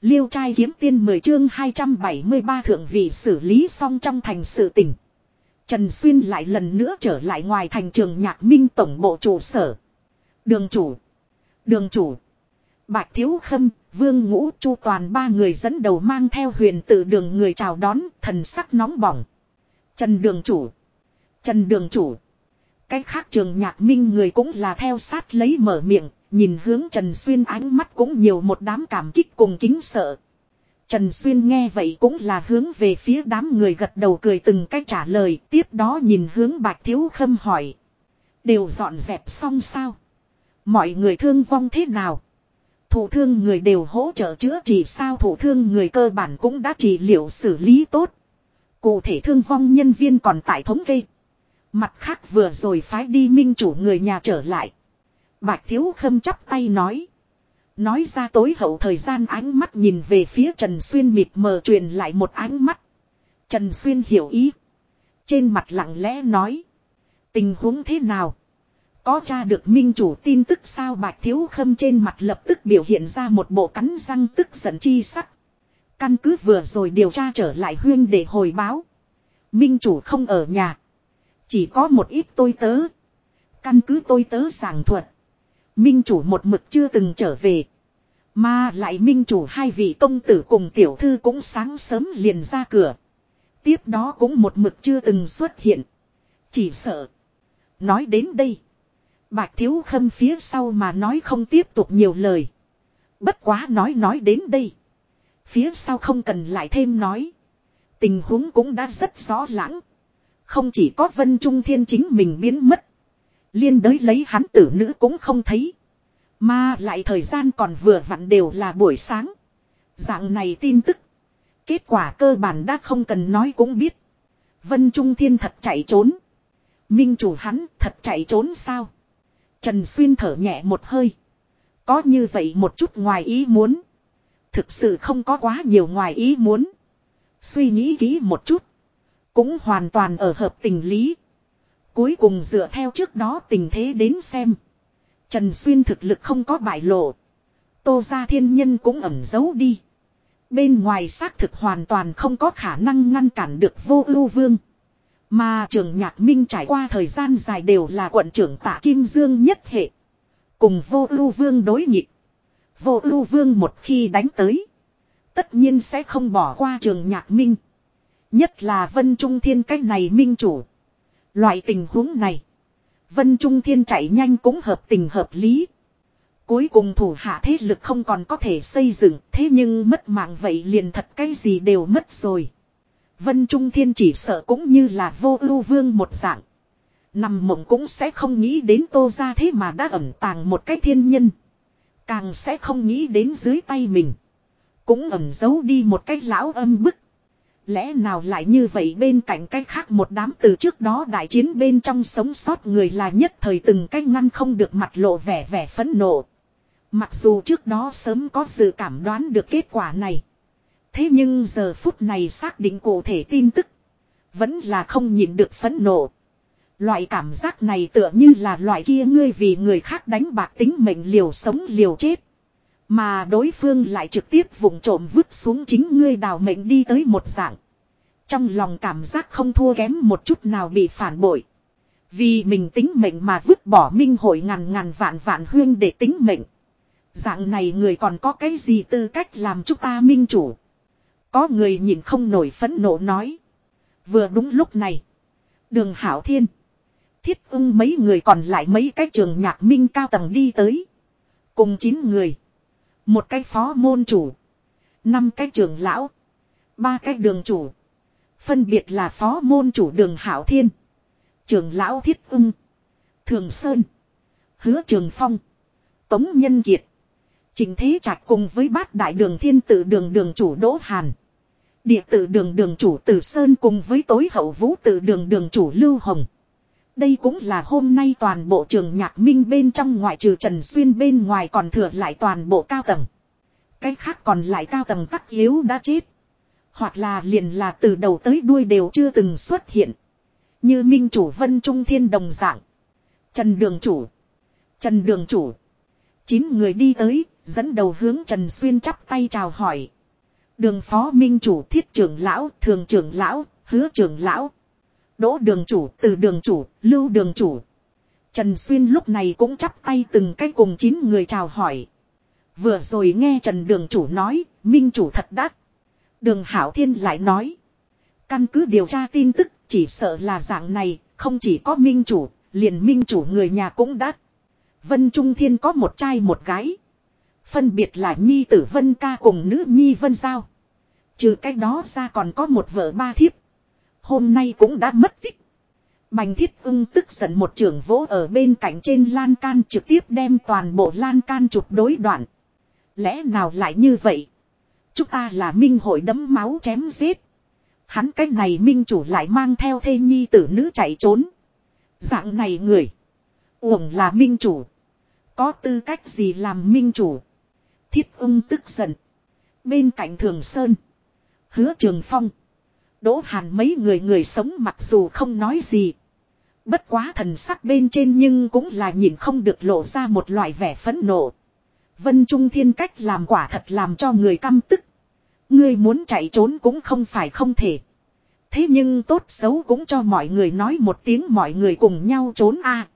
Liêu trai kiếm tiên 10 chương 273 thượng vị xử lý xong trong thành sự tình. Trần Xuyên lại lần nữa trở lại ngoài thành trường nhạc minh tổng bộ trụ sở. Đường chủ. Đường chủ. Bạch Thiếu Khâm, Vương Ngũ Chu toàn ba người dẫn đầu mang theo huyền Tử đường người chào đón, thần sắc nóng bỏng. Trần Đường Chủ. Trần Đường Chủ. Cách khác trường nhạc minh người cũng là theo sát lấy mở miệng, nhìn hướng Trần Xuyên ánh mắt cũng nhiều một đám cảm kích cùng kính sợ. Trần Xuyên nghe vậy cũng là hướng về phía đám người gật đầu cười từng cách trả lời, tiếp đó nhìn hướng Bạch Thiếu Khâm hỏi. Đều dọn dẹp xong sao? Mọi người thương vong thế nào? Thủ thương người đều hỗ trợ chữa trị sao thủ thương người cơ bản cũng đã trị liệu xử lý tốt. Cụ thể thương vong nhân viên còn tại thống kê. Mặt khác vừa rồi phái đi minh chủ người nhà trở lại. Bạch Thiếu Khâm chắp tay nói. Nói ra tối hậu thời gian ánh mắt nhìn về phía Trần Xuyên mịt mờ truyền lại một ánh mắt. Trần Xuyên hiểu ý. Trên mặt lặng lẽ nói. Tình huống thế nào? Có tra được minh chủ tin tức sao Bạch Thiếu Khâm trên mặt lập tức biểu hiện ra một bộ cắn răng tức giận chi sắc. Căn cứ vừa rồi điều tra trở lại huyên để hồi báo. Minh chủ không ở nhà. Chỉ có một ít tôi tớ. Căn cứ tôi tớ giảng thuật. Minh chủ một mực chưa từng trở về. Mà lại minh chủ hai vị công tử cùng tiểu thư cũng sáng sớm liền ra cửa. Tiếp đó cũng một mực chưa từng xuất hiện. Chỉ sợ. Nói đến đây. Bạch thiếu khâm phía sau mà nói không tiếp tục nhiều lời. Bất quá nói nói đến đây. Phía sau không cần lại thêm nói. Tình huống cũng đã rất rõ lãng. Không chỉ có Vân Trung Thiên chính mình biến mất. Liên đới lấy hắn tử nữ cũng không thấy. Mà lại thời gian còn vừa vặn đều là buổi sáng. Dạng này tin tức. Kết quả cơ bản đã không cần nói cũng biết. Vân Trung Thiên thật chạy trốn. Minh chủ hắn thật chạy trốn sao? Trần Xuyên thở nhẹ một hơi. Có như vậy một chút ngoài ý muốn. Thực sự không có quá nhiều ngoài ý muốn. Suy nghĩ kỹ một chút. Cũng hoàn toàn ở hợp tình lý. Cuối cùng dựa theo trước đó tình thế đến xem. Trần Xuyên thực lực không có bại lộ. Tô gia thiên nhân cũng ẩn giấu đi. Bên ngoài xác thực hoàn toàn không có khả năng ngăn cản được vô ưu vương. Mà trường nhạc minh trải qua thời gian dài đều là quận trưởng tạ Kim Dương nhất hệ. Cùng vô ưu vương đối nghịch. Vô ưu vương một khi đánh tới. Tất nhiên sẽ không bỏ qua trường nhạc minh. Nhất là Vân Trung Thiên cách này minh chủ. Loại tình huống này. Vân Trung Thiên chạy nhanh cũng hợp tình hợp lý. Cuối cùng thủ hạ thế lực không còn có thể xây dựng. Thế nhưng mất mạng vậy liền thật cái gì đều mất rồi. Vân Trung Thiên chỉ sợ cũng như là vô ưu vương một dạng. Nằm mộng cũng sẽ không nghĩ đến tô ra thế mà đã ẩn tàng một cái thiên nhân. Càng sẽ không nghĩ đến dưới tay mình. Cũng ẩn giấu đi một cái lão âm bức. Lẽ nào lại như vậy bên cạnh cái khác một đám từ trước đó đại chiến bên trong sống sót người là nhất thời từng cái ngăn không được mặt lộ vẻ vẻ phẫn nộ. Mặc dù trước đó sớm có sự cảm đoán được kết quả này. Thế nhưng giờ phút này xác định cụ thể tin tức. Vẫn là không nhìn được phẫn nộ. Loại cảm giác này tựa như là loại kia ngươi vì người khác đánh bạc tính mệnh liều sống liều chết. Mà đối phương lại trực tiếp vùng trộm vứt xuống chính ngươi đào mệnh đi tới một dạng. Trong lòng cảm giác không thua kém một chút nào bị phản bội. Vì mình tính mệnh mà vứt bỏ minh hội ngàn ngàn vạn vạn huyên để tính mệnh. Dạng này người còn có cái gì tư cách làm chúng ta minh chủ. Có người nhìn không nổi phẫn nộ nói. Vừa đúng lúc này. Đường Hảo Thiên. Thiết ưng mấy người còn lại mấy cái trường nhạc minh cao tầng đi tới. Cùng 9 người. Một cái phó môn chủ. năm cái trường lão. ba cái đường chủ. Phân biệt là phó môn chủ đường Hảo Thiên. Trường lão Thiết ưng. Thường Sơn. Hứa Trường Phong. Tống Nhân Kiệt. Trình Thế Trạch cùng với bát đại đường thiên tử đường đường chủ Đỗ Hàn. Địa tử đường đường chủ Tử Sơn cùng với tối hậu vũ tử đường đường chủ Lưu Hồng. Đây cũng là hôm nay toàn bộ trường nhạc minh bên trong ngoại trừ Trần Xuyên bên ngoài còn thừa lại toàn bộ cao tầng. Cái khác còn lại cao tầng tắc yếu đã chết. Hoặc là liền là từ đầu tới đuôi đều chưa từng xuất hiện. Như Minh chủ Vân Trung Thiên đồng dạng. Trần Đường chủ. Trần Đường chủ. Chín người đi tới, Dẫn đầu hướng Trần Xuyên chắp tay chào hỏi. Đường phó minh chủ thiết trưởng lão, thường trưởng lão, hứa trưởng lão. Đỗ đường chủ, từ đường chủ, lưu đường chủ. Trần Xuyên lúc này cũng chắp tay từng cái cùng chín người chào hỏi. Vừa rồi nghe Trần đường chủ nói, minh chủ thật đắc, Đường Hảo Thiên lại nói. Căn cứ điều tra tin tức, chỉ sợ là dạng này, không chỉ có minh chủ, liền minh chủ người nhà cũng đắc. Vân Trung Thiên có một trai một gái. Phân biệt là Nhi tử Vân ca cùng nữ Nhi Vân Giao. Trừ cách đó ra còn có một vợ ba thiếp. Hôm nay cũng đã mất tích. Bành thiết ưng tức giận một trưởng vỗ ở bên cạnh trên lan can trực tiếp đem toàn bộ lan can chụp đối đoạn. Lẽ nào lại như vậy? Chúng ta là minh hội đấm máu chém giết. Hắn cái này minh chủ lại mang theo thê nhi tử nữ chạy trốn. Dạng này người. Uổng là minh chủ. Có tư cách gì làm minh chủ. Thiết ưng tức giận. Bên cạnh thường sơn. Hứa trường phong. Đỗ hàn mấy người người sống mặc dù không nói gì. Bất quá thần sắc bên trên nhưng cũng là nhìn không được lộ ra một loại vẻ phẫn nộ. Vân Trung Thiên cách làm quả thật làm cho người căm tức. Ngươi muốn chạy trốn cũng không phải không thể. Thế nhưng tốt xấu cũng cho mọi người nói một tiếng mọi người cùng nhau trốn a.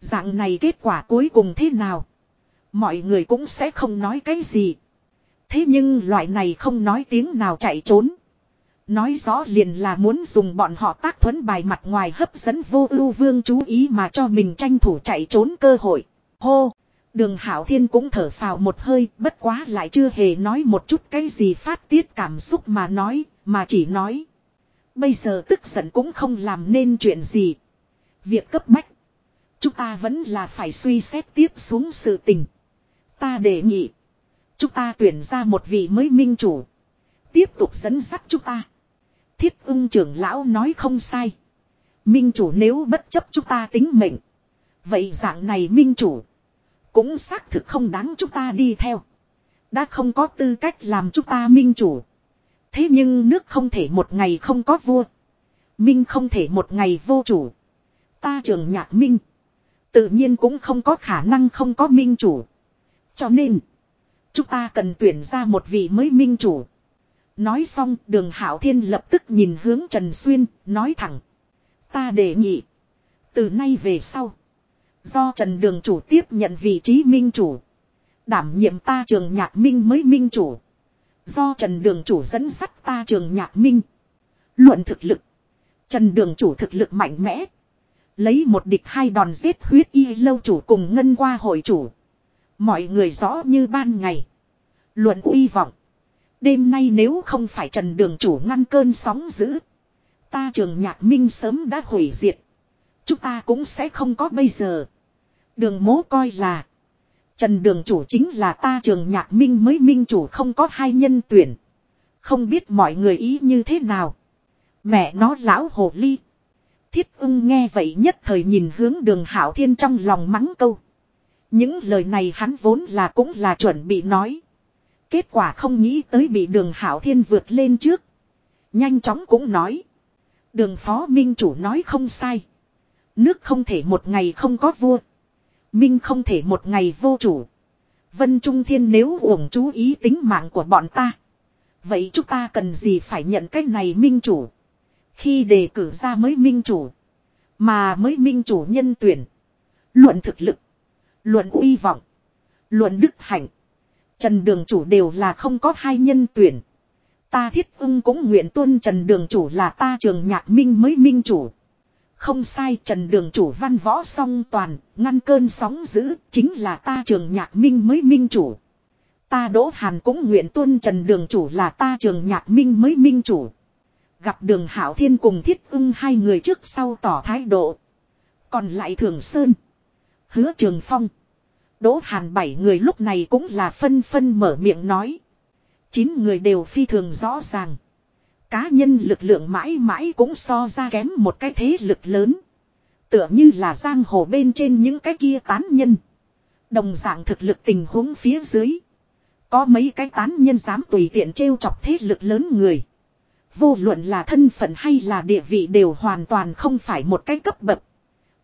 Dạng này kết quả cuối cùng thế nào? Mọi người cũng sẽ không nói cái gì. Thế nhưng loại này không nói tiếng nào chạy trốn. Nói rõ liền là muốn dùng bọn họ tác thuẫn bài mặt ngoài hấp dẫn vô ưu vương chú ý mà cho mình tranh thủ chạy trốn cơ hội. Hô! Đường Hảo Thiên cũng thở phào một hơi, bất quá lại chưa hề nói một chút cái gì phát tiết cảm xúc mà nói, mà chỉ nói. Bây giờ tức giận cũng không làm nên chuyện gì. Việc cấp bách. Chúng ta vẫn là phải suy xét tiếp xuống sự tình. Ta đề nghị. Chúng ta tuyển ra một vị mới minh chủ. Tiếp tục dẫn dắt chúng ta. Thiết ung trưởng lão nói không sai. Minh chủ nếu bất chấp chúng ta tính mệnh. Vậy dạng này minh chủ. Cũng xác thực không đáng chúng ta đi theo. Đã không có tư cách làm chúng ta minh chủ. Thế nhưng nước không thể một ngày không có vua. Minh không thể một ngày vô chủ. Ta trường nhạc minh. Tự nhiên cũng không có khả năng không có minh chủ. Cho nên. Chúng ta cần tuyển ra một vị mới minh chủ. Nói xong đường Hảo Thiên lập tức nhìn hướng Trần Xuyên, nói thẳng. Ta đề nghị. Từ nay về sau. Do Trần Đường chủ tiếp nhận vị trí minh chủ. Đảm nhiệm ta trường nhạc minh mới minh chủ. Do Trần Đường chủ dẫn dắt ta trường nhạc minh. Luận thực lực. Trần Đường chủ thực lực mạnh mẽ. Lấy một địch hai đòn giết huyết y lâu chủ cùng ngân qua hội chủ. Mọi người rõ như ban ngày. Luận uy vọng. Đêm nay nếu không phải Trần Đường chủ ngăn cơn sóng dữ. Ta trường nhạc minh sớm đã hủy diệt. Chúng ta cũng sẽ không có bây giờ. Đường mố coi là. Trần đường chủ chính là ta trường nhạc minh mới minh chủ không có hai nhân tuyển. Không biết mọi người ý như thế nào. Mẹ nó lão hồ ly. Thiết ưng nghe vậy nhất thời nhìn hướng đường hảo thiên trong lòng mắng câu. Những lời này hắn vốn là cũng là chuẩn bị nói. Kết quả không nghĩ tới bị đường hảo thiên vượt lên trước. Nhanh chóng cũng nói. Đường phó minh chủ nói không sai. Nước không thể một ngày không có vua. Minh không thể một ngày vô chủ. Vân Trung Thiên nếu uổng chú ý tính mạng của bọn ta. Vậy chúng ta cần gì phải nhận cách này minh chủ. Khi đề cử ra mới minh chủ. Mà mới minh chủ nhân tuyển. Luận thực lực. Luận uy vọng. Luận đức hạnh. Trần Đường Chủ đều là không có hai nhân tuyển. Ta thiết ưng cũng nguyện tuân Trần Đường Chủ là ta trường nhạc minh mới minh chủ. Không sai Trần Đường Chủ văn võ song toàn, ngăn cơn sóng dữ, chính là ta trường nhạc minh mới minh chủ. Ta Đỗ Hàn cũng nguyện tuân Trần Đường Chủ là ta trường nhạc minh mới minh chủ. Gặp đường Hảo Thiên cùng thiết ưng hai người trước sau tỏ thái độ. Còn lại Thường Sơn. Hứa Trường Phong. Đỗ Hàn bảy người lúc này cũng là phân phân mở miệng nói. Chín người đều phi thường rõ ràng. Cá nhân lực lượng mãi mãi cũng so ra kém một cái thế lực lớn. Tựa như là giang hồ bên trên những cái kia tán nhân. Đồng dạng thực lực tình huống phía dưới. Có mấy cái tán nhân dám tùy tiện trêu chọc thế lực lớn người. Vô luận là thân phận hay là địa vị đều hoàn toàn không phải một cái cấp bậc.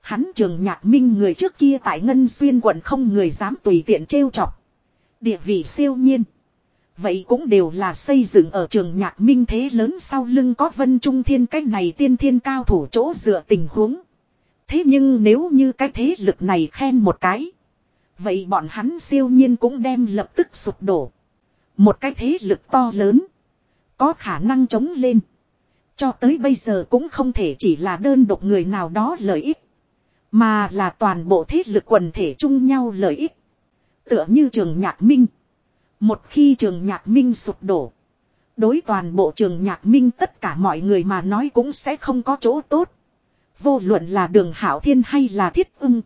Hắn trường nhạc minh người trước kia tại Ngân Xuyên quận không người dám tùy tiện trêu chọc. Địa vị siêu nhiên. Vậy cũng đều là xây dựng ở trường nhạc minh thế lớn sau lưng có vân trung thiên cách này tiên thiên cao thủ chỗ dựa tình huống. Thế nhưng nếu như cái thế lực này khen một cái. Vậy bọn hắn siêu nhiên cũng đem lập tức sụp đổ. Một cái thế lực to lớn. Có khả năng chống lên. Cho tới bây giờ cũng không thể chỉ là đơn độc người nào đó lợi ích. Mà là toàn bộ thế lực quần thể chung nhau lợi ích. Tựa như trường nhạc minh. Một khi trường nhạc minh sụp đổ. Đối toàn bộ trường nhạc minh tất cả mọi người mà nói cũng sẽ không có chỗ tốt. Vô luận là đường hảo thiên hay là thiết ưng.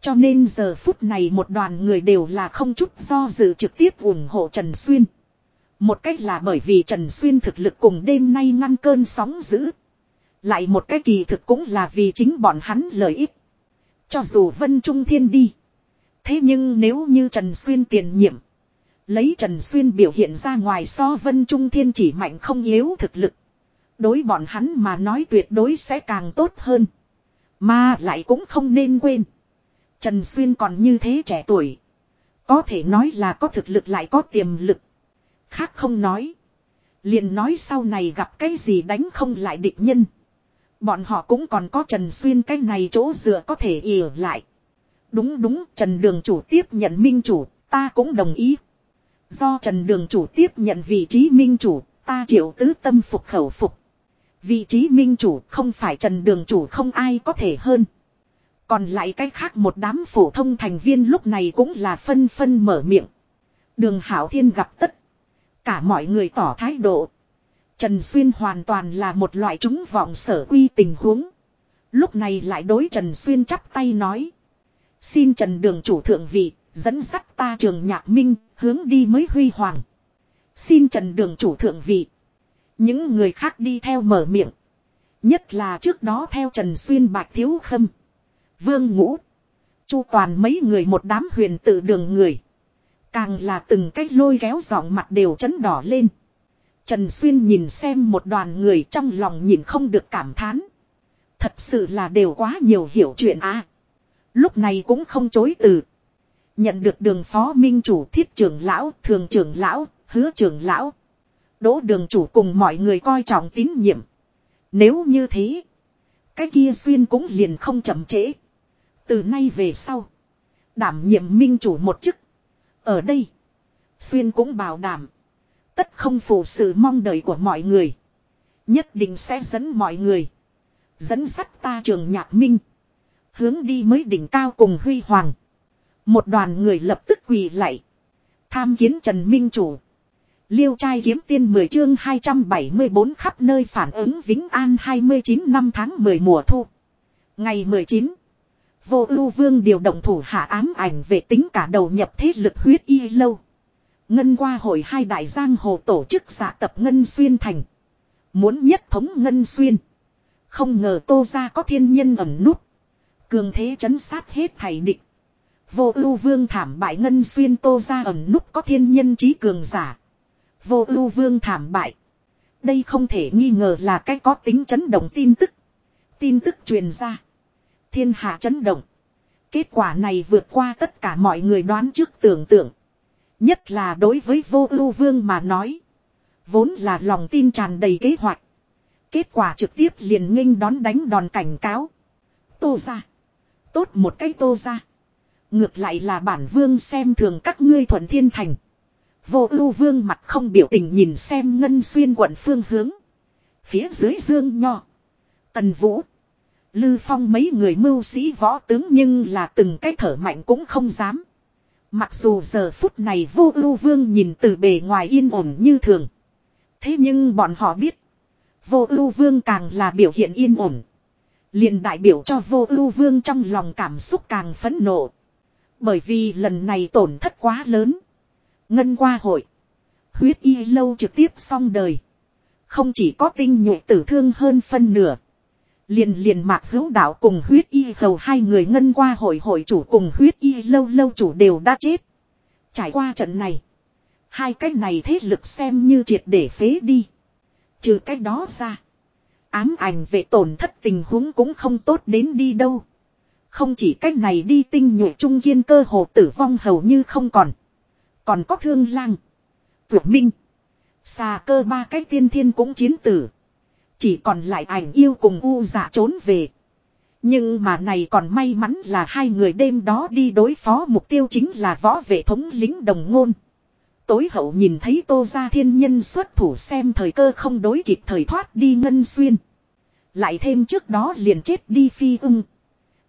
Cho nên giờ phút này một đoàn người đều là không chút do dự trực tiếp ủng hộ Trần Xuyên. Một cách là bởi vì Trần Xuyên thực lực cùng đêm nay ngăn cơn sóng dữ. Lại một cái kỳ thực cũng là vì chính bọn hắn lợi ích. Cho dù Vân Trung Thiên đi. Thế nhưng nếu như Trần Xuyên tiền nhiệm. Lấy Trần Xuyên biểu hiện ra ngoài so Vân Trung Thiên chỉ mạnh không yếu thực lực. Đối bọn hắn mà nói tuyệt đối sẽ càng tốt hơn. Mà lại cũng không nên quên. Trần Xuyên còn như thế trẻ tuổi. Có thể nói là có thực lực lại có tiềm lực. Khác không nói. Liền nói sau này gặp cái gì đánh không lại địch nhân. Bọn họ cũng còn có Trần Xuyên cái này chỗ dựa có thể ỉa lại. Đúng đúng Trần Đường chủ tiếp nhận minh chủ, ta cũng đồng ý. Do Trần Đường chủ tiếp nhận vị trí minh chủ, ta chịu tứ tâm phục khẩu phục. Vị trí minh chủ không phải Trần Đường chủ không ai có thể hơn. Còn lại cái khác một đám phổ thông thành viên lúc này cũng là phân phân mở miệng. Đường Hảo Thiên gặp tất. Cả mọi người tỏ thái độ. Trần Xuyên hoàn toàn là một loại trúng vọng sở uy tình huống. Lúc này lại đối Trần Xuyên chắp tay nói. Xin Trần Đường chủ thượng vị, dẫn sắt ta trường nhạc minh, hướng đi mới huy hoàng. Xin Trần Đường chủ thượng vị. Những người khác đi theo mở miệng. Nhất là trước đó theo Trần Xuyên Bạch Thiếu Khâm. Vương Ngũ. Chu toàn mấy người một đám huyền tự đường người. Càng là từng cách lôi kéo giọng mặt đều chấn đỏ lên. Trần Xuyên nhìn xem một đoàn người trong lòng nhìn không được cảm thán. Thật sự là đều quá nhiều hiểu chuyện à. Lúc này cũng không chối từ. Nhận được đường phó minh chủ thiết trưởng lão, thường trưởng lão, hứa trưởng lão. Đỗ đường chủ cùng mọi người coi trọng tín nhiệm. Nếu như thế, cái kia xuyên cũng liền không chậm trễ. Từ nay về sau, đảm nhiệm minh chủ một chức. Ở đây, xuyên cũng bảo đảm. Tất không phụ sự mong đợi của mọi người. Nhất định sẽ dẫn mọi người. Dẫn sắt ta trường nhạc minh. Hướng đi mới đỉnh cao cùng huy hoàng. Một đoàn người lập tức quỳ lại. Tham kiến Trần Minh Chủ. Liêu trai kiếm tiên 10 chương 274 khắp nơi phản ứng Vĩnh An 29 năm tháng 10 mùa thu. Ngày 19. Vô ưu vương điều động thủ hạ ám ảnh về tính cả đầu nhập thế lực huyết y lâu. Ngân qua hội hai đại giang hồ tổ chức giả tập Ngân Xuyên Thành. Muốn nhất thống Ngân Xuyên. Không ngờ tô ra có thiên nhân ẩn nút. Cường thế chấn sát hết thầy địch. Vô ưu vương thảm bại Ngân Xuyên tô ra ẩn nút có thiên nhân trí cường giả. Vô ưu vương thảm bại. Đây không thể nghi ngờ là cái có tính chấn động tin tức. Tin tức truyền ra. Thiên hạ chấn động. Kết quả này vượt qua tất cả mọi người đoán trước tưởng tượng. Nhất là đối với vô ưu vương mà nói. Vốn là lòng tin tràn đầy kế hoạch. Kết quả trực tiếp liền nghênh đón đánh đòn cảnh cáo. Tô ra. Tốt một cái tô ra. Ngược lại là bản vương xem thường các ngươi thuận thiên thành. Vô ưu vương mặt không biểu tình nhìn xem ngân xuyên quận phương hướng. Phía dưới dương nho. Tần vũ. Lư phong mấy người mưu sĩ võ tướng nhưng là từng cái thở mạnh cũng không dám. Mặc dù giờ phút này vô ưu vương nhìn từ bề ngoài yên ổn như thường. Thế nhưng bọn họ biết. Vô ưu vương càng là biểu hiện yên ổn. liền đại biểu cho vô ưu vương trong lòng cảm xúc càng phấn nộ. Bởi vì lần này tổn thất quá lớn. Ngân qua hội. Huyết y lâu trực tiếp xong đời. Không chỉ có tinh nhuệ tử thương hơn phân nửa. Liền liền mạc hữu đạo cùng huyết y hầu hai người ngân qua hội hội chủ cùng huyết y lâu lâu chủ đều đã chết. Trải qua trận này. Hai cách này thế lực xem như triệt để phế đi. Trừ cách đó ra. Ám ảnh về tổn thất tình huống cũng không tốt đến đi đâu. Không chỉ cách này đi tinh nhuệ trung kiên cơ hồ tử vong hầu như không còn. Còn có thương lang. Vượt minh. Xà cơ ba cái tiên thiên cũng chiến tử. Chỉ còn lại ảnh yêu cùng u dạ trốn về. Nhưng mà này còn may mắn là hai người đêm đó đi đối phó mục tiêu chính là võ vệ thống lính đồng ngôn. Tối hậu nhìn thấy tô gia thiên nhân xuất thủ xem thời cơ không đối kịp thời thoát đi ngân xuyên. Lại thêm trước đó liền chết đi phi ưng.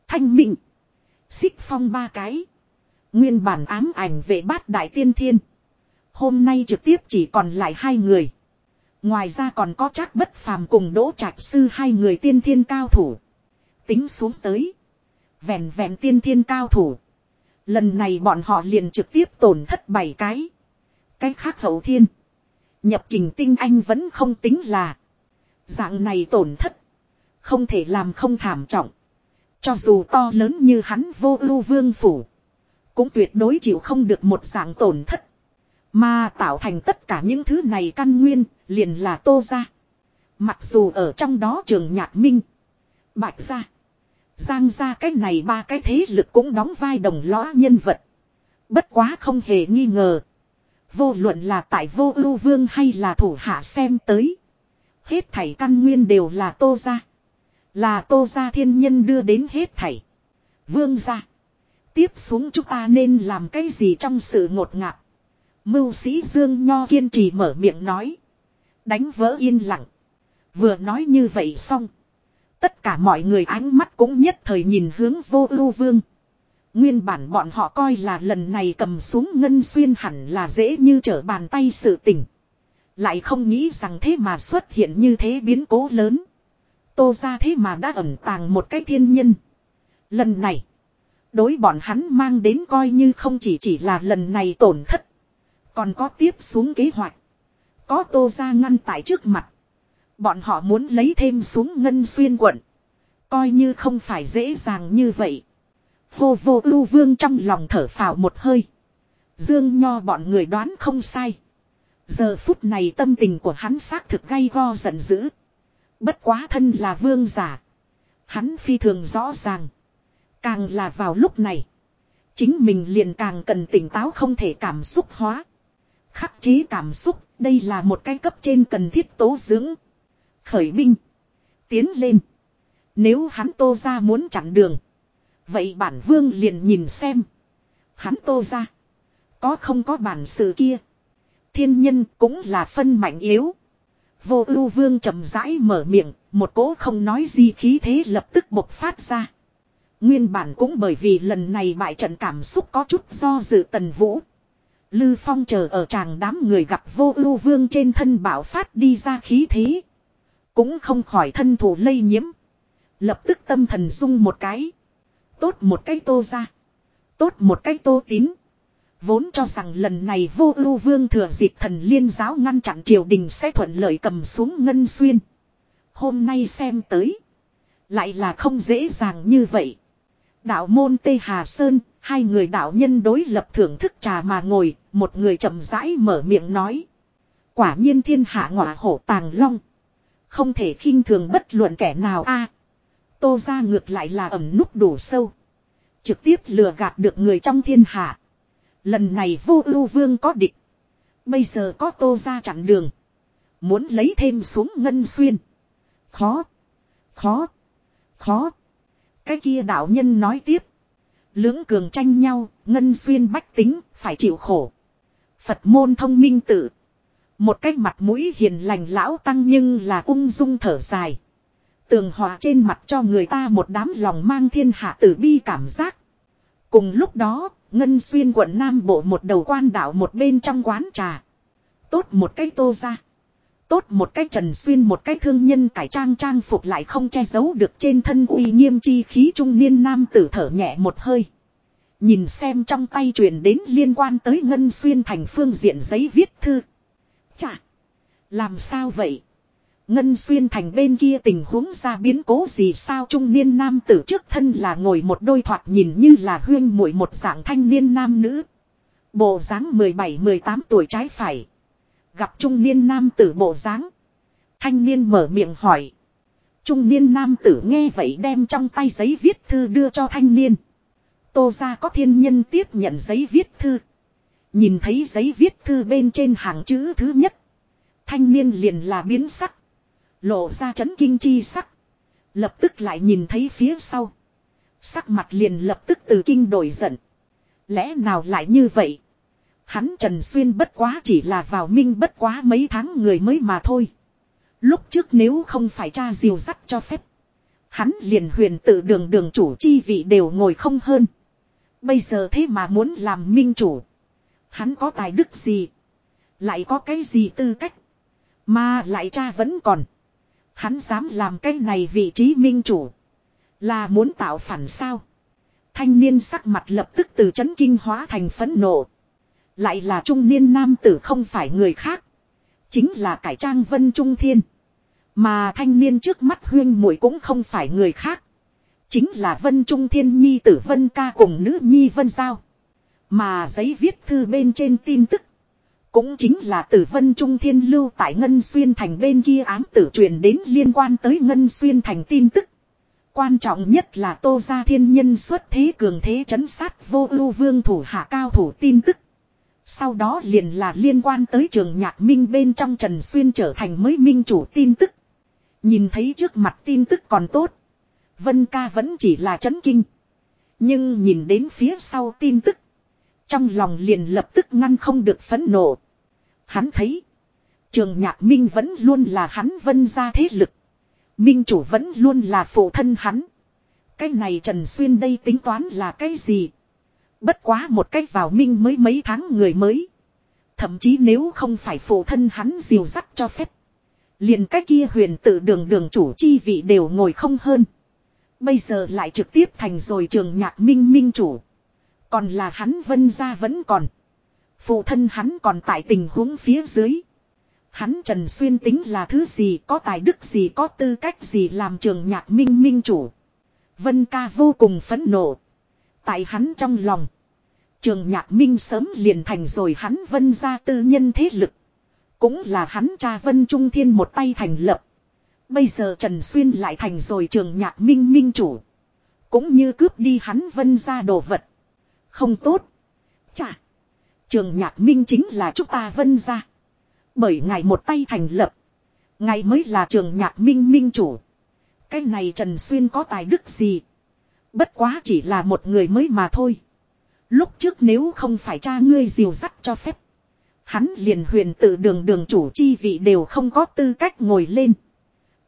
Thanh mịnh. Xích phong ba cái. Nguyên bản ám ảnh vệ bát đại tiên thiên. Hôm nay trực tiếp chỉ còn lại hai người. Ngoài ra còn có chắc bất phàm cùng đỗ trạch sư hai người tiên thiên cao thủ. Tính xuống tới. Vẹn vẹn tiên thiên cao thủ. Lần này bọn họ liền trực tiếp tổn thất bảy cái. Cái khác hậu thiên. Nhập kình tinh anh vẫn không tính là. Dạng này tổn thất. Không thể làm không thảm trọng. Cho dù to lớn như hắn vô ưu vương phủ. Cũng tuyệt đối chịu không được một dạng tổn thất. Mà tạo thành tất cả những thứ này căn nguyên, liền là tô ra. Mặc dù ở trong đó trường nhạc minh, bạch ra, giang ra cái này ba cái thế lực cũng đóng vai đồng lõa nhân vật. Bất quá không hề nghi ngờ. Vô luận là tại vô ưu vương hay là thủ hạ xem tới. Hết thảy căn nguyên đều là tô ra. Là tô ra thiên nhân đưa đến hết thảy. Vương ra. Tiếp xuống chúng ta nên làm cái gì trong sự ngột ngạt. Mưu sĩ Dương Nho kiên trì mở miệng nói. Đánh vỡ yên lặng. Vừa nói như vậy xong. Tất cả mọi người ánh mắt cũng nhất thời nhìn hướng vô ưu vương. Nguyên bản bọn họ coi là lần này cầm xuống ngân xuyên hẳn là dễ như trở bàn tay sự tình. Lại không nghĩ rằng thế mà xuất hiện như thế biến cố lớn. Tô ra thế mà đã ẩn tàng một cái thiên nhân. Lần này. Đối bọn hắn mang đến coi như không chỉ chỉ là lần này tổn thất. Còn có tiếp xuống kế hoạch. Có tô ra ngăn tại trước mặt. Bọn họ muốn lấy thêm xuống ngân xuyên quận. Coi như không phải dễ dàng như vậy. Vô vô ưu vương trong lòng thở phào một hơi. Dương Nho bọn người đoán không sai. Giờ phút này tâm tình của hắn xác thực gay go giận dữ. Bất quá thân là vương giả. Hắn phi thường rõ ràng. Càng là vào lúc này. Chính mình liền càng cần tỉnh táo không thể cảm xúc hóa. Khắc chế cảm xúc, đây là một cái cấp trên cần thiết tố dưỡng. Khởi binh. Tiến lên. Nếu hắn tô ra muốn chặn đường. Vậy bản vương liền nhìn xem. Hắn tô ra. Có không có bản sự kia. Thiên nhân cũng là phân mạnh yếu. Vô ưu vương chậm rãi mở miệng. Một cỗ không nói gì khí thế lập tức bộc phát ra. Nguyên bản cũng bởi vì lần này bại trận cảm xúc có chút do dự tần vũ. Lư phong chờ ở chàng đám người gặp vô ưu vương trên thân bảo phát đi ra khí thế. Cũng không khỏi thân thủ lây nhiễm. Lập tức tâm thần dung một cái. Tốt một cái tô ra. Tốt một cái tô tín. Vốn cho rằng lần này vô ưu vương thừa dịp thần liên giáo ngăn chặn triều đình sẽ thuận lợi cầm xuống ngân xuyên. Hôm nay xem tới. Lại là không dễ dàng như vậy. Đạo môn Tê Hà Sơn, hai người đạo nhân đối lập thưởng thức trà mà ngồi, một người chậm rãi mở miệng nói. Quả nhiên thiên hạ ngọa hổ tàng long. Không thể khinh thường bất luận kẻ nào a. tô ra ngược lại là ẩm núp đủ sâu. Trực tiếp lừa gạt được người trong thiên hạ. Lần này vô ưu vương có địch. Bây giờ có tô ra chặn đường. Muốn lấy thêm xuống ngân xuyên. Khó. Khó. Khó. Cái kia đạo nhân nói tiếp. Lưỡng cường tranh nhau, ngân xuyên bách tính, phải chịu khổ. Phật môn thông minh tự. Một cách mặt mũi hiền lành lão tăng nhưng là ung dung thở dài. Tường hòa trên mặt cho người ta một đám lòng mang thiên hạ tử bi cảm giác. Cùng lúc đó, Ngân Xuyên quận Nam Bộ một đầu quan đảo một bên trong quán trà. Tốt một cái tô ra. Tốt một cái trần xuyên một cái thương nhân cải trang trang phục lại không che giấu được trên thân uy nghiêm chi khí trung niên nam tử thở nhẹ một hơi. Nhìn xem trong tay truyền đến liên quan tới ngân xuyên thành phương diện giấy viết thư. Chà! Làm sao vậy? Ngân xuyên thành bên kia tình huống ra biến cố gì sao trung niên nam tử trước thân là ngồi một đôi thoạt nhìn như là huyên muội một dạng thanh niên nam nữ. Bộ dáng 17-18 tuổi trái phải. Gặp trung niên nam tử bộ dáng Thanh niên mở miệng hỏi. Trung niên nam tử nghe vậy đem trong tay giấy viết thư đưa cho thanh niên. Tô ra có thiên nhân tiếp nhận giấy viết thư. Nhìn thấy giấy viết thư bên trên hàng chữ thứ nhất. Thanh niên liền là biến sắc. Lộ ra chấn kinh chi sắc. Lập tức lại nhìn thấy phía sau. Sắc mặt liền lập tức từ kinh đổi giận. Lẽ nào lại như vậy? Hắn Trần Xuyên bất quá chỉ là vào minh bất quá mấy tháng người mới mà thôi. Lúc trước nếu không phải cha diều dắt cho phép. Hắn liền huyền tự đường đường chủ chi vị đều ngồi không hơn. Bây giờ thế mà muốn làm minh chủ. Hắn có tài đức gì? Lại có cái gì tư cách? Mà lại cha vẫn còn. Hắn dám làm cái này vị trí minh chủ. Là muốn tạo phản sao? Thanh niên sắc mặt lập tức từ chấn kinh hóa thành phẫn nộ. Lại là trung niên nam tử không phải người khác. Chính là cải trang vân trung thiên. Mà thanh niên trước mắt huyên muội cũng không phải người khác. Chính là vân trung thiên nhi tử vân ca cùng nữ nhi vân giao. Mà giấy viết thư bên trên tin tức. Cũng chính là tử vân trung thiên lưu tại Ngân Xuyên Thành bên kia ám tử truyền đến liên quan tới Ngân Xuyên Thành tin tức. Quan trọng nhất là tô gia thiên nhân xuất thế cường thế chấn sát vô ưu vương thủ hạ cao thủ tin tức. Sau đó liền là liên quan tới trường nhạc minh bên trong Trần Xuyên trở thành mới minh chủ tin tức. Nhìn thấy trước mặt tin tức còn tốt. Vân ca vẫn chỉ là chấn kinh. Nhưng nhìn đến phía sau tin tức. Trong lòng liền lập tức ngăn không được phấn nộ. Hắn thấy. Trường nhạc minh vẫn luôn là hắn vân ra thế lực. Minh chủ vẫn luôn là phụ thân hắn. Cái này Trần Xuyên đây tính toán là cái gì? Bất quá một cách vào minh mới mấy tháng người mới. Thậm chí nếu không phải phụ thân hắn diều dắt cho phép. Liền cái kia huyền tự đường đường chủ chi vị đều ngồi không hơn. Bây giờ lại trực tiếp thành rồi trường nhạc minh minh chủ. Còn là hắn vân gia vẫn còn. Phụ thân hắn còn tại tình huống phía dưới. Hắn Trần Xuyên tính là thứ gì, có tài đức gì, có tư cách gì làm trường nhạc minh minh chủ. Vân ca vô cùng phẫn nộ. Tại hắn trong lòng. Trường nhạc minh sớm liền thành rồi hắn vân ra tư nhân thế lực. Cũng là hắn cha vân trung thiên một tay thành lập. Bây giờ Trần Xuyên lại thành rồi trường nhạc minh minh chủ. Cũng như cướp đi hắn vân ra đồ vật. Không tốt. Chà. Trường nhạc minh chính là chúng ta vân ra. Bởi ngài một tay thành lập. Ngài mới là trường nhạc minh minh chủ. Cái này Trần Xuyên có tài đức gì? Bất quá chỉ là một người mới mà thôi. Lúc trước nếu không phải cha ngươi diều dắt cho phép. Hắn liền huyền tự đường đường chủ chi vị đều không có tư cách ngồi lên.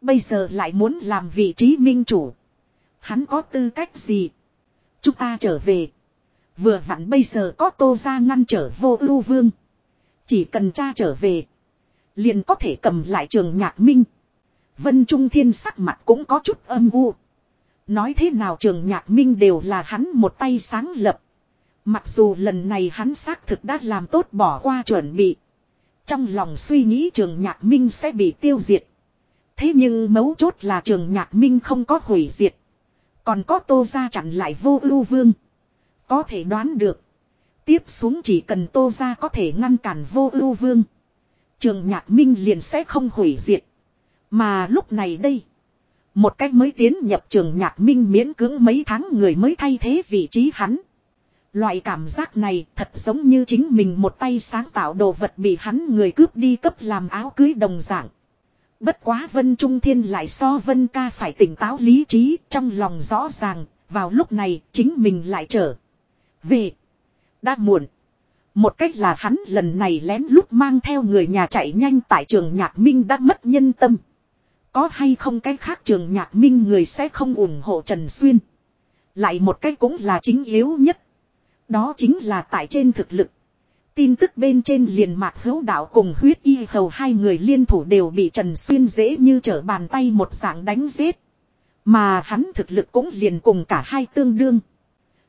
Bây giờ lại muốn làm vị trí minh chủ. Hắn có tư cách gì? Chúng ta trở về. Vừa vặn bây giờ có tô ra ngăn trở vô ưu vương. Chỉ cần cha trở về. Liền có thể cầm lại trường nhạc minh. Vân Trung Thiên sắc mặt cũng có chút âm u. Nói thế nào trường nhạc minh đều là hắn một tay sáng lập. Mặc dù lần này hắn xác thực đã làm tốt bỏ qua chuẩn bị. Trong lòng suy nghĩ trường nhạc minh sẽ bị tiêu diệt. Thế nhưng mấu chốt là trường nhạc minh không có hủy diệt. Còn có tô ra chặn lại vô ưu vương. Có thể đoán được. Tiếp xuống chỉ cần tô ra có thể ngăn cản vô ưu vương. Trường nhạc minh liền sẽ không hủy diệt. Mà lúc này đây. Một cách mới tiến nhập trường nhạc minh miễn cưỡng mấy tháng người mới thay thế vị trí hắn. Loại cảm giác này thật giống như chính mình một tay sáng tạo đồ vật bị hắn người cướp đi cấp làm áo cưới đồng dạng. Bất quá Vân Trung Thiên lại so Vân ca phải tỉnh táo lý trí trong lòng rõ ràng, vào lúc này chính mình lại trở về. Đã muộn. Một cách là hắn lần này lén lút mang theo người nhà chạy nhanh tại trường nhạc minh đã mất nhân tâm. Có hay không cách khác trường nhạc minh người sẽ không ủng hộ Trần Xuyên. Lại một cách cũng là chính yếu nhất. Đó chính là tại trên thực lực. Tin tức bên trên liền mạc hữu đạo cùng huyết y hầu hai người liên thủ đều bị Trần Xuyên dễ như trở bàn tay một dạng đánh giết. Mà hắn thực lực cũng liền cùng cả hai tương đương.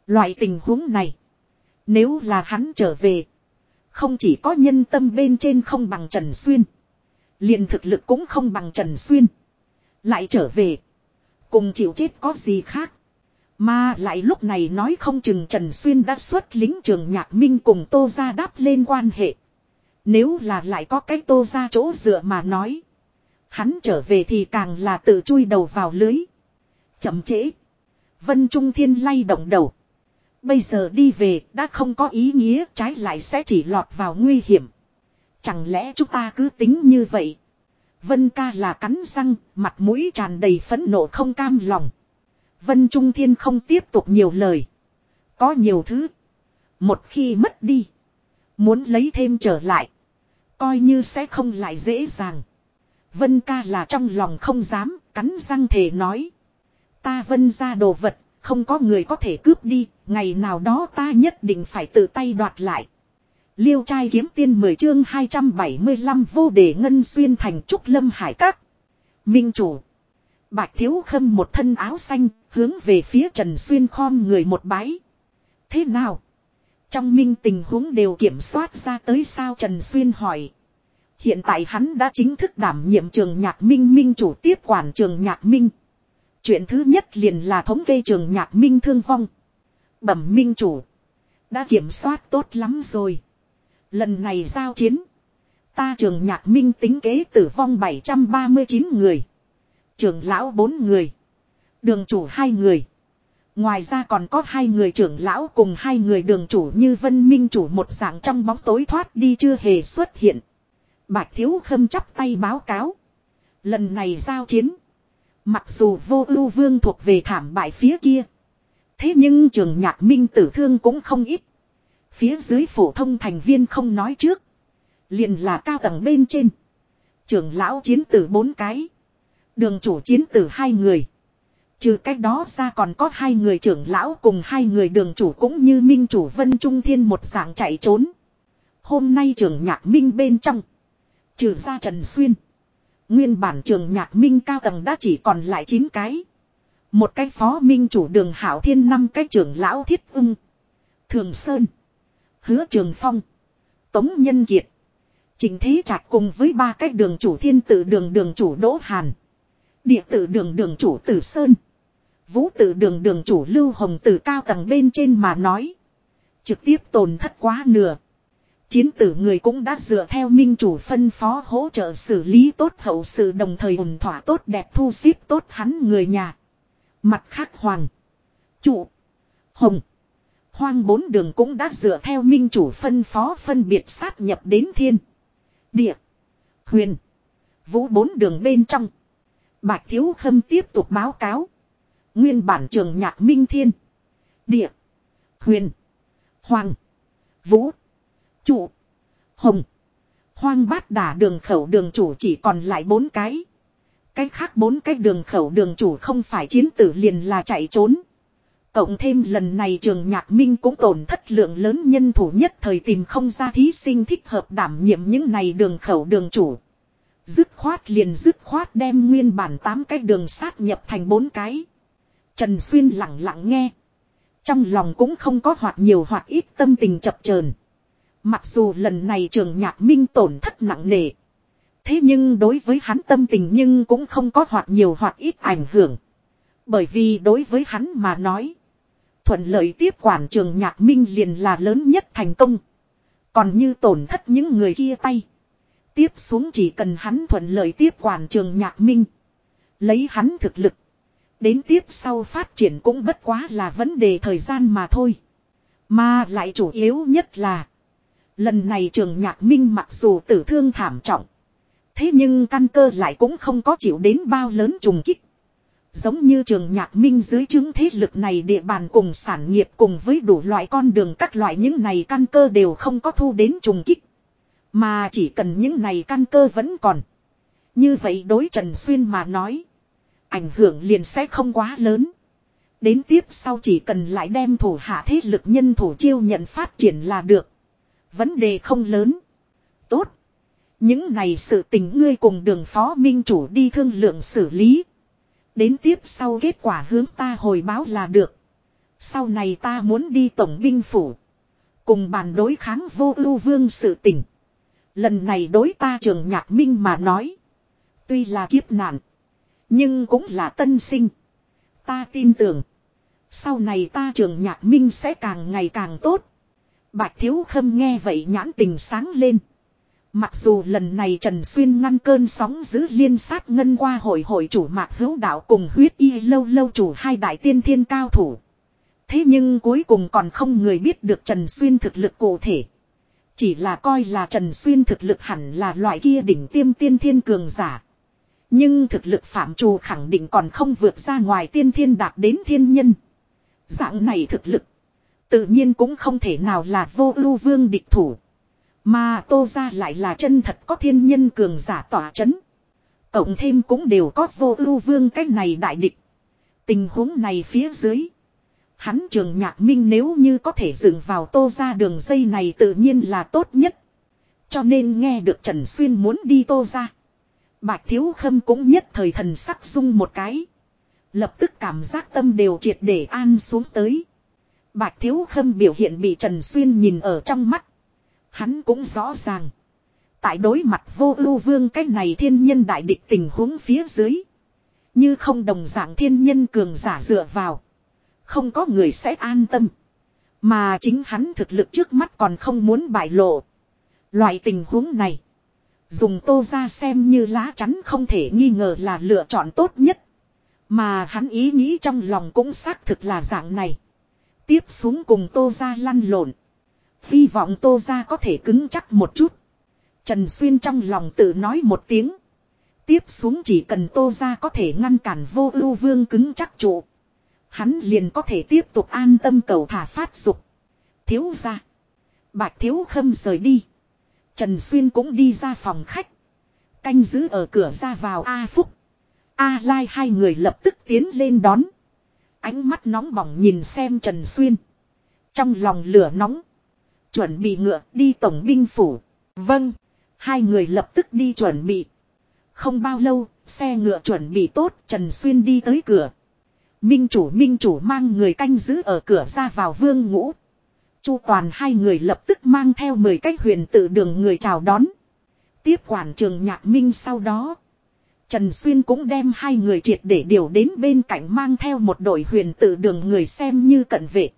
Loại tình huống này. Nếu là hắn trở về. Không chỉ có nhân tâm bên trên không bằng Trần Xuyên. liền thực lực cũng không bằng Trần Xuyên. Lại trở về. Cùng chịu chết có gì khác. Mà lại lúc này nói không chừng Trần Xuyên đã xuất lính trường nhạc minh cùng Tô Gia đáp lên quan hệ. Nếu là lại có cái Tô Gia chỗ dựa mà nói. Hắn trở về thì càng là tự chui đầu vào lưới. Chậm trễ. Vân Trung Thiên lay động đầu. Bây giờ đi về đã không có ý nghĩa trái lại sẽ chỉ lọt vào nguy hiểm. Chẳng lẽ chúng ta cứ tính như vậy? Vân ca là cắn răng, mặt mũi tràn đầy phẫn nộ không cam lòng. Vân Trung Thiên không tiếp tục nhiều lời. Có nhiều thứ. Một khi mất đi. Muốn lấy thêm trở lại. Coi như sẽ không lại dễ dàng. Vân ca là trong lòng không dám, cắn răng thể nói. Ta vân ra đồ vật, không có người có thể cướp đi, ngày nào đó ta nhất định phải tự tay đoạt lại. Liêu trai kiếm tiên 10 chương 275 vô đề ngân xuyên thành trúc lâm hải các. Minh chủ. Bạch thiếu khâm một thân áo xanh, hướng về phía Trần Xuyên khom người một bái. Thế nào? Trong minh tình huống đều kiểm soát ra tới sao Trần Xuyên hỏi. Hiện tại hắn đã chính thức đảm nhiệm trường nhạc minh minh chủ tiếp quản trường nhạc minh. Chuyện thứ nhất liền là thống kê trường nhạc minh thương vong. Bẩm minh chủ. Đã kiểm soát tốt lắm rồi. Lần này giao chiến. Ta trường nhạc minh tính kế tử vong 739 người trưởng lão bốn người. Đường chủ hai người. Ngoài ra còn có hai người trưởng lão cùng hai người đường chủ như vân minh chủ một dạng trong bóng tối thoát đi chưa hề xuất hiện. Bạch thiếu khâm chắp tay báo cáo. Lần này giao chiến. Mặc dù vô ưu vương thuộc về thảm bại phía kia. Thế nhưng trường nhạc minh tử thương cũng không ít. Phía dưới phổ thông thành viên không nói trước. liền là cao tầng bên trên. Trưởng lão chiến tử bốn cái. Đường chủ chiến tử hai người. Trừ cách đó ra còn có hai người trưởng lão cùng hai người đường chủ cũng như minh chủ Vân Trung Thiên một dạng chạy trốn. Hôm nay trưởng nhạc minh bên trong. Trừ ra Trần Xuyên. Nguyên bản trường nhạc minh cao tầng đã chỉ còn lại 9 cái. Một cái phó minh chủ đường hảo thiên, năm cái trưởng lão thiết ưng. Thường Sơn. Hứa Trường Phong. Tống Nhân Kiệt. Trình Thế Trạch cùng với ba cái đường chủ thiên tử, đường đường chủ Đỗ Hàn. Địa tử đường đường chủ Tử Sơn. Vũ tử đường đường chủ Lưu Hồng từ cao tầng bên trên mà nói. Trực tiếp tổn thất quá nửa. Chiến tử người cũng đã dựa theo minh chủ phân phó hỗ trợ xử lý tốt hậu sự đồng thời ổn thỏa tốt đẹp thu xếp tốt hắn người nhà. Mặt khác hoàng. Chủ. Hồng. Hoang bốn đường cũng đã dựa theo minh chủ phân phó phân biệt sát nhập đến thiên. Địa. Huyền. Vũ bốn đường bên trong. Bạch Thiếu Khâm tiếp tục báo cáo. Nguyên bản trường nhạc minh thiên. Địa. Huyền. Hoàng. Vũ. Chủ. Hồng. Hoang bát đả đường khẩu đường chủ chỉ còn lại bốn cái. Cái khác bốn cái đường khẩu đường chủ không phải chiến tử liền là chạy trốn. Cộng thêm lần này trường nhạc minh cũng tổn thất lượng lớn nhân thủ nhất thời tìm không ra thí sinh thích hợp đảm nhiệm những này đường khẩu đường chủ. Dứt khoát liền dứt khoát đem nguyên bản 8 cái đường sát nhập thành bốn cái. Trần Xuyên lặng lặng nghe. Trong lòng cũng không có hoạt nhiều hoạt ít tâm tình chập chờn. Mặc dù lần này trường nhạc minh tổn thất nặng nề. Thế nhưng đối với hắn tâm tình nhưng cũng không có hoạt nhiều hoạt ít ảnh hưởng. Bởi vì đối với hắn mà nói. Thuận lợi tiếp quản trường nhạc minh liền là lớn nhất thành công. Còn như tổn thất những người kia tay. Tiếp xuống chỉ cần hắn thuận lợi tiếp quản trường nhạc minh. Lấy hắn thực lực. Đến tiếp sau phát triển cũng bất quá là vấn đề thời gian mà thôi. Mà lại chủ yếu nhất là. Lần này trường nhạc minh mặc dù tử thương thảm trọng. Thế nhưng căn cơ lại cũng không có chịu đến bao lớn trùng kích. Giống như trường nhạc minh dưới chứng thế lực này địa bàn cùng sản nghiệp cùng với đủ loại con đường các loại những này căn cơ đều không có thu đến trùng kích. Mà chỉ cần những này căn cơ vẫn còn. Như vậy đối Trần Xuyên mà nói. Ảnh hưởng liền sẽ không quá lớn. Đến tiếp sau chỉ cần lại đem thủ hạ thế lực nhân thủ chiêu nhận phát triển là được. Vấn đề không lớn. Tốt. Những này sự tình ngươi cùng đường phó minh chủ đi thương lượng xử lý. Đến tiếp sau kết quả hướng ta hồi báo là được. Sau này ta muốn đi tổng binh phủ. Cùng bàn đối kháng vô ưu vương sự tình. Lần này đối ta trường nhạc minh mà nói. Tuy là kiếp nạn. Nhưng cũng là tân sinh. Ta tin tưởng. Sau này ta trường nhạc minh sẽ càng ngày càng tốt. Bạch Thiếu Khâm nghe vậy nhãn tình sáng lên. Mặc dù lần này Trần Xuyên ngăn cơn sóng giữ liên sát ngân qua hội hội chủ mạc hữu đạo cùng huyết y lâu lâu chủ hai đại tiên thiên cao thủ. Thế nhưng cuối cùng còn không người biết được Trần Xuyên thực lực cụ thể. Chỉ là coi là Trần Xuyên thực lực hẳn là loại kia đỉnh tiêm tiên thiên cường giả. Nhưng thực lực phạm trù khẳng định còn không vượt ra ngoài tiên thiên đạt đến thiên nhân. Dạng này thực lực. Tự nhiên cũng không thể nào là vô ưu vương địch thủ. Mà tô ra lại là chân thật có thiên nhân cường giả tỏa chấn. Cộng thêm cũng đều có vô ưu vương cách này đại địch. Tình huống này phía dưới. Hắn trường nhạc minh nếu như có thể dừng vào tô ra đường dây này tự nhiên là tốt nhất. Cho nên nghe được Trần Xuyên muốn đi tô ra. Bạch Thiếu Khâm cũng nhất thời thần sắc dung một cái. Lập tức cảm giác tâm đều triệt để an xuống tới. Bạch Thiếu Khâm biểu hiện bị Trần Xuyên nhìn ở trong mắt. Hắn cũng rõ ràng. Tại đối mặt vô ưu vương cái này thiên nhân đại địch tình huống phía dưới. Như không đồng dạng thiên nhân cường giả dựa vào. Không có người sẽ an tâm. Mà chính hắn thực lực trước mắt còn không muốn bại lộ. Loại tình huống này. Dùng tô ra xem như lá chắn không thể nghi ngờ là lựa chọn tốt nhất. Mà hắn ý nghĩ trong lòng cũng xác thực là dạng này. Tiếp xuống cùng tô ra lăn lộn. Hy vọng tô ra có thể cứng chắc một chút. Trần Xuyên trong lòng tự nói một tiếng. Tiếp xuống chỉ cần tô ra có thể ngăn cản vô ưu vương cứng chắc trụ. Hắn liền có thể tiếp tục an tâm cầu thả phát dục. Thiếu ra. Bạch thiếu khâm rời đi. Trần Xuyên cũng đi ra phòng khách. Canh giữ ở cửa ra vào A Phúc. A Lai hai người lập tức tiến lên đón. Ánh mắt nóng bỏng nhìn xem Trần Xuyên. Trong lòng lửa nóng. Chuẩn bị ngựa đi tổng binh phủ. Vâng. Hai người lập tức đi chuẩn bị. Không bao lâu, xe ngựa chuẩn bị tốt, Trần Xuyên đi tới cửa. Minh chủ minh chủ mang người canh giữ ở cửa ra vào vương ngũ. Chu toàn hai người lập tức mang theo 10 cách huyền tự đường người chào đón. Tiếp quản trường nhạc minh sau đó. Trần Xuyên cũng đem hai người triệt để điều đến bên cạnh mang theo một đội huyền tự đường người xem như cận vệ.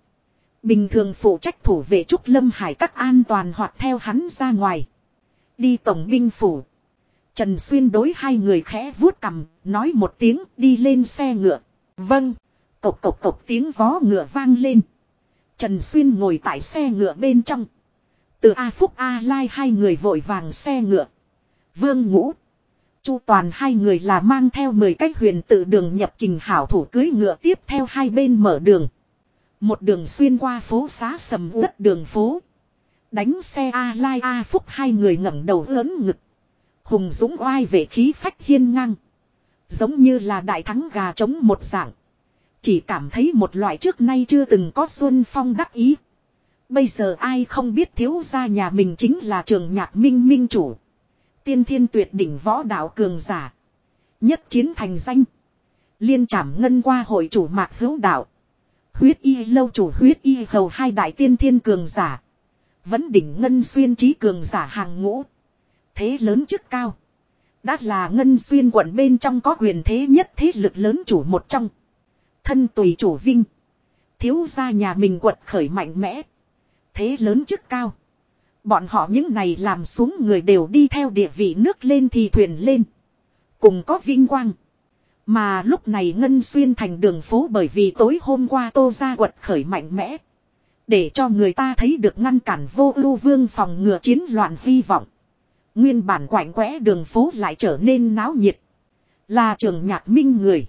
Bình thường phụ trách thủ vệ Trúc Lâm Hải các an toàn hoặc theo hắn ra ngoài. Đi tổng binh phủ. Trần Xuyên đối hai người khẽ vuốt cầm, nói một tiếng đi lên xe ngựa. Vâng. Cộc cộc cộc tiếng vó ngựa vang lên. Trần Xuyên ngồi tại xe ngựa bên trong. Từ A Phúc A Lai hai người vội vàng xe ngựa. Vương Ngũ. Chu toàn hai người là mang theo 10 cách huyền tự đường nhập kình hảo thủ cưới ngựa tiếp theo hai bên mở đường. Một đường xuyên qua phố xá sầm uất đường phố. Đánh xe A Lai A Phúc hai người ngẩng đầu lớn ngực. Hùng dũng oai về khí phách hiên ngang. Giống như là đại thắng gà trống một dạng. Chỉ cảm thấy một loại trước nay chưa từng có xuân phong đắc ý. Bây giờ ai không biết thiếu gia nhà mình chính là trường nhạc minh minh chủ. Tiên thiên tuyệt đỉnh võ đạo cường giả. Nhất chiến thành danh. Liên trảm ngân qua hội chủ mạc hữu đạo. Huyết y lâu chủ huyết y hầu hai đại tiên thiên cường giả. Vẫn đỉnh ngân xuyên trí cường giả hàng ngũ. Thế lớn chức cao. Đã là ngân xuyên quận bên trong có quyền thế nhất thế lực lớn chủ một trong. Thân tùy chủ vinh. Thiếu gia nhà mình quật khởi mạnh mẽ. Thế lớn chức cao. Bọn họ những này làm xuống người đều đi theo địa vị nước lên thì thuyền lên. Cùng có vinh quang. Mà lúc này Ngân Xuyên thành đường phố bởi vì tối hôm qua tô ra quật khởi mạnh mẽ. Để cho người ta thấy được ngăn cản vô ưu vương phòng ngừa chiến loạn hy vọng. Nguyên bản quạnh quẽ đường phố lại trở nên náo nhiệt. Là trường nhạc minh người.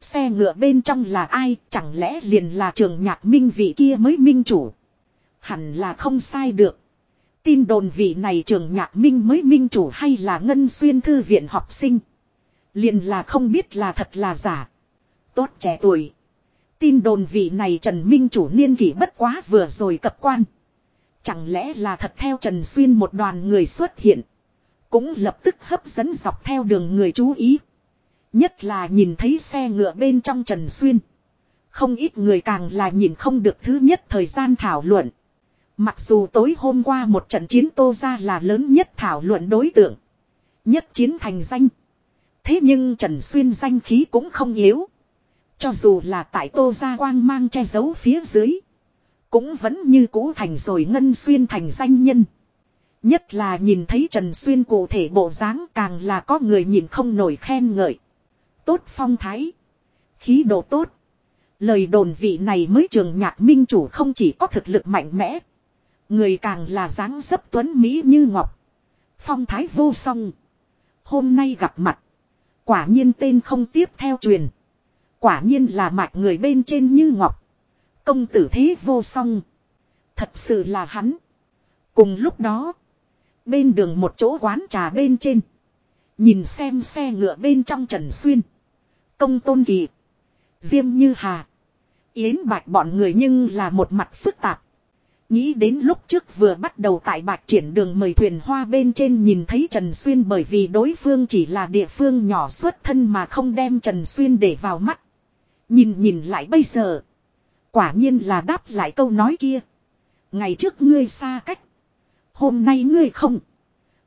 Xe ngựa bên trong là ai chẳng lẽ liền là trường nhạc minh vị kia mới minh chủ. Hẳn là không sai được. Tin đồn vị này trường nhạc minh mới minh chủ hay là ngân xuyên thư viện học sinh. Liền là không biết là thật là giả. Tốt trẻ tuổi. Tin đồn vị này Trần Minh chủ niên kỷ bất quá vừa rồi cập quan. Chẳng lẽ là thật theo Trần Xuyên một đoàn người xuất hiện. Cũng lập tức hấp dẫn dọc theo đường người chú ý. Nhất là nhìn thấy xe ngựa bên trong Trần Xuyên. Không ít người càng là nhìn không được thứ nhất thời gian thảo luận. Mặc dù tối hôm qua một trận chiến tô ra là lớn nhất thảo luận đối tượng. Nhất chiến thành danh. Thế nhưng Trần Xuyên danh khí cũng không yếu. Cho dù là tại tô ra quang mang che giấu phía dưới. Cũng vẫn như cũ thành rồi ngân xuyên thành danh nhân. Nhất là nhìn thấy Trần Xuyên cụ thể bộ dáng càng là có người nhìn không nổi khen ngợi. Tốt phong thái. Khí độ tốt. Lời đồn vị này mới trường nhạc minh chủ không chỉ có thực lực mạnh mẽ. Người càng là dáng dấp tuấn Mỹ như ngọc. Phong thái vô song. Hôm nay gặp mặt. Quả nhiên tên không tiếp theo truyền. Quả nhiên là mạch người bên trên như ngọc. Công tử thế vô song. Thật sự là hắn. Cùng lúc đó. Bên đường một chỗ quán trà bên trên. Nhìn xem xe ngựa bên trong Trần Xuyên. Công tôn kỳ. Diêm như hà. Yến bạch bọn người nhưng là một mặt phức tạp. Nghĩ đến lúc trước vừa bắt đầu tại bạc triển đường mời thuyền hoa bên trên nhìn thấy Trần Xuyên bởi vì đối phương chỉ là địa phương nhỏ xuất thân mà không đem Trần Xuyên để vào mắt. Nhìn nhìn lại bây giờ. Quả nhiên là đáp lại câu nói kia. Ngày trước ngươi xa cách. Hôm nay ngươi không.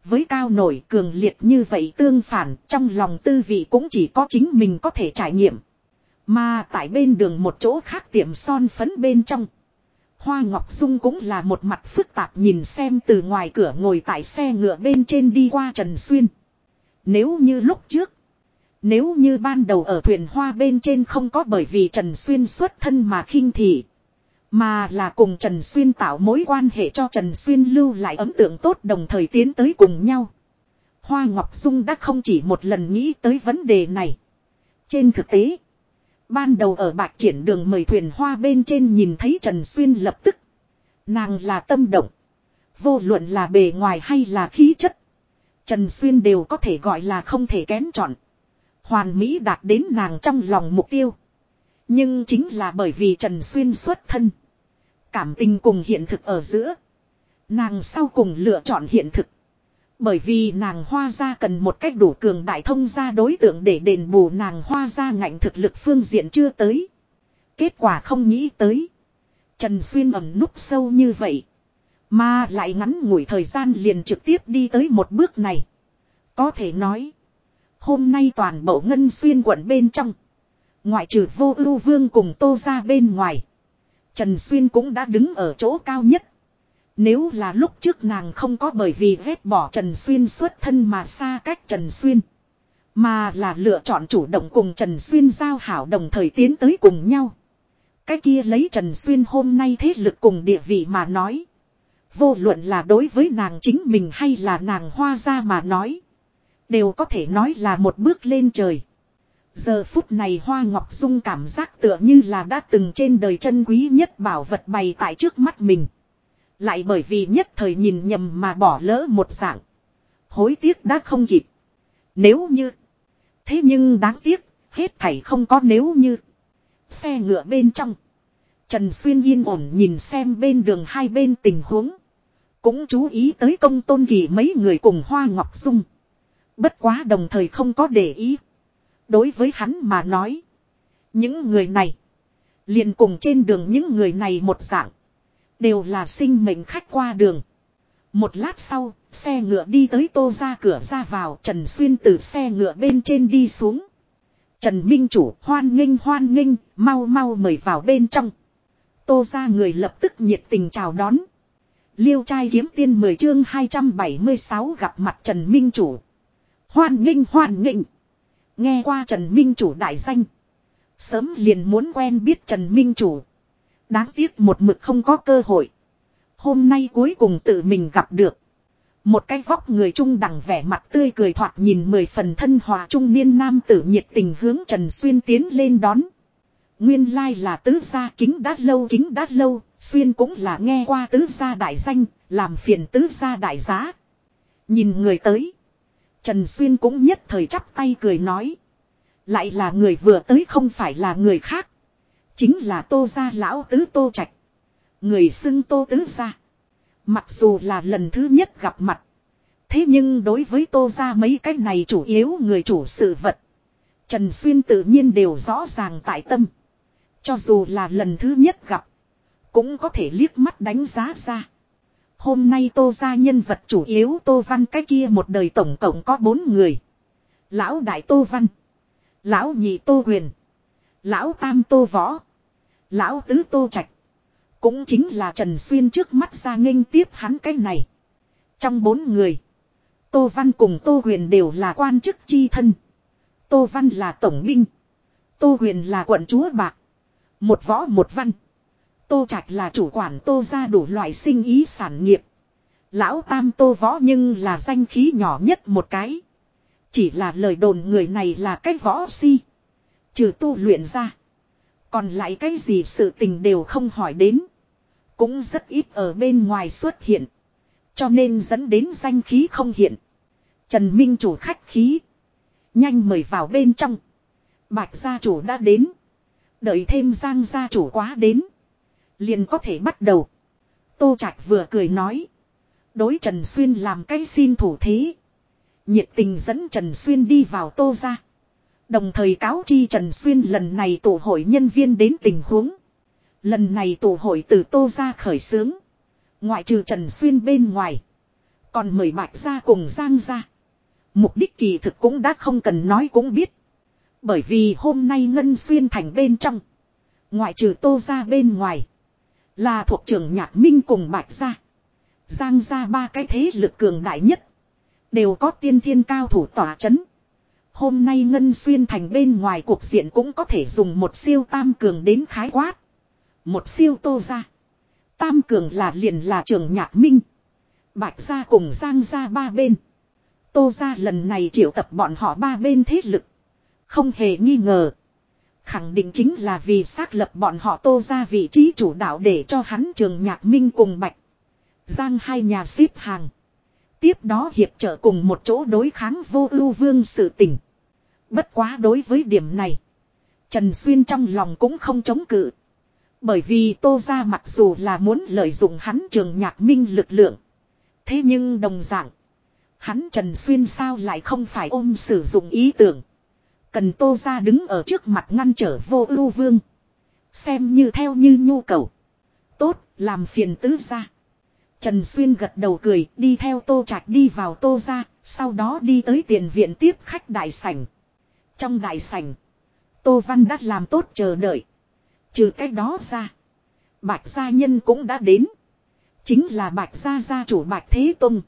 Với cao nổi cường liệt như vậy tương phản, trong lòng tư vị cũng chỉ có chính mình có thể trải nghiệm. Mà tại bên đường một chỗ khác tiệm son phấn bên trong. Hoa Ngọc Dung cũng là một mặt phức tạp nhìn xem từ ngoài cửa ngồi tại xe ngựa bên trên đi qua Trần Xuyên. Nếu như lúc trước. Nếu như ban đầu ở thuyền hoa bên trên không có bởi vì Trần Xuyên xuất thân mà khinh thị. Mà là cùng Trần Xuyên tạo mối quan hệ cho Trần Xuyên lưu lại ấn tượng tốt đồng thời tiến tới cùng nhau. Hoa Ngọc Dung đã không chỉ một lần nghĩ tới vấn đề này. Trên thực tế. Ban đầu ở bạc triển đường mời thuyền hoa bên trên nhìn thấy Trần Xuyên lập tức. Nàng là tâm động. Vô luận là bề ngoài hay là khí chất. Trần Xuyên đều có thể gọi là không thể kén chọn. Hoàn Mỹ đạt đến nàng trong lòng mục tiêu. Nhưng chính là bởi vì Trần Xuyên xuất thân. Cảm tình cùng hiện thực ở giữa. Nàng sau cùng lựa chọn hiện thực. Bởi vì nàng hoa ra cần một cách đủ cường đại thông ra đối tượng để đền bù nàng hoa ra ngạnh thực lực phương diện chưa tới. Kết quả không nghĩ tới. Trần Xuyên ẩm núp sâu như vậy. Mà lại ngắn ngủi thời gian liền trực tiếp đi tới một bước này. Có thể nói. Hôm nay toàn bộ ngân xuyên quận bên trong. Ngoại trừ vô ưu vương cùng tô ra bên ngoài. Trần Xuyên cũng đã đứng ở chỗ cao nhất. Nếu là lúc trước nàng không có bởi vì ghét bỏ Trần Xuyên xuất thân mà xa cách Trần Xuyên. Mà là lựa chọn chủ động cùng Trần Xuyên giao hảo đồng thời tiến tới cùng nhau. Cái kia lấy Trần Xuyên hôm nay thế lực cùng địa vị mà nói. Vô luận là đối với nàng chính mình hay là nàng hoa ra mà nói. Đều có thể nói là một bước lên trời. Giờ phút này Hoa Ngọc Dung cảm giác tựa như là đã từng trên đời chân quý nhất bảo vật bày tại trước mắt mình. Lại bởi vì nhất thời nhìn nhầm mà bỏ lỡ một dạng. Hối tiếc đã không kịp. Nếu như. Thế nhưng đáng tiếc, hết thảy không có nếu như. Xe ngựa bên trong. Trần Xuyên yên ổn nhìn xem bên đường hai bên tình huống. Cũng chú ý tới công tôn kỳ mấy người cùng Hoa Ngọc Dung. Bất quá đồng thời không có để ý. Đối với hắn mà nói. Những người này. liền cùng trên đường những người này một dạng. Đều là sinh mệnh khách qua đường. Một lát sau, xe ngựa đi tới tô ra cửa ra vào. Trần Xuyên từ xe ngựa bên trên đi xuống. Trần Minh Chủ hoan nghênh hoan nghênh, mau mau mời vào bên trong. Tô ra người lập tức nhiệt tình chào đón. Liêu trai kiếm tiên 10 chương 276 gặp mặt Trần Minh Chủ. Hoan nghênh hoan nghênh. Nghe qua Trần Minh Chủ đại danh. Sớm liền muốn quen biết Trần Minh Chủ. Đáng tiếc một mực không có cơ hội. Hôm nay cuối cùng tự mình gặp được. Một cái vóc người trung đẳng vẻ mặt tươi cười thoạt nhìn mười phần thân hòa trung niên nam tử nhiệt tình hướng Trần Xuyên tiến lên đón. Nguyên lai là tứ gia kính đát lâu kính đát lâu, Xuyên cũng là nghe qua tứ gia đại danh, làm phiền tứ gia đại giá. Nhìn người tới. Trần Xuyên cũng nhất thời chắp tay cười nói. Lại là người vừa tới không phải là người khác. Chính là tô gia lão tứ tô trạch. Người xưng tô tứ gia. Mặc dù là lần thứ nhất gặp mặt. Thế nhưng đối với tô gia mấy cái này chủ yếu người chủ sự vật. Trần Xuyên tự nhiên đều rõ ràng tại tâm. Cho dù là lần thứ nhất gặp. Cũng có thể liếc mắt đánh giá ra. Hôm nay tô ra nhân vật chủ yếu tô văn, cái kia một đời tổng cộng có bốn người. Lão đại tô văn. Lão nhị tô quyền. Lão tam tô võ. Lão tứ tô trạch. Cũng chính là Trần Xuyên trước mắt ra nghênh tiếp hắn cái này. Trong bốn người. Tô Văn cùng Tô Huyền đều là quan chức chi thân. Tô Văn là tổng binh. Tô Huyền là quận chúa bạc. Một võ một văn. Tô Trạch là chủ quản tô ra đủ loại sinh ý sản nghiệp. Lão Tam tô võ nhưng là danh khí nhỏ nhất một cái. Chỉ là lời đồn người này là cái võ si. Trừ tu luyện ra. Còn lại cái gì sự tình đều không hỏi đến. Cũng rất ít ở bên ngoài xuất hiện. Cho nên dẫn đến danh khí không hiện. Trần Minh chủ khách khí. Nhanh mời vào bên trong. Bạch gia chủ đã đến. Đợi thêm Giang gia chủ quá đến. Liền có thể bắt đầu. Tô Trạch vừa cười nói. Đối Trần Xuyên làm cái xin thủ thế. Nhiệt tình dẫn Trần Xuyên đi vào tô ra. Đồng thời cáo chi Trần Xuyên lần này tổ hội nhân viên đến tình huống. Lần này tổ hội từ tô ra khởi xướng. Ngoại trừ Trần Xuyên bên ngoài. Còn mời Bạch ra cùng Giang ra. Mục đích kỳ thực cũng đã không cần nói cũng biết. Bởi vì hôm nay Ngân Xuyên thành bên trong. Ngoại trừ tô ra bên ngoài. Là thuộc trưởng nhạc minh cùng Bạch gia, Giang gia ba cái thế lực cường đại nhất. Đều có tiên thiên cao thủ tỏa chấn. Hôm nay Ngân Xuyên thành bên ngoài cuộc diện cũng có thể dùng một siêu tam cường đến khái quát. Một siêu tô ra. Tam cường là liền là trường nhạc minh. Bạch gia cùng Giang gia ba bên. Tô gia lần này triệu tập bọn họ ba bên thế lực. Không hề nghi ngờ. Khẳng định chính là vì xác lập bọn họ tô ra vị trí chủ đạo để cho hắn trường nhạc minh cùng Bạch. Giang hai nhà xếp hàng. Tiếp đó hiệp trợ cùng một chỗ đối kháng vô ưu vương sự tình. Bất quá đối với điểm này. Trần Xuyên trong lòng cũng không chống cự. Bởi vì Tô Gia mặc dù là muốn lợi dụng hắn trường nhạc minh lực lượng. Thế nhưng đồng dạng. Hắn Trần Xuyên sao lại không phải ôm sử dụng ý tưởng. Cần Tô Gia đứng ở trước mặt ngăn trở vô ưu vương. Xem như theo như nhu cầu. Tốt, làm phiền tứ gia. Trần Xuyên gật đầu cười, đi theo Tô Trạch đi vào Tô ra, sau đó đi tới tiền viện tiếp khách đại sảnh. Trong đại sảnh, Tô Văn đã làm tốt chờ đợi. Trừ cái đó ra, Bạch gia nhân cũng đã đến. Chính là Bạch gia gia chủ Bạch Thế Tông.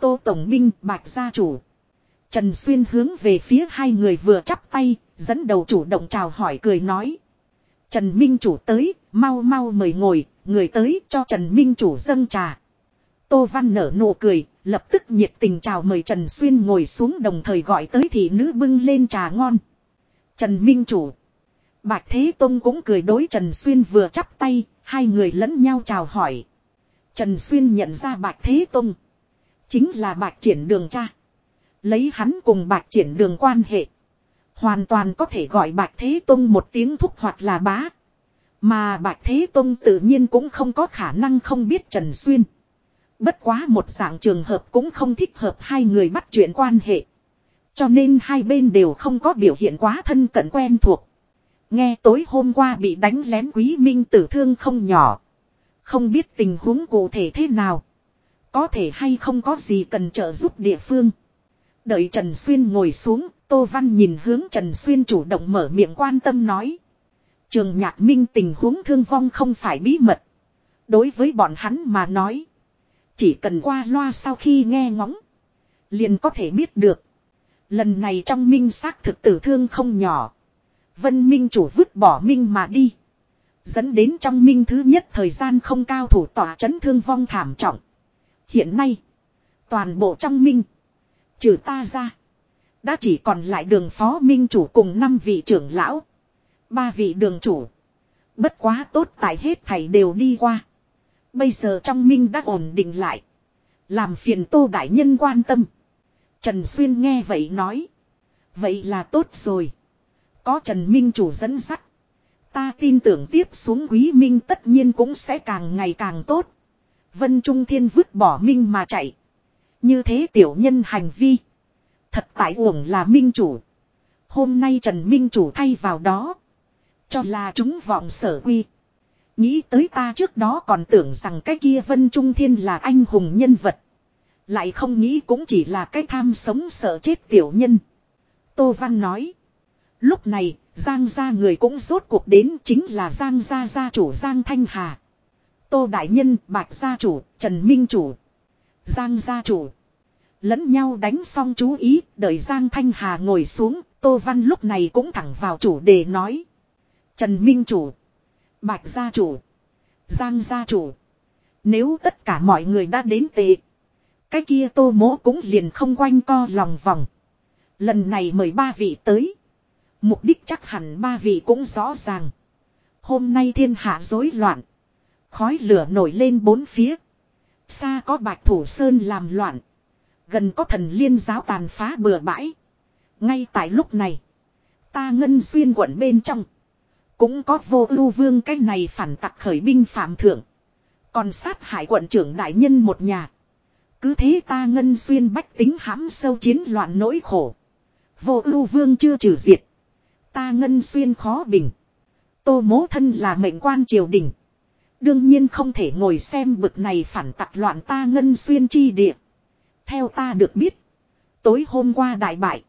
Tô Tổng Minh Bạch gia chủ. Trần Xuyên hướng về phía hai người vừa chắp tay, dẫn đầu chủ động chào hỏi cười nói. Trần Minh chủ tới, mau mau mời ngồi, người tới cho Trần Minh chủ dâng trà. Tô Văn nở nụ cười, lập tức nhiệt tình chào mời Trần Xuyên ngồi xuống đồng thời gọi tới thị nữ bưng lên trà ngon. Trần Minh chủ. Bạch Thế Tông cũng cười đối Trần Xuyên vừa chắp tay, hai người lẫn nhau chào hỏi. Trần Xuyên nhận ra Bạch Thế Tông. Chính là Bạch Triển Đường cha. Lấy hắn cùng Bạch Triển Đường quan hệ. Hoàn toàn có thể gọi Bạch Thế Tông một tiếng thúc hoặc là bá. Mà Bạch Thế Tông tự nhiên cũng không có khả năng không biết Trần Xuyên. Bất quá một dạng trường hợp cũng không thích hợp hai người bắt chuyện quan hệ. Cho nên hai bên đều không có biểu hiện quá thân cận quen thuộc. Nghe tối hôm qua bị đánh lén quý minh tử thương không nhỏ. Không biết tình huống cụ thể thế nào. Có thể hay không có gì cần trợ giúp địa phương. Đợi Trần Xuyên ngồi xuống, Tô Văn nhìn hướng Trần Xuyên chủ động mở miệng quan tâm nói. Trường nhạc minh tình huống thương vong không phải bí mật. Đối với bọn hắn mà nói. Chỉ cần qua loa sau khi nghe ngóng. Liền có thể biết được. Lần này trong minh xác thực tử thương không nhỏ. Vân minh chủ vứt bỏ minh mà đi. Dẫn đến trong minh thứ nhất thời gian không cao thủ tỏa chấn thương vong thảm trọng. Hiện nay. Toàn bộ trong minh. Trừ ta ra. Đã chỉ còn lại đường phó minh chủ cùng năm vị trưởng lão. Ba vị đường chủ. Bất quá tốt tại hết thầy đều đi qua. Bây giờ trong minh đã ổn định lại. Làm phiền tô đại nhân quan tâm. Trần Xuyên nghe vậy nói. Vậy là tốt rồi. Có Trần Minh chủ dẫn dắt. Ta tin tưởng tiếp xuống quý minh tất nhiên cũng sẽ càng ngày càng tốt. Vân Trung Thiên vứt bỏ minh mà chạy. Như thế tiểu nhân hành vi. Thật tại uổng là minh chủ. Hôm nay Trần Minh chủ thay vào đó. Cho là chúng vọng sở quy. Nghĩ tới ta trước đó còn tưởng rằng cái kia Vân Trung Thiên là anh hùng nhân vật. Lại không nghĩ cũng chỉ là cái tham sống sợ chết tiểu nhân. Tô Văn nói. Lúc này, Giang gia người cũng rốt cuộc đến chính là Giang gia gia chủ Giang Thanh Hà. Tô Đại Nhân, Bạch gia chủ, Trần Minh chủ. Giang gia chủ. Lẫn nhau đánh xong chú ý, đợi Giang Thanh Hà ngồi xuống, Tô Văn lúc này cũng thẳng vào chủ đề nói. Trần Minh chủ. Bạch gia chủ. Giang gia chủ. Nếu tất cả mọi người đã đến tệ. Cái kia tô mỗ cũng liền không quanh co lòng vòng. Lần này mời ba vị tới. Mục đích chắc hẳn ba vị cũng rõ ràng. Hôm nay thiên hạ rối loạn. Khói lửa nổi lên bốn phía. Xa có bạch thủ sơn làm loạn. Gần có thần liên giáo tàn phá bừa bãi. Ngay tại lúc này. Ta ngân xuyên quận bên trong. Cũng có vô ưu vương cái này phản tặc khởi binh phạm thượng. Còn sát hại quận trưởng đại nhân một nhà. Cứ thế ta ngân xuyên bách tính hãm sâu chiến loạn nỗi khổ. Vô ưu vương chưa trừ diệt. Ta ngân xuyên khó bình. Tô mố thân là mệnh quan triều đình. Đương nhiên không thể ngồi xem bực này phản tặc loạn ta ngân xuyên chi địa. Theo ta được biết. Tối hôm qua đại bại.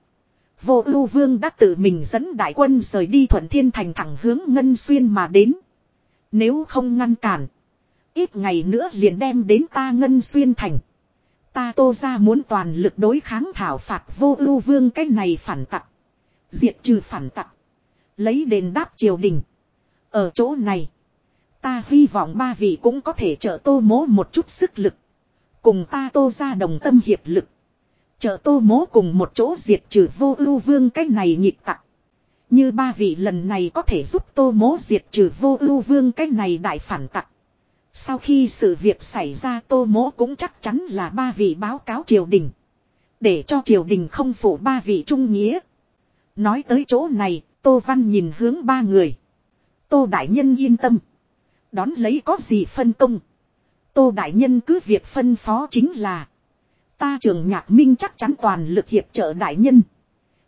Vô ưu vương đã tự mình dẫn đại quân rời đi thuận thiên thành thẳng hướng ngân xuyên mà đến. Nếu không ngăn cản. Ít ngày nữa liền đem đến ta ngân xuyên thành. Ta tô ra muốn toàn lực đối kháng thảo phạt vô ưu vương cái này phản tặc. Diệt trừ phản tặc. Lấy đền đáp triều đình. Ở chỗ này. Ta hy vọng ba vị cũng có thể trợ tô mố một chút sức lực. Cùng ta tô ra đồng tâm hiệp lực. Trợ tô mố cùng một chỗ diệt trừ vô ưu vương cái này nhịp tặc. Như ba vị lần này có thể giúp tô mố diệt trừ vô ưu vương cái này đại phản tặc. Sau khi sự việc xảy ra tô mố cũng chắc chắn là ba vị báo cáo triều đình. Để cho triều đình không phủ ba vị trung nghĩa. Nói tới chỗ này, Tô Văn nhìn hướng ba người. Tô Đại Nhân yên tâm. Đón lấy có gì phân công. Tô Đại Nhân cứ việc phân phó chính là. Ta trường nhạc minh chắc chắn toàn lực hiệp trợ Đại Nhân.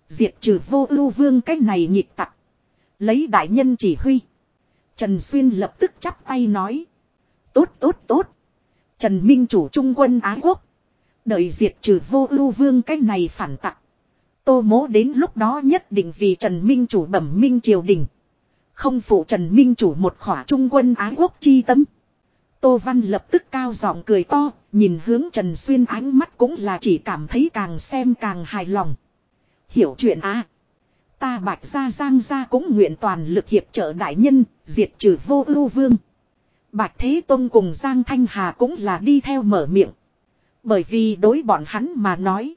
Diệt trừ vô ưu vương cái này nhịp tặc. Lấy Đại Nhân chỉ huy. Trần Xuyên lập tức chắp tay nói. Tốt tốt tốt. Trần Minh chủ trung quân á Quốc. Đợi diệt trừ vô ưu vương cái này phản tặc. Tô mố đến lúc đó nhất định vì Trần Minh chủ bẩm minh triều đình. Không phụ Trần Minh chủ một khỏa trung quân ái quốc chi tâm. Tô Văn lập tức cao giọng cười to, nhìn hướng Trần Xuyên ánh mắt cũng là chỉ cảm thấy càng xem càng hài lòng. Hiểu chuyện à? Ta bạch gia giang gia cũng nguyện toàn lực hiệp trợ đại nhân, diệt trừ vô ưu vương. Bạch Thế Tông cùng Giang Thanh Hà cũng là đi theo mở miệng. Bởi vì đối bọn hắn mà nói.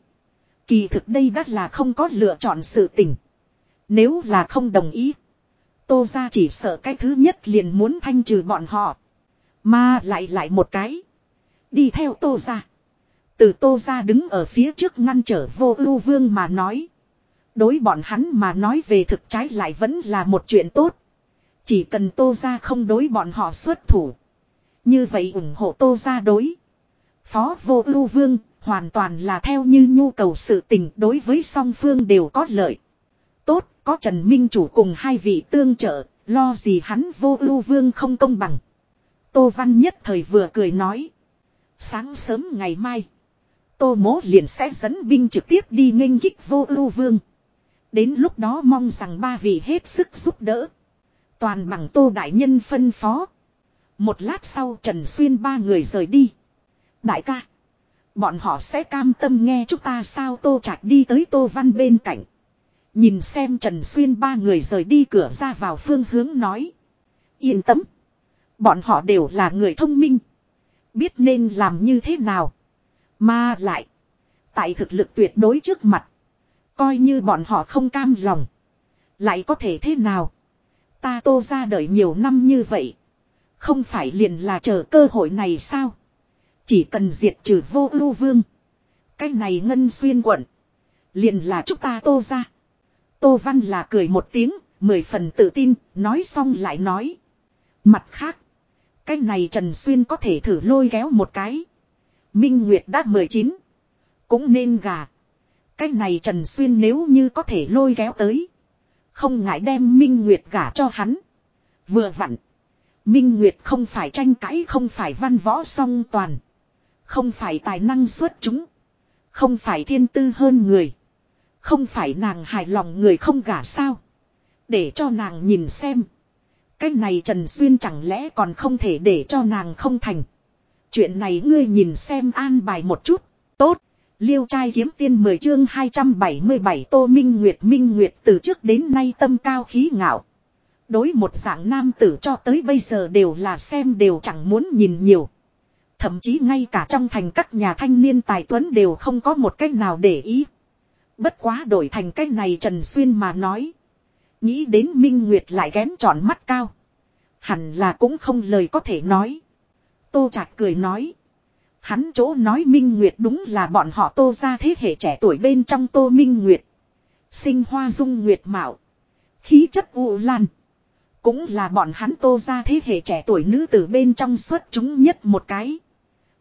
Kỳ thực đây đã là không có lựa chọn sự tình. Nếu là không đồng ý. Tô ra chỉ sợ cái thứ nhất liền muốn thanh trừ bọn họ. Mà lại lại một cái. Đi theo tô ra. Từ tô ra đứng ở phía trước ngăn trở vô ưu vương mà nói. Đối bọn hắn mà nói về thực trái lại vẫn là một chuyện tốt. Chỉ cần tô ra không đối bọn họ xuất thủ. Như vậy ủng hộ tô ra đối. Phó vô ưu vương hoàn toàn là theo như nhu cầu sự tình đối với song phương đều có lợi. Có Trần Minh chủ cùng hai vị tương trợ, lo gì hắn vô ưu vương không công bằng. Tô Văn nhất thời vừa cười nói. Sáng sớm ngày mai, Tô Mố liền sẽ dẫn binh trực tiếp đi nghênh kích vô ưu vương. Đến lúc đó mong rằng ba vị hết sức giúp đỡ. Toàn bằng Tô Đại Nhân phân phó. Một lát sau Trần Xuyên ba người rời đi. Đại ca. Bọn họ sẽ cam tâm nghe chúng ta sao Tô Trạch đi tới Tô Văn bên cạnh. Nhìn xem Trần Xuyên ba người rời đi cửa ra vào phương hướng nói. Yên tâm. Bọn họ đều là người thông minh. Biết nên làm như thế nào. Mà lại. Tại thực lực tuyệt đối trước mặt. Coi như bọn họ không cam lòng. Lại có thể thế nào. Ta tô ra đợi nhiều năm như vậy. Không phải liền là chờ cơ hội này sao. Chỉ cần diệt trừ vô ưu vương. Cái này ngân xuyên quận. Liền là chúng ta tô ra. Tô Văn là cười một tiếng, mười phần tự tin, nói xong lại nói. Mặt khác. Cái này Trần Xuyên có thể thử lôi kéo một cái. Minh Nguyệt đã 19. Cũng nên gà. Cái này Trần Xuyên nếu như có thể lôi kéo tới. Không ngại đem Minh Nguyệt gả cho hắn. Vừa vặn. Minh Nguyệt không phải tranh cãi không phải văn võ song toàn. Không phải tài năng xuất chúng. Không phải thiên tư hơn người. Không phải nàng hài lòng người không gả sao. Để cho nàng nhìn xem. Cái này Trần Xuyên chẳng lẽ còn không thể để cho nàng không thành. Chuyện này ngươi nhìn xem an bài một chút. Tốt. Liêu trai kiếm tiên 10 chương 277 Tô Minh Nguyệt Minh Nguyệt từ trước đến nay tâm cao khí ngạo. Đối một dạng nam tử cho tới bây giờ đều là xem đều chẳng muốn nhìn nhiều. Thậm chí ngay cả trong thành các nhà thanh niên tài tuấn đều không có một cách nào để ý. Bất quá đổi thành cái này Trần Xuyên mà nói. Nghĩ đến Minh Nguyệt lại ghém tròn mắt cao. Hẳn là cũng không lời có thể nói. Tô Trạch cười nói. Hắn chỗ nói Minh Nguyệt đúng là bọn họ tô ra thế hệ trẻ tuổi bên trong tô Minh Nguyệt. Sinh hoa dung Nguyệt Mạo. Khí chất u lan. Cũng là bọn hắn tô ra thế hệ trẻ tuổi nữ tử bên trong xuất chúng nhất một cái.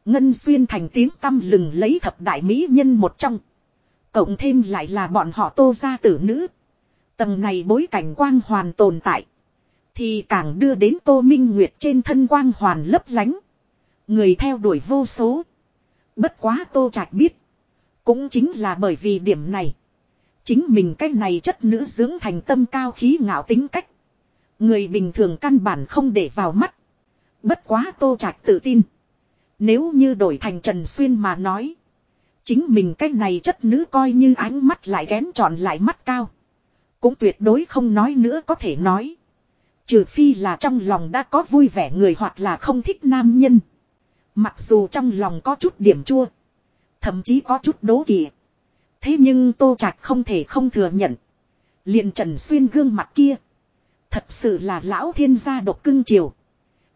Ngân xuyên thành tiếng tâm lừng lấy thập đại mỹ nhân một trong. Cộng thêm lại là bọn họ tô ra tử nữ. Tầng này bối cảnh quang hoàn tồn tại. Thì càng đưa đến tô minh nguyệt trên thân quang hoàn lấp lánh. Người theo đuổi vô số. Bất quá tô trạch biết. Cũng chính là bởi vì điểm này. Chính mình cái này chất nữ dưỡng thành tâm cao khí ngạo tính cách. Người bình thường căn bản không để vào mắt. Bất quá tô trạch tự tin. Nếu như đổi thành Trần Xuyên mà nói. Chính mình cái này chất nữ coi như ánh mắt lại ghén tròn lại mắt cao. Cũng tuyệt đối không nói nữa có thể nói. Trừ phi là trong lòng đã có vui vẻ người hoặc là không thích nam nhân. Mặc dù trong lòng có chút điểm chua. Thậm chí có chút đố kỵ. Thế nhưng Tô Trạch không thể không thừa nhận. liền Trần Xuyên gương mặt kia. Thật sự là lão thiên gia độc cưng chiều.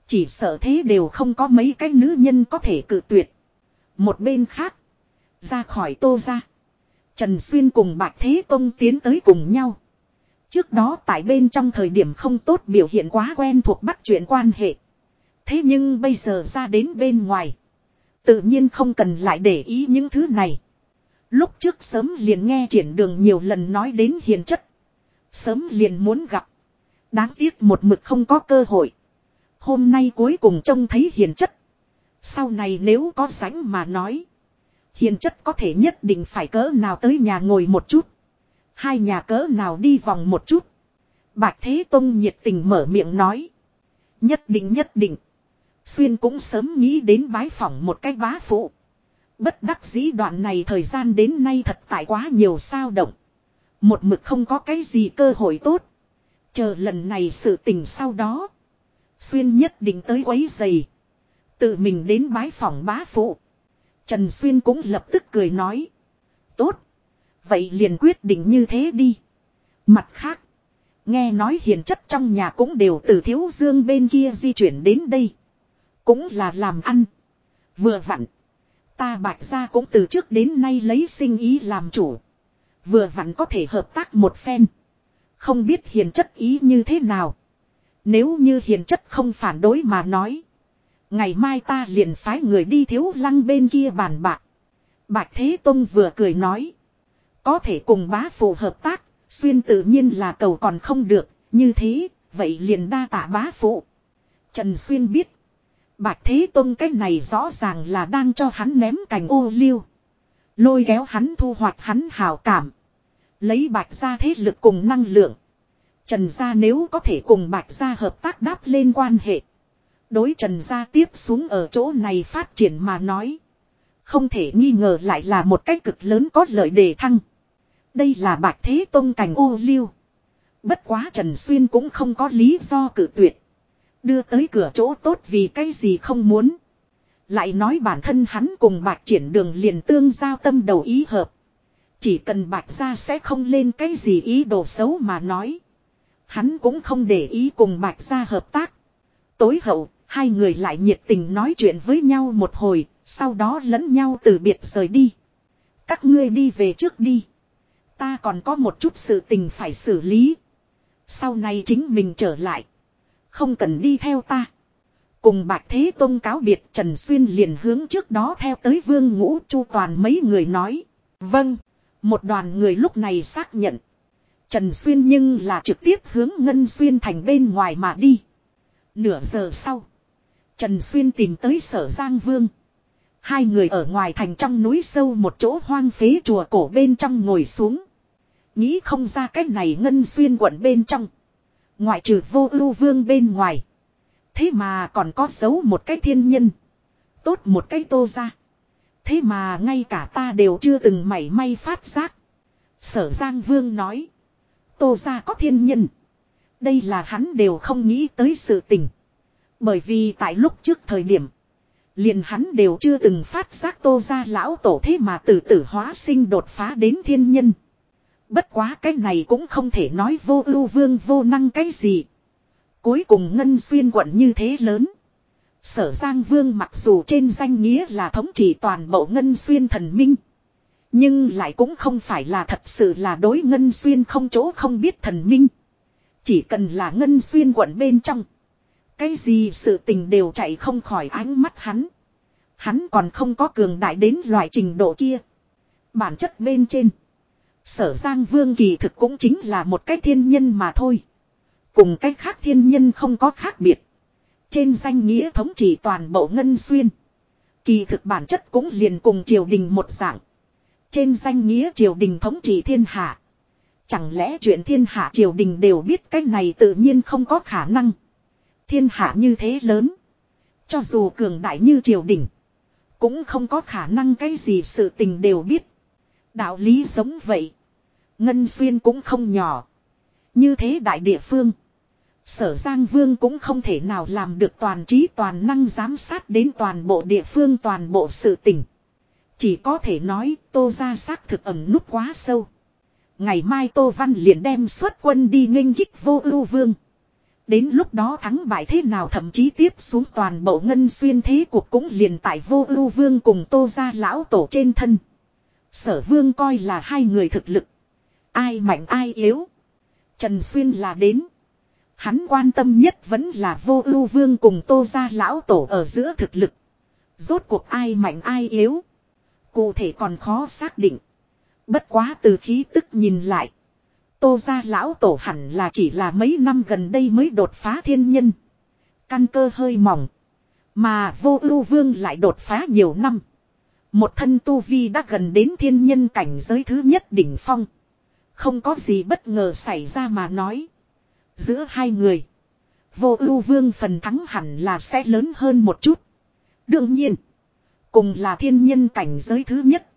Chỉ sợ thế đều không có mấy cái nữ nhân có thể cự tuyệt. Một bên khác. Ra khỏi tô ra. Trần Xuyên cùng Bạch Thế Tông tiến tới cùng nhau. Trước đó tại bên trong thời điểm không tốt biểu hiện quá quen thuộc bắt chuyện quan hệ. Thế nhưng bây giờ ra đến bên ngoài. Tự nhiên không cần lại để ý những thứ này. Lúc trước sớm liền nghe triển đường nhiều lần nói đến hiền chất. Sớm liền muốn gặp. Đáng tiếc một mực không có cơ hội. Hôm nay cuối cùng trông thấy hiền chất. Sau này nếu có sánh mà nói. Hiền chất có thể nhất định phải cỡ nào tới nhà ngồi một chút. Hai nhà cỡ nào đi vòng một chút. Bạch Thế Tông nhiệt tình mở miệng nói. Nhất định nhất định. Xuyên cũng sớm nghĩ đến bái phỏng một cái bá phụ. Bất đắc dĩ đoạn này thời gian đến nay thật tại quá nhiều sao động. Một mực không có cái gì cơ hội tốt. Chờ lần này sự tình sau đó. Xuyên nhất định tới quấy giày. Tự mình đến bái phỏng bá phụ. Trần Xuyên cũng lập tức cười nói. Tốt. Vậy liền quyết định như thế đi. Mặt khác. Nghe nói hiền chất trong nhà cũng đều từ thiếu dương bên kia di chuyển đến đây. Cũng là làm ăn. Vừa vặn. Ta bạch ra cũng từ trước đến nay lấy sinh ý làm chủ. Vừa vặn có thể hợp tác một phen. Không biết hiền chất ý như thế nào. Nếu như hiền chất không phản đối mà nói. Ngày mai ta liền phái người đi thiếu lăng bên kia bàn bạc. Bạch Thế Tông vừa cười nói. Có thể cùng bá phụ hợp tác, xuyên tự nhiên là cầu còn không được, như thế, vậy liền đa tạ bá phụ. Trần Xuyên biết. Bạch Thế Tông cái này rõ ràng là đang cho hắn ném cành ô liu. Lôi kéo hắn thu hoạch hắn hào cảm. Lấy bạch ra thế lực cùng năng lượng. Trần gia nếu có thể cùng bạch gia hợp tác đáp lên quan hệ. Đối trần gia tiếp xuống ở chỗ này phát triển mà nói. Không thể nghi ngờ lại là một cách cực lớn có lợi đề thăng. Đây là bạc thế tông cảnh ô liu. Bất quá Trần Xuyên cũng không có lý do cử tuyệt. Đưa tới cửa chỗ tốt vì cái gì không muốn. Lại nói bản thân hắn cùng bạc triển đường liền tương giao tâm đầu ý hợp. Chỉ cần bạc ra sẽ không lên cái gì ý đồ xấu mà nói. Hắn cũng không để ý cùng bạc ra hợp tác. Tối hậu, hai người lại nhiệt tình nói chuyện với nhau một hồi, sau đó lẫn nhau từ biệt rời đi. Các ngươi đi về trước đi. Ta còn có một chút sự tình phải xử lý. Sau này chính mình trở lại. Không cần đi theo ta. Cùng Bạch Thế Tông cáo biệt Trần Xuyên liền hướng trước đó theo tới Vương Ngũ Chu Toàn mấy người nói. Vâng. Một đoàn người lúc này xác nhận. Trần Xuyên nhưng là trực tiếp hướng Ngân Xuyên thành bên ngoài mà đi. Nửa giờ sau. Trần Xuyên tìm tới sở Giang Vương. Hai người ở ngoài thành trong núi sâu một chỗ hoang phế chùa cổ bên trong ngồi xuống. Nghĩ không ra cách này Ngân Xuyên quận bên trong. Ngoại trừ vô ưu vương bên ngoài. Thế mà còn có xấu một cái thiên nhân. Tốt một cái tô ra. Thế mà ngay cả ta đều chưa từng mảy may phát giác. Sở Giang Vương nói. Tô ra có thiên nhân. Đây là hắn đều không nghĩ tới sự tình. Bởi vì tại lúc trước thời điểm. Liền hắn đều chưa từng phát giác tô ra lão tổ thế mà từ tử hóa sinh đột phá đến thiên nhân. Bất quá cái này cũng không thể nói vô ưu vương vô năng cái gì. Cuối cùng ngân xuyên quận như thế lớn. Sở Giang Vương mặc dù trên danh nghĩa là thống trị toàn bộ ngân xuyên thần minh. Nhưng lại cũng không phải là thật sự là đối ngân xuyên không chỗ không biết thần minh. Chỉ cần là ngân xuyên quận bên trong. Cái gì sự tình đều chạy không khỏi ánh mắt hắn. Hắn còn không có cường đại đến loại trình độ kia. Bản chất bên trên. Sở Giang Vương kỳ thực cũng chính là một cái thiên nhân mà thôi. Cùng cái khác thiên nhân không có khác biệt. Trên danh nghĩa thống trị toàn bộ Ngân Xuyên. Kỳ thực bản chất cũng liền cùng triều đình một dạng. Trên danh nghĩa triều đình thống trị thiên hạ. Chẳng lẽ chuyện thiên hạ triều đình đều biết cái này tự nhiên không có khả năng. Thiên hạ như thế lớn. Cho dù cường đại như triều đình. Cũng không có khả năng cái gì sự tình đều biết. Đạo lý giống vậy. Ngân xuyên cũng không nhỏ. Như thế đại địa phương. Sở Giang Vương cũng không thể nào làm được toàn trí toàn năng giám sát đến toàn bộ địa phương toàn bộ sự tình. Chỉ có thể nói tô ra xác thực ẩm nút quá sâu. Ngày mai Tô Văn liền đem xuất quân đi nghênh kích vô ưu vương. Đến lúc đó thắng bại thế nào thậm chí tiếp xuống toàn bộ ngân xuyên thế cuộc cũng liền tại vô ưu vương cùng tô ra lão tổ trên thân. Sở vương coi là hai người thực lực. Ai mạnh ai yếu. Trần Xuyên là đến. Hắn quan tâm nhất vẫn là vô ưu vương cùng tô ra lão tổ ở giữa thực lực. Rốt cuộc ai mạnh ai yếu. Cụ thể còn khó xác định. Bất quá từ khí tức nhìn lại. Tô gia lão tổ hẳn là chỉ là mấy năm gần đây mới đột phá thiên nhân. Căn cơ hơi mỏng. Mà vô ưu vương lại đột phá nhiều năm. Một thân tu vi đã gần đến thiên nhân cảnh giới thứ nhất đỉnh phong. Không có gì bất ngờ xảy ra mà nói. Giữa hai người. Vô ưu vương phần thắng hẳn là sẽ lớn hơn một chút. Đương nhiên. Cùng là thiên nhân cảnh giới thứ nhất.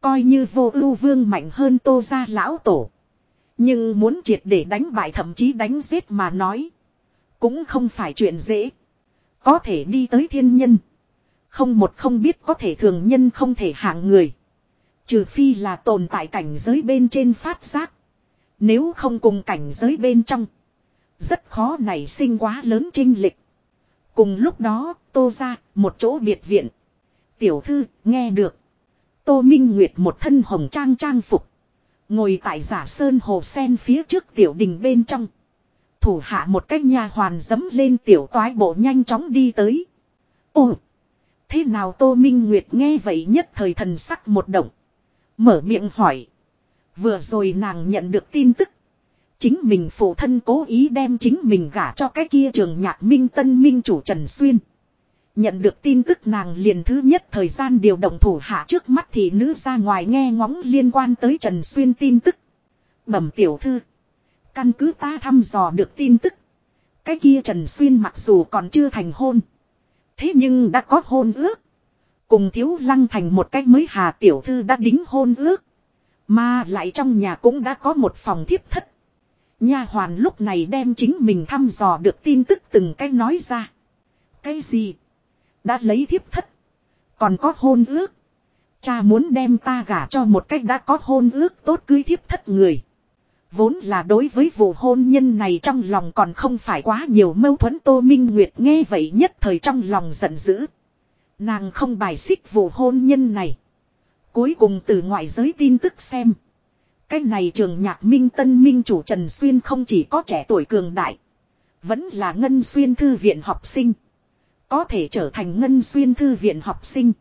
Coi như vô ưu vương mạnh hơn tô gia lão tổ. Nhưng muốn triệt để đánh bại thậm chí đánh giết mà nói. Cũng không phải chuyện dễ. Có thể đi tới thiên nhân. Không một không biết có thể thường nhân không thể hạng người. Trừ phi là tồn tại cảnh giới bên trên phát giác. Nếu không cùng cảnh giới bên trong. Rất khó nảy sinh quá lớn trinh lịch. Cùng lúc đó, tô ra, một chỗ biệt viện. Tiểu thư, nghe được. Tô Minh Nguyệt một thân hồng trang trang phục. Ngồi tại giả sơn hồ sen phía trước tiểu đình bên trong. Thủ hạ một cách nhà hoàn dấm lên tiểu toái bộ nhanh chóng đi tới. Ồ! Thế nào Tô Minh Nguyệt nghe vậy nhất thời thần sắc một động. Mở miệng hỏi. Vừa rồi nàng nhận được tin tức. Chính mình phụ thân cố ý đem chính mình gả cho cái kia trường nhạc minh tân minh chủ Trần Xuyên. Nhận được tin tức nàng liền thứ nhất thời gian điều động thủ hạ trước mắt thì nữ ra ngoài nghe ngóng liên quan tới Trần Xuyên tin tức. Bẩm tiểu thư. Căn cứ ta thăm dò được tin tức. Cái kia Trần Xuyên mặc dù còn chưa thành hôn. Thế nhưng đã có hôn ước. Cùng thiếu lăng thành một cách mới hà tiểu thư đã đính hôn ước. Mà lại trong nhà cũng đã có một phòng thiếp thất. Nha hoàn lúc này đem chính mình thăm dò được tin tức từng cách nói ra. Cái gì? Đã lấy thiếp thất. Còn có hôn ước. Cha muốn đem ta gả cho một cách đã có hôn ước tốt cưới thiếp thất người. Vốn là đối với vụ hôn nhân này trong lòng còn không phải quá nhiều mâu thuẫn Tô Minh Nguyệt nghe vậy nhất thời trong lòng giận dữ. Nàng không bài xích vụ hôn nhân này. Cuối cùng từ ngoại giới tin tức xem. Cái này trường nhạc minh tân minh chủ Trần Xuyên không chỉ có trẻ tuổi cường đại. Vẫn là ngân xuyên thư viện học sinh. Có thể trở thành ngân xuyên thư viện học sinh.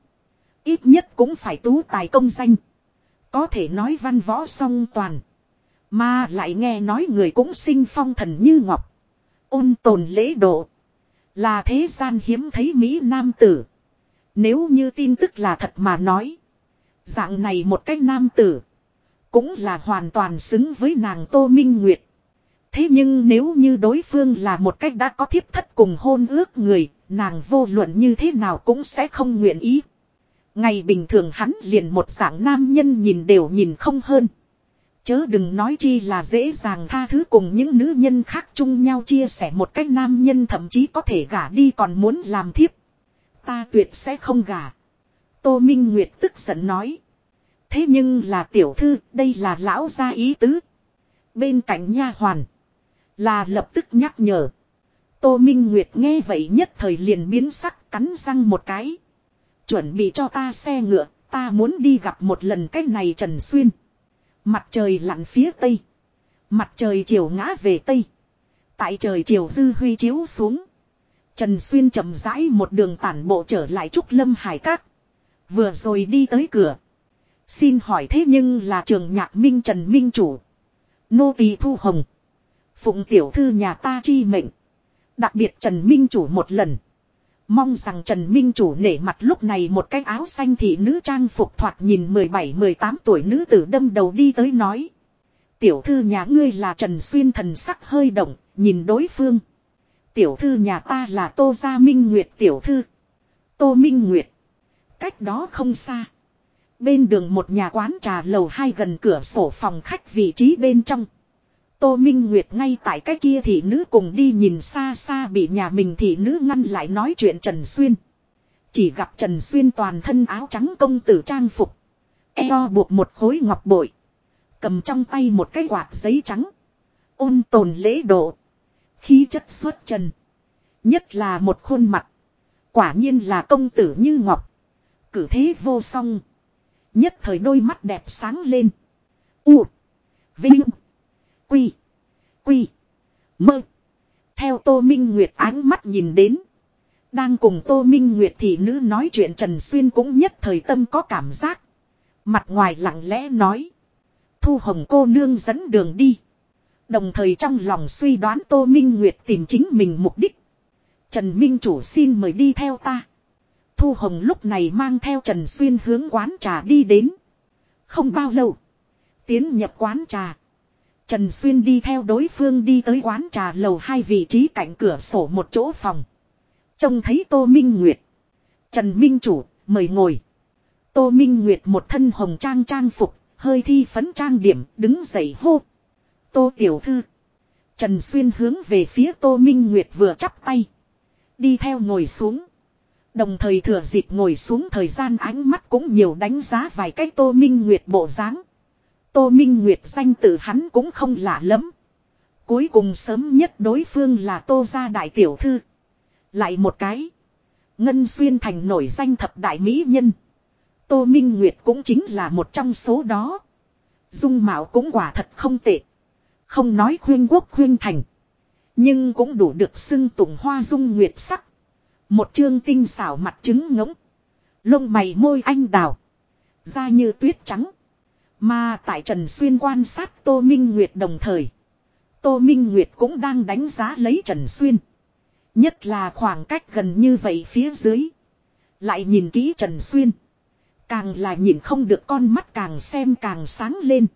Ít nhất cũng phải tú tài công danh. Có thể nói văn võ song toàn. Mà lại nghe nói người cũng sinh phong thần như ngọc. Ôn tồn lễ độ. Là thế gian hiếm thấy Mỹ Nam tử. Nếu như tin tức là thật mà nói. Dạng này một cách nam tử. Cũng là hoàn toàn xứng với nàng Tô Minh Nguyệt. Thế nhưng nếu như đối phương là một cách đã có thiếp thất cùng hôn ước người, nàng vô luận như thế nào cũng sẽ không nguyện ý. Ngày bình thường hắn liền một dạng nam nhân nhìn đều nhìn không hơn. Chớ đừng nói chi là dễ dàng tha thứ cùng những nữ nhân khác chung nhau chia sẻ một cách nam nhân thậm chí có thể gả đi còn muốn làm thiếp. Ta tuyệt sẽ không gả. Tô Minh Nguyệt tức giận nói. Thế nhưng là tiểu thư, đây là lão gia ý tứ. Bên cạnh nha hoàn. Là lập tức nhắc nhở. Tô Minh Nguyệt nghe vậy nhất thời liền biến sắc cắn răng một cái. Chuẩn bị cho ta xe ngựa, ta muốn đi gặp một lần cách này Trần Xuyên. Mặt trời lặn phía tây. Mặt trời chiều ngã về tây. Tại trời chiều dư huy chiếu xuống. Trần Xuyên chậm rãi một đường tản bộ trở lại Trúc Lâm Hải Các. Vừa rồi đi tới cửa. Xin hỏi thế nhưng là trường nhạc minh Trần Minh Chủ. Nô tỳ Thu Hồng. Phụng tiểu thư nhà ta chi mệnh. Đặc biệt Trần Minh Chủ một lần. Mong rằng Trần Minh Chủ nể mặt lúc này một cái áo xanh thị nữ trang phục thoạt nhìn 17-18 tuổi nữ tử đâm đầu đi tới nói. Tiểu thư nhà ngươi là Trần Xuyên thần sắc hơi động, nhìn đối phương. Tiểu thư nhà ta là Tô Gia Minh Nguyệt tiểu thư. Tô Minh Nguyệt. Cách đó không xa. Bên đường một nhà quán trà lầu hai gần cửa sổ phòng khách vị trí bên trong. Tô Minh Nguyệt ngay tại cái kia thị nữ cùng đi nhìn xa xa bị nhà mình thị nữ ngăn lại nói chuyện Trần Xuyên. Chỉ gặp Trần Xuyên toàn thân áo trắng công tử trang phục. Eo buộc một khối ngọc bội. Cầm trong tay một cái quạt giấy trắng. Ôn tồn lễ độ. Khí chất xuất trần. Nhất là một khuôn mặt. Quả nhiên là công tử như ngọc. Cử thế vô song. Nhất thời đôi mắt đẹp sáng lên. U. Vinh. Quy. Quy. Mơ. Theo Tô Minh Nguyệt ánh mắt nhìn đến. Đang cùng Tô Minh Nguyệt thì nữ nói chuyện Trần Xuyên cũng nhất thời tâm có cảm giác. Mặt ngoài lặng lẽ nói. Thu Hồng cô nương dẫn đường đi. Đồng thời trong lòng suy đoán Tô Minh Nguyệt tìm chính mình mục đích. Trần Minh Chủ xin mời đi theo ta. Thu Hồng lúc này mang theo Trần Xuyên hướng quán trà đi đến. Không bao lâu. Tiến nhập quán trà. Trần Xuyên đi theo đối phương đi tới quán trà lầu hai vị trí cạnh cửa sổ một chỗ phòng. Trông thấy Tô Minh Nguyệt. Trần Minh Chủ, mời ngồi. Tô Minh Nguyệt một thân hồng trang trang phục, hơi thi phấn trang điểm, đứng dậy hô. Tô Tiểu Thư. Trần Xuyên hướng về phía Tô Minh Nguyệt vừa chắp tay. Đi theo ngồi xuống. Đồng thời thừa dịp ngồi xuống thời gian ánh mắt cũng nhiều đánh giá vài cách Tô Minh Nguyệt bộ dáng. Tô Minh Nguyệt danh tự hắn cũng không lạ lắm. Cuối cùng sớm nhất đối phương là Tô gia đại tiểu thư. Lại một cái. Ngân Xuyên thành nổi danh thập đại mỹ nhân. Tô Minh Nguyệt cũng chính là một trong số đó. Dung mạo cũng quả thật không tệ. Không nói khuyên quốc khuyên thành. Nhưng cũng đủ được xưng tụng hoa dung nguyệt sắc. Một chương tinh xảo mặt trứng ngỗng. Lông mày môi anh đào. Da như tuyết trắng. Mà tại Trần Xuyên quan sát Tô Minh Nguyệt đồng thời. Tô Minh Nguyệt cũng đang đánh giá lấy Trần Xuyên. Nhất là khoảng cách gần như vậy phía dưới. Lại nhìn kỹ Trần Xuyên. Càng là nhìn không được con mắt càng xem càng sáng lên.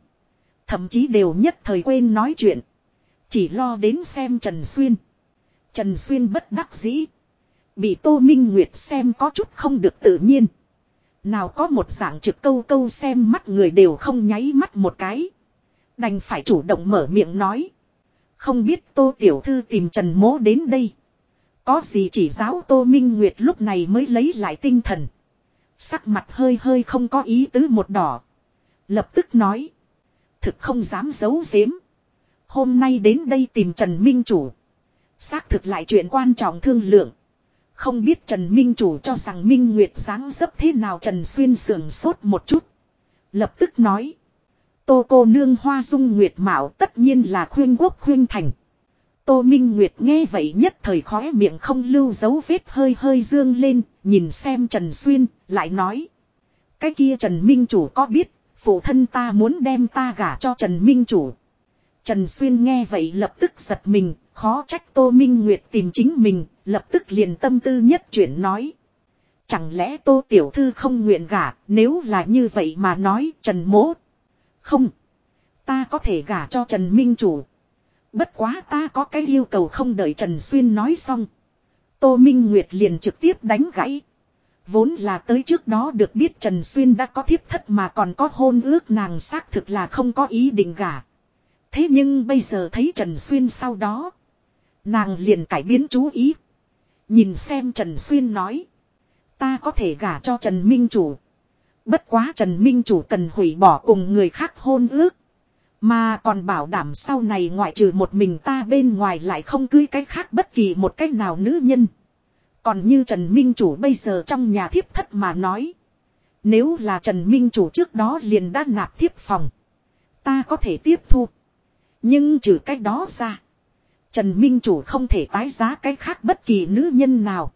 Thậm chí đều nhất thời quên nói chuyện. Chỉ lo đến xem Trần Xuyên. Trần Xuyên bất đắc dĩ. Bị Tô Minh Nguyệt xem có chút không được tự nhiên. Nào có một dạng trực câu câu xem mắt người đều không nháy mắt một cái. Đành phải chủ động mở miệng nói. Không biết Tô Tiểu Thư tìm Trần Mố đến đây. Có gì chỉ giáo Tô Minh Nguyệt lúc này mới lấy lại tinh thần. Sắc mặt hơi hơi không có ý tứ một đỏ. Lập tức nói. Thực không dám giấu giếm. Hôm nay đến đây tìm Trần Minh Chủ. Xác thực lại chuyện quan trọng thương lượng. Không biết Trần Minh Chủ cho rằng Minh Nguyệt sáng dấp thế nào Trần Xuyên sườn sốt một chút. Lập tức nói. Tô cô nương hoa dung Nguyệt Mạo tất nhiên là khuyên quốc khuyên thành. Tô Minh Nguyệt nghe vậy nhất thời khóe miệng không lưu dấu vết hơi hơi dương lên, nhìn xem Trần Xuyên, lại nói. Cái kia Trần Minh Chủ có biết, phụ thân ta muốn đem ta gả cho Trần Minh Chủ. Trần Xuyên nghe vậy lập tức giật mình, khó trách Tô Minh Nguyệt tìm chính mình, lập tức liền tâm tư nhất chuyển nói. Chẳng lẽ Tô Tiểu Thư không nguyện gả, nếu là như vậy mà nói Trần Mỗ. Không, ta có thể gả cho Trần Minh Chủ. Bất quá ta có cái yêu cầu không đợi Trần Xuyên nói xong. Tô Minh Nguyệt liền trực tiếp đánh gãy. Vốn là tới trước đó được biết Trần Xuyên đã có thiếp thất mà còn có hôn ước nàng xác thực là không có ý định gả. Thế nhưng bây giờ thấy Trần Xuyên sau đó. Nàng liền cải biến chú ý. Nhìn xem Trần Xuyên nói. Ta có thể gả cho Trần Minh Chủ. Bất quá Trần Minh Chủ cần hủy bỏ cùng người khác hôn ước. Mà còn bảo đảm sau này ngoại trừ một mình ta bên ngoài lại không cưới cách khác bất kỳ một cách nào nữ nhân. Còn như Trần Minh Chủ bây giờ trong nhà thiếp thất mà nói. Nếu là Trần Minh Chủ trước đó liền đã nạp thiếp phòng. Ta có thể tiếp thu. Nhưng trừ cách đó ra. Trần Minh Chủ không thể tái giá cái khác bất kỳ nữ nhân nào.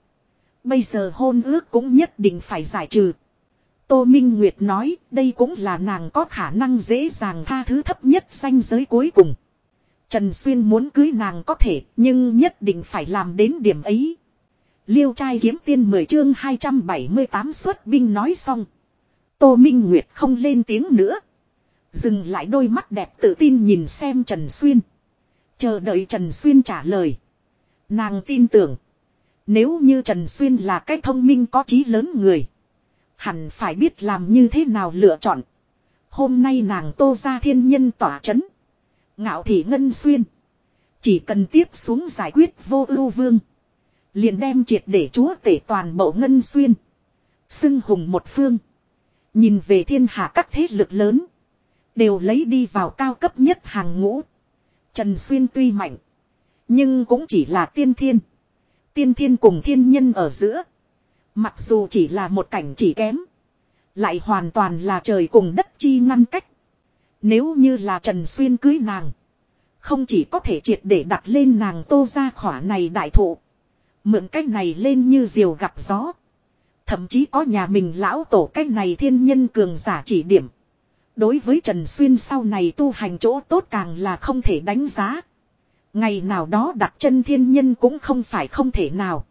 Bây giờ hôn ước cũng nhất định phải giải trừ. Tô Minh Nguyệt nói, đây cũng là nàng có khả năng dễ dàng tha thứ thấp nhất danh giới cuối cùng. Trần Xuyên muốn cưới nàng có thể, nhưng nhất định phải làm đến điểm ấy. Liêu trai kiếm tiên 10 chương 278 xuất binh nói xong. Tô Minh Nguyệt không lên tiếng nữa. Dừng lại đôi mắt đẹp tự tin nhìn xem Trần Xuyên. Chờ đợi Trần Xuyên trả lời. Nàng tin tưởng. Nếu như Trần Xuyên là cái thông minh có trí lớn người. Hẳn phải biết làm như thế nào lựa chọn. Hôm nay nàng tô ra thiên nhân tỏa chấn. Ngạo thị ngân xuyên. Chỉ cần tiếp xuống giải quyết vô ưu vương. Liền đem triệt để chúa tể toàn bộ ngân xuyên. Xưng hùng một phương. Nhìn về thiên hạ các thế lực lớn. Đều lấy đi vào cao cấp nhất hàng ngũ. Trần Xuyên tuy mạnh. Nhưng cũng chỉ là tiên thiên. Tiên thiên cùng thiên nhân ở giữa. Mặc dù chỉ là một cảnh chỉ kém. Lại hoàn toàn là trời cùng đất chi ngăn cách. Nếu như là Trần Xuyên cưới nàng. Không chỉ có thể triệt để đặt lên nàng tô ra khỏa này đại thụ. Mượn cách này lên như diều gặp gió. Thậm chí có nhà mình lão tổ cách này thiên nhân cường giả chỉ điểm. Đối với Trần Xuyên sau này tu hành chỗ tốt càng là không thể đánh giá. Ngày nào đó đặt chân thiên nhân cũng không phải không thể nào.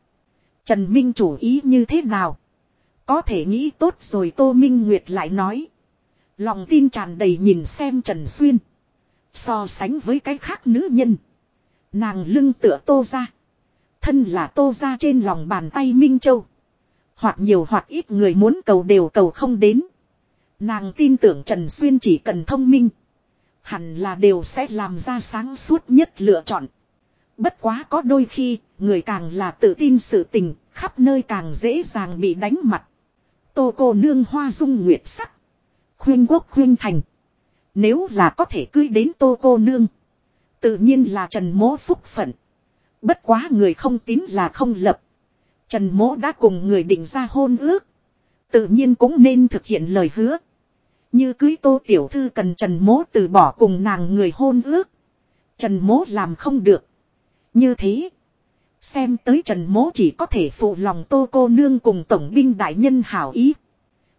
Trần Minh chủ ý như thế nào? Có thể nghĩ tốt rồi Tô Minh Nguyệt lại nói. Lòng tin tràn đầy nhìn xem Trần Xuyên. So sánh với cái khác nữ nhân. Nàng lưng tựa tô ra. Thân là tô ra trên lòng bàn tay Minh Châu. Hoặc nhiều hoặc ít người muốn cầu đều cầu không đến. Nàng tin tưởng Trần Xuyên chỉ cần thông minh. Hẳn là đều sẽ làm ra sáng suốt nhất lựa chọn. Bất quá có đôi khi, người càng là tự tin sự tình, khắp nơi càng dễ dàng bị đánh mặt. Tô cô nương hoa dung nguyệt sắc. Khuyên quốc khuyên thành. Nếu là có thể cưới đến tô cô nương. Tự nhiên là Trần Mố phúc phận. Bất quá người không tín là không lập. Trần Mố đã cùng người định ra hôn ước. Tự nhiên cũng nên thực hiện lời hứa. Như cưới tô tiểu thư cần Trần Mố từ bỏ cùng nàng người hôn ước. Trần Mố làm không được. Như thế. Xem tới Trần Mố chỉ có thể phụ lòng tô cô nương cùng tổng binh đại nhân hảo ý.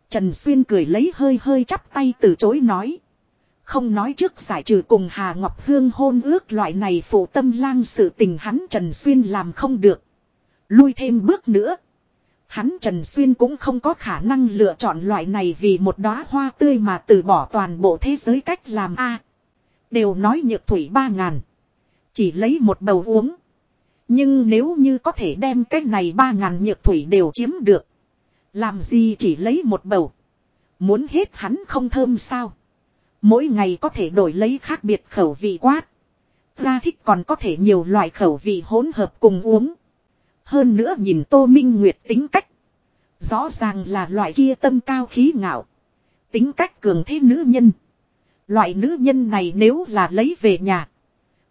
Trần Xuyên cười lấy hơi hơi chắp tay từ chối nói. Không nói trước giải trừ cùng Hà Ngọc Hương hôn ước loại này phụ tâm lang sự tình hắn Trần Xuyên làm không được. Lui thêm bước nữa. Hắn Trần Xuyên cũng không có khả năng lựa chọn loại này vì một đóa hoa tươi mà từ bỏ toàn bộ thế giới cách làm A. đều nói nhược thủy ba ngàn. Chỉ lấy một bầu uống. Nhưng nếu như có thể đem cái này ba ngàn nhược thủy đều chiếm được. Làm gì chỉ lấy một bầu. Muốn hết hắn không thơm sao. Mỗi ngày có thể đổi lấy khác biệt khẩu vị quát. Ra thích còn có thể nhiều loại khẩu vị hỗn hợp cùng uống. Hơn nữa nhìn Tô Minh Nguyệt tính cách. Rõ ràng là loại kia tâm cao khí ngạo. Tính cách cường thế nữ nhân. Loại nữ nhân này nếu là lấy về nhà.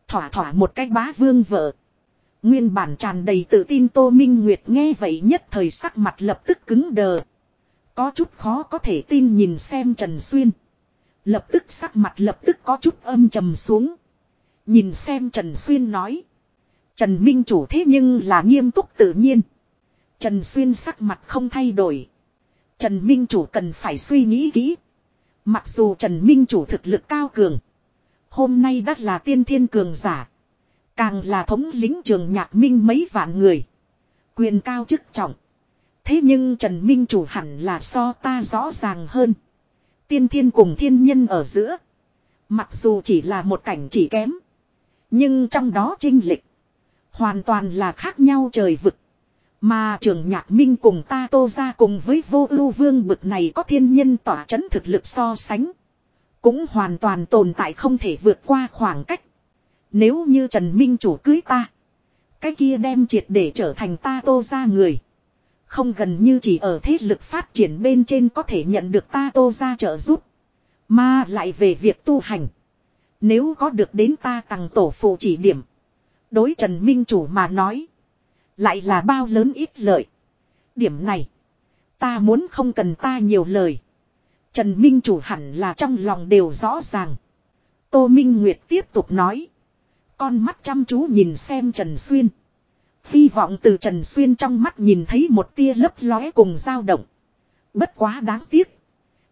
Thỏa thỏa một cái bá vương vợ. Nguyên bản tràn đầy tự tin Tô Minh Nguyệt nghe vậy nhất thời sắc mặt lập tức cứng đờ. Có chút khó có thể tin nhìn xem Trần Xuyên. Lập tức sắc mặt lập tức có chút âm trầm xuống. Nhìn xem Trần Xuyên nói. Trần Minh chủ thế nhưng là nghiêm túc tự nhiên. Trần Xuyên sắc mặt không thay đổi. Trần Minh chủ cần phải suy nghĩ kỹ. Mặc dù Trần Minh chủ thực lực cao cường. Hôm nay đã là tiên thiên cường giả. Càng là thống lính trường nhạc minh mấy vạn người. Quyền cao chức trọng. Thế nhưng Trần Minh chủ hẳn là so ta rõ ràng hơn. Tiên thiên cùng thiên nhân ở giữa. Mặc dù chỉ là một cảnh chỉ kém. Nhưng trong đó trinh lịch. Hoàn toàn là khác nhau trời vực. Mà trường nhạc minh cùng ta tô ra cùng với vô ưu vương bực này có thiên nhân tỏa chấn thực lực so sánh. Cũng hoàn toàn tồn tại không thể vượt qua khoảng cách. Nếu như Trần Minh chủ cưới ta. Cái kia đem triệt để trở thành ta tô ra người. Không gần như chỉ ở thế lực phát triển bên trên có thể nhận được ta tô ra trợ giúp. Mà lại về việc tu hành. Nếu có được đến ta tăng tổ phụ chỉ điểm. Đối Trần Minh chủ mà nói. Lại là bao lớn ít lợi. Điểm này. Ta muốn không cần ta nhiều lời. Trần Minh chủ hẳn là trong lòng đều rõ ràng. Tô Minh Nguyệt tiếp tục nói. Con mắt chăm chú nhìn xem Trần Xuyên. Hy vọng từ Trần Xuyên trong mắt nhìn thấy một tia lấp lóe cùng dao động. Bất quá đáng tiếc.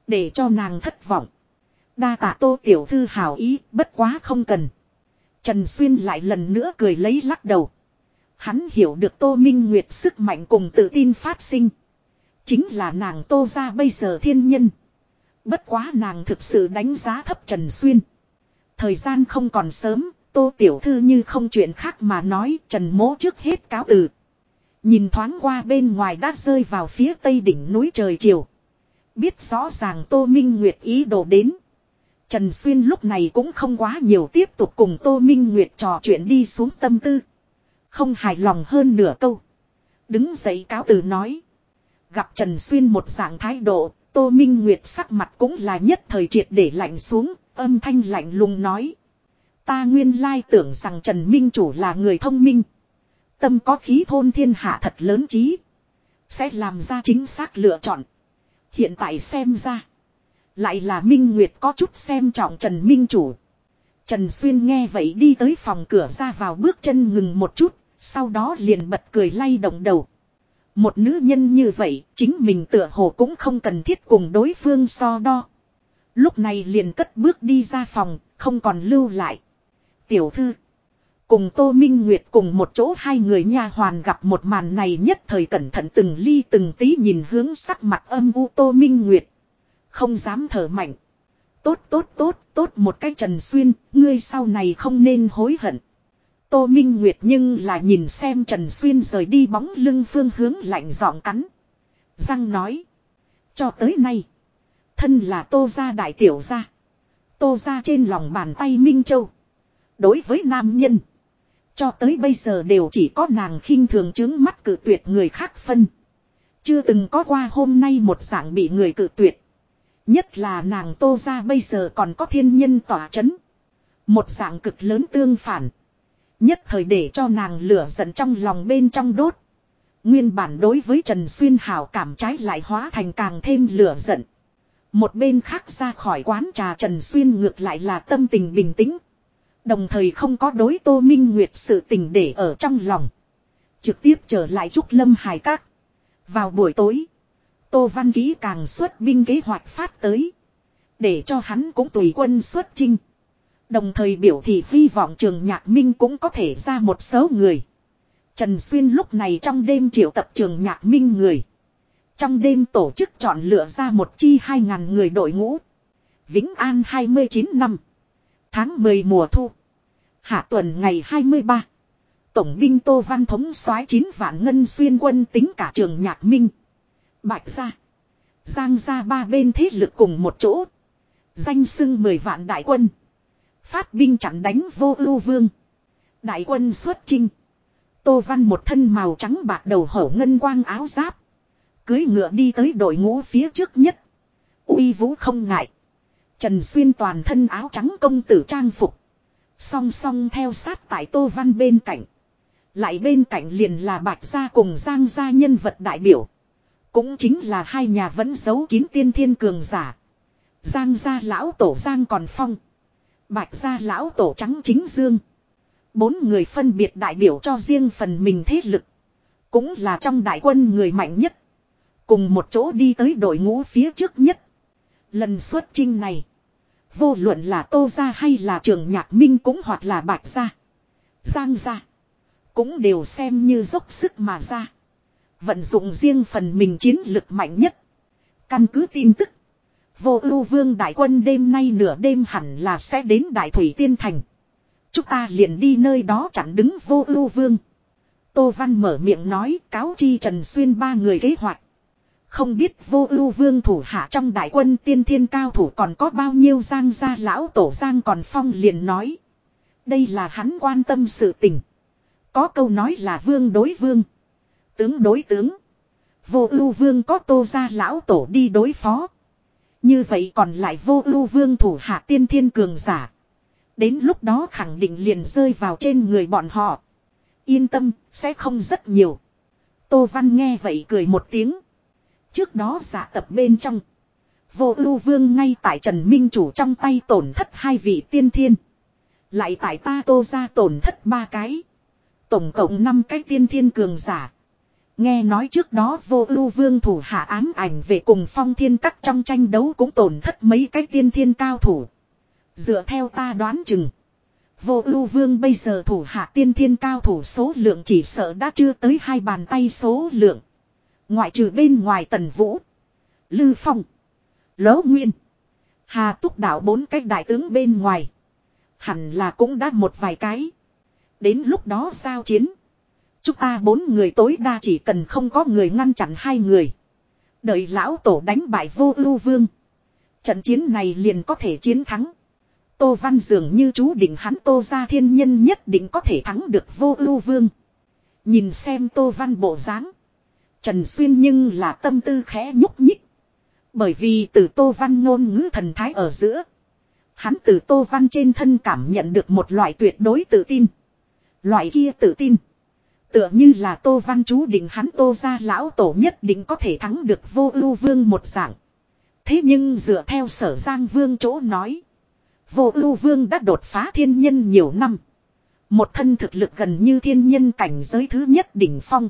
Để cho nàng thất vọng. Đa tạ tô tiểu thư hảo ý, bất quá không cần. Trần Xuyên lại lần nữa cười lấy lắc đầu. Hắn hiểu được Tô Minh Nguyệt sức mạnh cùng tự tin phát sinh. Chính là nàng Tô ra bây giờ thiên nhân. Bất quá nàng thực sự đánh giá thấp Trần Xuyên. Thời gian không còn sớm, Tô Tiểu Thư như không chuyện khác mà nói Trần Mố trước hết cáo từ. Nhìn thoáng qua bên ngoài đã rơi vào phía tây đỉnh núi trời chiều. Biết rõ ràng Tô Minh Nguyệt ý đồ đến. Trần Xuyên lúc này cũng không quá nhiều tiếp tục cùng Tô Minh Nguyệt trò chuyện đi xuống tâm tư. Không hài lòng hơn nửa câu. Đứng dậy cáo từ nói. Gặp Trần Xuyên một dạng thái độ, Tô Minh Nguyệt sắc mặt cũng là nhất thời triệt để lạnh xuống, âm thanh lạnh lùng nói. Ta nguyên lai tưởng rằng Trần Minh Chủ là người thông minh. Tâm có khí thôn thiên hạ thật lớn trí. Sẽ làm ra chính xác lựa chọn. Hiện tại xem ra. Lại là Minh Nguyệt có chút xem trọng Trần Minh Chủ. Trần Xuyên nghe vậy đi tới phòng cửa ra vào bước chân ngừng một chút, sau đó liền bật cười lay động đầu. Một nữ nhân như vậy, chính mình tựa hồ cũng không cần thiết cùng đối phương so đo. Lúc này liền cất bước đi ra phòng, không còn lưu lại. Tiểu thư. Cùng Tô Minh Nguyệt cùng một chỗ hai người nha hoàn gặp một màn này nhất thời cẩn thận từng ly từng tí nhìn hướng sắc mặt âm u Tô Minh Nguyệt. Không dám thở mạnh. Tốt tốt tốt tốt một cái trần xuyên, ngươi sau này không nên hối hận. Tô Minh Nguyệt nhưng là nhìn xem Trần Xuyên rời đi bóng lưng phương hướng lạnh giọng cắn. Răng nói. Cho tới nay. Thân là tô gia đại tiểu gia. Tô gia trên lòng bàn tay Minh Châu. Đối với nam nhân. Cho tới bây giờ đều chỉ có nàng khinh thường chứng mắt cử tuyệt người khác phân. Chưa từng có qua hôm nay một dạng bị người cử tuyệt. Nhất là nàng tô gia bây giờ còn có thiên nhân tỏa chấn. Một dạng cực lớn tương phản. Nhất thời để cho nàng lửa giận trong lòng bên trong đốt. Nguyên bản đối với Trần Xuyên hảo cảm trái lại hóa thành càng thêm lửa giận. Một bên khác ra khỏi quán trà Trần Xuyên ngược lại là tâm tình bình tĩnh. Đồng thời không có đối Tô Minh Nguyệt sự tình để ở trong lòng. Trực tiếp trở lại Trúc Lâm Hải Các. Vào buổi tối. Tô Văn Ký càng xuất binh kế hoạch phát tới. Để cho hắn cũng tùy quân xuất chinh. Đồng thời biểu thị hy vọng trường nhạc minh cũng có thể ra một số người. Trần Xuyên lúc này trong đêm triệu tập trường nhạc minh người. Trong đêm tổ chức chọn lựa ra một chi 2.000 người đội ngũ. Vĩnh An 29 năm. Tháng 10 mùa thu. Hạ tuần ngày 23. Tổng binh Tô Văn Thống soái 9 vạn ngân xuyên quân tính cả trường nhạc minh. Bạch ra. Giang ra ba bên thế lực cùng một chỗ. Danh sưng 10 vạn đại quân. Phát binh chặn đánh vô ưu vương. Đại quân xuất chinh. Tô Văn một thân màu trắng bạc đầu hổ ngân quang áo giáp. Cưới ngựa đi tới đội ngũ phía trước nhất. uy vũ không ngại. Trần Xuyên toàn thân áo trắng công tử trang phục. Song song theo sát tại Tô Văn bên cạnh. Lại bên cạnh liền là Bạch Gia cùng Giang Gia nhân vật đại biểu. Cũng chính là hai nhà vẫn giấu kín tiên thiên cường giả. Giang Gia lão tổ Giang còn phong. Bạch gia lão tổ trắng chính dương. Bốn người phân biệt đại biểu cho riêng phần mình thế lực. Cũng là trong đại quân người mạnh nhất. Cùng một chỗ đi tới đội ngũ phía trước nhất. Lần xuất chinh này. Vô luận là tô gia hay là trường nhạc minh cũng hoặc là bạch gia. Giang gia. Cũng đều xem như dốc sức mà ra. Vận dụng riêng phần mình chiến lực mạnh nhất. Căn cứ tin tức. Vô ưu vương đại quân đêm nay nửa đêm hẳn là sẽ đến đại thủy tiên thành. Chúng ta liền đi nơi đó chặn đứng vô ưu vương. Tô Văn mở miệng nói, cáo chi Trần Xuyên ba người kế hoạch. Không biết vô ưu vương thủ hạ trong đại quân tiên thiên cao thủ còn có bao nhiêu giang gia lão tổ giang còn phong liền nói. Đây là hắn quan tâm sự tình. Có câu nói là vương đối vương. Tướng đối tướng. Vô ưu vương có tô ra lão tổ đi đối phó. Như vậy còn lại vô ưu vương thủ hạ tiên thiên cường giả. Đến lúc đó khẳng định liền rơi vào trên người bọn họ. Yên tâm, sẽ không rất nhiều. Tô Văn nghe vậy cười một tiếng. Trước đó giả tập bên trong. Vô ưu vương ngay tại Trần Minh Chủ trong tay tổn thất hai vị tiên thiên. Lại tại ta tô ra tổn thất ba cái. Tổng cộng năm cái tiên thiên cường giả. Nghe nói trước đó vô ưu vương thủ hạ ám ảnh về cùng phong thiên các trong tranh đấu cũng tổn thất mấy cái tiên thiên cao thủ. Dựa theo ta đoán chừng. Vô ưu vương bây giờ thủ hạ tiên thiên cao thủ số lượng chỉ sợ đã chưa tới hai bàn tay số lượng. Ngoại trừ bên ngoài tần vũ. Lư phong. Lỗ nguyên. Hà túc đạo bốn cái đại tướng bên ngoài. Hẳn là cũng đã một vài cái. Đến lúc đó sao chiến. Chúng ta bốn người tối đa chỉ cần không có người ngăn chặn hai người. Đợi lão tổ đánh bại vô ưu vương. Trận chiến này liền có thể chiến thắng. Tô Văn dường như chú định hắn Tô ra thiên nhân nhất định có thể thắng được vô ưu vương. Nhìn xem Tô Văn bộ dáng Trần Xuyên nhưng là tâm tư khẽ nhúc nhích. Bởi vì từ Tô Văn ngôn ngữ thần thái ở giữa. Hắn từ Tô Văn trên thân cảm nhận được một loại tuyệt đối tự tin. Loại kia tự tin. Tựa như là Tô Văn chú định hắn Tô ra lão tổ nhất định có thể thắng được vô ưu vương một dạng. Thế nhưng dựa theo sở Giang Vương chỗ nói. Vô ưu vương đã đột phá thiên nhân nhiều năm. Một thân thực lực gần như thiên nhân cảnh giới thứ nhất đỉnh phong.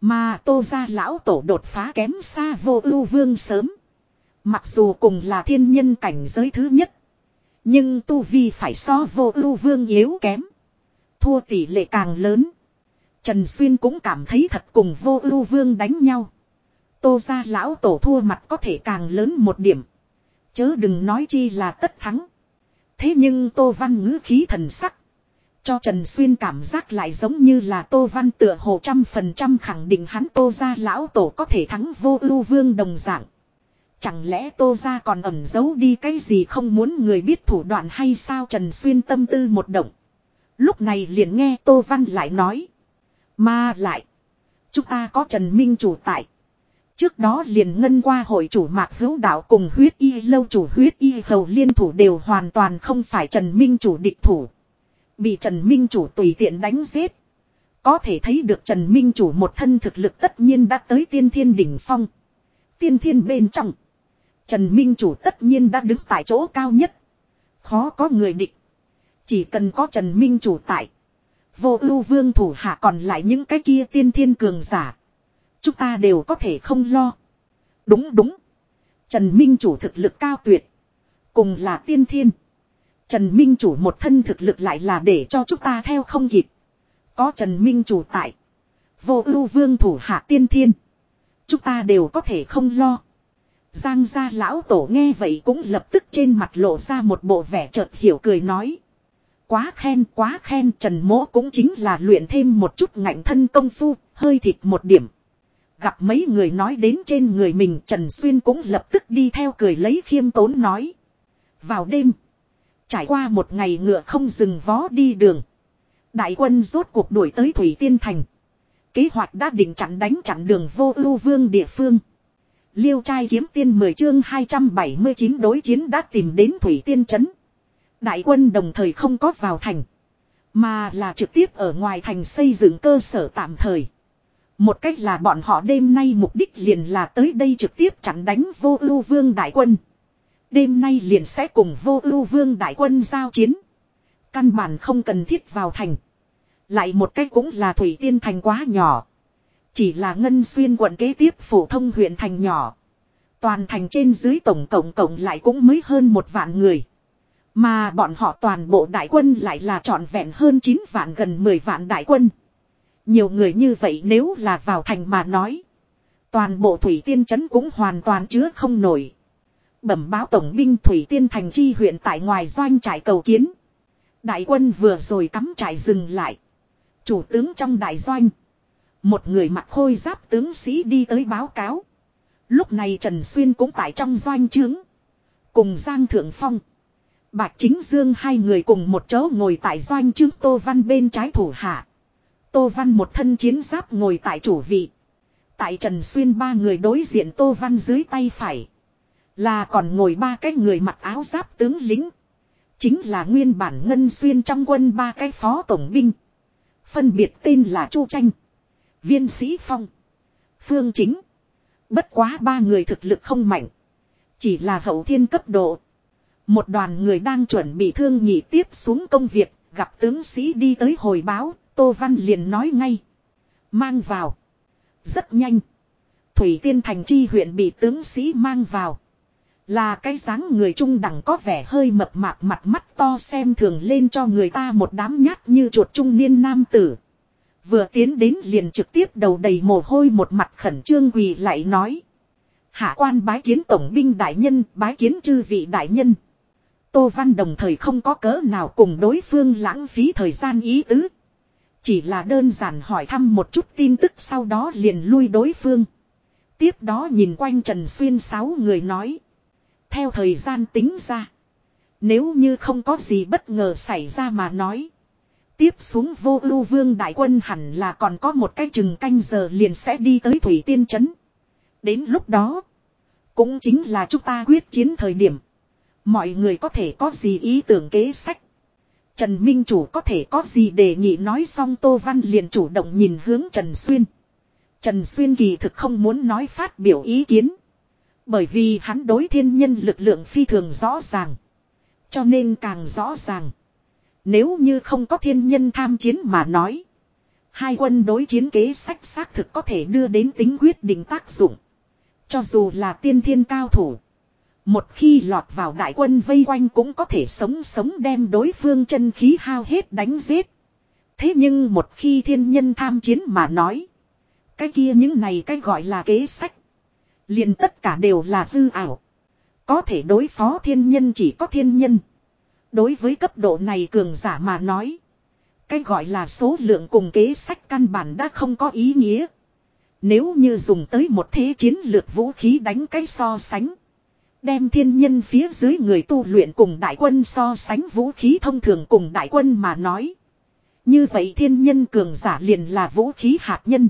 Mà tô ra lão tổ đột phá kém xa vô ưu vương sớm. Mặc dù cùng là thiên nhân cảnh giới thứ nhất. Nhưng tu vi phải so vô ưu vương yếu kém. Thua tỷ lệ càng lớn. Trần Xuyên cũng cảm thấy thật cùng vô ưu vương đánh nhau. Tô ra lão tổ thua mặt có thể càng lớn một điểm. Chớ đừng nói chi là tất thắng. Thế nhưng Tô Văn ngữ khí thần sắc. Cho Trần Xuyên cảm giác lại giống như là Tô Văn tựa hồ trăm phần trăm khẳng định hắn Tô ra lão tổ có thể thắng vô ưu vương đồng dạng. Chẳng lẽ Tô ra còn ẩn giấu đi cái gì không muốn người biết thủ đoạn hay sao Trần Xuyên tâm tư một động. Lúc này liền nghe Tô Văn lại nói. Mà lại. Chúng ta có Trần Minh chủ tại. Trước đó liền ngân qua hội chủ mạc hữu đạo cùng huyết y, lâu chủ huyết y, hầu liên thủ đều hoàn toàn không phải Trần Minh chủ địch thủ. Bị Trần Minh chủ tùy tiện đánh giết. Có thể thấy được Trần Minh chủ một thân thực lực tất nhiên đã tới tiên thiên đỉnh phong. Tiên thiên bên trong. Trần Minh chủ tất nhiên đã đứng tại chỗ cao nhất. Khó có người địch. Chỉ cần có Trần Minh chủ tại. Vô ưu vương thủ hạ còn lại những cái kia tiên thiên cường giả. Chúng ta đều có thể không lo. Đúng đúng. Trần Minh chủ thực lực cao tuyệt. Cùng là tiên thiên. Trần Minh chủ một thân thực lực lại là để cho chúng ta theo không kịp. Có Trần Minh chủ tại. Vô ưu vương thủ hạ tiên thiên. Chúng ta đều có thể không lo. Giang gia lão tổ nghe vậy cũng lập tức trên mặt lộ ra một bộ vẻ chợt hiểu cười nói. Quá khen quá khen Trần Mỗ cũng chính là luyện thêm một chút ngạnh thân công phu, hơi thịt một điểm. Gặp mấy người nói đến trên người mình Trần Xuyên cũng lập tức đi theo cười lấy khiêm tốn nói. Vào đêm. Trải qua một ngày ngựa không dừng vó đi đường. Đại quân rốt cuộc đuổi tới Thủy Tiên Thành. Kế hoạch đã định chặn đánh chặn đường vô ưu vương địa phương. Liêu trai kiếm tiên 10 chương 279 đối chiến đã tìm đến Thủy Tiên Trấn. Đại quân đồng thời không có vào thành. Mà là trực tiếp ở ngoài thành xây dựng cơ sở tạm thời. Một cách là bọn họ đêm nay mục đích liền là tới đây trực tiếp chặn đánh vô ưu vương đại quân. Đêm nay liền sẽ cùng vô ưu vương đại quân giao chiến. Căn bản không cần thiết vào thành. Lại một cách cũng là Thủy Tiên thành quá nhỏ. Chỉ là ngân xuyên quận kế tiếp phổ thông huyện thành nhỏ. Toàn thành trên dưới tổng cộng cộng lại cũng mới hơn một vạn người. Mà bọn họ toàn bộ đại quân lại là trọn vẹn hơn 9 vạn gần 10 vạn đại quân. Nhiều người như vậy nếu là vào thành mà nói. Toàn bộ thủy tiên trấn cũng hoàn toàn chứa không nổi. Bẩm báo tổng binh thủy tiên thành chi huyện tại ngoài doanh trại cầu kiến. Đại quân vừa rồi cắm trại dừng lại. Chủ tướng trong đại doanh. Một người mặc khôi giáp tướng sĩ đi tới báo cáo. Lúc này Trần Xuyên cũng tại trong doanh trướng. Cùng Giang Thượng Phong. Bạch Chính Dương hai người cùng một chỗ ngồi tại doanh trướng Tô Văn bên trái thủ hạ. Tô Văn một thân chiến giáp ngồi tại chủ vị. Tại Trần Xuyên ba người đối diện Tô Văn dưới tay phải. Là còn ngồi ba cái người mặc áo giáp tướng lính. Chính là nguyên bản Ngân Xuyên trong quân ba cái phó tổng binh. Phân biệt tên là Chu Tranh. Viên Sĩ Phong. Phương Chính. Bất quá ba người thực lực không mạnh. Chỉ là hậu thiên cấp độ. Một đoàn người đang chuẩn bị thương nghị tiếp xuống công việc. Gặp tướng sĩ đi tới hồi báo. Tô Văn liền nói ngay. Mang vào. Rất nhanh. Thủy Tiên Thành chi huyện bị tướng sĩ mang vào. Là cái dáng người trung đẳng có vẻ hơi mập mạp mặt mắt to xem thường lên cho người ta một đám nhát như chuột trung niên nam tử. Vừa tiến đến liền trực tiếp đầu đầy mồ hôi một mặt khẩn trương quỳ lại nói. Hạ quan bái kiến tổng binh đại nhân, bái kiến chư vị đại nhân. Tô Văn đồng thời không có cớ nào cùng đối phương lãng phí thời gian ý tứ. Chỉ là đơn giản hỏi thăm một chút tin tức sau đó liền lui đối phương. Tiếp đó nhìn quanh Trần Xuyên sáu người nói. Theo thời gian tính ra. Nếu như không có gì bất ngờ xảy ra mà nói. Tiếp xuống vô ưu vương đại quân hẳn là còn có một cái chừng canh giờ liền sẽ đi tới Thủy Tiên Trấn. Đến lúc đó. Cũng chính là chúng ta quyết chiến thời điểm. Mọi người có thể có gì ý tưởng kế sách. Trần Minh Chủ có thể có gì đề nghị nói xong Tô Văn liền chủ động nhìn hướng Trần Xuyên. Trần Xuyên kỳ thực không muốn nói phát biểu ý kiến. Bởi vì hắn đối thiên nhân lực lượng phi thường rõ ràng. Cho nên càng rõ ràng. Nếu như không có thiên nhân tham chiến mà nói. Hai quân đối chiến kế sách xác thực có thể đưa đến tính quyết định tác dụng. Cho dù là tiên thiên cao thủ. Một khi lọt vào đại quân vây quanh cũng có thể sống sống đem đối phương chân khí hao hết đánh giết. Thế nhưng một khi thiên nhân tham chiến mà nói. Cái kia những này cái gọi là kế sách. liền tất cả đều là hư ảo. Có thể đối phó thiên nhân chỉ có thiên nhân. Đối với cấp độ này cường giả mà nói. Cái gọi là số lượng cùng kế sách căn bản đã không có ý nghĩa. Nếu như dùng tới một thế chiến lược vũ khí đánh cái so sánh. Đem thiên nhân phía dưới người tu luyện cùng đại quân so sánh vũ khí thông thường cùng đại quân mà nói. Như vậy thiên nhân cường giả liền là vũ khí hạt nhân.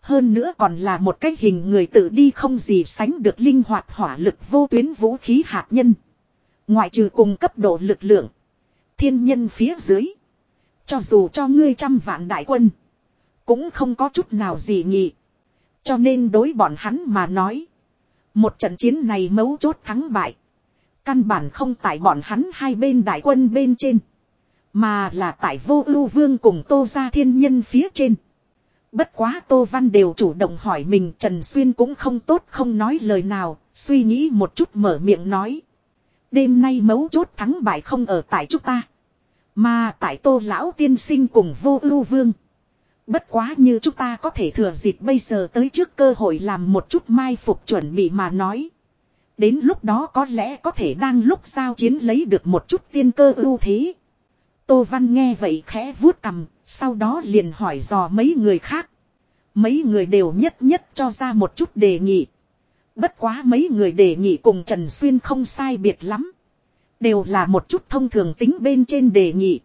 Hơn nữa còn là một cái hình người tự đi không gì sánh được linh hoạt hỏa lực vô tuyến vũ khí hạt nhân. Ngoại trừ cùng cấp độ lực lượng. Thiên nhân phía dưới. Cho dù cho ngươi trăm vạn đại quân. Cũng không có chút nào gì nhỉ. Cho nên đối bọn hắn mà nói. Một trận chiến này mấu chốt thắng bại. Căn bản không tại bọn hắn hai bên đại quân bên trên. Mà là tại vô ưu vương cùng tô gia thiên nhân phía trên. Bất quá Tô Văn đều chủ động hỏi mình Trần Xuyên cũng không tốt không nói lời nào, suy nghĩ một chút mở miệng nói. Đêm nay mấu chốt thắng bại không ở tại chúng ta. Mà tại Tô Lão Tiên Sinh cùng vô ưu vương. Bất quá như chúng ta có thể thừa dịp bây giờ tới trước cơ hội làm một chút mai phục chuẩn bị mà nói. Đến lúc đó có lẽ có thể đang lúc giao chiến lấy được một chút tiên cơ ưu thế. Tô Văn nghe vậy khẽ vuốt cầm, sau đó liền hỏi dò mấy người khác. Mấy người đều nhất nhất cho ra một chút đề nghị. Bất quá mấy người đề nghị cùng Trần Xuyên không sai biệt lắm. Đều là một chút thông thường tính bên trên đề nghị.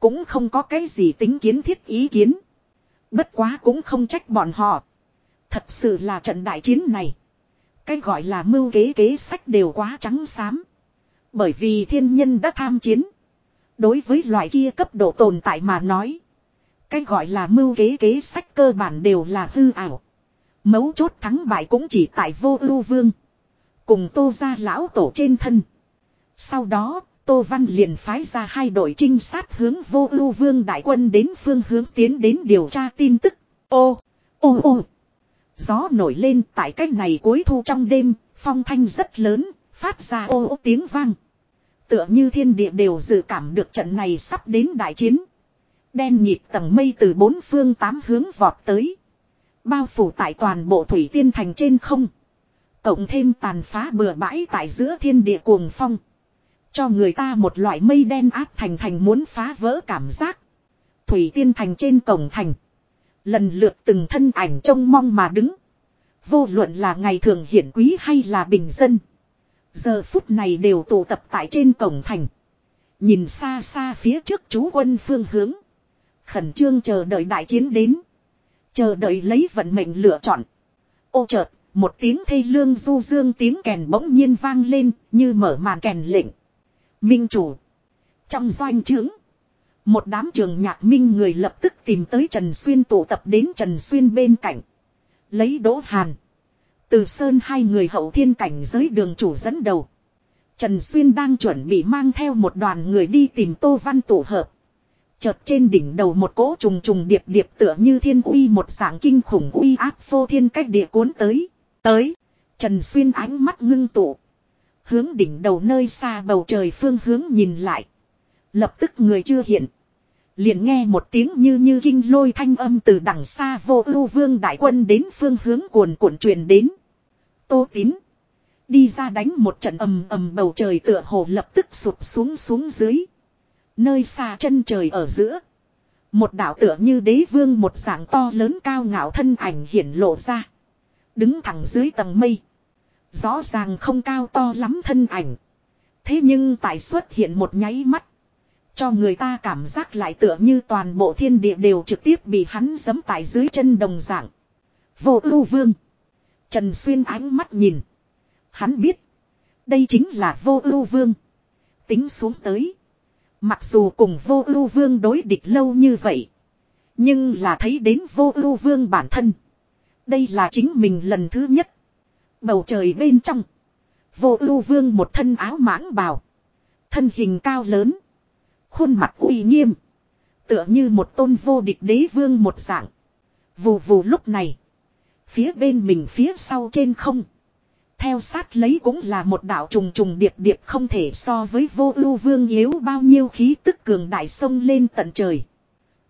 Cũng không có cái gì tính kiến thiết ý kiến. Bất quá cũng không trách bọn họ. Thật sự là trận đại chiến này. Cái gọi là mưu kế kế sách đều quá trắng xám. Bởi vì thiên nhân đã tham chiến. Đối với loại kia cấp độ tồn tại mà nói. Cái gọi là mưu kế kế sách cơ bản đều là hư ảo. Mấu chốt thắng bại cũng chỉ tại vô ưu vương. Cùng tô ra lão tổ trên thân. Sau đó, Tô Văn liền phái ra hai đội trinh sát hướng vô ưu vương đại quân đến phương hướng tiến đến điều tra tin tức. Ô, ô ô. Gió nổi lên tại cách này cuối thu trong đêm, phong thanh rất lớn, phát ra ô ô tiếng vang. Tựa như thiên địa đều dự cảm được trận này sắp đến đại chiến. Đen nhịp tầng mây từ bốn phương tám hướng vọt tới. Bao phủ tại toàn bộ thủy tiên thành trên không. Cộng thêm tàn phá bừa bãi tại giữa thiên địa cuồng phong. Cho người ta một loại mây đen áp thành thành muốn phá vỡ cảm giác. Thủy tiên thành trên cổng thành. Lần lượt từng thân ảnh trông mong mà đứng. Vô luận là ngày thường hiển quý hay là bình dân. Giờ phút này đều tụ tập tại trên cổng thành. Nhìn xa xa phía trước chú quân phương hướng. Khẩn trương chờ đợi đại chiến đến. Chờ đợi lấy vận mệnh lựa chọn. Ô chợt, một tiếng thê lương du dương tiếng kèn bỗng nhiên vang lên như mở màn kèn lệnh. Minh chủ. Trong doanh trướng. Một đám trường nhạc minh người lập tức tìm tới Trần Xuyên tụ tập đến Trần Xuyên bên cạnh. Lấy đỗ hàn. Từ sơn hai người hậu thiên cảnh giới đường chủ dẫn đầu. Trần Xuyên đang chuẩn bị mang theo một đoàn người đi tìm Tô Văn tụ hợp. Chợt trên đỉnh đầu một cỗ trùng trùng điệp điệp tựa như thiên uy, một dạng kinh khủng uy áp phô thiên cách địa cuốn tới. Tới. Trần Xuyên ánh mắt ngưng tụ. Hướng đỉnh đầu nơi xa bầu trời phương hướng nhìn lại. Lập tức người chưa hiện. Liền nghe một tiếng như như kinh lôi thanh âm từ đằng xa vô ưu vương đại quân đến phương hướng cuồn cuộn truyền đến. Tô tín. Đi ra đánh một trận ầm ầm bầu trời tựa hồ lập tức sụp xuống xuống dưới. Nơi xa chân trời ở giữa. Một đạo tựa như đế vương một dạng to lớn cao ngạo thân ảnh hiển lộ ra. Đứng thẳng dưới tầng mây. Rõ ràng không cao to lắm thân ảnh. Thế nhưng tại xuất hiện một nháy mắt. Cho người ta cảm giác lại tựa như toàn bộ thiên địa đều trực tiếp bị hắn giẫm tại dưới chân đồng dạng. Vô ưu vương. Trần Xuyên ánh mắt nhìn. Hắn biết. Đây chính là vô ưu vương. Tính xuống tới. Mặc dù cùng vô ưu vương đối địch lâu như vậy. Nhưng là thấy đến vô ưu vương bản thân. Đây là chính mình lần thứ nhất. Bầu trời bên trong. Vô ưu vương một thân áo mãng bào. Thân hình cao lớn. Khuôn mặt uy nghiêm. Tựa như một tôn vô địch đế vương một dạng. Vù vù lúc này. Phía bên mình phía sau trên không. Theo sát lấy cũng là một đạo trùng trùng điệp điệp không thể so với vô ưu vương yếu bao nhiêu khí tức cường đại sông lên tận trời.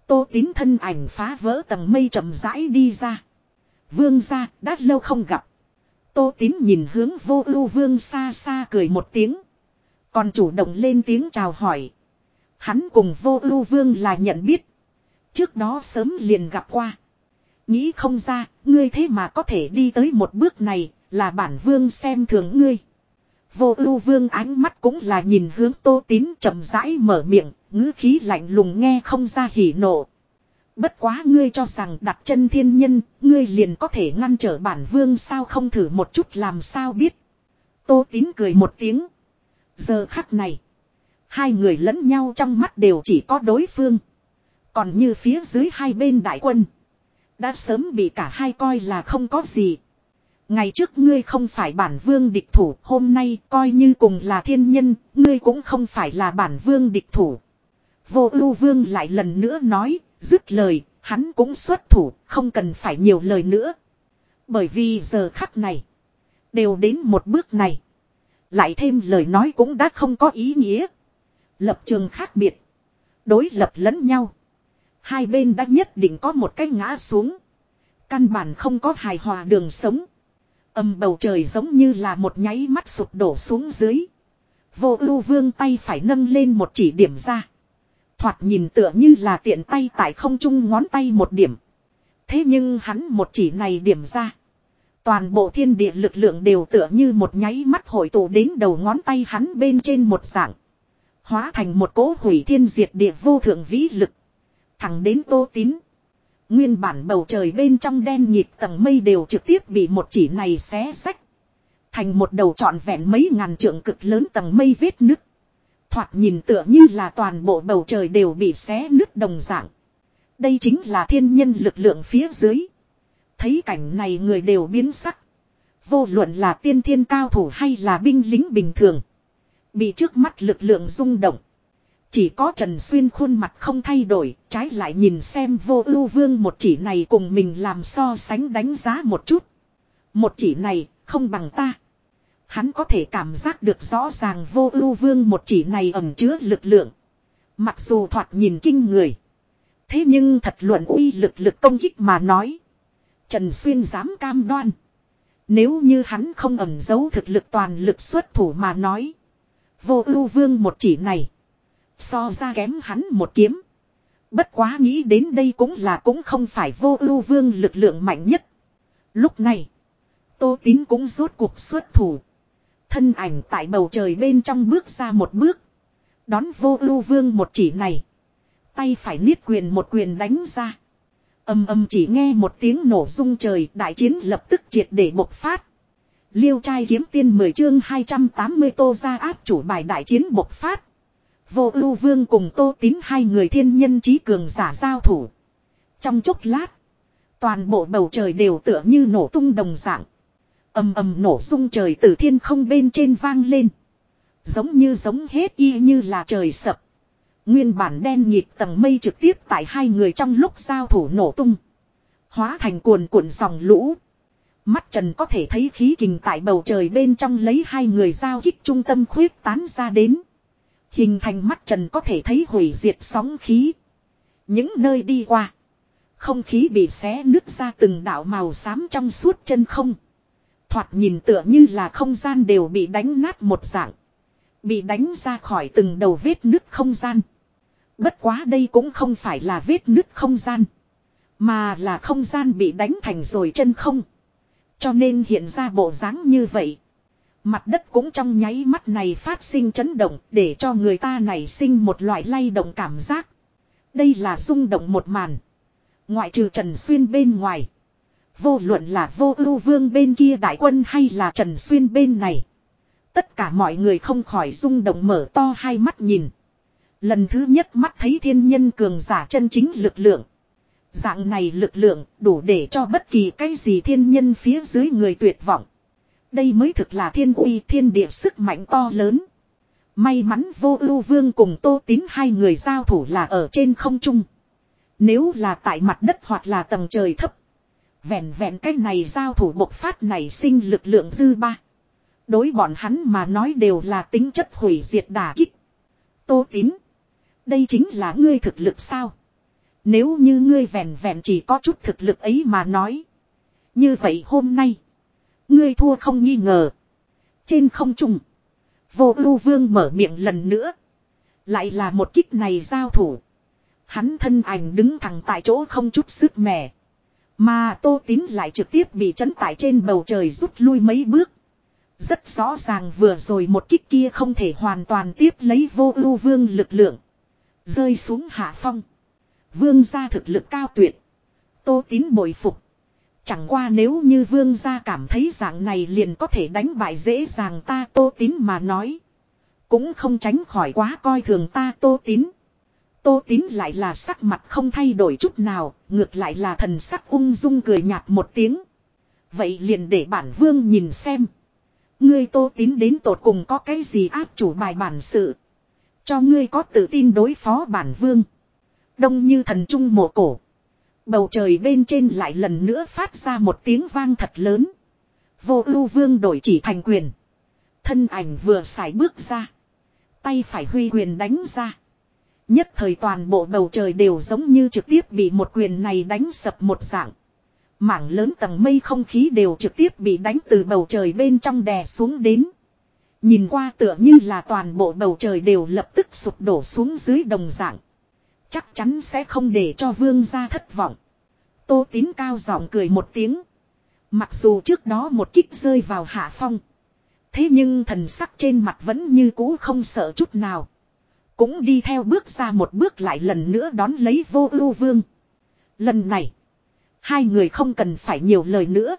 Tô tín thân ảnh phá vỡ tầng mây chậm rãi đi ra. Vương ra đã lâu không gặp. Tô tín nhìn hướng vô ưu vương xa xa cười một tiếng. Còn chủ động lên tiếng chào hỏi. Hắn cùng vô ưu vương là nhận biết. Trước đó sớm liền gặp qua. Nghĩ không ra, ngươi thế mà có thể đi tới một bước này, là bản vương xem thường ngươi. Vô ưu vương ánh mắt cũng là nhìn hướng tô tín chậm rãi mở miệng, ngữ khí lạnh lùng nghe không ra hỉ nộ. Bất quá ngươi cho rằng đặt chân thiên nhân, ngươi liền có thể ngăn trở bản vương sao không thử một chút làm sao biết. Tô tín cười một tiếng. Giờ khắc này. Hai người lẫn nhau trong mắt đều chỉ có đối phương. Còn như phía dưới hai bên đại quân. Đã sớm bị cả hai coi là không có gì. Ngày trước ngươi không phải bản vương địch thủ, hôm nay coi như cùng là thiên nhân, ngươi cũng không phải là bản vương địch thủ. Vô ưu vương lại lần nữa nói, dứt lời, hắn cũng xuất thủ, không cần phải nhiều lời nữa. Bởi vì giờ khắc này, đều đến một bước này. Lại thêm lời nói cũng đã không có ý nghĩa. Lập trường khác biệt. Đối lập lẫn nhau. Hai bên đã nhất định có một cái ngã xuống. Căn bản không có hài hòa đường sống. Âm bầu trời giống như là một nháy mắt sụp đổ xuống dưới. Vô ưu vương tay phải nâng lên một chỉ điểm ra. Thoạt nhìn tựa như là tiện tay tại không trung ngón tay một điểm. Thế nhưng hắn một chỉ này điểm ra. Toàn bộ thiên địa lực lượng đều tựa như một nháy mắt hội tụ đến đầu ngón tay hắn bên trên một dạng. Hóa thành một cỗ hủy thiên diệt địa vô thượng vĩ lực. Thẳng đến tô tín. Nguyên bản bầu trời bên trong đen nhịp tầng mây đều trực tiếp bị một chỉ này xé sách. Thành một đầu trọn vẹn mấy ngàn trượng cực lớn tầng mây vết nứt. Thoạt nhìn tựa như là toàn bộ bầu trời đều bị xé nứt đồng dạng. Đây chính là thiên nhân lực lượng phía dưới. Thấy cảnh này người đều biến sắc. Vô luận là tiên thiên cao thủ hay là binh lính bình thường. Bị trước mắt lực lượng rung động. Chỉ có Trần Xuyên khuôn mặt không thay đổi, trái lại nhìn xem vô ưu vương một chỉ này cùng mình làm so sánh đánh giá một chút. Một chỉ này, không bằng ta. Hắn có thể cảm giác được rõ ràng vô ưu vương một chỉ này ẩm chứa lực lượng. Mặc dù thoạt nhìn kinh người. Thế nhưng thật luận uy lực lực công kích mà nói. Trần Xuyên dám cam đoan. Nếu như hắn không ẩm giấu thực lực toàn lực xuất thủ mà nói. Vô ưu vương một chỉ này. So ra kém hắn một kiếm. Bất quá nghĩ đến đây cũng là cũng không phải vô ưu vương lực lượng mạnh nhất. Lúc này, Tô Tín cũng rốt cuộc xuất thủ. Thân ảnh tại bầu trời bên trong bước ra một bước. Đón vô ưu vương một chỉ này. Tay phải niết quyền một quyền đánh ra. Âm âm chỉ nghe một tiếng nổ rung trời, đại chiến lập tức triệt để bộc phát. Liêu trai kiếm tiên 10 chương 280 tô ra áp chủ bài đại chiến bộc phát. Vô ưu vương cùng tô tín hai người thiên nhân trí cường giả giao thủ. Trong chốc lát. Toàn bộ bầu trời đều tựa như nổ tung đồng dạng ầm ầm nổ rung trời từ thiên không bên trên vang lên. Giống như giống hết y như là trời sập. Nguyên bản đen nhịp tầng mây trực tiếp tại hai người trong lúc giao thủ nổ tung. Hóa thành cuồn cuộn dòng lũ. Mắt trần có thể thấy khí kình tại bầu trời bên trong lấy hai người giao kích trung tâm khuyết tán ra đến. Hình thành mắt trần có thể thấy hủy diệt sóng khí. Những nơi đi qua. Không khí bị xé nứt ra từng đạo màu xám trong suốt chân không. Thoạt nhìn tựa như là không gian đều bị đánh nát một dạng. Bị đánh ra khỏi từng đầu vết nứt không gian. Bất quá đây cũng không phải là vết nứt không gian. Mà là không gian bị đánh thành rồi chân không. Cho nên hiện ra bộ dáng như vậy. Mặt đất cũng trong nháy mắt này phát sinh chấn động để cho người ta này sinh một loại lay động cảm giác. Đây là rung động một màn. Ngoại trừ Trần Xuyên bên ngoài. Vô luận là vô ưu vương bên kia đại quân hay là Trần Xuyên bên này. Tất cả mọi người không khỏi rung động mở to hai mắt nhìn. Lần thứ nhất mắt thấy thiên nhân cường giả chân chính lực lượng. Dạng này lực lượng đủ để cho bất kỳ cái gì thiên nhân phía dưới người tuyệt vọng. Đây mới thực là thiên uy, thiên địa sức mạnh to lớn. May mắn vô ưu vương cùng tô tín hai người giao thủ là ở trên không trung. Nếu là tại mặt đất hoặc là tầng trời thấp. Vẹn vẹn cái này giao thủ bộc phát này sinh lực lượng dư ba. Đối bọn hắn mà nói đều là tính chất hủy diệt đả kích. Tô tín. Đây chính là ngươi thực lực sao? Nếu như ngươi vẹn vẹn chỉ có chút thực lực ấy mà nói. Như vậy hôm nay. Ngươi thua không nghi ngờ. Trên không trung. Vô ưu vương mở miệng lần nữa. Lại là một kích này giao thủ. Hắn thân ảnh đứng thẳng tại chỗ không chút sức mẻ. Mà tô tín lại trực tiếp bị chấn tại trên bầu trời rút lui mấy bước. Rất rõ ràng vừa rồi một kích kia không thể hoàn toàn tiếp lấy vô ưu vương lực lượng. Rơi xuống hạ phong. Vương gia thực lực cao tuyệt. Tô tín bồi phục. Chẳng qua nếu như vương gia cảm thấy dạng này liền có thể đánh bại dễ dàng ta tô tín mà nói. Cũng không tránh khỏi quá coi thường ta tô tín. Tô tín lại là sắc mặt không thay đổi chút nào, ngược lại là thần sắc ung dung cười nhạt một tiếng. Vậy liền để bản vương nhìn xem. Ngươi tô tín đến tột cùng có cái gì áp chủ bài bản sự. Cho ngươi có tự tin đối phó bản vương. Đông như thần trung mộ cổ. Bầu trời bên trên lại lần nữa phát ra một tiếng vang thật lớn. Vô ưu vương đổi chỉ thành quyền. Thân ảnh vừa xài bước ra. Tay phải huy quyền đánh ra. Nhất thời toàn bộ bầu trời đều giống như trực tiếp bị một quyền này đánh sập một dạng. Mảng lớn tầng mây không khí đều trực tiếp bị đánh từ bầu trời bên trong đè xuống đến. Nhìn qua tựa như là toàn bộ bầu trời đều lập tức sụp đổ xuống dưới đồng dạng. Chắc chắn sẽ không để cho vương gia thất vọng. Tô tín cao giọng cười một tiếng. Mặc dù trước đó một kích rơi vào hạ phong. Thế nhưng thần sắc trên mặt vẫn như cũ không sợ chút nào. Cũng đi theo bước ra một bước lại lần nữa đón lấy vô ưu vương. Lần này. Hai người không cần phải nhiều lời nữa.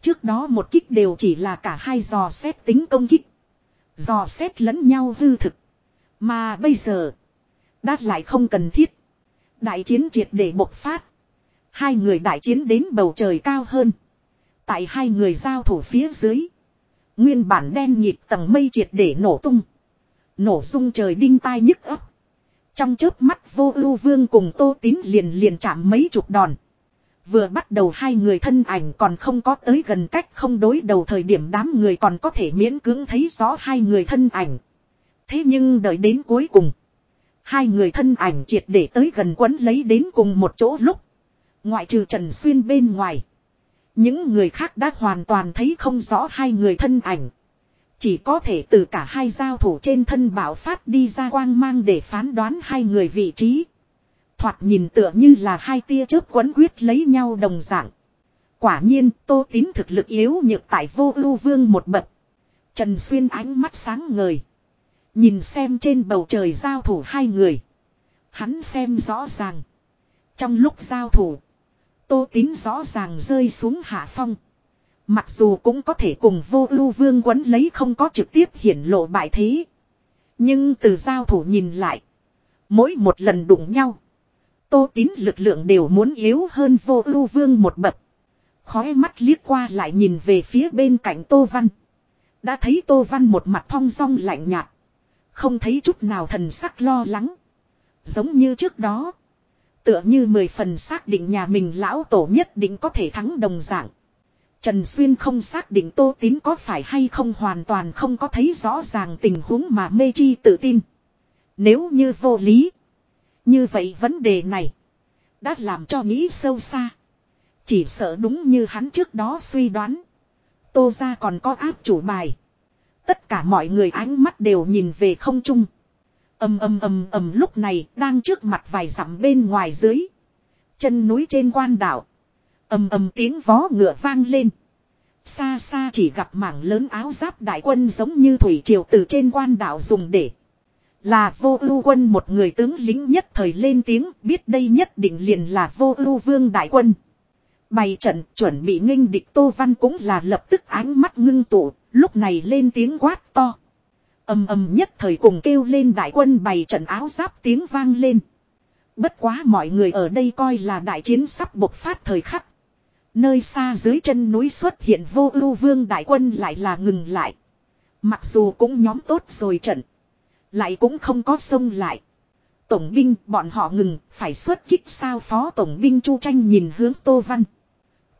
Trước đó một kích đều chỉ là cả hai dò xét tính công kích. Dò xét lẫn nhau hư thực. Mà bây giờ. Đã lại không cần thiết. Đại chiến triệt để bộc phát. Hai người đại chiến đến bầu trời cao hơn. Tại hai người giao thủ phía dưới. Nguyên bản đen nhịp tầng mây triệt để nổ tung. Nổ rung trời đinh tai nhức ấp. Trong chớp mắt vô ưu vương cùng tô tín liền liền chạm mấy chục đòn. Vừa bắt đầu hai người thân ảnh còn không có tới gần cách không đối đầu thời điểm đám người còn có thể miễn cưỡng thấy rõ hai người thân ảnh. Thế nhưng đợi đến cuối cùng. Hai người thân ảnh triệt để tới gần quấn lấy đến cùng một chỗ lúc. Ngoại trừ Trần Xuyên bên ngoài. Những người khác đã hoàn toàn thấy không rõ hai người thân ảnh. Chỉ có thể từ cả hai giao thủ trên thân bảo phát đi ra quang mang để phán đoán hai người vị trí. Thoạt nhìn tựa như là hai tia chớp quấn quyết lấy nhau đồng dạng. Quả nhiên, tô tín thực lực yếu nhược tại vô ưu vương một bậc. Trần Xuyên ánh mắt sáng ngời. Nhìn xem trên bầu trời giao thủ hai người. Hắn xem rõ ràng. Trong lúc giao thủ. Tô tín rõ ràng rơi xuống hạ phong. Mặc dù cũng có thể cùng vô ưu vương quấn lấy không có trực tiếp hiển lộ bại thế. Nhưng từ giao thủ nhìn lại. Mỗi một lần đụng nhau. Tô tín lực lượng đều muốn yếu hơn vô ưu vương một bậc. Khói mắt liếc qua lại nhìn về phía bên cạnh Tô Văn. Đã thấy Tô Văn một mặt thong song lạnh nhạt. Không thấy chút nào thần sắc lo lắng. Giống như trước đó. Tựa như mười phần xác định nhà mình lão tổ nhất định có thể thắng đồng dạng. Trần Xuyên không xác định Tô Tín có phải hay không hoàn toàn không có thấy rõ ràng tình huống mà mê chi tự tin. Nếu như vô lý. Như vậy vấn đề này. Đã làm cho nghĩ sâu xa. Chỉ sợ đúng như hắn trước đó suy đoán. Tô ra còn có áp chủ bài. Tất cả mọi người ánh mắt đều nhìn về không chung. ầm ầm ầm ầm, lúc này, đang trước mặt vài dặm bên ngoài dưới. Chân núi trên quan đảo ầm ầm tiếng vó ngựa vang lên. Xa xa chỉ gặp mảng lớn áo giáp đại quân giống như thủy triều từ trên quan đảo dùng để. Là vô ưu quân một người tướng lính nhất thời lên tiếng biết đây nhất định liền là vô ưu vương đại quân. Bày trận chuẩn bị nghênh địch Tô Văn cũng là lập tức ánh mắt ngưng tụ, lúc này lên tiếng quát to. ầm ầm nhất thời cùng kêu lên đại quân bày trận áo giáp tiếng vang lên. Bất quá mọi người ở đây coi là đại chiến sắp bộc phát thời khắc. Nơi xa dưới chân núi xuất hiện vô ưu vương đại quân lại là ngừng lại. Mặc dù cũng nhóm tốt rồi trận. Lại cũng không có sông lại. Tổng binh, bọn họ ngừng, phải xuất kích sao phó tổng binh Chu Tranh nhìn hướng Tô Văn.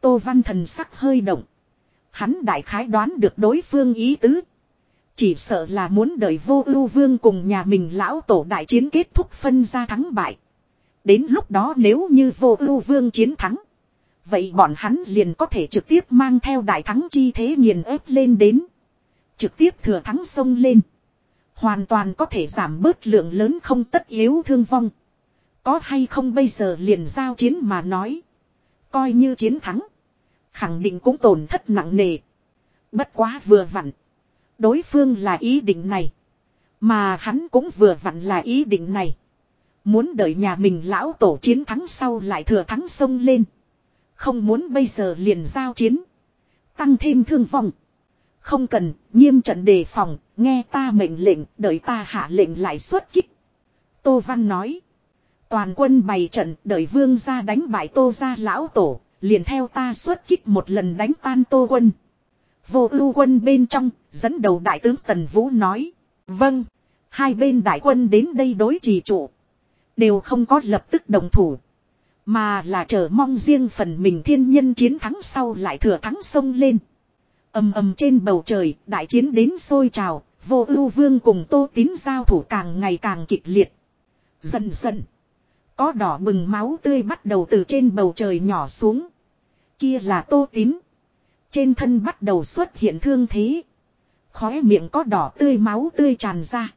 Tô Văn thần sắc hơi động. Hắn đại khái đoán được đối phương ý tứ. Chỉ sợ là muốn đợi vô ưu vương cùng nhà mình lão tổ đại chiến kết thúc phân ra thắng bại. Đến lúc đó nếu như vô ưu vương chiến thắng. Vậy bọn hắn liền có thể trực tiếp mang theo đại thắng chi thế nghiền ép lên đến. Trực tiếp thừa thắng sông lên. Hoàn toàn có thể giảm bớt lượng lớn không tất yếu thương vong. Có hay không bây giờ liền giao chiến mà nói. Coi như chiến thắng. Khẳng định cũng tổn thất nặng nề. Bất quá vừa vặn. Đối phương là ý định này. Mà hắn cũng vừa vặn là ý định này. Muốn đợi nhà mình lão tổ chiến thắng sau lại thừa thắng sông lên. Không muốn bây giờ liền giao chiến. Tăng thêm thương vong. Không cần, nghiêm trận đề phòng, nghe ta mệnh lệnh, đợi ta hạ lệnh lại xuất kích. Tô Văn nói. Toàn quân bày trận, đợi vương ra đánh bại tô ra lão tổ, liền theo ta xuất kích một lần đánh tan tô quân. Vô ưu quân bên trong, dẫn đầu đại tướng Tần Vũ nói. Vâng, hai bên đại quân đến đây đối trì trụ. Đều không có lập tức đồng thủ. Mà là chờ mong riêng phần mình thiên nhân chiến thắng sau lại thừa thắng sông lên. ầm ầm trên bầu trời, đại chiến đến sôi trào, vô ưu vương cùng tô tín giao thủ càng ngày càng kịch liệt. Dần dần, có đỏ bừng máu tươi bắt đầu từ trên bầu trời nhỏ xuống. Kia là tô tín. Trên thân bắt đầu xuất hiện thương thế. Khóe miệng có đỏ tươi máu tươi tràn ra.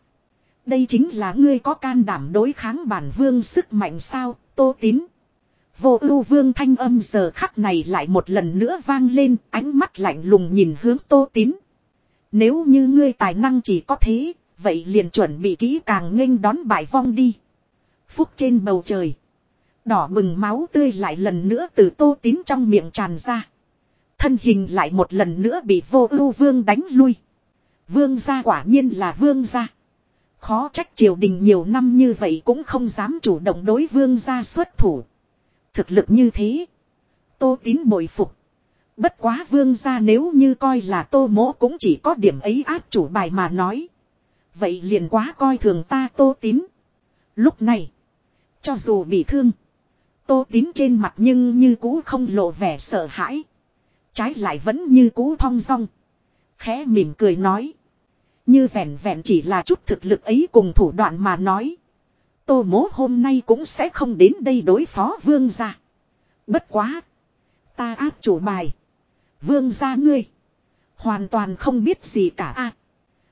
Đây chính là ngươi có can đảm đối kháng bản vương sức mạnh sao, tô tín. Vô ưu vương thanh âm giờ khắc này lại một lần nữa vang lên, ánh mắt lạnh lùng nhìn hướng tô tín. Nếu như ngươi tài năng chỉ có thế, vậy liền chuẩn bị kỹ càng nghênh đón bại vong đi. Phúc trên bầu trời. Đỏ bừng máu tươi lại lần nữa từ tô tín trong miệng tràn ra. Thân hình lại một lần nữa bị vô ưu vương đánh lui. Vương gia quả nhiên là vương gia. Khó trách triều đình nhiều năm như vậy cũng không dám chủ động đối vương gia xuất thủ. Thực lực như thế. Tô tín bội phục. Bất quá vương gia nếu như coi là tô mỗ cũng chỉ có điểm ấy áp chủ bài mà nói. Vậy liền quá coi thường ta tô tín. Lúc này. Cho dù bị thương. Tô tín trên mặt nhưng như cũ không lộ vẻ sợ hãi. Trái lại vẫn như cũ thong dong. Khẽ mỉm cười nói. Như vẹn vẹn chỉ là chút thực lực ấy cùng thủ đoạn mà nói. Tô mố hôm nay cũng sẽ không đến đây đối phó vương gia. Bất quá. Ta áp chủ bài. Vương gia ngươi. Hoàn toàn không biết gì cả a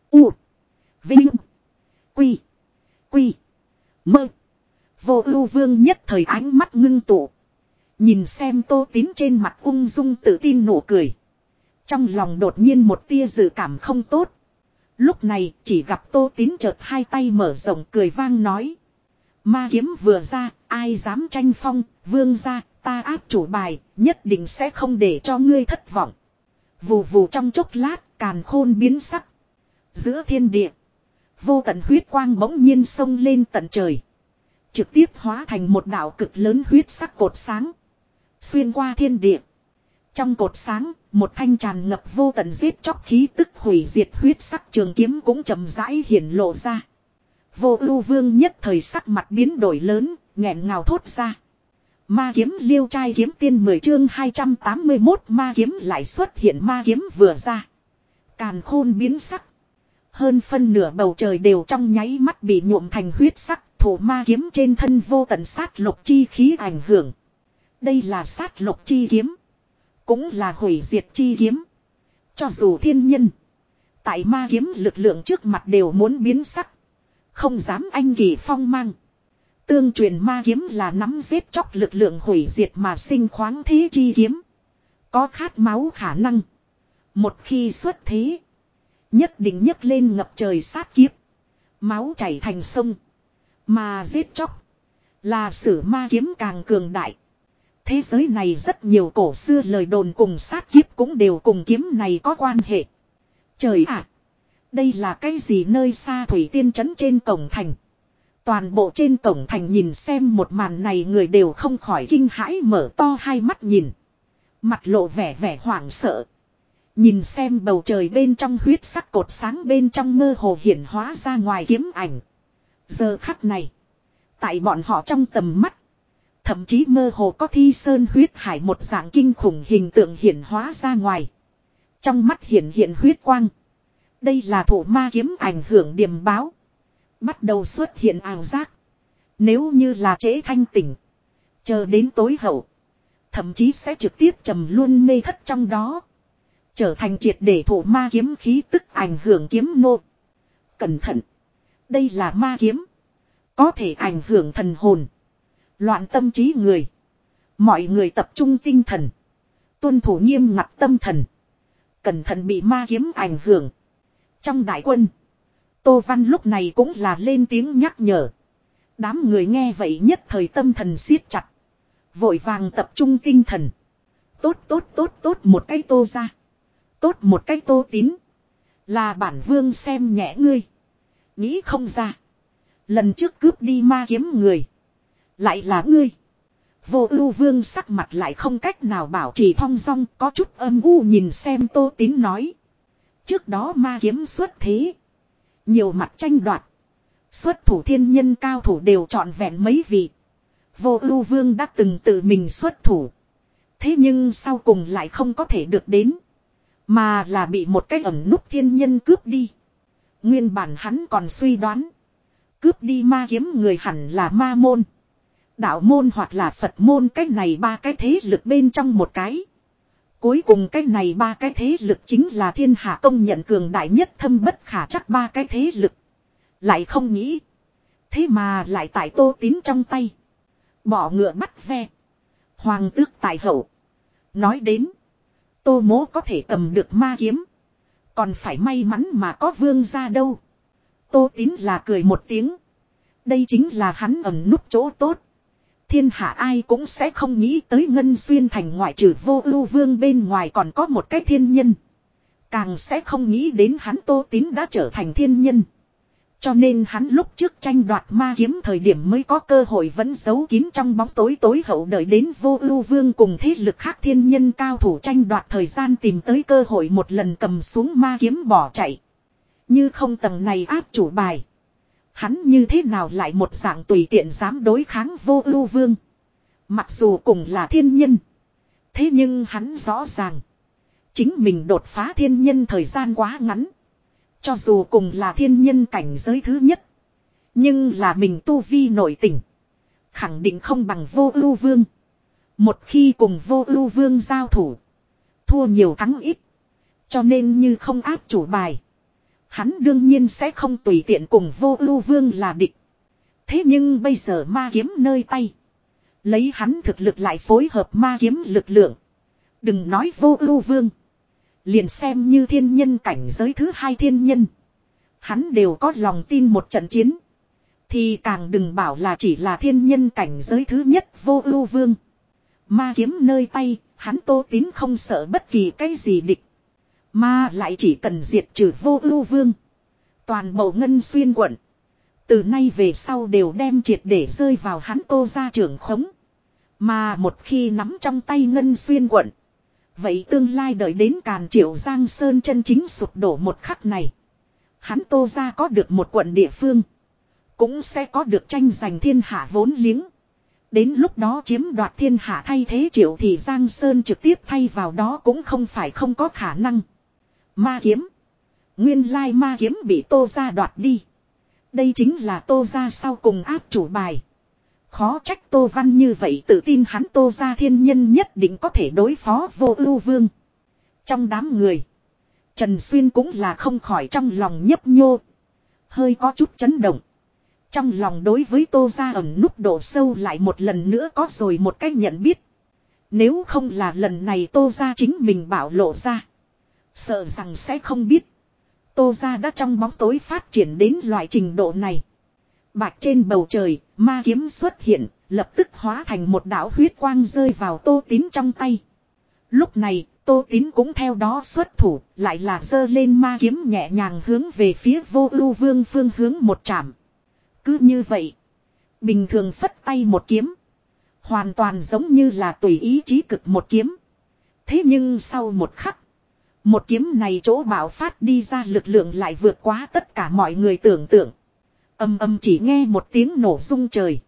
U. Vinh. Quy. Quy. Mơ. Vô ưu vương nhất thời ánh mắt ngưng tụ. Nhìn xem tô tín trên mặt ung dung tự tin nụ cười. Trong lòng đột nhiên một tia dự cảm không tốt. Lúc này chỉ gặp tô tín chợt hai tay mở rộng cười vang nói. Ma kiếm vừa ra, ai dám tranh phong, vương ra, ta áp chủ bài, nhất định sẽ không để cho ngươi thất vọng. Vù vù trong chốc lát, càn khôn biến sắc. Giữa thiên địa, vô tận huyết quang bỗng nhiên sông lên tận trời. Trực tiếp hóa thành một đảo cực lớn huyết sắc cột sáng. Xuyên qua thiên địa. Trong cột sáng, một thanh tràn ngập vô tận giết chóc khí tức hủy diệt huyết sắc trường kiếm cũng chậm rãi hiển lộ ra. Vô ưu vương nhất thời sắc mặt biến đổi lớn, nghẹn ngào thốt ra. Ma kiếm liêu trai kiếm tiên 10 chương 281 ma kiếm lại xuất hiện ma kiếm vừa ra. Càn khôn biến sắc. Hơn phân nửa bầu trời đều trong nháy mắt bị nhuộm thành huyết sắc, thủ ma kiếm trên thân vô tận sát lục chi khí ảnh hưởng. Đây là sát lục chi kiếm. Cũng là hủy diệt chi kiếm. Cho dù thiên nhân. Tại ma kiếm lực lượng trước mặt đều muốn biến sắc. Không dám anh kỳ phong mang. Tương truyền ma kiếm là nắm giết chóc lực lượng hủy diệt mà sinh khoáng thế chi kiếm. Có khát máu khả năng. Một khi xuất thế. Nhất định nhấc lên ngập trời sát kiếp. Máu chảy thành sông. Mà giết chóc. Là sử ma kiếm càng cường đại. Thế giới này rất nhiều cổ xưa lời đồn cùng sát kiếp cũng đều cùng kiếm này có quan hệ. Trời ạ! Đây là cái gì nơi xa thủy tiên trấn trên cổng thành. Toàn bộ trên cổng thành nhìn xem một màn này người đều không khỏi kinh hãi mở to hai mắt nhìn. Mặt lộ vẻ vẻ hoảng sợ. Nhìn xem bầu trời bên trong huyết sắc cột sáng bên trong mơ hồ hiển hóa ra ngoài kiếm ảnh. Giờ khắc này. Tại bọn họ trong tầm mắt. Thậm chí mơ hồ có thi sơn huyết hải một dạng kinh khủng hình tượng hiển hóa ra ngoài. Trong mắt hiển hiện huyết quang. Đây là thủ ma kiếm ảnh hưởng điểm báo. Bắt đầu xuất hiện ảo giác. Nếu như là trễ thanh tỉnh. Chờ đến tối hậu. Thậm chí sẽ trực tiếp trầm luôn mê thất trong đó. Trở thành triệt để thủ ma kiếm khí tức ảnh hưởng kiếm nô. Cẩn thận. Đây là ma kiếm. Có thể ảnh hưởng thần hồn. Loạn tâm trí người. Mọi người tập trung tinh thần. Tuân thủ nghiêm ngặt tâm thần. Cẩn thận bị ma kiếm ảnh hưởng. Trong đại quân. Tô Văn lúc này cũng là lên tiếng nhắc nhở. Đám người nghe vậy nhất thời tâm thần siết chặt. Vội vàng tập trung tinh thần. Tốt tốt tốt tốt một cái tô ra. Tốt một cái tô tín. Là bản vương xem nhẹ ngươi. Nghĩ không ra. Lần trước cướp đi ma kiếm người. Lại là ngươi. Vô ưu vương sắc mặt lại không cách nào bảo trì thong dong, có chút âm u nhìn xem tô tín nói. Trước đó ma kiếm xuất thế. Nhiều mặt tranh đoạt. Xuất thủ thiên nhân cao thủ đều trọn vẹn mấy vị. Vô ưu vương đã từng tự mình xuất thủ. Thế nhưng sau cùng lại không có thể được đến. Mà là bị một cái ẩn nút thiên nhân cướp đi. Nguyên bản hắn còn suy đoán. Cướp đi ma kiếm người hẳn là ma môn. Đạo môn hoặc là Phật môn cách này ba cái thế lực bên trong một cái. Cuối cùng cái này ba cái thế lực chính là thiên hạ công nhận cường đại nhất thâm bất khả chắc ba cái thế lực. Lại không nghĩ. Thế mà lại tại tô tín trong tay. Bỏ ngựa bắt ve. Hoàng tước tài hậu. Nói đến. Tô mố có thể cầm được ma kiếm. Còn phải may mắn mà có vương ra đâu. Tô tín là cười một tiếng. Đây chính là hắn ẩn nút chỗ tốt thiên hạ ai cũng sẽ không nghĩ tới Ngân Xuyên thành ngoại trừ vô ưu vương bên ngoài còn có một cái thiên nhân. Càng sẽ không nghĩ đến hắn Tô Tín đã trở thành thiên nhân. Cho nên hắn lúc trước tranh đoạt ma kiếm thời điểm mới có cơ hội vẫn giấu kín trong bóng tối tối hậu đợi đến vô ưu vương cùng thế lực khác thiên nhân cao thủ tranh đoạt thời gian tìm tới cơ hội một lần cầm xuống ma kiếm bỏ chạy. Như không tầng này áp chủ bài. Hắn như thế nào lại một dạng tùy tiện dám đối kháng vô ưu vương. Mặc dù cùng là thiên nhân. Thế nhưng hắn rõ ràng. Chính mình đột phá thiên nhân thời gian quá ngắn. Cho dù cùng là thiên nhân cảnh giới thứ nhất. Nhưng là mình tu vi nội tình, Khẳng định không bằng vô ưu vương. Một khi cùng vô ưu vương giao thủ. Thua nhiều thắng ít. Cho nên như không áp chủ bài. Hắn đương nhiên sẽ không tùy tiện cùng vô ưu vương là địch. Thế nhưng bây giờ ma kiếm nơi tay. Lấy hắn thực lực lại phối hợp ma kiếm lực lượng. Đừng nói vô ưu vương. Liền xem như thiên nhân cảnh giới thứ hai thiên nhân. Hắn đều có lòng tin một trận chiến. Thì càng đừng bảo là chỉ là thiên nhân cảnh giới thứ nhất vô ưu vương. Ma kiếm nơi tay, hắn tô tín không sợ bất kỳ cái gì địch. Mà lại chỉ cần diệt trừ vô ưu vương. Toàn bộ ngân xuyên quận. Từ nay về sau đều đem triệt để rơi vào hắn tô ra trưởng khống. Mà một khi nắm trong tay ngân xuyên quận. Vậy tương lai đợi đến càn triệu giang sơn chân chính sụp đổ một khắc này. Hắn tô ra có được một quận địa phương. Cũng sẽ có được tranh giành thiên hạ vốn liếng. Đến lúc đó chiếm đoạt thiên hạ thay thế triệu thì Giang Sơn trực tiếp thay vào đó cũng không phải không có khả năng. Ma kiếm. Nguyên lai ma kiếm bị tô ra đoạt đi. Đây chính là tô ra sau cùng áp chủ bài. Khó trách tô văn như vậy tự tin hắn tô ra thiên nhân nhất định có thể đối phó vô ưu vương. Trong đám người. Trần Xuyên cũng là không khỏi trong lòng nhấp nhô. Hơi có chút chấn động. Trong lòng đối với tô ra ẩn nút độ sâu lại một lần nữa có rồi một cách nhận biết. Nếu không là lần này tô ra chính mình bảo lộ ra. Sợ rằng sẽ không biết. Tô ra đã trong bóng tối phát triển đến loại trình độ này. Bạch trên bầu trời, ma kiếm xuất hiện, lập tức hóa thành một đạo huyết quang rơi vào tô tín trong tay. Lúc này, tô tín cũng theo đó xuất thủ, lại là dơ lên ma kiếm nhẹ nhàng hướng về phía vô ưu vương phương hướng một chạm. Cứ như vậy, bình thường phất tay một kiếm. Hoàn toàn giống như là tùy ý chí cực một kiếm. Thế nhưng sau một khắc, một kiếm này chỗ bảo phát đi ra lực lượng lại vượt quá tất cả mọi người tưởng tượng. Âm âm chỉ nghe một tiếng nổ rung trời.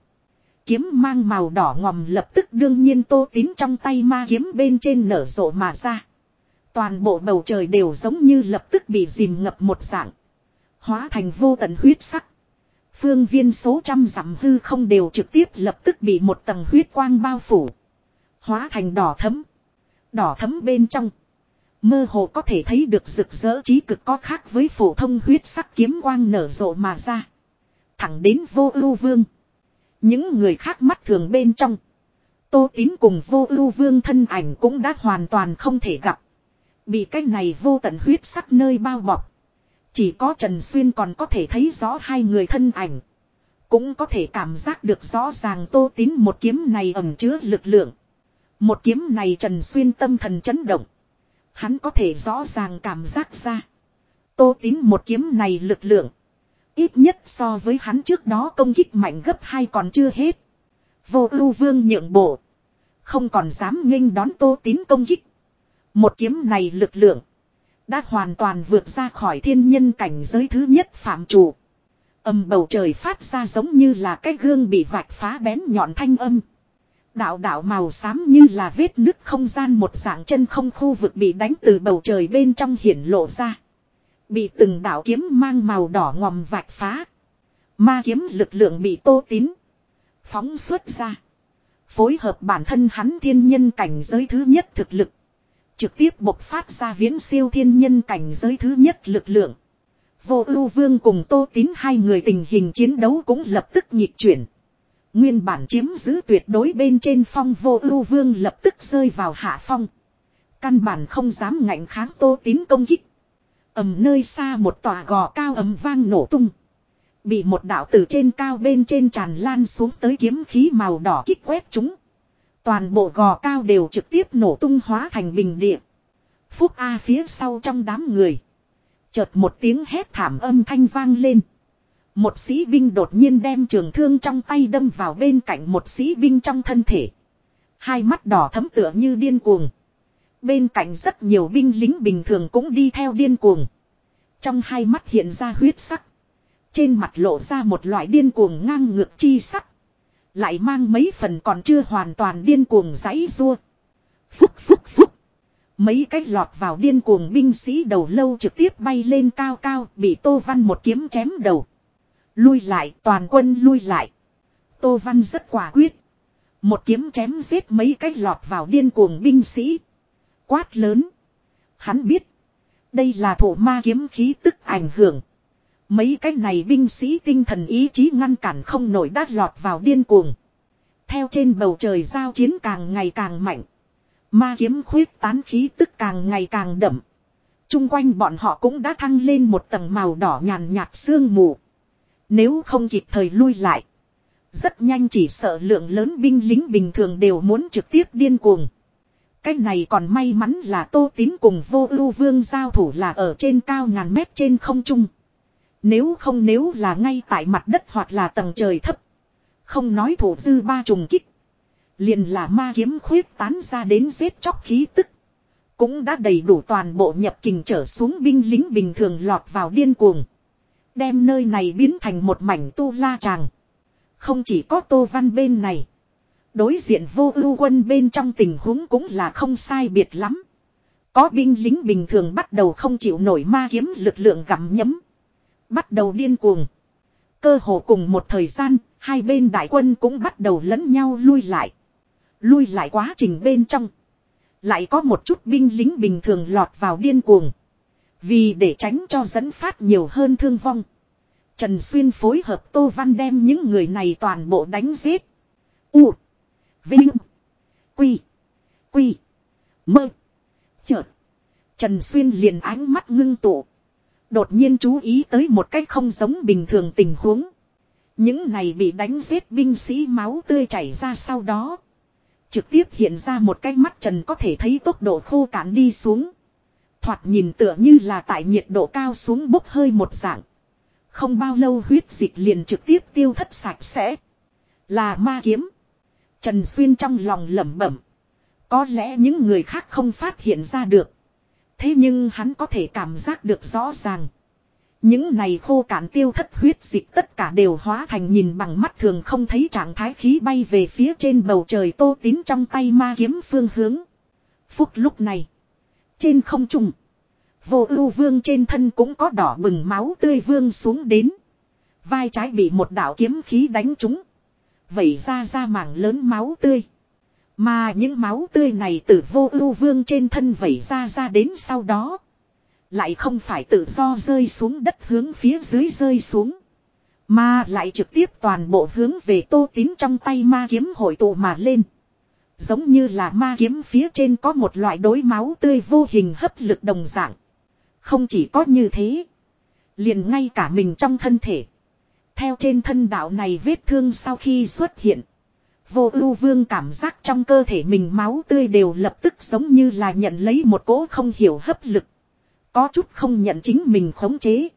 Kiếm mang màu đỏ ngòm lập tức đương nhiên tô tín trong tay ma kiếm bên trên nở rộ mà ra. Toàn bộ bầu trời đều giống như lập tức bị dìm ngập một dạng. Hóa thành vô tận huyết sắc. Phương viên số trăm dặm hư không đều trực tiếp lập tức bị một tầng huyết quang bao phủ. Hóa thành đỏ thấm. Đỏ thấm bên trong. Mơ hồ có thể thấy được rực rỡ trí cực có khác với phổ thông huyết sắc kiếm quang nở rộ mà ra. Thẳng đến vô ưu vương. Những người khác mắt thường bên trong. Tô tín cùng vô ưu vương thân ảnh cũng đã hoàn toàn không thể gặp. Bị cái này vô tận huyết sắc nơi bao bọc. Chỉ có Trần Xuyên còn có thể thấy rõ hai người thân ảnh. Cũng có thể cảm giác được rõ ràng tô tín một kiếm này ẩm chứa lực lượng. Một kiếm này Trần Xuyên tâm thần chấn động. Hắn có thể rõ ràng cảm giác ra. Tô tín một kiếm này lực lượng. Ít nhất so với hắn trước đó công kích mạnh gấp hai còn chưa hết. Vô ưu vương nhượng bộ. Không còn dám nghênh đón tô tín công kích. Một kiếm này lực lượng. Đã hoàn toàn vượt ra khỏi thiên nhân cảnh giới thứ nhất phạm chủ. Âm bầu trời phát ra giống như là cái gương bị vạch phá bén nhọn thanh âm. Đạo đạo màu xám như là vết nứt không gian một dạng chân không khu vực bị đánh từ bầu trời bên trong hiển lộ ra. Bị từng đạo kiếm mang màu đỏ ngòm vạch phá. Ma kiếm lực lượng bị tô tín. Phóng xuất ra. Phối hợp bản thân hắn thiên nhân cảnh giới thứ nhất thực lực. Trực tiếp bộc phát ra viễn siêu thiên nhân cảnh giới thứ nhất lực lượng. Vô ưu vương cùng tô tín hai người tình hình chiến đấu cũng lập tức nhịp chuyển. Nguyên bản chiếm giữ tuyệt đối bên trên phong vô ưu vương lập tức rơi vào hạ phong. Căn bản không dám ngạnh kháng tô tín công kích. ầm nơi xa một tòa gò cao ầm vang nổ tung. Bị một đạo từ trên cao bên trên tràn lan xuống tới kiếm khí màu đỏ kích quét chúng. Toàn bộ gò cao đều trực tiếp nổ tung hóa thành bình địa. Phúc A phía sau trong đám người. Chợt một tiếng hét thảm âm thanh vang lên. Một sĩ binh đột nhiên đem trường thương trong tay đâm vào bên cạnh một sĩ binh trong thân thể. Hai mắt đỏ thấm tựa như điên cuồng. Bên cạnh rất nhiều binh lính bình thường cũng đi theo điên cuồng. Trong hai mắt hiện ra huyết sắc. Trên mặt lộ ra một loại điên cuồng ngang ngược chi sắc. Lại mang mấy phần còn chưa hoàn toàn điên cuồng giấy rua. Phúc phúc phúc. Mấy cái lọt vào điên cuồng binh sĩ đầu lâu trực tiếp bay lên cao cao, bị Tô Văn một kiếm chém đầu. Lui lại, toàn quân lui lại. Tô Văn rất quả quyết. Một kiếm chém giết mấy cái lọt vào điên cuồng binh sĩ. Quát lớn. Hắn biết. Đây là thổ ma kiếm khí tức ảnh hưởng. Mấy cái này binh sĩ tinh thần ý chí ngăn cản không nổi đát lọt vào điên cuồng. Theo trên bầu trời giao chiến càng ngày càng mạnh. Ma kiếm khuyết tán khí tức càng ngày càng đậm. Trung quanh bọn họ cũng đã thăng lên một tầng màu đỏ nhàn nhạt sương mù. Nếu không kịp thời lui lại. Rất nhanh chỉ sợ lượng lớn binh lính bình thường đều muốn trực tiếp điên cuồng. Cái này còn may mắn là Tô Tín cùng vô ưu vương giao thủ là ở trên cao ngàn mét trên không trung. Nếu không nếu là ngay tại mặt đất hoặc là tầng trời thấp. Không nói thủ dư ba trùng kích. Liền là ma kiếm khuyết tán ra đến giết chóc khí tức. Cũng đã đầy đủ toàn bộ nhập kình trở xuống binh lính bình thường lọt vào điên cuồng. Đem nơi này biến thành một mảnh tu la tràng. Không chỉ có tô văn bên này. Đối diện vô ưu quân bên trong tình huống cũng là không sai biệt lắm. Có binh lính bình thường bắt đầu không chịu nổi ma kiếm lực lượng gặm nhấm. Bắt đầu điên cuồng. Cơ hồ cùng một thời gian, hai bên đại quân cũng bắt đầu lẫn nhau lui lại. Lui lại quá trình bên trong. Lại có một chút binh lính bình thường lọt vào điên cuồng. Vì để tránh cho dẫn phát nhiều hơn thương vong. Trần Xuyên phối hợp Tô Văn đem những người này toàn bộ đánh giết. U. Vinh. Quy. Quy. Mơ. Chợt. Trần Xuyên liền ánh mắt ngưng tụ. Đột nhiên chú ý tới một cách không giống bình thường tình huống. Những này bị đánh giết binh sĩ máu tươi chảy ra sau đó. Trực tiếp hiện ra một cái mắt trần có thể thấy tốc độ khô cạn đi xuống. Thoạt nhìn tựa như là tại nhiệt độ cao xuống bốc hơi một dạng. Không bao lâu huyết dịch liền trực tiếp tiêu thất sạch sẽ. Là ma kiếm. Trần Xuyên trong lòng lẩm bẩm. Có lẽ những người khác không phát hiện ra được. Thế nhưng hắn có thể cảm giác được rõ ràng. Những này khô cạn tiêu thất huyết dịch tất cả đều hóa thành nhìn bằng mắt thường không thấy trạng thái khí bay về phía trên bầu trời tô tín trong tay ma kiếm phương hướng. Phúc lúc này. Trên không trung. Vô ưu vương trên thân cũng có đỏ bừng máu tươi vương xuống đến. Vai trái bị một đạo kiếm khí đánh trúng. Vẩy ra ra mảng lớn máu tươi. Mà những máu tươi này từ vô ưu vương trên thân vẩy ra ra đến sau đó. Lại không phải tự do rơi xuống đất hướng phía dưới rơi xuống. Mà lại trực tiếp toàn bộ hướng về tô tín trong tay ma kiếm hội tụ mà lên. Giống như là ma kiếm phía trên có một loại đối máu tươi vô hình hấp lực đồng dạng. Không chỉ có như thế. Liền ngay cả mình trong thân thể. Theo trên thân đạo này vết thương sau khi xuất hiện. Vô ưu vương cảm giác trong cơ thể mình máu tươi đều lập tức giống như là nhận lấy một cỗ không hiểu hấp lực. Có chút không nhận chính mình khống chế.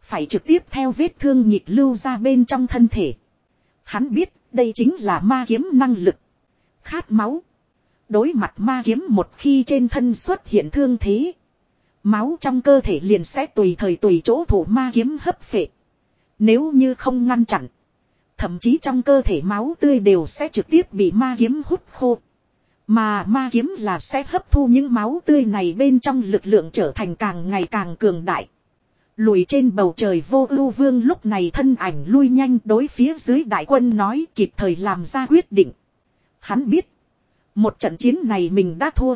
Phải trực tiếp theo vết thương nhịp lưu ra bên trong thân thể. Hắn biết đây chính là ma kiếm năng lực. Khát máu. Đối mặt ma kiếm một khi trên thân xuất hiện thương thế. Máu trong cơ thể liền sẽ tùy thời tùy chỗ thủ ma kiếm hấp phệ. Nếu như không ngăn chặn. Thậm chí trong cơ thể máu tươi đều sẽ trực tiếp bị ma kiếm hút khô. Mà ma kiếm là sẽ hấp thu những máu tươi này bên trong lực lượng trở thành càng ngày càng cường đại. Lùi trên bầu trời vô ưu vương lúc này thân ảnh lui nhanh đối phía dưới đại quân nói kịp thời làm ra quyết định. Hắn biết. Một trận chiến này mình đã thua.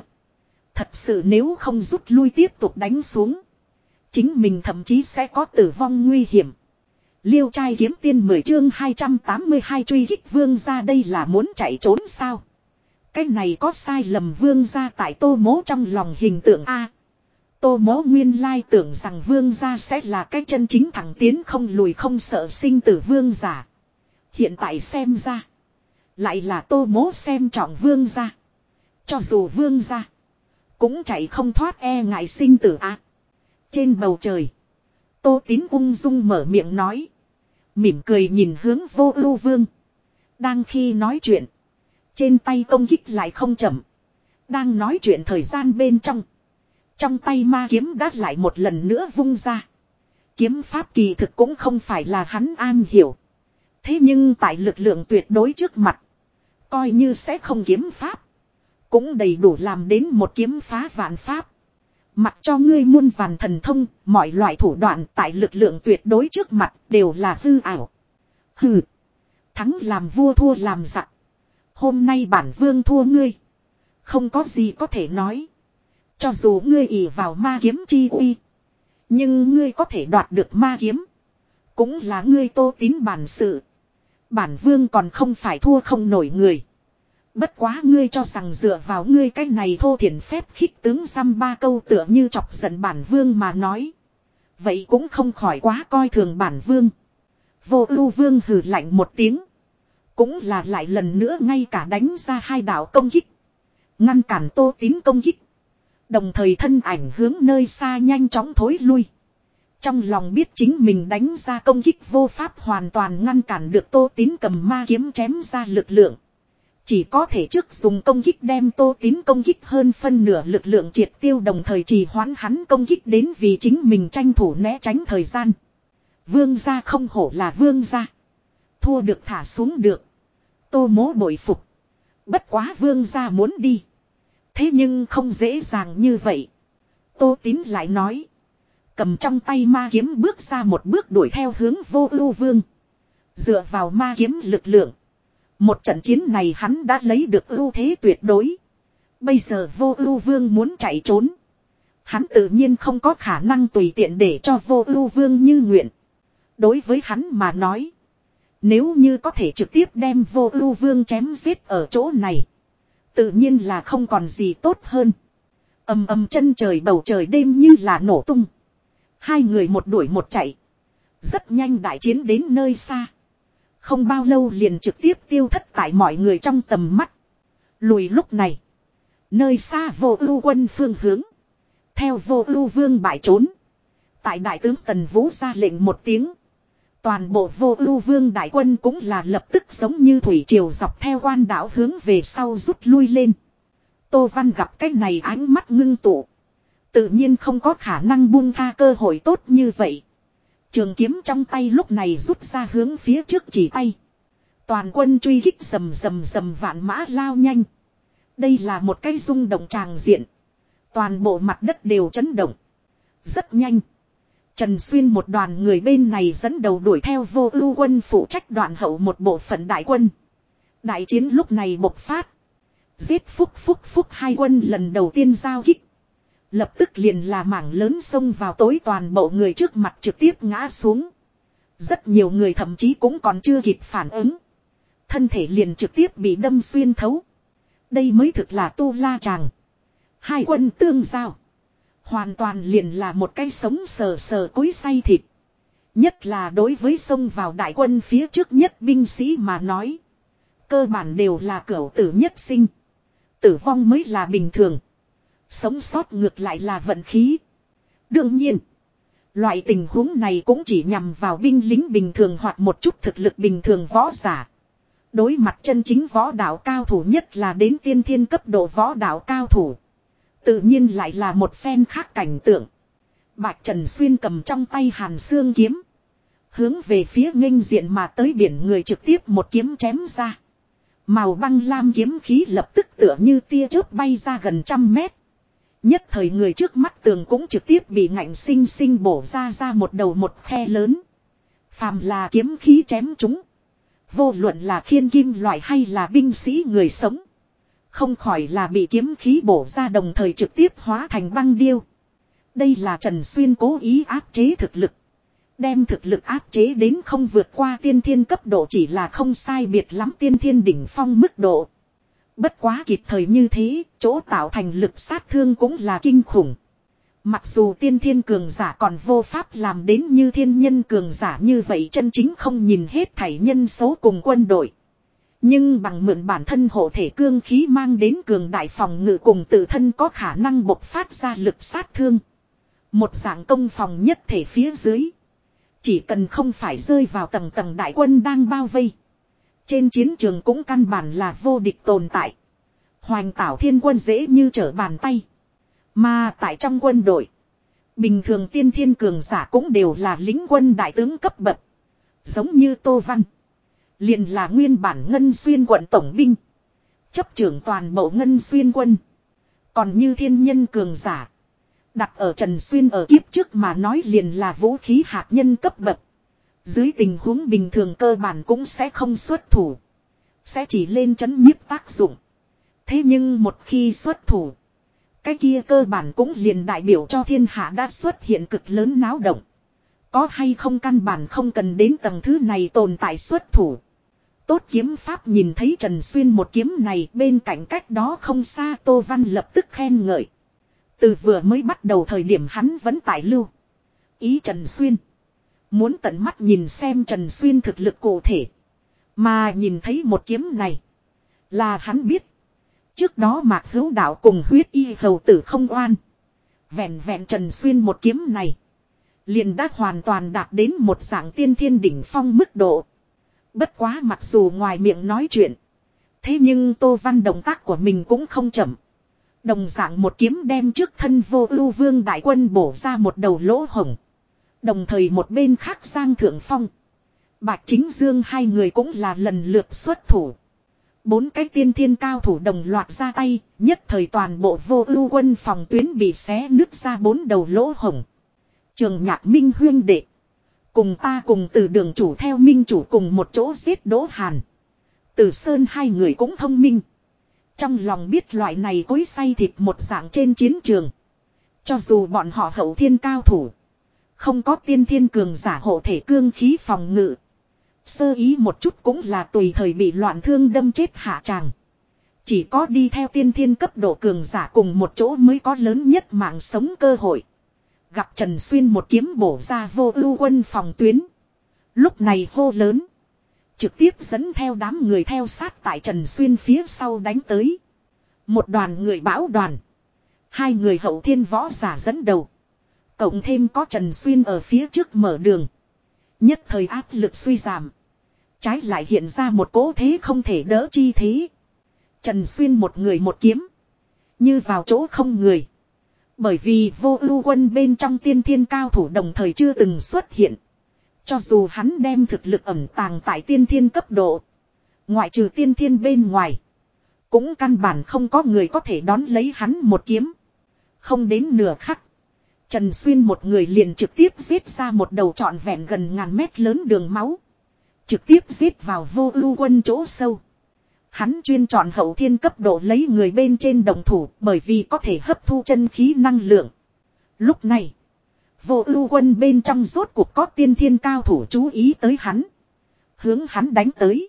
Thật sự nếu không rút lui tiếp tục đánh xuống. Chính mình thậm chí sẽ có tử vong nguy hiểm. Liêu trai kiếm tiên 10 chương 282 truy kích vương ra đây là muốn chạy trốn sao. Cái này có sai lầm vương ra tại tô mố trong lòng hình tượng A. Tô mố nguyên lai tưởng rằng vương gia sẽ là cái chân chính thẳng tiến không lùi không sợ sinh tử vương giả. Hiện tại xem ra. Lại là tô mố xem trọng vương gia. Cho dù vương gia. Cũng chạy không thoát e ngại sinh tử a Trên bầu trời. Tô tín ung dung mở miệng nói. Mỉm cười nhìn hướng vô ưu vương. Đang khi nói chuyện. Trên tay công kích lại không chậm. Đang nói chuyện thời gian bên trong. Trong tay ma kiếm đát lại một lần nữa vung ra. Kiếm pháp kỳ thực cũng không phải là hắn an hiểu. Thế nhưng tại lực lượng tuyệt đối trước mặt. Coi như sẽ không kiếm pháp. Cũng đầy đủ làm đến một kiếm phá vạn pháp. Mặc cho ngươi muôn vàn thần thông, mọi loại thủ đoạn tại lực lượng tuyệt đối trước mặt đều là hư ảo. Hừ. Thắng làm vua thua làm giặc. Hôm nay bản vương thua ngươi. Không có gì có thể nói. Cho dù ngươi ỉ vào ma kiếm chi uy. Nhưng ngươi có thể đoạt được ma kiếm. Cũng là ngươi tô tín bản sự. Bản vương còn không phải thua không nổi người. Bất quá ngươi cho rằng dựa vào ngươi cái này thô thiển phép khích tướng xăm ba câu tựa như chọc giận bản vương mà nói. Vậy cũng không khỏi quá coi thường bản vương. Vô ưu vương hừ lạnh một tiếng. Cũng là lại lần nữa ngay cả đánh ra hai đạo công kích. Ngăn cản tô tín công kích. Đồng thời thân ảnh hướng nơi xa nhanh chóng thối lui. Trong lòng biết chính mình đánh ra công kích vô pháp hoàn toàn ngăn cản được tô tín cầm ma kiếm chém ra lực lượng. Chỉ có thể trước dùng công kích đem tô tín công kích hơn phân nửa lực lượng triệt tiêu đồng thời trì hoãn hắn công kích đến vì chính mình tranh thủ né tránh thời gian. Vương gia không hổ là vương gia. Thua được thả xuống được. Tô mố bội phục. Bất quá vương gia muốn đi. Thế nhưng không dễ dàng như vậy. Tô tín lại nói. Cầm trong tay ma kiếm bước ra một bước đuổi theo hướng vô ưu vương. Dựa vào ma kiếm lực lượng. Một trận chiến này hắn đã lấy được ưu thế tuyệt đối. Bây giờ vô ưu vương muốn chạy trốn. Hắn tự nhiên không có khả năng tùy tiện để cho vô ưu vương như nguyện. Đối với hắn mà nói. Nếu như có thể trực tiếp đem vô ưu vương chém giết ở chỗ này. Tự nhiên là không còn gì tốt hơn. ầm ầm chân trời bầu trời đêm như là nổ tung. Hai người một đuổi một chạy. Rất nhanh đại chiến đến nơi xa. Không bao lâu liền trực tiếp tiêu thất tại mọi người trong tầm mắt. Lùi lúc này. Nơi xa vô ưu quân phương hướng. Theo vô ưu vương bại trốn. Tại đại tướng Tần Vũ ra lệnh một tiếng. Toàn bộ vô ưu vương đại quân cũng là lập tức giống như thủy triều dọc theo quan đảo hướng về sau rút lui lên. Tô Văn gặp cái này ánh mắt ngưng tụ. Tự nhiên không có khả năng buông tha cơ hội tốt như vậy. Trường kiếm trong tay lúc này rút ra hướng phía trước chỉ tay. Toàn quân truy kích rầm rầm rầm vạn mã lao nhanh. Đây là một cái rung động tràng diện. Toàn bộ mặt đất đều chấn động. Rất nhanh. Trần Xuyên một đoàn người bên này dẫn đầu đuổi theo vô ưu quân phụ trách đoạn hậu một bộ phận đại quân. Đại chiến lúc này bộc phát. Giết phúc phúc phúc hai quân lần đầu tiên giao kích. Lập tức liền là mảng lớn xông vào tối toàn bộ người trước mặt trực tiếp ngã xuống. Rất nhiều người thậm chí cũng còn chưa kịp phản ứng. Thân thể liền trực tiếp bị đâm xuyên thấu. Đây mới thực là tu la chàng. Hai quân tương giao. Hoàn toàn liền là một cái sống sờ sờ cối say thịt. Nhất là đối với sông vào đại quân phía trước nhất binh sĩ mà nói. Cơ bản đều là cửu tử nhất sinh. Tử vong mới là bình thường. Sống sót ngược lại là vận khí. Đương nhiên. Loại tình huống này cũng chỉ nhằm vào binh lính bình thường hoặc một chút thực lực bình thường võ giả. Đối mặt chân chính võ đạo cao thủ nhất là đến tiên thiên cấp độ võ đạo cao thủ. Tự nhiên lại là một phen khác cảnh tượng. Bạch Trần Xuyên cầm trong tay hàn xương kiếm. Hướng về phía nghênh diện mà tới biển người trực tiếp một kiếm chém ra. Màu băng lam kiếm khí lập tức tựa như tia chớp bay ra gần trăm mét. Nhất thời người trước mắt tường cũng trực tiếp bị ngạnh sinh sinh bổ ra ra một đầu một khe lớn. Phàm là kiếm khí chém chúng. Vô luận là khiên kim loại hay là binh sĩ người sống. Không khỏi là bị kiếm khí bổ ra đồng thời trực tiếp hóa thành băng điêu. Đây là Trần Xuyên cố ý áp chế thực lực. Đem thực lực áp chế đến không vượt qua tiên thiên cấp độ chỉ là không sai biệt lắm tiên thiên đỉnh phong mức độ. Bất quá kịp thời như thế, chỗ tạo thành lực sát thương cũng là kinh khủng. Mặc dù tiên thiên cường giả còn vô pháp làm đến như thiên nhân cường giả như vậy chân chính không nhìn hết thảy nhân số cùng quân đội. Nhưng bằng mượn bản thân hộ thể cương khí mang đến cường đại phòng ngự cùng tự thân có khả năng bộc phát ra lực sát thương. Một dạng công phòng nhất thể phía dưới. Chỉ cần không phải rơi vào tầng tầng đại quân đang bao vây. Trên chiến trường cũng căn bản là vô địch tồn tại. Hoành tảo thiên quân dễ như trở bàn tay. Mà tại trong quân đội. Bình thường tiên thiên cường giả cũng đều là lính quân đại tướng cấp bậc. Giống như Tô Văn. liền là nguyên bản Ngân Xuyên quận tổng binh. Chấp trưởng toàn bộ Ngân Xuyên quân. Còn như thiên nhân cường giả. Đặt ở Trần Xuyên ở kiếp trước mà nói liền là vũ khí hạt nhân cấp bậc. Dưới tình huống bình thường cơ bản cũng sẽ không xuất thủ. Sẽ chỉ lên chấn nhiếp tác dụng. Thế nhưng một khi xuất thủ. Cái kia cơ bản cũng liền đại biểu cho thiên hạ đã xuất hiện cực lớn náo động. Có hay không căn bản không cần đến tầng thứ này tồn tại xuất thủ. Tốt kiếm pháp nhìn thấy Trần Xuyên một kiếm này bên cạnh cách đó không xa Tô Văn lập tức khen ngợi. Từ vừa mới bắt đầu thời điểm hắn vẫn tại lưu. Ý Trần Xuyên. Muốn tận mắt nhìn xem Trần Xuyên thực lực cụ thể. Mà nhìn thấy một kiếm này. Là hắn biết. Trước đó mạc hữu đạo cùng huyết y hầu tử không oan. Vẹn vẹn Trần Xuyên một kiếm này. Liền đã hoàn toàn đạt đến một dạng tiên thiên đỉnh phong mức độ. Bất quá mặc dù ngoài miệng nói chuyện. Thế nhưng Tô Văn động tác của mình cũng không chậm. Đồng dạng một kiếm đem trước thân vô ưu vương đại quân bổ ra một đầu lỗ hồng. Đồng thời một bên khác Giang Thượng Phong. Bạch Chính Dương hai người cũng là lần lượt xuất thủ. Bốn cái tiên thiên cao thủ đồng loạt ra tay, nhất thời toàn bộ vô ưu quân phòng tuyến bị xé nứt ra bốn đầu lỗ hồng. Trường nhạc minh huyên đệ. Cùng ta cùng từ đường chủ theo minh chủ cùng một chỗ giết đỗ hàn. Từ sơn hai người cũng thông minh. Trong lòng biết loại này cối say thịt một dạng trên chiến trường. Cho dù bọn họ hậu thiên cao thủ. Không có tiên thiên cường giả hộ thể cương khí phòng ngự. Sơ ý một chút cũng là tùy thời bị loạn thương đâm chết hạ tràng. Chỉ có đi theo tiên thiên cấp độ cường giả cùng một chỗ mới có lớn nhất mạng sống cơ hội. Gặp Trần Xuyên một kiếm bổ ra vô ưu quân phòng tuyến. Lúc này hô lớn. Trực tiếp dẫn theo đám người theo sát tại Trần Xuyên phía sau đánh tới. Một đoàn người bão đoàn. Hai người hậu thiên võ giả dẫn đầu. Cộng thêm có Trần Xuyên ở phía trước mở đường. Nhất thời áp lực suy giảm. Trái lại hiện ra một cố thế không thể đỡ chi thế. Trần Xuyên một người một kiếm. Như vào chỗ không người. Bởi vì vô ưu quân bên trong tiên thiên cao thủ đồng thời chưa từng xuất hiện. Cho dù hắn đem thực lực ẩm tàng tại tiên thiên cấp độ. Ngoại trừ tiên thiên bên ngoài. Cũng căn bản không có người có thể đón lấy hắn một kiếm. Không đến nửa khắc. Trần Xuyên một người liền trực tiếp giết ra một đầu trọn vẹn gần ngàn mét lớn đường máu. Trực tiếp giết vào vô ưu quân chỗ sâu. Hắn chuyên chọn hậu thiên cấp độ lấy người bên trên đồng thủ bởi vì có thể hấp thu chân khí năng lượng. Lúc này, vô ưu quân bên trong rốt cuộc có tiên thiên cao thủ chú ý tới hắn. Hướng hắn đánh tới.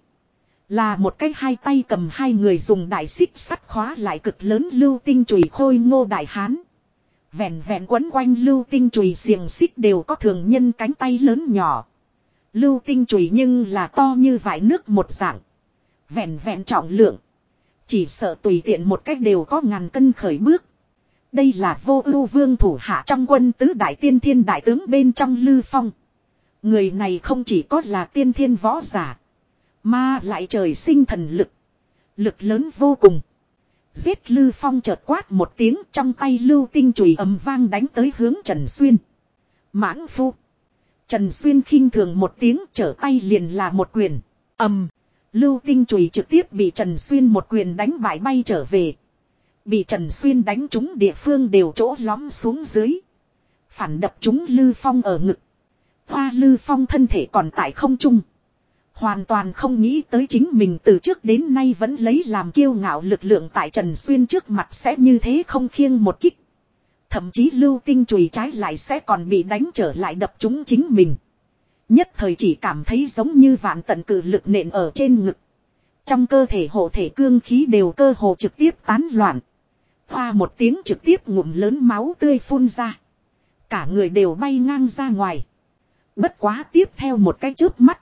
Là một cái hai tay cầm hai người dùng đại xích sắt khóa lại cực lớn lưu tinh chùy khôi ngô đại hán. Vẹn vẹn quấn quanh lưu tinh chùy xiềng xích đều có thường nhân cánh tay lớn nhỏ. Lưu tinh chùy nhưng là to như vải nước một dạng. Vẹn vẹn trọng lượng. Chỉ sợ tùy tiện một cách đều có ngàn cân khởi bước. Đây là vô ưu vương thủ hạ trong quân tứ đại tiên thiên đại tướng bên trong lư phong. Người này không chỉ có là tiên thiên võ giả. Mà lại trời sinh thần lực. Lực lớn vô cùng. Giết lư phong chợt quát một tiếng, trong tay lưu tinh chùy ầm vang đánh tới hướng Trần Xuyên. Mãng phu. Trần Xuyên khinh thường một tiếng, trở tay liền là một quyền. ầm Lưu tinh chùy trực tiếp bị Trần Xuyên một quyền đánh bại bay trở về. Bị Trần Xuyên đánh trúng địa phương đều chỗ lõm xuống dưới. Phản đập trúng Lư Phong ở ngực. Hoa Lư Phong thân thể còn tại không trung. Hoàn toàn không nghĩ tới chính mình từ trước đến nay vẫn lấy làm kiêu ngạo lực lượng tại Trần Xuyên trước mặt sẽ như thế không khiêng một kích. Thậm chí lưu tinh chùy trái lại sẽ còn bị đánh trở lại đập chúng chính mình. Nhất thời chỉ cảm thấy giống như vạn tận cử lực nện ở trên ngực. Trong cơ thể hộ thể cương khí đều cơ hồ trực tiếp tán loạn. Hoa một tiếng trực tiếp ngụm lớn máu tươi phun ra. Cả người đều bay ngang ra ngoài. Bất quá tiếp theo một cái chớp mắt.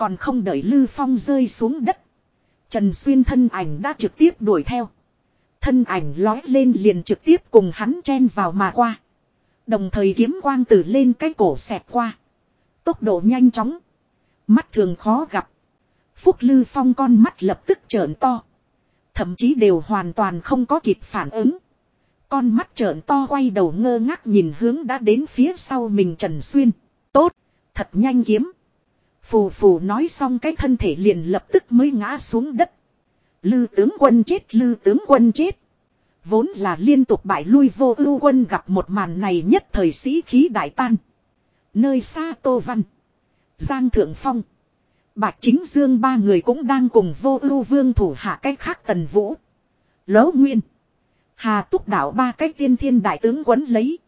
Còn không đợi Lư Phong rơi xuống đất. Trần Xuyên thân ảnh đã trực tiếp đuổi theo. Thân ảnh lói lên liền trực tiếp cùng hắn chen vào mà qua. Đồng thời kiếm quang tử lên cái cổ xẹp qua. Tốc độ nhanh chóng. Mắt thường khó gặp. Phúc Lư Phong con mắt lập tức trợn to. Thậm chí đều hoàn toàn không có kịp phản ứng. Con mắt trợn to quay đầu ngơ ngác nhìn hướng đã đến phía sau mình Trần Xuyên. Tốt, thật nhanh kiếm. Phù phù nói xong cái thân thể liền lập tức mới ngã xuống đất. Lư tướng quân chết, lư tướng quân chết. Vốn là liên tục bại lui vô ưu quân gặp một màn này nhất thời sĩ khí đại tan. Nơi xa Tô Văn. Giang Thượng Phong. Bạch Chính Dương ba người cũng đang cùng vô ưu vương thủ hạ cách khác tần vũ. Lỗ Nguyên. Hà túc đảo ba cách tiên thiên đại tướng quấn lấy.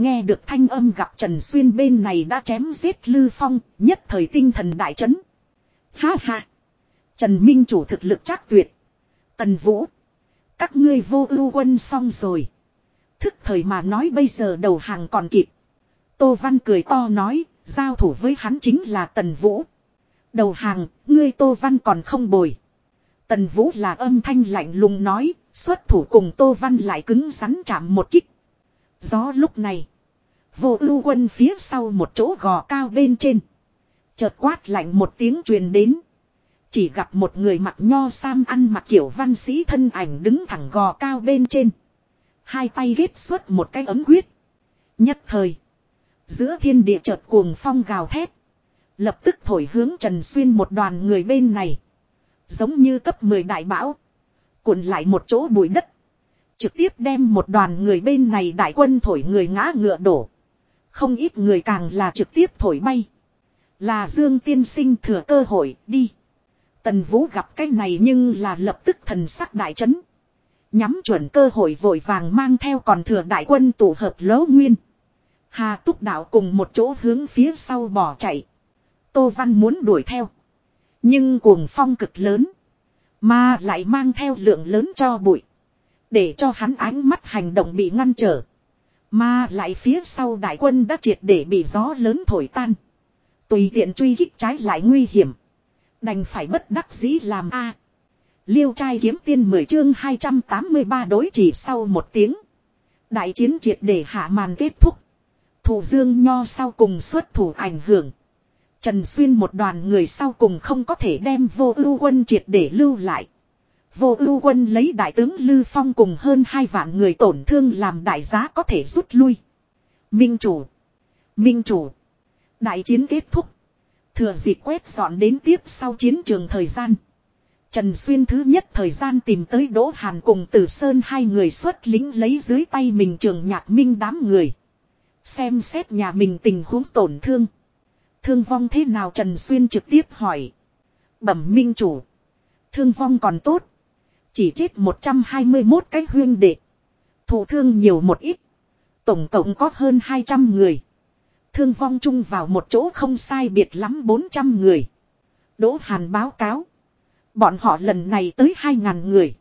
Nghe được thanh âm gặp Trần Xuyên bên này đã chém giết Lư Phong, nhất thời tinh thần đại chấn. Ha ha! Trần Minh chủ thực lực chắc tuyệt. Tần Vũ! Các ngươi vô ưu quân xong rồi. Thức thời mà nói bây giờ đầu hàng còn kịp. Tô Văn cười to nói, giao thủ với hắn chính là Tần Vũ. Đầu hàng, ngươi Tô Văn còn không bồi. Tần Vũ là âm thanh lạnh lùng nói, xuất thủ cùng Tô Văn lại cứng rắn chạm một kích. Gió lúc này, vô ưu quân phía sau một chỗ gò cao bên trên. Chợt quát lạnh một tiếng truyền đến. Chỉ gặp một người mặc nho sam ăn mặc kiểu văn sĩ thân ảnh đứng thẳng gò cao bên trên. Hai tay ghép xuất một cái ấm quyết. Nhất thời. Giữa thiên địa chợt cuồng phong gào thét. Lập tức thổi hướng Trần Xuyên một đoàn người bên này. Giống như cấp 10 đại bão. Cuộn lại một chỗ bụi đất. Trực tiếp đem một đoàn người bên này đại quân thổi người ngã ngựa đổ. Không ít người càng là trực tiếp thổi bay. Là Dương tiên sinh thừa cơ hội đi. Tần Vũ gặp cái này nhưng là lập tức thần sắc đại chấn. Nhắm chuẩn cơ hội vội vàng mang theo còn thừa đại quân tụ hợp lỗ nguyên. Hà túc đạo cùng một chỗ hướng phía sau bỏ chạy. Tô Văn muốn đuổi theo. Nhưng cuồng phong cực lớn. Mà lại mang theo lượng lớn cho bụi. Để cho hắn ánh mắt hành động bị ngăn trở. Mà lại phía sau đại quân đã triệt để bị gió lớn thổi tan. Tùy tiện truy kích trái lại nguy hiểm. Đành phải bất đắc dĩ làm a. Liêu trai kiếm tiên 10 chương 283 đối chỉ sau một tiếng. Đại chiến triệt để hạ màn kết thúc. Thủ dương nho sau cùng xuất thủ ảnh hưởng. Trần Xuyên một đoàn người sau cùng không có thể đem vô ưu quân triệt để lưu lại. Vô ưu quân lấy đại tướng Lư Phong cùng hơn hai vạn người tổn thương làm đại giá có thể rút lui. Minh chủ. Minh chủ. Đại chiến kết thúc. Thừa dịp quét dọn đến tiếp sau chiến trường thời gian. Trần Xuyên thứ nhất thời gian tìm tới Đỗ Hàn cùng Tử Sơn hai người xuất lính lấy dưới tay mình trường nhạc minh đám người. Xem xét nhà mình tình huống tổn thương. Thương vong thế nào Trần Xuyên trực tiếp hỏi. Bẩm minh chủ. Thương vong còn tốt. Chỉ chết 121 cái huyên đệ. Thủ thương nhiều một ít. Tổng cộng có hơn 200 người. Thương vong chung vào một chỗ không sai biệt lắm 400 người. Đỗ Hàn báo cáo. Bọn họ lần này tới 2.000 người.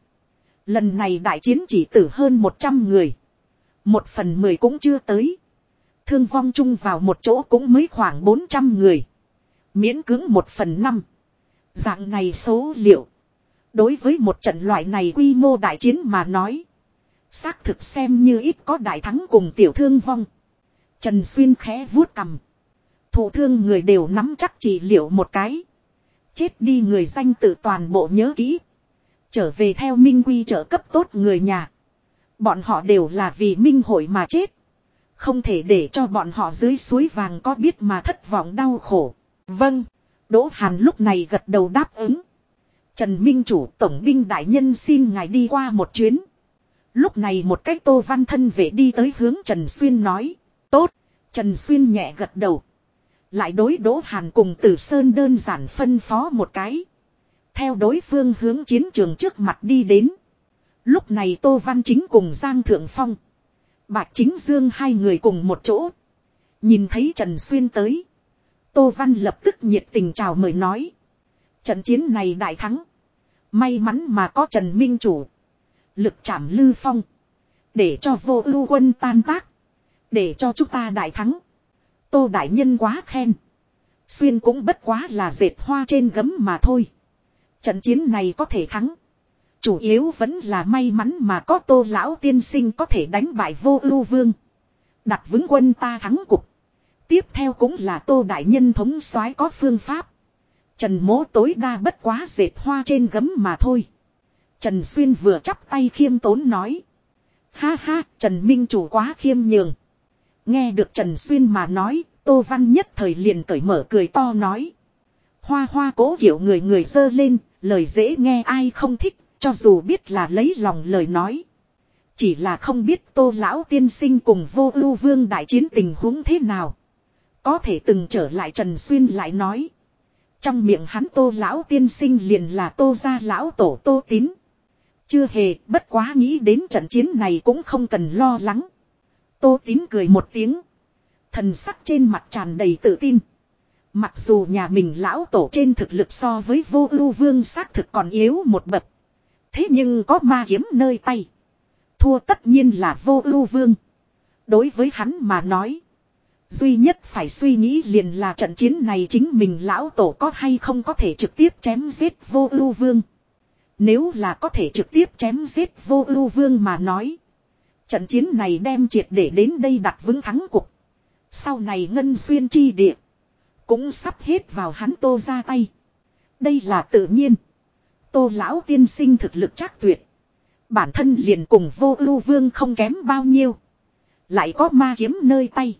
Lần này đại chiến chỉ tử hơn 100 người. Một phần mười cũng chưa tới. Thương vong chung vào một chỗ cũng mới khoảng 400 người. Miễn cứng một phần năm. Dạng này số liệu. Đối với một trận loại này quy mô đại chiến mà nói. Xác thực xem như ít có đại thắng cùng tiểu thương vong. Trần Xuyên khẽ vuốt cầm. Thủ thương người đều nắm chắc chỉ liệu một cái. Chết đi người danh tự toàn bộ nhớ kỹ. Trở về theo Minh Quy trợ cấp tốt người nhà. Bọn họ đều là vì Minh hội mà chết. Không thể để cho bọn họ dưới suối vàng có biết mà thất vọng đau khổ. Vâng. Đỗ Hàn lúc này gật đầu đáp ứng. Trần Minh Chủ Tổng binh Đại Nhân xin ngài đi qua một chuyến. Lúc này một cách tô văn thân vệ đi tới hướng Trần Xuyên nói. Tốt. Trần Xuyên nhẹ gật đầu. Lại đối Đỗ Hàn cùng Tử Sơn đơn giản phân phó một cái. Theo đối phương hướng chiến trường trước mặt đi đến. Lúc này Tô Văn Chính cùng Giang Thượng Phong. Bạch Chính Dương hai người cùng một chỗ. Nhìn thấy Trần Xuyên tới. Tô Văn lập tức nhiệt tình chào mời nói. Trận chiến này đại thắng. May mắn mà có Trần Minh Chủ. Lực chạm lư phong. Để cho vô ưu quân tan tác. Để cho chúng ta đại thắng. Tô Đại Nhân quá khen. Xuyên cũng bất quá là dệt hoa trên gấm mà thôi. Trận chiến này có thể thắng. Chủ yếu vẫn là may mắn mà có tô lão tiên sinh có thể đánh bại vô ưu vương. Đặt vững quân ta thắng cục. Tiếp theo cũng là tô đại nhân thống soái có phương pháp. Trần mố tối đa bất quá dệt hoa trên gấm mà thôi. Trần Xuyên vừa chắp tay khiêm tốn nói. Ha ha, Trần Minh chủ quá khiêm nhường. Nghe được Trần Xuyên mà nói, Tô Văn nhất thời liền cởi mở cười to nói. Hoa hoa cố hiểu người người dơ lên, lời dễ nghe ai không thích, cho dù biết là lấy lòng lời nói. Chỉ là không biết tô lão tiên sinh cùng vô ưu vương đại chiến tình huống thế nào. Có thể từng trở lại Trần Xuyên lại nói. Trong miệng hắn tô lão tiên sinh liền là tô gia lão tổ tô tín. Chưa hề, bất quá nghĩ đến trận chiến này cũng không cần lo lắng. Tô tín cười một tiếng. Thần sắc trên mặt tràn đầy tự tin. Mặc dù nhà mình lão tổ trên thực lực so với vô ưu vương xác thực còn yếu một bậc. Thế nhưng có ma kiếm nơi tay. Thua tất nhiên là vô ưu vương. Đối với hắn mà nói. Duy nhất phải suy nghĩ liền là trận chiến này chính mình lão tổ có hay không có thể trực tiếp chém giết vô ưu vương. Nếu là có thể trực tiếp chém giết vô ưu vương mà nói. Trận chiến này đem triệt để đến đây đặt vững thắng cục. Sau này ngân xuyên chi địa. Cũng sắp hết vào hắn tô ra tay. Đây là tự nhiên. Tô lão tiên sinh thực lực chắc tuyệt. Bản thân liền cùng vô ưu vương không kém bao nhiêu. Lại có ma kiếm nơi tay.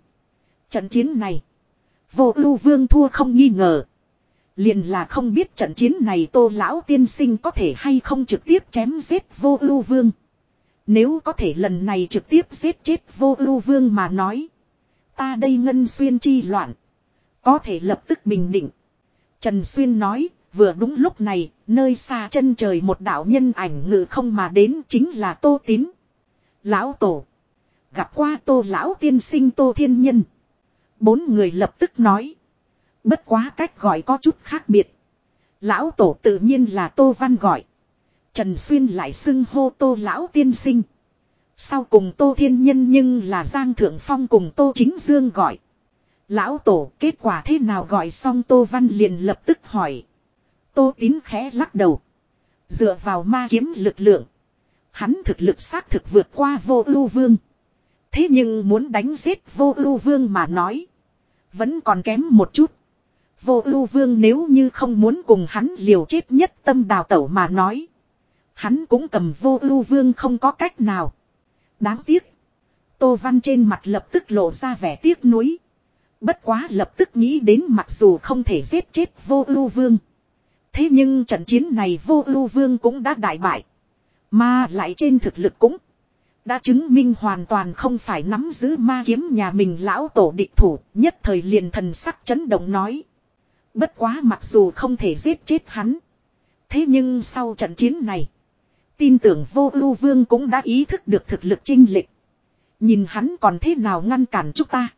Trận chiến này. Vô ưu vương thua không nghi ngờ. Liền là không biết trận chiến này tô lão tiên sinh có thể hay không trực tiếp chém giết vô ưu vương. Nếu có thể lần này trực tiếp giết chết vô ưu vương mà nói. Ta đây ngân xuyên chi loạn. Có thể lập tức bình định. Trần Xuyên nói, vừa đúng lúc này, nơi xa chân trời một đạo nhân ảnh ngự không mà đến chính là Tô Tín. Lão Tổ. Gặp qua Tô Lão tiên sinh Tô Thiên Nhân. Bốn người lập tức nói. Bất quá cách gọi có chút khác biệt. Lão Tổ tự nhiên là Tô Văn gọi. Trần Xuyên lại xưng hô Tô Lão tiên sinh. Sau cùng Tô Thiên Nhân nhưng là Giang Thượng Phong cùng Tô Chính Dương gọi. Lão Tổ kết quả thế nào gọi xong Tô Văn liền lập tức hỏi. Tô Tín khẽ lắc đầu. Dựa vào ma kiếm lực lượng. Hắn thực lực xác thực vượt qua vô ưu vương. Thế nhưng muốn đánh giết vô ưu vương mà nói. Vẫn còn kém một chút. Vô ưu vương nếu như không muốn cùng hắn liều chết nhất tâm đào tẩu mà nói. Hắn cũng cầm vô ưu vương không có cách nào. Đáng tiếc. Tô Văn trên mặt lập tức lộ ra vẻ tiếc nuối. Bất quá lập tức nghĩ đến mặc dù không thể giết chết vô ưu vương. Thế nhưng trận chiến này vô ưu vương cũng đã đại bại. Mà lại trên thực lực cũng đã chứng minh hoàn toàn không phải nắm giữ ma kiếm nhà mình lão tổ địch thủ, nhất thời liền thần sắc chấn động nói. Bất quá mặc dù không thể giết chết hắn. Thế nhưng sau trận chiến này, tin tưởng vô ưu vương cũng đã ý thức được thực lực chinh lịch. Nhìn hắn còn thế nào ngăn cản chúng ta.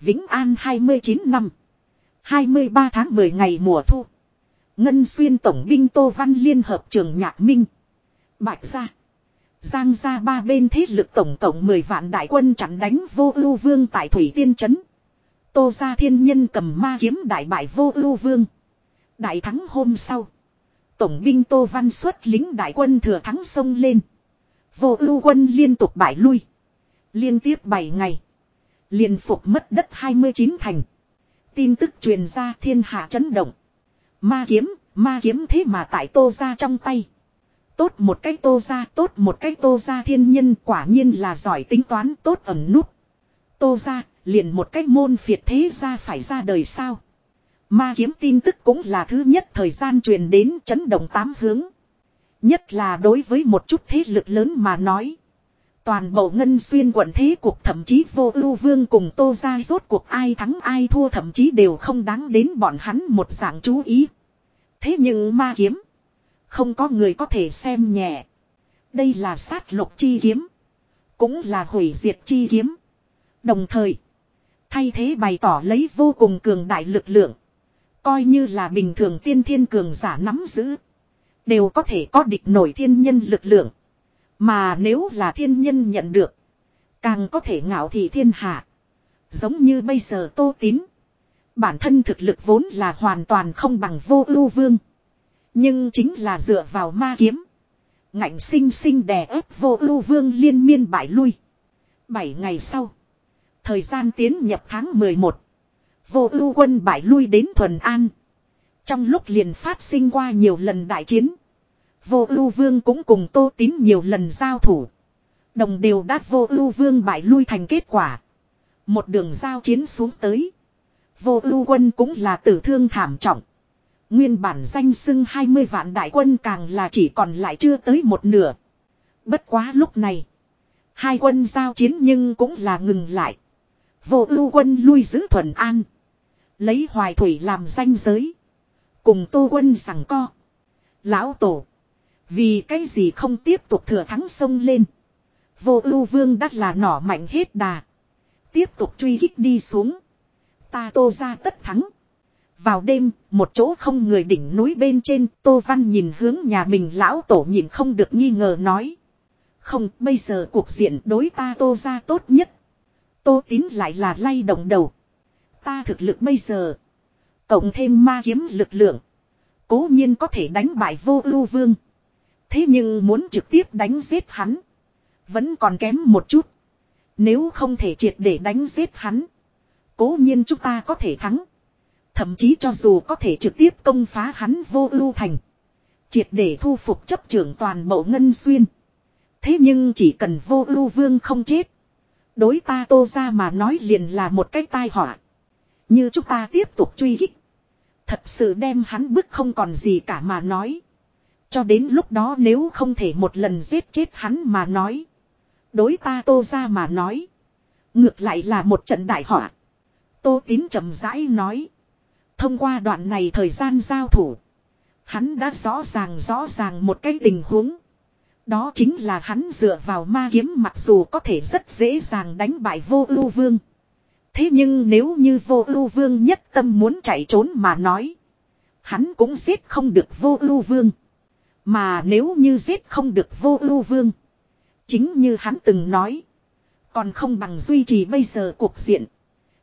Vĩnh An 29 năm. 23 tháng 10 ngày mùa thu. Ngân xuyên tổng binh Tô Văn Liên hợp trường Nhạc Minh. Bạch ra. Giang ra ba bên thế lực tổng cộng 10 vạn đại quân chặn đánh vô ưu vương tại Thủy Tiên Trấn. Tô gia thiên nhân cầm ma kiếm đại bại vô ưu vương. Đại thắng hôm sau. Tổng binh Tô Văn xuất lính đại quân thừa thắng sông lên. Vô ưu quân liên tục bại lui. Liên tiếp 7 ngày. Liên phục mất đất 29 thành. Tin tức truyền ra thiên hạ chấn động. Ma kiếm, ma kiếm thế mà tại tô ra trong tay. Tốt một cái tô ra, tốt một cái tô ra thiên nhân quả nhiên là giỏi tính toán tốt ẩn nút. Tô ra, liền một cái môn phiệt thế ra phải ra đời sao. Ma kiếm tin tức cũng là thứ nhất thời gian truyền đến chấn động tám hướng. Nhất là đối với một chút thế lực lớn mà nói. Toàn bộ ngân xuyên quận thế cuộc thậm chí vô ưu vương cùng tô ra rốt cuộc ai thắng ai thua thậm chí đều không đáng đến bọn hắn một dạng chú ý. Thế nhưng ma kiếm. Không có người có thể xem nhẹ. Đây là sát lục chi kiếm. Cũng là hủy diệt chi kiếm. Đồng thời. Thay thế bày tỏ lấy vô cùng cường đại lực lượng. Coi như là bình thường tiên thiên cường giả nắm giữ. Đều có thể có địch nổi thiên nhân lực lượng. Mà nếu là thiên nhân nhận được. Càng có thể ngạo thị thiên hạ. Giống như bây giờ tô tín. Bản thân thực lực vốn là hoàn toàn không bằng vô ưu vương. Nhưng chính là dựa vào ma kiếm. Ngạnh sinh sinh đè ép vô ưu vương liên miên bại lui. Bảy ngày sau. Thời gian tiến nhập tháng 11. Vô ưu quân bại lui đến Thuần An. Trong lúc liền phát sinh qua nhiều lần đại chiến. Vô ưu vương cũng cùng tô tín nhiều lần giao thủ. Đồng đều đát vô ưu vương bại lui thành kết quả. Một đường giao chiến xuống tới. Vô ưu quân cũng là tử thương thảm trọng. Nguyên bản danh xưng 20 vạn đại quân càng là chỉ còn lại chưa tới một nửa. Bất quá lúc này. Hai quân giao chiến nhưng cũng là ngừng lại. Vô ưu quân lui giữ thuần an. Lấy hoài thủy làm danh giới. Cùng tô quân sẵn co. Lão tổ. Vì cái gì không tiếp tục thừa thắng sông lên. Vô ưu vương đắt là nỏ mạnh hết đà. Tiếp tục truy kích đi xuống. Ta tô ra tất thắng. Vào đêm, một chỗ không người đỉnh núi bên trên, Tô Văn nhìn hướng nhà mình lão tổ nhìn không được nghi ngờ nói. Không, bây giờ cuộc diện đối ta Tô ra tốt nhất. Tô tín lại là lay động đầu. Ta thực lực bây giờ. Cộng thêm ma kiếm lực lượng. Cố nhiên có thể đánh bại vô ưu vương. Thế nhưng muốn trực tiếp đánh giết hắn. Vẫn còn kém một chút. Nếu không thể triệt để đánh giết hắn. Cố nhiên chúng ta có thể thắng. Thậm chí cho dù có thể trực tiếp công phá hắn vô ưu thành. Triệt để thu phục chấp trưởng toàn bộ ngân xuyên. Thế nhưng chỉ cần vô ưu vương không chết. Đối ta tô ra mà nói liền là một cái tai họa. Như chúng ta tiếp tục truy hích, Thật sự đem hắn bức không còn gì cả mà nói. Cho đến lúc đó nếu không thể một lần giết chết hắn mà nói. Đối ta tô ra mà nói. Ngược lại là một trận đại họa. Tô tín chậm rãi nói. Thông qua đoạn này thời gian giao thủ. Hắn đã rõ ràng rõ ràng một cái tình huống. Đó chính là hắn dựa vào ma kiếm mặc dù có thể rất dễ dàng đánh bại vô ưu vương. Thế nhưng nếu như vô ưu vương nhất tâm muốn chạy trốn mà nói. Hắn cũng giết không được vô ưu vương. Mà nếu như giết không được vô ưu vương. Chính như hắn từng nói. Còn không bằng duy trì bây giờ cuộc diện.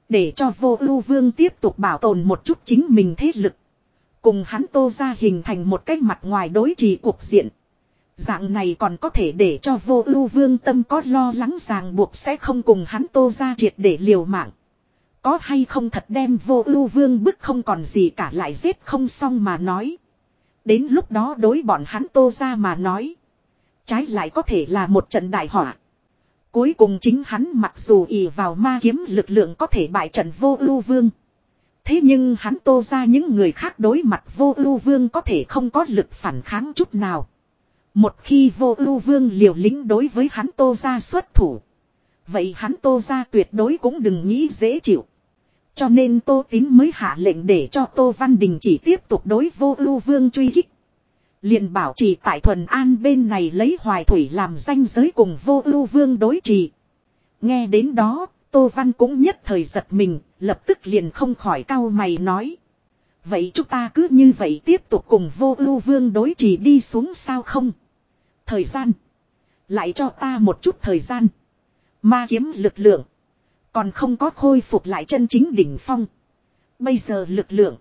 Để cho vô ưu vương tiếp tục bảo tồn một chút chính mình thế lực. Cùng hắn tô ra hình thành một cách mặt ngoài đối trì cuộc diện. Dạng này còn có thể để cho vô ưu vương tâm có lo lắng ràng buộc sẽ không cùng hắn tô ra triệt để liều mạng. Có hay không thật đem vô ưu vương bức không còn gì cả lại giết không xong mà nói. Đến lúc đó đối bọn hắn tô ra mà nói. Trái lại có thể là một trận đại họa. Cuối cùng chính hắn mặc dù ỷ vào ma kiếm lực lượng có thể bại trận vô ưu vương. Thế nhưng hắn tô ra những người khác đối mặt vô ưu vương có thể không có lực phản kháng chút nào. Một khi vô ưu vương liều lĩnh đối với hắn tô ra xuất thủ. Vậy hắn tô ra tuyệt đối cũng đừng nghĩ dễ chịu. Cho nên tô tín mới hạ lệnh để cho tô văn đình chỉ tiếp tục đối vô ưu vương truy kích liền bảo trì tại thuần an bên này lấy hoài thủy làm danh giới cùng vô ưu vương đối trì. Nghe đến đó, Tô Văn cũng nhất thời giật mình, lập tức liền không khỏi cau mày nói. Vậy chúng ta cứ như vậy tiếp tục cùng vô ưu vương đối trì đi xuống sao không? Thời gian. Lại cho ta một chút thời gian. Ma kiếm lực lượng. Còn không có khôi phục lại chân chính đỉnh phong. Bây giờ lực lượng.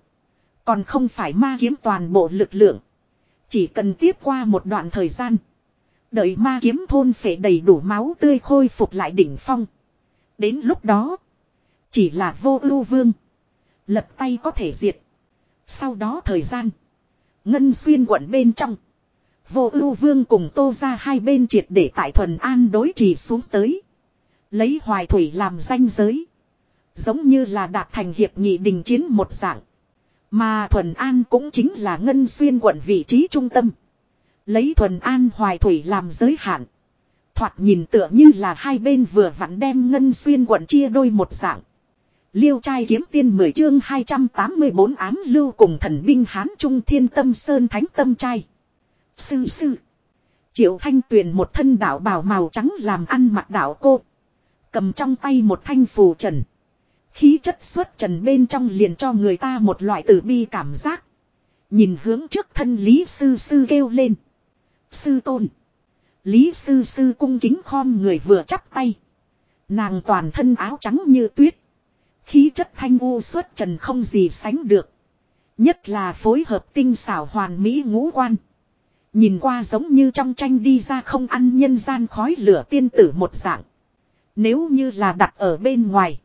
Còn không phải ma kiếm toàn bộ lực lượng. Chỉ cần tiếp qua một đoạn thời gian. Đợi ma kiếm thôn phệ đầy đủ máu tươi khôi phục lại đỉnh phong. Đến lúc đó. Chỉ là vô ưu vương. Lật tay có thể diệt. Sau đó thời gian. Ngân xuyên quận bên trong. Vô ưu vương cùng tô ra hai bên triệt để tại thuần an đối trì xuống tới. Lấy hoài thủy làm danh giới. Giống như là đạt thành hiệp nghị đình chiến một dạng. Mà Thuần An cũng chính là Ngân Xuyên quận vị trí trung tâm. Lấy Thuần An Hoài Thủy làm giới hạn. Thoạt nhìn tựa như là hai bên vừa vặn đem Ngân Xuyên quận chia đôi một dạng. Liêu trai kiếm tiên 10 chương 284 ám lưu cùng thần binh Hán Trung Thiên Tâm Sơn Thánh Tâm trai. Sư sư. Triệu Thanh Tuyền một thân đạo bào màu trắng làm ăn mặc đạo cô. Cầm trong tay một thanh phù trần. Khí chất xuất trần bên trong liền cho người ta một loại tử bi cảm giác. Nhìn hướng trước thân Lý Sư Sư kêu lên. Sư tôn. Lý Sư Sư cung kính khom người vừa chắp tay. Nàng toàn thân áo trắng như tuyết. Khí chất thanh u xuất trần không gì sánh được. Nhất là phối hợp tinh xảo hoàn mỹ ngũ quan. Nhìn qua giống như trong tranh đi ra không ăn nhân gian khói lửa tiên tử một dạng. Nếu như là đặt ở bên ngoài.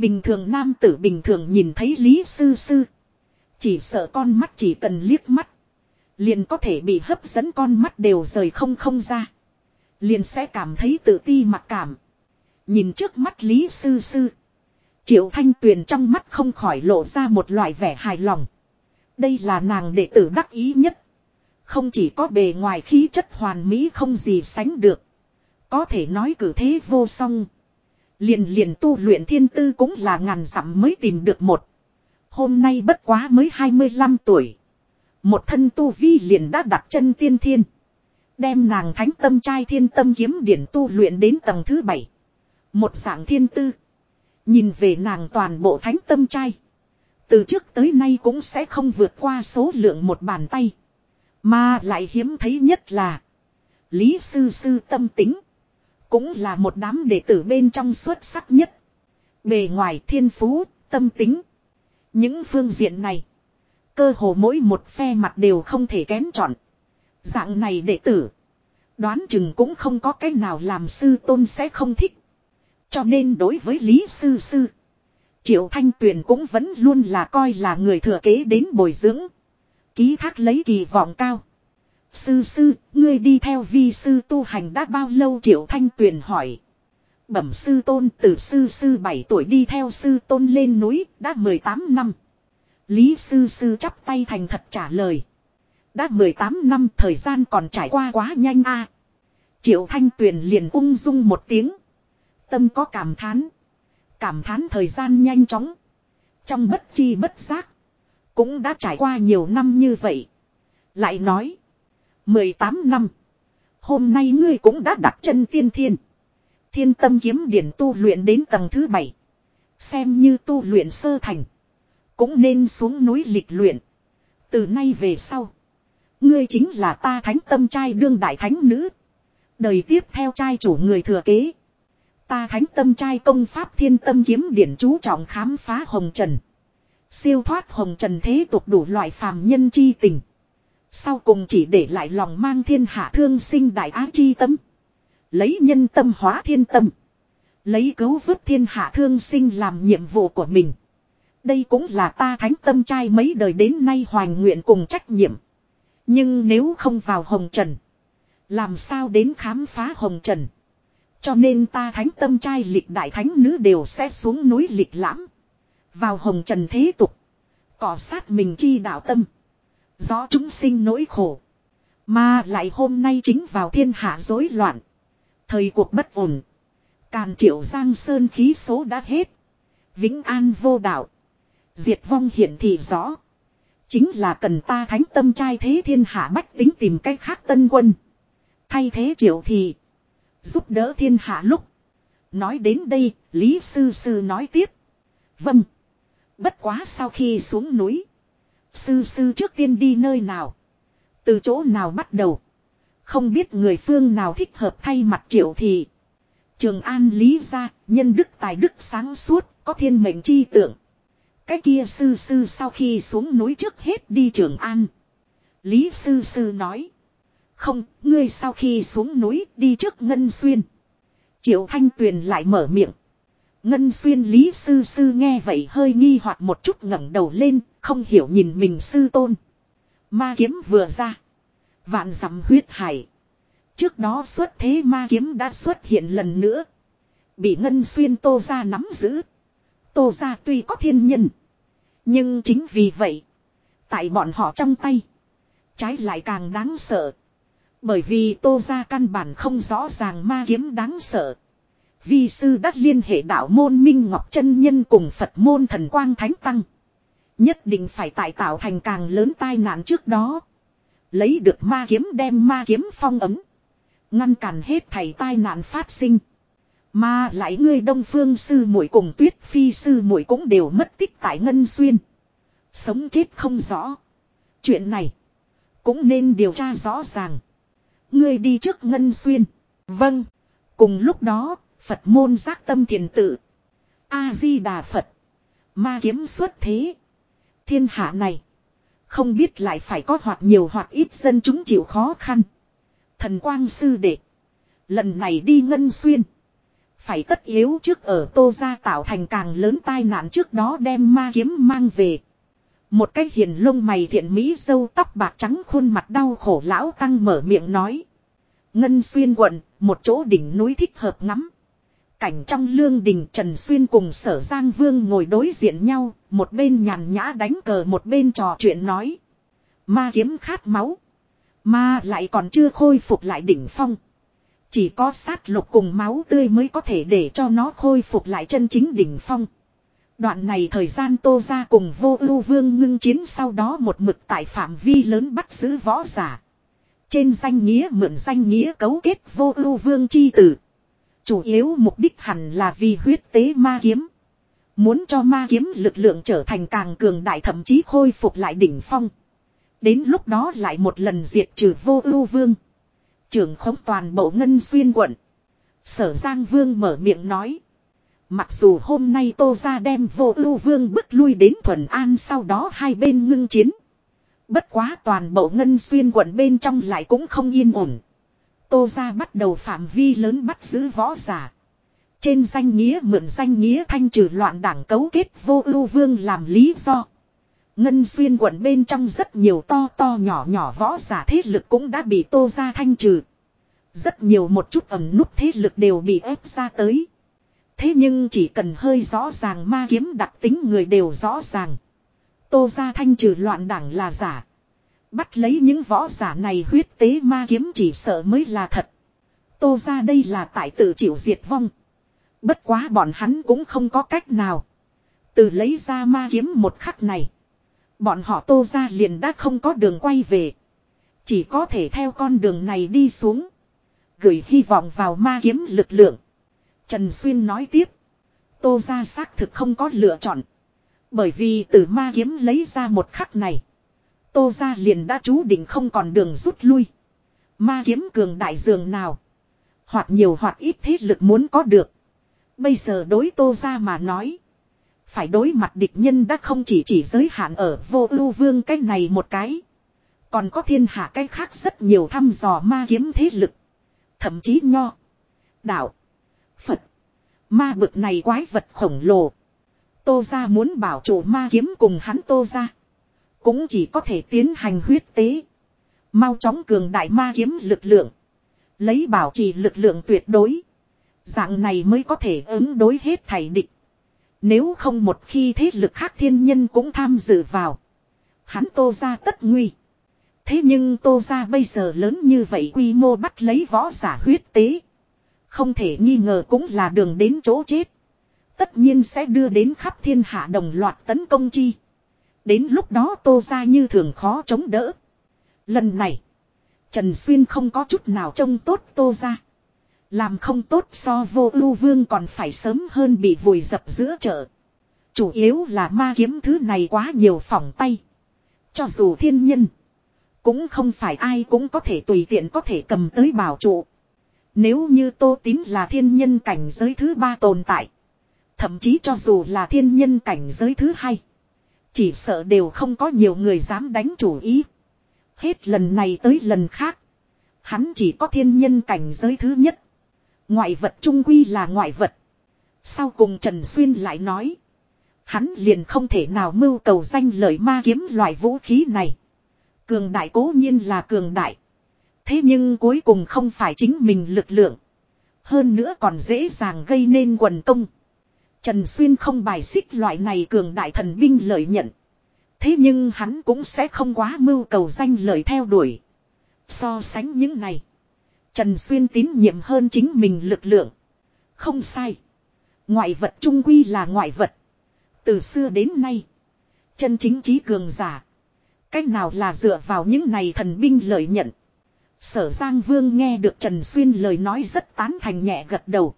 Bình thường nam tử bình thường nhìn thấy Lý Sư Sư. Chỉ sợ con mắt chỉ cần liếc mắt. Liền có thể bị hấp dẫn con mắt đều rời không không ra. Liền sẽ cảm thấy tự ti mặc cảm. Nhìn trước mắt Lý Sư Sư. Triệu Thanh Tuyền trong mắt không khỏi lộ ra một loại vẻ hài lòng. Đây là nàng đệ tử đắc ý nhất. Không chỉ có bề ngoài khí chất hoàn mỹ không gì sánh được. Có thể nói cử thế vô song. Liền liền tu luyện thiên tư cũng là ngàn dặm mới tìm được một. Hôm nay bất quá mới 25 tuổi. Một thân tu vi liền đã đặt chân tiên thiên. Đem nàng thánh tâm trai thiên tâm kiếm điển tu luyện đến tầng thứ bảy. Một dạng thiên tư. Nhìn về nàng toàn bộ thánh tâm trai. Từ trước tới nay cũng sẽ không vượt qua số lượng một bàn tay. Mà lại hiếm thấy nhất là. Lý sư sư tâm tính. Cũng là một đám đệ tử bên trong xuất sắc nhất. Bề ngoài thiên phú, tâm tính. Những phương diện này. Cơ hồ mỗi một phe mặt đều không thể kén chọn. Dạng này đệ tử. Đoán chừng cũng không có cách nào làm sư tôn sẽ không thích. Cho nên đối với Lý Sư Sư. Triệu Thanh Tuyền cũng vẫn luôn là coi là người thừa kế đến bồi dưỡng. Ký thác lấy kỳ vọng cao. Sư sư, ngươi đi theo vi sư tu hành đã bao lâu Triệu Thanh Tuyền hỏi. Bẩm sư tôn từ sư sư 7 tuổi đi theo sư tôn lên núi, đã 18 năm. Lý sư sư chắp tay thành thật trả lời. Đã 18 năm thời gian còn trải qua quá nhanh a. Triệu Thanh Tuyền liền ung dung một tiếng. Tâm có cảm thán. Cảm thán thời gian nhanh chóng. Trong bất chi bất giác. Cũng đã trải qua nhiều năm như vậy. Lại nói. 18 năm. Hôm nay ngươi cũng đã đặt chân tiên thiên. Thiên tâm kiếm điển tu luyện đến tầng thứ bảy. Xem như tu luyện sơ thành. Cũng nên xuống núi lịch luyện. Từ nay về sau. Ngươi chính là ta thánh tâm trai đương đại thánh nữ. Đời tiếp theo trai chủ người thừa kế. Ta thánh tâm trai công pháp thiên tâm kiếm điển chú trọng khám phá hồng trần. Siêu thoát hồng trần thế tục đủ loại phàm nhân chi tình. Sau cùng chỉ để lại lòng mang thiên hạ thương sinh đại á chi tâm. Lấy nhân tâm hóa thiên tâm. Lấy cứu vớt thiên hạ thương sinh làm nhiệm vụ của mình. Đây cũng là ta thánh tâm trai mấy đời đến nay hoành nguyện cùng trách nhiệm. Nhưng nếu không vào hồng trần. Làm sao đến khám phá hồng trần. Cho nên ta thánh tâm trai lịch đại thánh nữ đều sẽ xuống núi lịch lãm. Vào hồng trần thế tục. Cỏ sát mình chi đạo tâm rõ chúng sinh nỗi khổ. Mà lại hôm nay chính vào thiên hạ rối loạn. Thời cuộc bất ổn. Càn triệu giang sơn khí số đã hết. Vĩnh an vô đạo. Diệt vong hiển thị rõ. Chính là cần ta thánh tâm trai thế thiên hạ bách tính tìm cách khác tân quân. Thay thế triệu thì. Giúp đỡ thiên hạ lúc. Nói đến đây, Lý Sư Sư nói tiếp. Vâng. Bất quá sau khi xuống núi. Sư Sư trước tiên đi nơi nào. Từ chỗ nào bắt đầu. Không biết người phương nào thích hợp thay mặt triệu thì. Trường An lý ra, nhân đức tài đức sáng suốt, có thiên mệnh chi tượng. Cái kia sư sư sau khi xuống núi trước hết đi Trường An. Lý sư sư nói. Không, ngươi sau khi xuống núi đi trước Ngân Xuyên. Triệu Thanh Tuyền lại mở miệng. Ngân Xuyên Lý sư sư nghe vậy hơi nghi hoặc một chút ngẩng đầu lên, không hiểu nhìn mình sư tôn. Ma kiếm vừa ra. Vạn dặm huyết hải. Trước đó xuất thế ma kiếm đã xuất hiện lần nữa. Bị Ngân Xuyên Tô ra nắm giữ. Tô ra tuy có thiên nhân. Nhưng chính vì vậy. Tại bọn họ trong tay. Trái lại càng đáng sợ. Bởi vì Tô ra căn bản không rõ ràng ma kiếm đáng sợ. Vi sư đã liên hệ đạo môn Minh Ngọc chân Nhân cùng Phật môn thần quang thánh tăng. Nhất định phải tại tạo thành càng lớn tai nạn trước đó. Lấy được ma kiếm đem ma kiếm phong ấm. Ngăn cản hết thảy tai nạn phát sinh. Mà lại ngươi đông phương sư muội cùng tuyết phi sư muội cũng đều mất tích tại Ngân Xuyên. Sống chết không rõ. Chuyện này. Cũng nên điều tra rõ ràng. Ngươi đi trước Ngân Xuyên. Vâng. Cùng lúc đó, Phật môn giác tâm thiền tự. A-di-đà Phật. Ma kiếm xuất thế. Thiên hạ này. Không biết lại phải có hoặc nhiều hoặc ít dân chúng chịu khó khăn. Thần quang sư đệ. Lần này đi ngân xuyên. Phải tất yếu trước ở tô gia tạo thành càng lớn tai nạn trước đó đem ma kiếm mang về. Một cái hiền lông mày thiện mỹ dâu tóc bạc trắng khuôn mặt đau khổ lão tăng mở miệng nói. Ngân xuyên quận, một chỗ đỉnh núi thích hợp ngắm. Cảnh trong lương đình Trần Xuyên cùng sở Giang Vương ngồi đối diện nhau, một bên nhàn nhã đánh cờ một bên trò chuyện nói. Ma kiếm khát máu. Ma lại còn chưa khôi phục lại đỉnh phong. Chỉ có sát lục cùng máu tươi mới có thể để cho nó khôi phục lại chân chính đỉnh phong. Đoạn này thời gian tô ra cùng vô ưu vương ngưng chiến sau đó một mực tại phạm vi lớn bắt giữ võ giả. Trên danh nghĩa mượn danh nghĩa cấu kết vô ưu vương chi tử. Chủ yếu mục đích hẳn là vì huyết tế ma kiếm. Muốn cho ma kiếm lực lượng trở thành càng cường đại thậm chí khôi phục lại đỉnh phong. Đến lúc đó lại một lần diệt trừ vô ưu vương. Trưởng khống toàn bộ ngân xuyên quận. Sở Giang Vương mở miệng nói. Mặc dù hôm nay Tô Gia đem vô ưu vương bức lui đến Thuần An sau đó hai bên ngưng chiến. Bất quá toàn bộ ngân xuyên quận bên trong lại cũng không yên ổn. Tô Gia bắt đầu phạm vi lớn bắt giữ võ giả. Trên danh nghĩa mượn danh nghĩa thanh trừ loạn đảng cấu kết vô ưu vương làm lý do. Ngân xuyên quận bên trong rất nhiều to to nhỏ nhỏ võ giả thế lực cũng đã bị tô ra thanh trừ. Rất nhiều một chút ẩm nút thế lực đều bị ép ra tới. Thế nhưng chỉ cần hơi rõ ràng ma kiếm đặc tính người đều rõ ràng. Tô ra thanh trừ loạn đảng là giả. Bắt lấy những võ giả này huyết tế ma kiếm chỉ sợ mới là thật. Tô ra đây là tại tự chịu diệt vong. Bất quá bọn hắn cũng không có cách nào. Từ lấy ra ma kiếm một khắc này. Bọn họ tô ra liền đã không có đường quay về. Chỉ có thể theo con đường này đi xuống. Gửi hy vọng vào ma kiếm lực lượng. Trần Xuyên nói tiếp. Tô ra xác thực không có lựa chọn. Bởi vì từ ma kiếm lấy ra một khắc này. Tô ra liền đã chú định không còn đường rút lui. Ma kiếm cường đại dường nào. Hoặc nhiều hoặc ít thế lực muốn có được. Bây giờ đối tô ra mà nói. Phải đối mặt địch nhân đã không chỉ chỉ giới hạn ở vô ưu vương cái này một cái. Còn có thiên hạ cái khác rất nhiều thăm dò ma kiếm thế lực. Thậm chí nho. Đạo. Phật. Ma bực này quái vật khổng lồ. Tô ra muốn bảo chủ ma kiếm cùng hắn tô ra. Cũng chỉ có thể tiến hành huyết tế. Mau chóng cường đại ma kiếm lực lượng. Lấy bảo trì lực lượng tuyệt đối. Dạng này mới có thể ứng đối hết thảy địch. Nếu không một khi thế lực khác thiên nhân cũng tham dự vào. Hắn tô ra tất nguy. Thế nhưng tô ra bây giờ lớn như vậy quy mô bắt lấy võ giả huyết tế. Không thể nghi ngờ cũng là đường đến chỗ chết. Tất nhiên sẽ đưa đến khắp thiên hạ đồng loạt tấn công chi. Đến lúc đó tô ra như thường khó chống đỡ. Lần này. Trần Xuyên không có chút nào trông tốt tô ra. Làm không tốt so vô ưu vương còn phải sớm hơn bị vùi dập giữa chợ. Chủ yếu là ma kiếm thứ này quá nhiều phỏng tay. Cho dù thiên nhân. Cũng không phải ai cũng có thể tùy tiện có thể cầm tới bảo trụ. Nếu như tô tín là thiên nhân cảnh giới thứ ba tồn tại. Thậm chí cho dù là thiên nhân cảnh giới thứ hai. Chỉ sợ đều không có nhiều người dám đánh chủ ý. Hết lần này tới lần khác. Hắn chỉ có thiên nhân cảnh giới thứ nhất. Ngoại vật trung quy là ngoại vật. Sau cùng Trần Xuyên lại nói. Hắn liền không thể nào mưu cầu danh lợi ma kiếm loại vũ khí này. Cường đại cố nhiên là cường đại. Thế nhưng cuối cùng không phải chính mình lực lượng. Hơn nữa còn dễ dàng gây nên quần công. Trần Xuyên không bài xích loại này cường đại thần binh lợi nhận. Thế nhưng hắn cũng sẽ không quá mưu cầu danh lợi theo đuổi. So sánh những này. Trần Xuyên tín nhiệm hơn chính mình lực lượng. Không sai. Ngoại vật trung quy là ngoại vật. Từ xưa đến nay. Chân chính trí cường giả. Cách nào là dựa vào những này thần binh lợi nhận. Sở Giang Vương nghe được Trần Xuyên lời nói rất tán thành nhẹ gật đầu.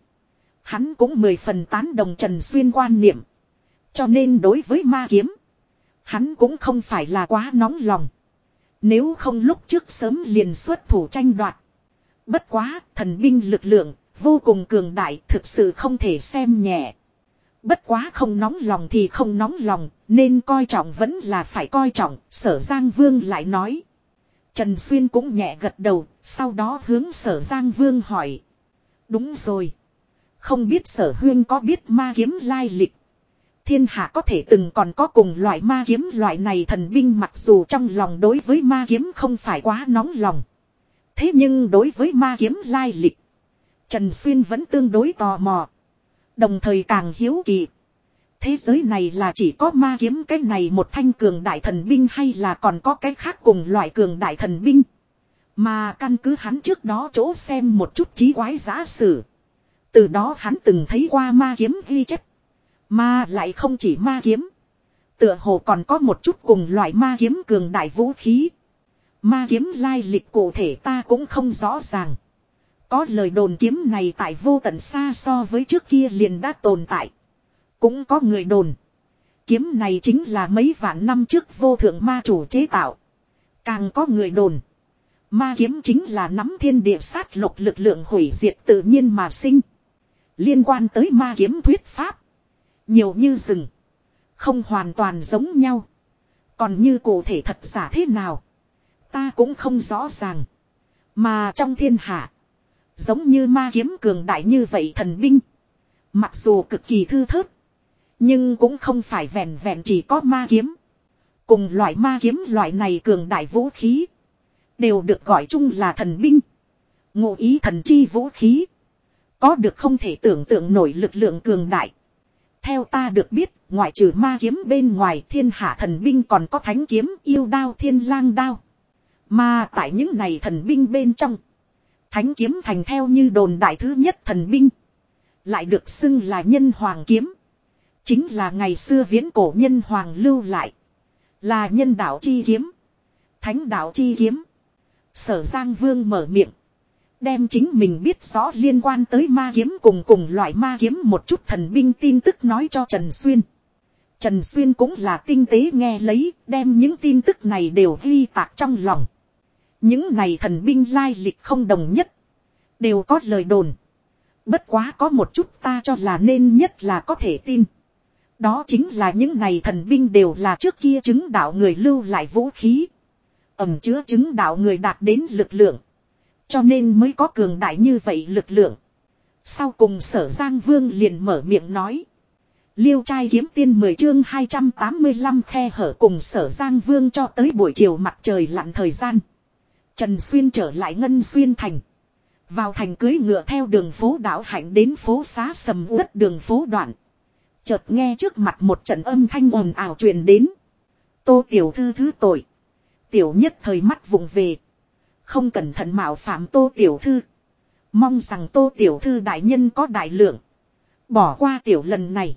Hắn cũng mười phần tán đồng Trần Xuyên quan niệm. Cho nên đối với ma kiếm. Hắn cũng không phải là quá nóng lòng. Nếu không lúc trước sớm liền xuất thủ tranh đoạt. Bất quá, thần binh lực lượng, vô cùng cường đại, thực sự không thể xem nhẹ. Bất quá không nóng lòng thì không nóng lòng, nên coi trọng vẫn là phải coi trọng, sở Giang Vương lại nói. Trần Xuyên cũng nhẹ gật đầu, sau đó hướng sở Giang Vương hỏi. Đúng rồi. Không biết sở huyên có biết ma kiếm lai lịch. Thiên hạ có thể từng còn có cùng loại ma kiếm loại này thần binh mặc dù trong lòng đối với ma kiếm không phải quá nóng lòng. Thế nhưng đối với ma kiếm lai lịch. Trần Xuyên vẫn tương đối tò mò. Đồng thời càng hiếu kỳ. Thế giới này là chỉ có ma kiếm cái này một thanh cường đại thần binh hay là còn có cái khác cùng loại cường đại thần binh. Mà căn cứ hắn trước đó chỗ xem một chút trí quái giả sử. Từ đó hắn từng thấy qua ma kiếm ghi chép. Mà lại không chỉ ma kiếm. Tựa hồ còn có một chút cùng loại ma kiếm cường đại vũ khí. Ma kiếm lai lịch cụ thể ta cũng không rõ ràng. Có lời đồn kiếm này tại vô tận xa so với trước kia liền đã tồn tại. Cũng có người đồn. Kiếm này chính là mấy vạn năm trước vô thượng ma chủ chế tạo. Càng có người đồn. Ma kiếm chính là nắm thiên địa sát lục lực lượng hủy diệt tự nhiên mà sinh. Liên quan tới ma kiếm thuyết pháp. Nhiều như rừng. Không hoàn toàn giống nhau. Còn như cụ thể thật giả thế nào. Ta cũng không rõ ràng. Mà trong thiên hạ. Giống như ma kiếm cường đại như vậy thần binh. Mặc dù cực kỳ thư thớt. Nhưng cũng không phải vẹn vẹn chỉ có ma kiếm. Cùng loại ma kiếm loại này cường đại vũ khí. Đều được gọi chung là thần binh. Ngụ ý thần chi vũ khí. Có được không thể tưởng tượng nổi lực lượng cường đại. Theo ta được biết, ngoại trừ ma kiếm bên ngoài thiên hạ thần binh còn có thánh kiếm yêu đao thiên lang đao. Mà tại những này thần binh bên trong. Thánh kiếm thành theo như đồn đại thứ nhất thần binh. Lại được xưng là nhân hoàng kiếm. Chính là ngày xưa viễn cổ nhân hoàng lưu lại. Là nhân đạo chi kiếm. Thánh đạo chi kiếm. Sở Giang Vương mở miệng. Đem chính mình biết rõ liên quan tới ma kiếm cùng cùng loại ma kiếm một chút thần binh tin tức nói cho Trần Xuyên. Trần Xuyên cũng là tinh tế nghe lấy, đem những tin tức này đều ghi tạc trong lòng. Những này thần binh lai lịch không đồng nhất. Đều có lời đồn. Bất quá có một chút ta cho là nên nhất là có thể tin. Đó chính là những này thần binh đều là trước kia chứng đạo người lưu lại vũ khí. Ẩm chứa chứng đạo người đạt đến lực lượng. Cho nên mới có cường đại như vậy lực lượng. Sau cùng sở Giang Vương liền mở miệng nói. Liêu trai kiếm tiên 10 chương 285 khe hở cùng sở Giang Vương cho tới buổi chiều mặt trời lặn thời gian. Trần Xuyên trở lại Ngân Xuyên Thành. Vào thành cưới ngựa theo đường phố đảo hạnh đến phố xá sầm uất đường phố đoạn. Chợt nghe trước mặt một trận âm thanh ồn ào truyền đến. Tô tiểu thư thứ tội. Tiểu nhất thời mắt vùng về. Không cẩn thận mạo phạm tô tiểu thư. Mong rằng tô tiểu thư đại nhân có đại lượng. Bỏ qua tiểu lần này.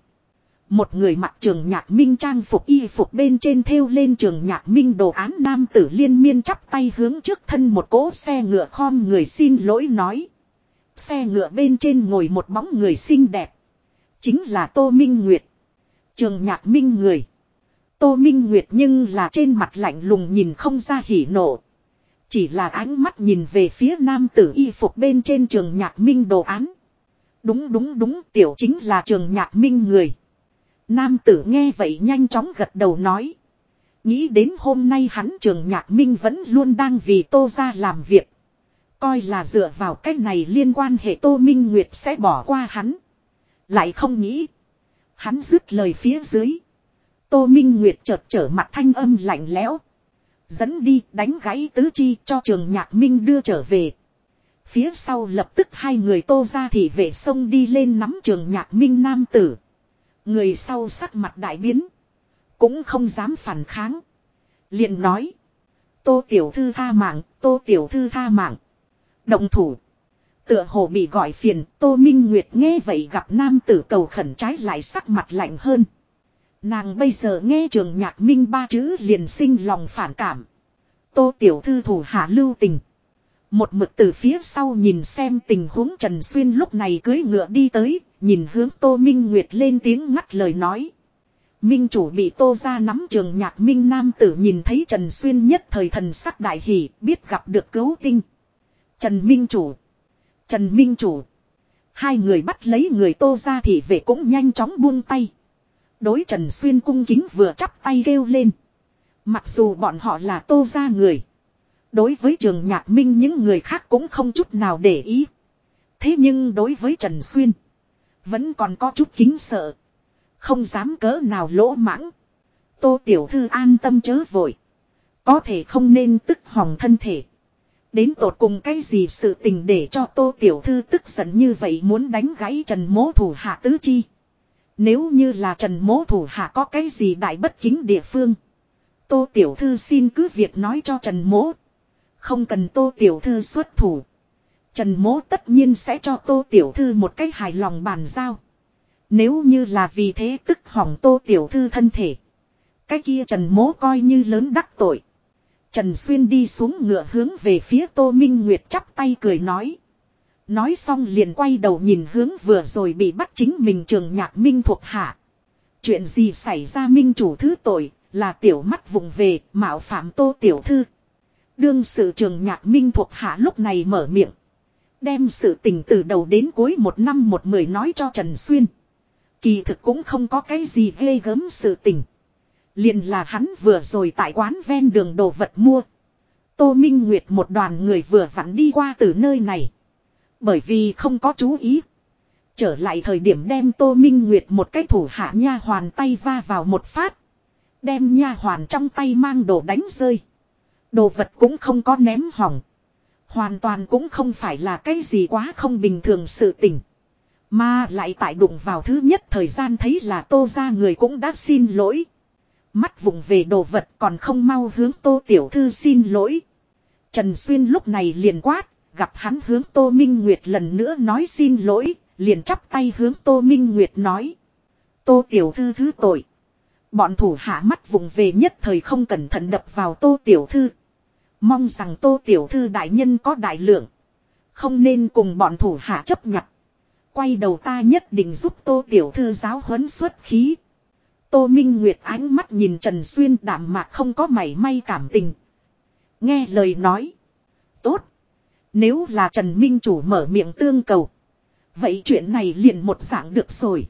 Một người mặc trường nhạc minh trang phục y phục bên trên thêu lên trường nhạc minh đồ án nam tử liên miên chắp tay hướng trước thân một cỗ xe ngựa khom người xin lỗi nói. Xe ngựa bên trên ngồi một bóng người xinh đẹp. Chính là Tô Minh Nguyệt. Trường nhạc minh người. Tô Minh Nguyệt nhưng là trên mặt lạnh lùng nhìn không ra hỉ nộ. Chỉ là ánh mắt nhìn về phía nam tử y phục bên trên trường nhạc minh đồ án. Đúng đúng đúng, tiểu chính là trường nhạc minh người. Nam tử nghe vậy nhanh chóng gật đầu nói. Nghĩ đến hôm nay hắn trường nhạc minh vẫn luôn đang vì tô ra làm việc. Coi là dựa vào cách này liên quan hệ tô minh nguyệt sẽ bỏ qua hắn. Lại không nghĩ. Hắn dứt lời phía dưới. Tô minh nguyệt chợt trở mặt thanh âm lạnh lẽo. Dẫn đi đánh gãy tứ chi cho trường nhạc minh đưa trở về. Phía sau lập tức hai người tô ra thì vệ sông đi lên nắm trường nhạc minh nam tử. Người sau sắc mặt đại biến. Cũng không dám phản kháng. liền nói. Tô tiểu thư tha mạng, tô tiểu thư tha mạng. Động thủ. Tựa hồ bị gọi phiền, tô minh nguyệt nghe vậy gặp nam tử cầu khẩn trái lại sắc mặt lạnh hơn. Nàng bây giờ nghe trường nhạc minh ba chữ liền sinh lòng phản cảm. Tô tiểu thư thủ hạ lưu tình. Một mực từ phía sau nhìn xem tình huống Trần Xuyên lúc này cưới ngựa đi tới, nhìn hướng Tô Minh Nguyệt lên tiếng ngắt lời nói. Minh chủ bị Tô ra nắm trường nhạc Minh Nam tử nhìn thấy Trần Xuyên nhất thời thần sắc đại hỷ, biết gặp được cứu tinh. Trần Minh chủ. Trần Minh chủ. Hai người bắt lấy người Tô ra thì về cũng nhanh chóng buông tay. Đối Trần Xuyên cung kính vừa chắp tay kêu lên. Mặc dù bọn họ là Tô ra người. Đối với trường nhạc minh những người khác cũng không chút nào để ý. Thế nhưng đối với Trần Xuyên. Vẫn còn có chút kính sợ. Không dám cỡ nào lỗ mãng. Tô Tiểu Thư an tâm chớ vội. Có thể không nên tức hỏng thân thể. Đến tột cùng cái gì sự tình để cho Tô Tiểu Thư tức giận như vậy muốn đánh gãy Trần Mố Thủ Hạ Tứ Chi. Nếu như là Trần Mố Thủ Hạ có cái gì đại bất kính địa phương. Tô Tiểu Thư xin cứ việc nói cho Trần Mố. Không cần Tô Tiểu Thư xuất thủ. Trần Mố tất nhiên sẽ cho Tô Tiểu Thư một cách hài lòng bàn giao. Nếu như là vì thế tức hỏng Tô Tiểu Thư thân thể. Cái kia Trần Mố coi như lớn đắc tội. Trần Xuyên đi xuống ngựa hướng về phía Tô Minh Nguyệt chắp tay cười nói. Nói xong liền quay đầu nhìn hướng vừa rồi bị bắt chính mình trường nhạc minh thuộc hạ. Chuyện gì xảy ra minh chủ thứ tội, là tiểu mắt vùng về, mạo phạm tô tiểu thư. Đương sự trường nhạc minh thuộc hạ lúc này mở miệng. Đem sự tình từ đầu đến cuối một năm một mười nói cho Trần Xuyên. Kỳ thực cũng không có cái gì ghê gớm sự tình. Liền là hắn vừa rồi tại quán ven đường đồ vật mua. Tô Minh Nguyệt một đoàn người vừa vặn đi qua từ nơi này. Bởi vì không có chú ý. Trở lại thời điểm đem Tô Minh Nguyệt một cái thủ hạ nha hoàn tay va vào một phát. Đem nha hoàn trong tay mang đồ đánh rơi. Đồ vật cũng không có ném hỏng. Hoàn toàn cũng không phải là cái gì quá không bình thường sự tình. Mà lại tại đụng vào thứ nhất thời gian thấy là tô ra người cũng đã xin lỗi. Mắt vùng về đồ vật còn không mau hướng tô tiểu thư xin lỗi. Trần Xuyên lúc này liền quát, gặp hắn hướng tô Minh Nguyệt lần nữa nói xin lỗi, liền chắp tay hướng tô Minh Nguyệt nói. Tô tiểu thư thứ tội. Bọn thủ hạ mắt vùng về nhất thời không cẩn thận đập vào tô tiểu thư. Mong rằng tô tiểu thư đại nhân có đại lượng. Không nên cùng bọn thủ hạ chấp nhặt. Quay đầu ta nhất định giúp tô tiểu thư giáo huấn xuất khí. Tô Minh Nguyệt ánh mắt nhìn Trần Xuyên đạm mạc không có mảy may cảm tình. Nghe lời nói. Tốt. Nếu là Trần Minh Chủ mở miệng tương cầu. Vậy chuyện này liền một dạng được rồi.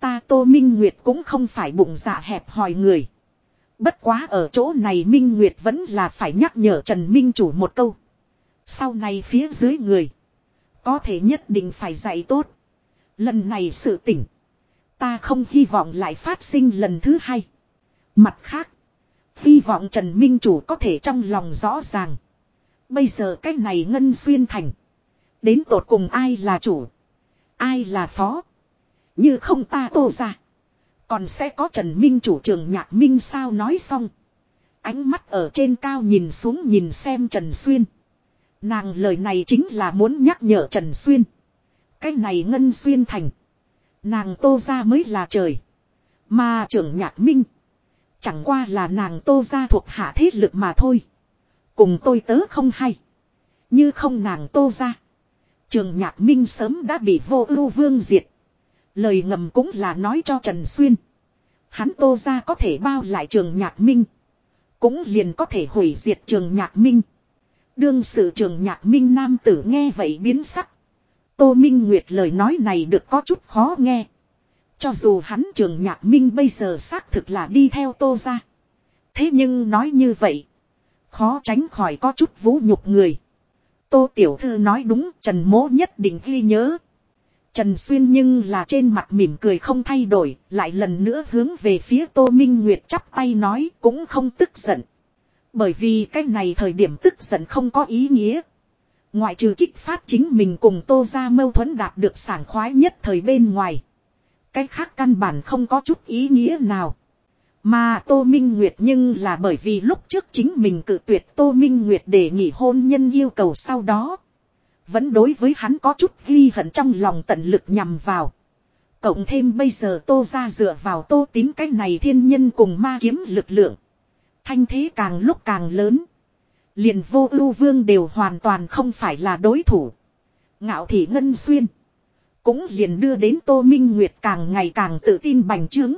Ta Tô Minh Nguyệt cũng không phải bụng dạ hẹp hòi người. Bất quá ở chỗ này Minh Nguyệt vẫn là phải nhắc nhở Trần Minh Chủ một câu. Sau này phía dưới người. Có thể nhất định phải dạy tốt. Lần này sự tỉnh. Ta không hy vọng lại phát sinh lần thứ hai. Mặt khác. Hy vọng Trần Minh Chủ có thể trong lòng rõ ràng. Bây giờ cái này ngân xuyên thành. Đến tột cùng ai là chủ. Ai là phó. Như không ta tô ra. Còn sẽ có Trần Minh chủ trường nhạc Minh sao nói xong. Ánh mắt ở trên cao nhìn xuống nhìn xem Trần Xuyên. Nàng lời này chính là muốn nhắc nhở Trần Xuyên. Cái này ngân xuyên thành. Nàng tô ra mới là trời. Mà trưởng nhạc Minh. Chẳng qua là nàng tô ra thuộc hạ thế lực mà thôi. Cùng tôi tớ không hay. Như không nàng tô ra. Trường nhạc Minh sớm đã bị vô ưu vương diệt. Lời ngầm cũng là nói cho Trần Xuyên. Hắn tô ra có thể bao lại trường nhạc minh. Cũng liền có thể hủy diệt trường nhạc minh. Đương sự trường nhạc minh nam tử nghe vậy biến sắc. Tô Minh Nguyệt lời nói này được có chút khó nghe. Cho dù hắn trường nhạc minh bây giờ xác thực là đi theo tô ra. Thế nhưng nói như vậy. Khó tránh khỏi có chút vũ nhục người. Tô Tiểu Thư nói đúng Trần Mố nhất định ghi nhớ. Trần Xuyên nhưng là trên mặt mỉm cười không thay đổi, lại lần nữa hướng về phía Tô Minh Nguyệt chắp tay nói cũng không tức giận. Bởi vì cái này thời điểm tức giận không có ý nghĩa. Ngoại trừ kích phát chính mình cùng Tô ra mâu thuẫn đạt được sảng khoái nhất thời bên ngoài. Cái khác căn bản không có chút ý nghĩa nào. Mà Tô Minh Nguyệt nhưng là bởi vì lúc trước chính mình cự tuyệt Tô Minh Nguyệt để nghỉ hôn nhân yêu cầu sau đó. Vẫn đối với hắn có chút ghi hận trong lòng tận lực nhằm vào. Cộng thêm bây giờ tô ra dựa vào tô tín cái này thiên nhân cùng ma kiếm lực lượng. Thanh thế càng lúc càng lớn. Liền vô ưu vương đều hoàn toàn không phải là đối thủ. Ngạo thị ngân xuyên. Cũng liền đưa đến tô minh nguyệt càng ngày càng tự tin bành trướng.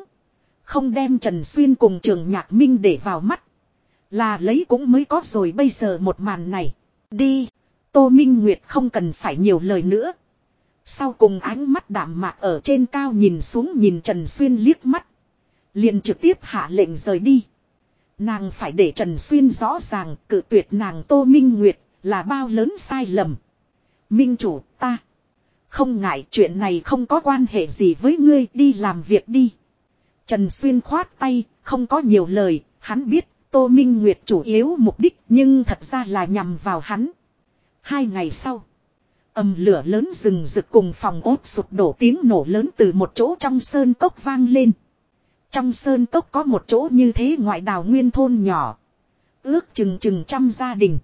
Không đem Trần Xuyên cùng trường nhạc minh để vào mắt. Là lấy cũng mới có rồi, bây giờ một màn này. Đi. Tô Minh Nguyệt không cần phải nhiều lời nữa. Sau cùng ánh mắt đảm mạc ở trên cao nhìn xuống nhìn Trần Xuyên liếc mắt. Liền trực tiếp hạ lệnh rời đi. Nàng phải để Trần Xuyên rõ ràng cự tuyệt nàng Tô Minh Nguyệt là bao lớn sai lầm. Minh chủ, ta. Không ngại, chuyện này không có quan hệ gì với ngươi, đi làm việc đi. Trần Xuyên khoát tay, không có nhiều lời, hắn biết Tô Minh Nguyệt chủ yếu mục đích nhưng thật ra là nhằm vào hắn. Hai ngày sau. ầm lửa lớn rừng rực cùng phòng ốt sụp đổ tiếng nổ lớn từ một chỗ trong sơn cốc vang lên. Trong sơn cốc có một chỗ như thế ngoại đào nguyên thôn nhỏ. Ước chừng chừng trăm gia đình.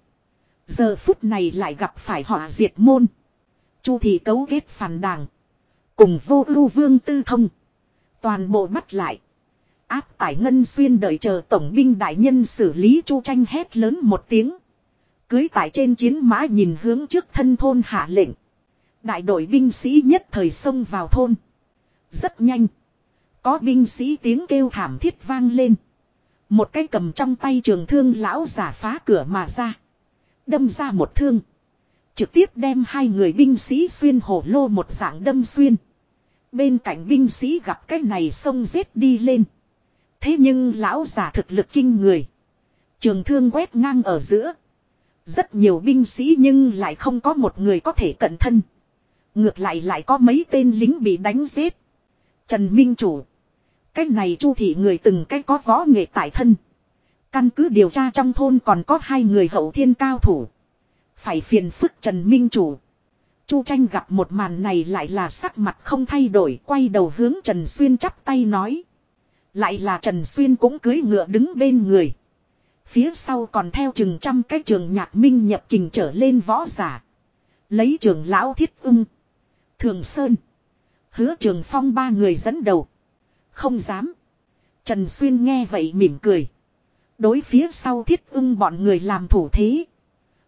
Giờ phút này lại gặp phải họ diệt môn. Chu thị cấu kết phản đảng. Cùng vô ưu vương tư thông. Toàn bộ bắt lại. Áp tải ngân xuyên đợi chờ tổng binh đại nhân xử lý chu tranh hét lớn một tiếng. Cưới tại trên chiến mã nhìn hướng trước thân thôn hạ lệnh. Đại đội binh sĩ nhất thời xông vào thôn. Rất nhanh. Có binh sĩ tiếng kêu thảm thiết vang lên. Một cái cầm trong tay trường thương lão giả phá cửa mà ra. Đâm ra một thương. Trực tiếp đem hai người binh sĩ xuyên hổ lô một dạng đâm xuyên. Bên cạnh binh sĩ gặp cái này xông giết đi lên. Thế nhưng lão giả thực lực kinh người. Trường thương quét ngang ở giữa. Rất nhiều binh sĩ nhưng lại không có một người có thể cận thân. Ngược lại lại có mấy tên lính bị đánh giết. Trần Minh Chủ. Cái này chu thị người từng cái có võ nghệ tại thân. Căn cứ điều tra trong thôn còn có hai người hậu thiên cao thủ. Phải phiền phức Trần Minh Chủ. Chu tranh gặp một màn này lại là sắc mặt không thay đổi, quay đầu hướng Trần Xuyên chắp tay nói. Lại là Trần Xuyên cũng cưới ngựa đứng bên người. Phía sau còn theo chừng trăm cái trường nhạc minh nhập kình trở lên võ giả. Lấy trường lão thiết ưng. Thường Sơn. Hứa trường phong ba người dẫn đầu. Không dám. Trần Xuyên nghe vậy mỉm cười. Đối phía sau thiết ưng bọn người làm thủ thế.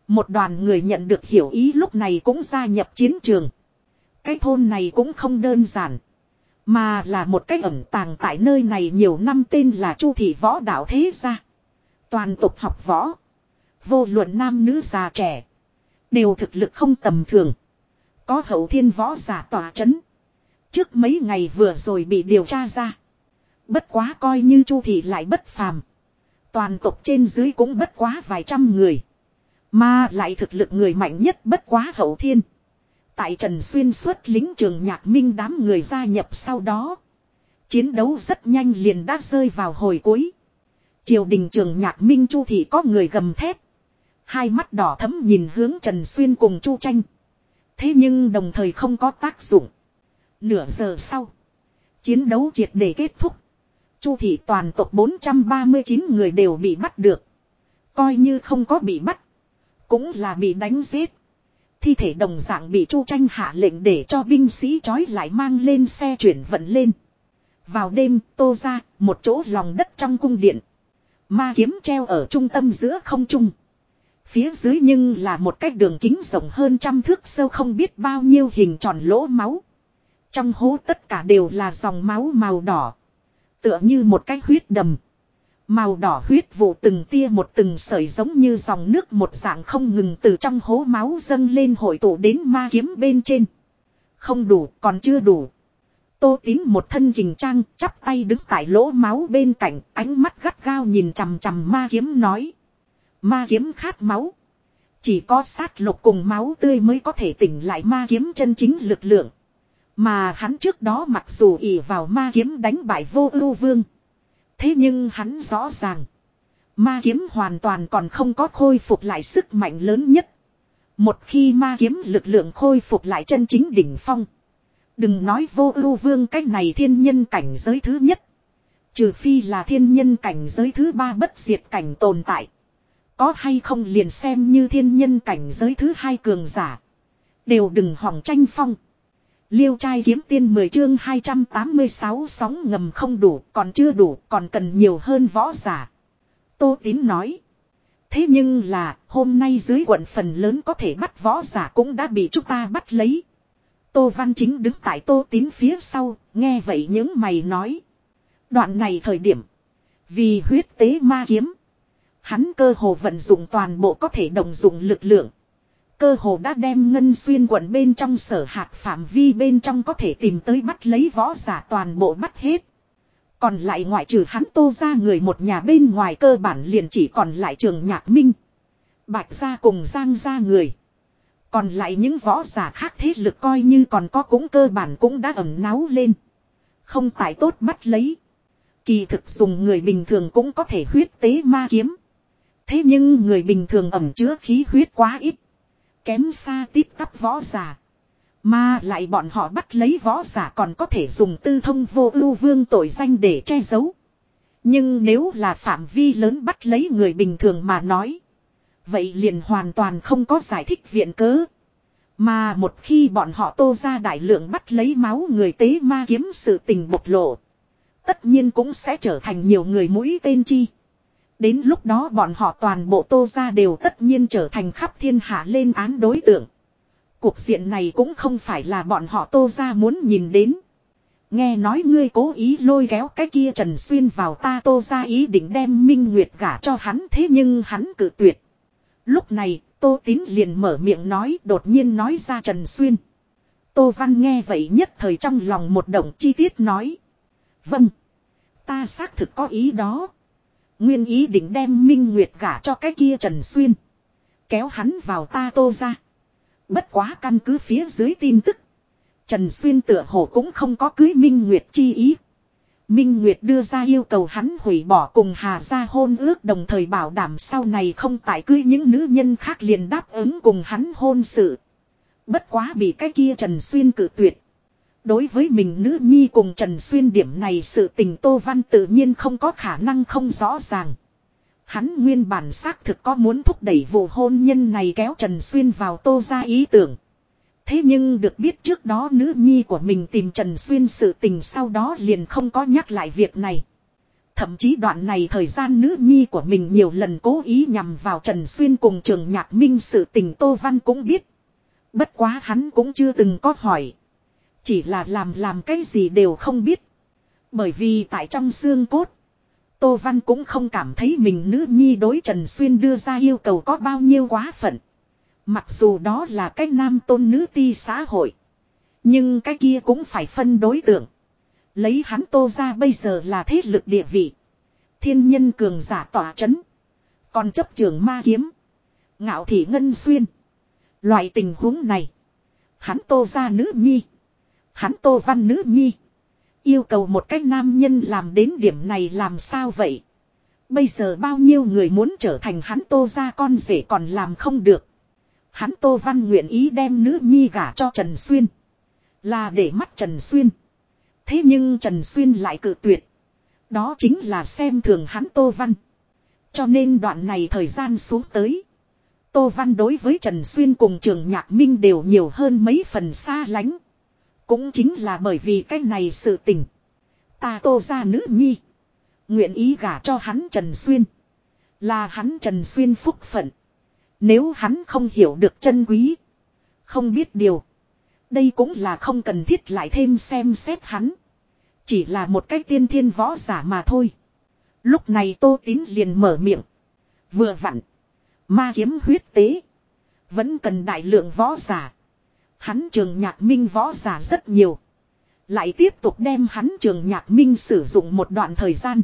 Một đoàn người nhận được hiểu ý lúc này cũng gia nhập chiến trường. Cái thôn này cũng không đơn giản. Mà là một cách ẩn tàng tại nơi này nhiều năm tên là Chu Thị Võ Đạo Thế Gia. Toàn tục học võ. Vô luận nam nữ già trẻ. Đều thực lực không tầm thường. Có hậu thiên võ giả tỏa chấn. Trước mấy ngày vừa rồi bị điều tra ra. Bất quá coi như Chu Thị lại bất phàm. Toàn tộc trên dưới cũng bất quá vài trăm người. Mà lại thực lực người mạnh nhất bất quá hậu thiên. Tại Trần Xuyên xuất lính trường nhạc minh đám người gia nhập sau đó. Chiến đấu rất nhanh liền đã rơi vào hồi cuối. Triều đình trường nhạc minh chu thị có người gầm thét. Hai mắt đỏ thấm nhìn hướng Trần Xuyên cùng chu tranh. Thế nhưng đồng thời không có tác dụng. Nửa giờ sau. Chiến đấu triệt để kết thúc. Chu thị toàn tộc 439 người đều bị bắt được. Coi như không có bị bắt. Cũng là bị đánh giết. Thi thể đồng dạng bị Chu tranh hạ lệnh để cho binh sĩ trói lại mang lên xe chuyển vận lên. Vào đêm, tô ra một chỗ lòng đất trong cung điện. Ma kiếm treo ở trung tâm giữa không trung. Phía dưới nhưng là một cái đường kính rộng hơn trăm thước sâu không biết bao nhiêu hình tròn lỗ máu. Trong hố tất cả đều là dòng máu màu đỏ. Tựa như một cái huyết đầm. Màu đỏ huyết vụ từng tia một từng sợi giống như dòng nước một dạng không ngừng từ trong hố máu dâng lên hội tụ đến ma kiếm bên trên. Không đủ, còn chưa đủ. Tô tín một thân hình trang, chắp tay đứng tại lỗ máu bên cạnh, ánh mắt gắt gao nhìn chằm chằm ma kiếm nói. Ma kiếm khát máu. Chỉ có sát lục cùng máu tươi mới có thể tỉnh lại ma kiếm chân chính lực lượng. Mà hắn trước đó mặc dù ỉ vào ma kiếm đánh bại vô ưu vương. Thế nhưng hắn rõ ràng. Ma kiếm hoàn toàn còn không có khôi phục lại sức mạnh lớn nhất. Một khi ma kiếm lực lượng khôi phục lại chân chính đỉnh phong. Đừng nói vô ưu vương cách này thiên nhân cảnh giới thứ nhất. Trừ phi là thiên nhân cảnh giới thứ ba bất diệt cảnh tồn tại. Có hay không liền xem như thiên nhân cảnh giới thứ hai cường giả. Đều đừng hỏng tranh phong. Liêu trai kiếm tiên 10 chương 286 sóng ngầm không đủ, còn chưa đủ, còn cần nhiều hơn võ giả. Tô Tín nói. Thế nhưng là, hôm nay dưới quận phần lớn có thể bắt võ giả cũng đã bị chúng ta bắt lấy. Tô Văn Chính đứng tại Tô Tín phía sau, nghe vậy những mày nói. Đoạn này thời điểm, vì huyết tế ma kiếm, hắn cơ hồ vận dụng toàn bộ có thể đồng dụng lực lượng. Cơ hồ đã đem ngân xuyên quận bên trong sở hạt phạm vi bên trong có thể tìm tới bắt lấy võ giả toàn bộ bắt hết. Còn lại ngoại trừ hắn tô ra người một nhà bên ngoài cơ bản liền chỉ còn lại trường nhạc minh. Bạch gia cùng giang gia người. Còn lại những võ giả khác thế lực coi như còn có cũng cơ bản cũng đã ẩm náu lên. Không tại tốt bắt lấy. Kỳ thực dùng người bình thường cũng có thể huyết tế ma kiếm. Thế nhưng người bình thường ẩm chứa khí huyết quá ít. Kém xa tiếp tắp võ giả. Mà lại bọn họ bắt lấy võ giả còn có thể dùng tư thông vô ưu vương tội danh để che giấu. Nhưng nếu là phạm vi lớn bắt lấy người bình thường mà nói. Vậy liền hoàn toàn không có giải thích viện cớ. Mà một khi bọn họ tô ra đại lượng bắt lấy máu người tế ma kiếm sự tình bộc lộ. Tất nhiên cũng sẽ trở thành nhiều người mũi tên chi. Đến lúc đó bọn họ toàn bộ tô ra đều tất nhiên trở thành khắp thiên hạ lên án đối tượng. Cuộc diện này cũng không phải là bọn họ tô ra muốn nhìn đến. Nghe nói ngươi cố ý lôi kéo cái kia Trần Xuyên vào ta tô ra ý định đem Minh Nguyệt gả cho hắn thế nhưng hắn cự tuyệt. Lúc này, Tô Tín liền mở miệng nói, đột nhiên nói ra Trần Xuyên. Tô Văn nghe vậy nhất thời trong lòng một động chi tiết nói. Vâng. Ta xác thực có ý đó. Nguyên ý định đem Minh Nguyệt gả cho cái kia Trần Xuyên. Kéo hắn vào ta tô ra. Bất quá căn cứ phía dưới tin tức. Trần Xuyên tựa hồ cũng không có cưới Minh Nguyệt chi ý. Minh Nguyệt đưa ra yêu cầu hắn hủy bỏ cùng Hà gia hôn ước đồng thời bảo đảm sau này không tại cưới những nữ nhân khác liền đáp ứng cùng hắn hôn sự. Bất quá bị cái kia Trần Xuyên cử tuyệt. Đối với mình nữ nhi cùng Trần Xuyên điểm này sự tình Tô Văn tự nhiên không có khả năng không rõ ràng. Hắn nguyên bản xác thực có muốn thúc đẩy vụ hôn nhân này kéo Trần Xuyên vào Tô ra ý tưởng. Thế nhưng được biết trước đó nữ nhi của mình tìm Trần Xuyên sự tình sau đó liền không có nhắc lại việc này. Thậm chí đoạn này thời gian nữ nhi của mình nhiều lần cố ý nhằm vào Trần Xuyên cùng trường nhạc minh sự tình Tô Văn cũng biết. Bất quá hắn cũng chưa từng có hỏi. Chỉ là làm làm cái gì đều không biết. Bởi vì tại trong xương cốt. Tô Văn cũng không cảm thấy mình nữ nhi đối Trần Xuyên đưa ra yêu cầu có bao nhiêu quá phận. Mặc dù đó là cái nam tôn nữ ti xã hội. Nhưng cái kia cũng phải phân đối tượng. Lấy hắn tô ra bây giờ là thế lực địa vị. Thiên nhân cường giả tỏa chấn. Còn chấp trường ma kiếm. Ngạo thị ngân xuyên. Loại tình huống này. Hắn tô ra nữ nhi. Hắn tô văn nữ nhi. Yêu cầu một cách nam nhân làm đến điểm này làm sao vậy? Bây giờ bao nhiêu người muốn trở thành hắn tô ra con rể còn làm không được. Hắn tô văn nguyện ý đem nữ nhi gả cho Trần Xuyên. Là để mắt Trần Xuyên. Thế nhưng Trần Xuyên lại cự tuyệt. Đó chính là xem thường hắn tô văn. Cho nên đoạn này thời gian xuống tới. Tô Văn đối với Trần Xuyên cùng trường Nhạc Minh đều nhiều hơn mấy phần xa lánh. Cũng chính là bởi vì cái này sự tình. Ta tô ra nữ nhi. Nguyện ý gả cho hắn Trần Xuyên. Là hắn Trần Xuyên phúc phận. Nếu hắn không hiểu được chân quý. Không biết điều. Đây cũng là không cần thiết lại thêm xem xét hắn. Chỉ là một cái tiên thiên võ giả mà thôi. Lúc này Tô Tín liền mở miệng. Vừa vặn. Ma kiếm huyết tế. Vẫn cần đại lượng võ giả. Hắn trường nhạc minh võ giả rất nhiều. Lại tiếp tục đem hắn trường nhạc minh sử dụng một đoạn thời gian.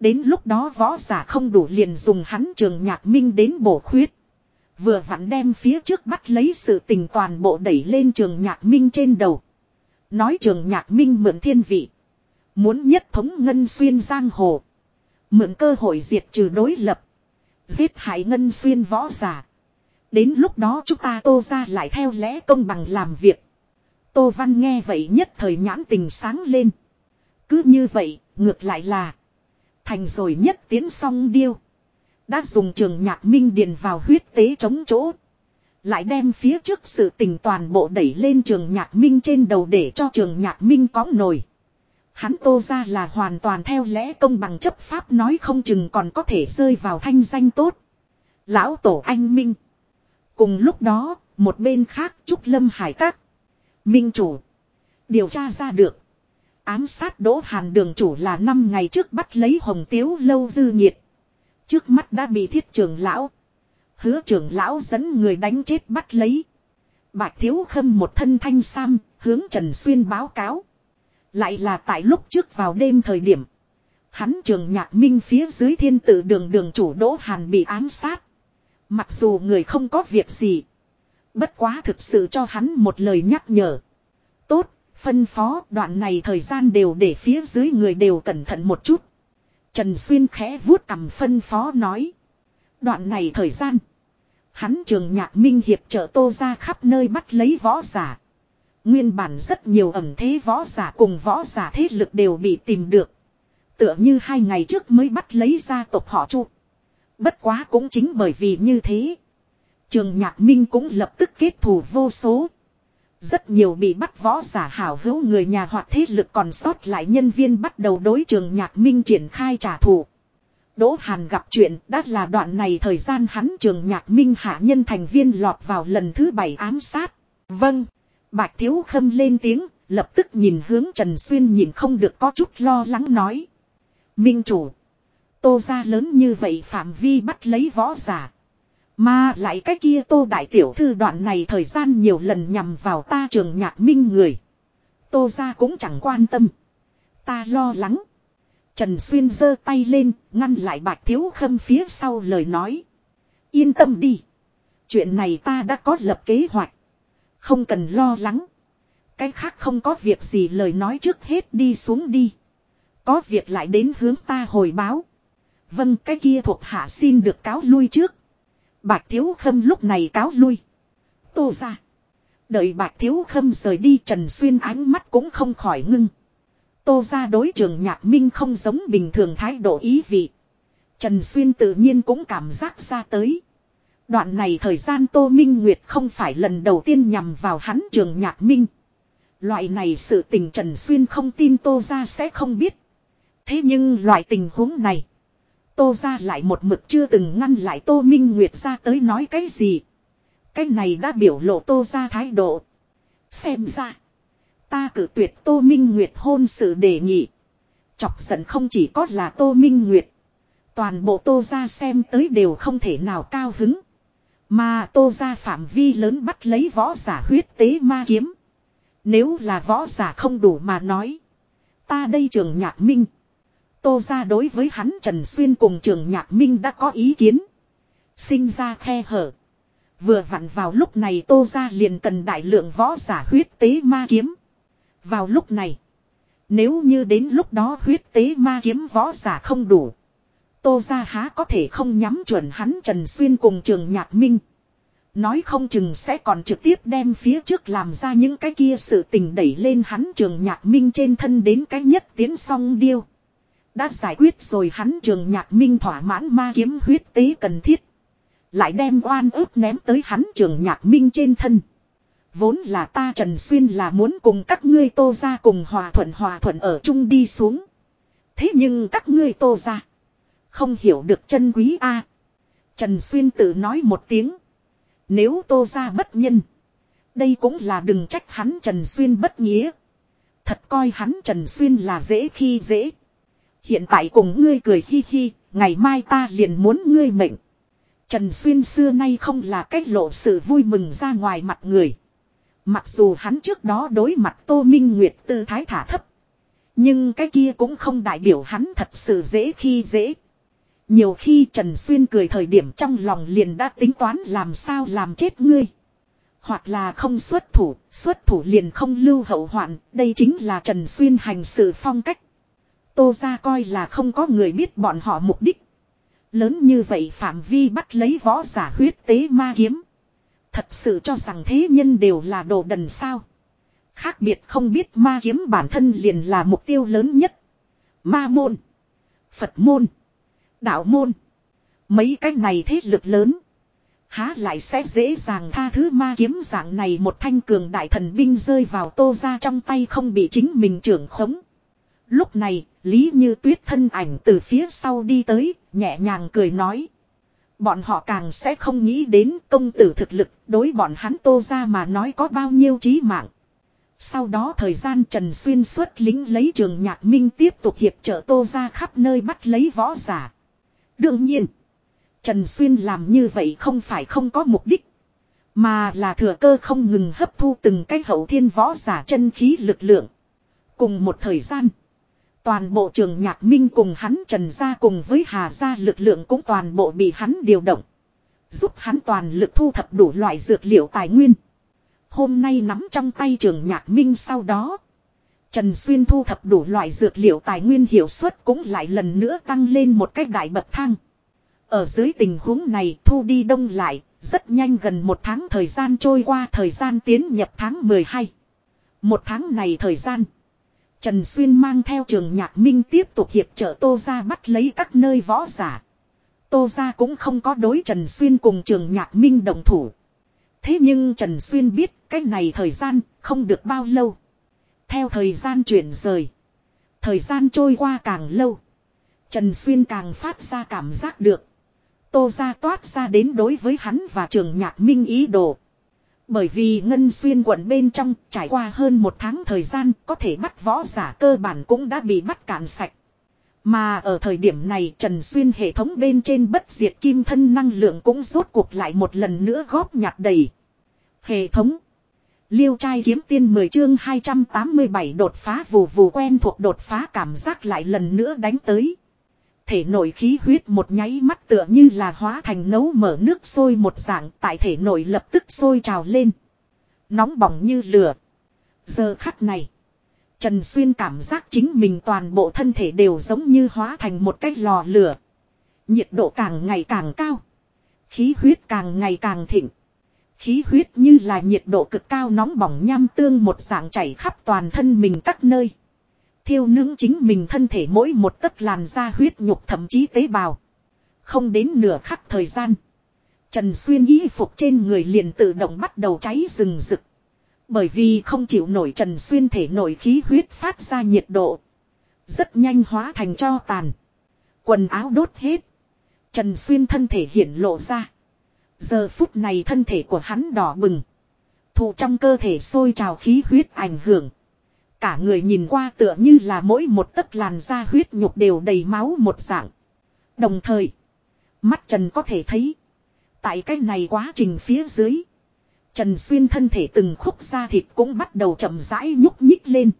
Đến lúc đó võ giả không đủ liền dùng hắn trường nhạc minh đến bổ khuyết. Vừa vặn đem phía trước bắt lấy sự tình toàn bộ đẩy lên trường nhạc minh trên đầu. Nói trường nhạc minh mượn thiên vị. Muốn nhất thống ngân xuyên giang hồ. Mượn cơ hội diệt trừ đối lập. Giết hại ngân xuyên võ giả. Đến lúc đó chúng ta tô ra lại theo lẽ công bằng làm việc. Tô Văn nghe vậy nhất thời nhãn tình sáng lên. Cứ như vậy, ngược lại là. Thành rồi nhất tiến song điêu. Đã dùng trường nhạc minh điền vào huyết tế chống chỗ. Lại đem phía trước sự tình toàn bộ đẩy lên trường nhạc minh trên đầu để cho trường nhạc minh có nổi. Hắn tô ra là hoàn toàn theo lẽ công bằng chấp pháp nói không chừng còn có thể rơi vào thanh danh tốt. Lão tổ anh minh. Cùng lúc đó, một bên khác Trúc Lâm Hải Các. Minh chủ. Điều tra ra được. Ám sát đỗ hàn đường chủ là năm ngày trước bắt lấy hồng tiếu lâu dư nhiệt. Trước mắt đã bị thiết trưởng lão. Hứa trưởng lão dẫn người đánh chết bắt lấy. Bạch thiếu khâm một thân thanh sam, hướng Trần Xuyên báo cáo. Lại là tại lúc trước vào đêm thời điểm. Hắn trường nhạc minh phía dưới thiên tử đường đường chủ đỗ hàn bị ám sát. Mặc dù người không có việc gì. Bất quá thực sự cho hắn một lời nhắc nhở. Tốt, phân phó đoạn này thời gian đều để phía dưới người đều cẩn thận một chút. Trần Xuyên khẽ vuốt cầm phân phó nói. Đoạn này thời gian. Hắn trường nhạc minh hiệp trợ tô ra khắp nơi bắt lấy võ giả. Nguyên bản rất nhiều ẩm thế võ giả cùng võ giả thế lực đều bị tìm được. Tựa như hai ngày trước mới bắt lấy gia tộc họ chu. Bất quá cũng chính bởi vì như thế. Trường Nhạc Minh cũng lập tức kết thù vô số. Rất nhiều bị bắt võ giả hảo hữu người nhà hoặc thế lực còn sót lại nhân viên bắt đầu đối trường Nhạc Minh triển khai trả thù. Đỗ Hàn gặp chuyện đã là đoạn này thời gian hắn trường Nhạc Minh hạ nhân thành viên lọt vào lần thứ bảy ám sát. Vâng. Bạch Thiếu Khâm lên tiếng, Lập tức nhìn hướng Trần Xuyên nhìn không được có chút lo lắng nói. Minh chủ. Tô ra lớn như vậy phạm vi bắt lấy võ giả. Mà lại cái kia tô đại tiểu thư đoạn này thời gian nhiều lần nhằm vào ta trường nhạc minh người. Tô ra cũng chẳng quan tâm. Ta lo lắng. Trần Xuyên giơ tay lên, ngăn lại bạch thiếu khâm phía sau lời nói. Yên tâm đi. Chuyện này ta đã có lập kế hoạch. Không cần lo lắng. Cái khác không có việc gì lời nói trước hết đi xuống đi. Có việc lại đến hướng ta hồi báo. Vâng cái kia thuộc hạ xin được cáo lui trước. Bạch Thiếu Khâm lúc này cáo lui. Tô ra. Đợi Bạch Thiếu Khâm rời đi, Trần Xuyên ánh mắt cũng không khỏi ngưng. Tô ra đối trường nhạc minh không giống bình thường thái độ ý vị. Trần Xuyên tự nhiên cũng cảm giác ra tới. Đoạn này thời gian Tô Minh Nguyệt không phải lần đầu tiên nhằm vào hắn trường nhạc minh. Loại này sự tình Trần Xuyên không tin Tô ra sẽ không biết. Thế nhưng loại tình huống này. Tô ra lại một mực chưa từng ngăn lại Tô Minh Nguyệt ra tới nói cái gì. Cái này đã biểu lộ Tô ra thái độ. Xem ra. Ta cử tuyệt Tô Minh Nguyệt hôn sự đề nghị. Chọc giận không chỉ có là Tô Minh Nguyệt. Toàn bộ Tô ra xem tới đều không thể nào cao hứng. Mà Tô ra phạm vi lớn bắt lấy võ giả huyết tế ma kiếm. Nếu là võ giả không đủ mà nói. Ta đây trường nhạc minh. Tô ra đối với hắn Trần Xuyên cùng trường nhạc minh đã có ý kiến. Sinh ra khe hở. Vừa vặn vào lúc này tô ra liền cần đại lượng võ giả huyết tế ma kiếm. Vào lúc này. Nếu như đến lúc đó huyết tế ma kiếm võ giả không đủ. Tô ra há có thể không nhắm chuẩn hắn Trần Xuyên cùng trường nhạc minh. Nói không chừng sẽ còn trực tiếp đem phía trước làm ra những cái kia sự tình đẩy lên hắn trường nhạc minh trên thân đến cái nhất tiến song điêu. Đã giải quyết rồi hắn trường nhạc minh thỏa mãn ma kiếm huyết tế cần thiết. Lại đem oan ức ném tới hắn trường nhạc minh trên thân. Vốn là ta Trần Xuyên là muốn cùng các ngươi tô ra cùng hòa thuận hòa thuận ở chung đi xuống. Thế nhưng các ngươi tô ra. Không hiểu được chân quý A. Trần Xuyên tự nói một tiếng. Nếu tô ra bất nhân. Đây cũng là đừng trách hắn Trần Xuyên bất nghĩa. Thật coi hắn Trần Xuyên là dễ khi dễ. Hiện tại cùng ngươi cười hi hi, ngày mai ta liền muốn ngươi mệnh. Trần Xuyên xưa nay không là cách lộ sự vui mừng ra ngoài mặt người. Mặc dù hắn trước đó đối mặt Tô Minh Nguyệt tư thái thả thấp. Nhưng cái kia cũng không đại biểu hắn thật sự dễ khi dễ. Nhiều khi Trần Xuyên cười thời điểm trong lòng liền đã tính toán làm sao làm chết ngươi. Hoặc là không xuất thủ, xuất thủ liền không lưu hậu hoạn, đây chính là Trần Xuyên hành sự phong cách. Tô ra coi là không có người biết bọn họ mục đích. Lớn như vậy phạm vi bắt lấy võ giả huyết tế ma kiếm. Thật sự cho rằng thế nhân đều là đồ đần sao. Khác biệt không biết ma kiếm bản thân liền là mục tiêu lớn nhất. Ma môn. Phật môn. Đạo môn. Mấy cái này thế lực lớn. Há lại sẽ dễ dàng tha thứ ma kiếm dạng này một thanh cường đại thần binh rơi vào tô ra trong tay không bị chính mình trưởng khống. Lúc này, Lý Như Tuyết thân ảnh từ phía sau đi tới, nhẹ nhàng cười nói. Bọn họ càng sẽ không nghĩ đến công tử thực lực đối bọn hắn tô ra mà nói có bao nhiêu trí mạng. Sau đó thời gian Trần Xuyên xuất lính lấy trường nhạc minh tiếp tục hiệp trợ tô ra khắp nơi bắt lấy võ giả. Đương nhiên, Trần Xuyên làm như vậy không phải không có mục đích. Mà là thừa cơ không ngừng hấp thu từng cái hậu thiên võ giả chân khí lực lượng. Cùng một thời gian. Toàn bộ trường nhạc minh cùng hắn trần ra cùng với hà gia lực lượng cũng toàn bộ bị hắn điều động. Giúp hắn toàn lực thu thập đủ loại dược liệu tài nguyên. Hôm nay nắm trong tay trường nhạc minh sau đó. Trần Xuyên thu thập đủ loại dược liệu tài nguyên hiệu suất cũng lại lần nữa tăng lên một cách đại bậc thang. Ở dưới tình huống này thu đi đông lại, rất nhanh gần một tháng thời gian trôi qua thời gian tiến nhập tháng 12. Một tháng này thời gian. Trần Xuyên mang theo trường nhạc minh tiếp tục hiệp trợ Tô Gia bắt lấy các nơi võ giả. Tô Gia cũng không có đối Trần Xuyên cùng trường nhạc minh đồng thủ. Thế nhưng Trần Xuyên biết cái này thời gian không được bao lâu. Theo thời gian chuyển rời. Thời gian trôi qua càng lâu. Trần Xuyên càng phát ra cảm giác được. Tô Gia toát ra đến đối với hắn và trường nhạc minh ý đồ. Bởi vì Ngân Xuyên quận bên trong trải qua hơn một tháng thời gian, có thể bắt võ giả cơ bản cũng đã bị bắt cạn sạch. Mà ở thời điểm này, Trần Xuyên hệ thống bên trên bất diệt kim thân năng lượng cũng rốt cuộc lại một lần nữa góp nhặt đầy. Hệ thống. Liêu trai kiếm tiên 10 chương 287 đột phá vù vù quen thuộc đột phá cảm giác lại lần nữa đánh tới. Thể nội khí huyết một nháy mắt tựa như là hóa thành nấu mở nước sôi một dạng, tại thể nội lập tức sôi trào lên. Nóng bỏng như lửa. Giờ khắc này. Trần Xuyên cảm giác chính mình toàn bộ thân thể đều giống như hóa thành một cái lò lửa. Nhiệt độ càng ngày càng cao. Khí huyết càng ngày càng thịnh. Khí huyết như là nhiệt độ cực cao nóng bỏng nham tương một dạng chảy khắp toàn thân mình các nơi. Thiêu nướng chính mình thân thể mỗi một tấc làn da huyết nhục thậm chí tế bào. Không đến nửa khắc thời gian. Trần Xuyên y phục trên người liền tự động bắt đầu cháy rừng rực. Bởi vì không chịu nổi Trần Xuyên thể nổi khí huyết phát ra nhiệt độ. Rất nhanh hóa thành cho tàn. Quần áo đốt hết. Trần Xuyên thân thể hiển lộ ra. Giờ phút này thân thể của hắn đỏ bừng. Thụ trong cơ thể sôi trào khí huyết ảnh hưởng. Cả người nhìn qua tựa như là mỗi một tấc làn da huyết nhục đều đầy máu một dạng. Đồng thời, mắt Trần có thể thấy. Tại cái này quá trình phía dưới. Trần Xuyên thân thể từng khúc da thịt cũng bắt đầu chậm rãi nhúc nhích lên.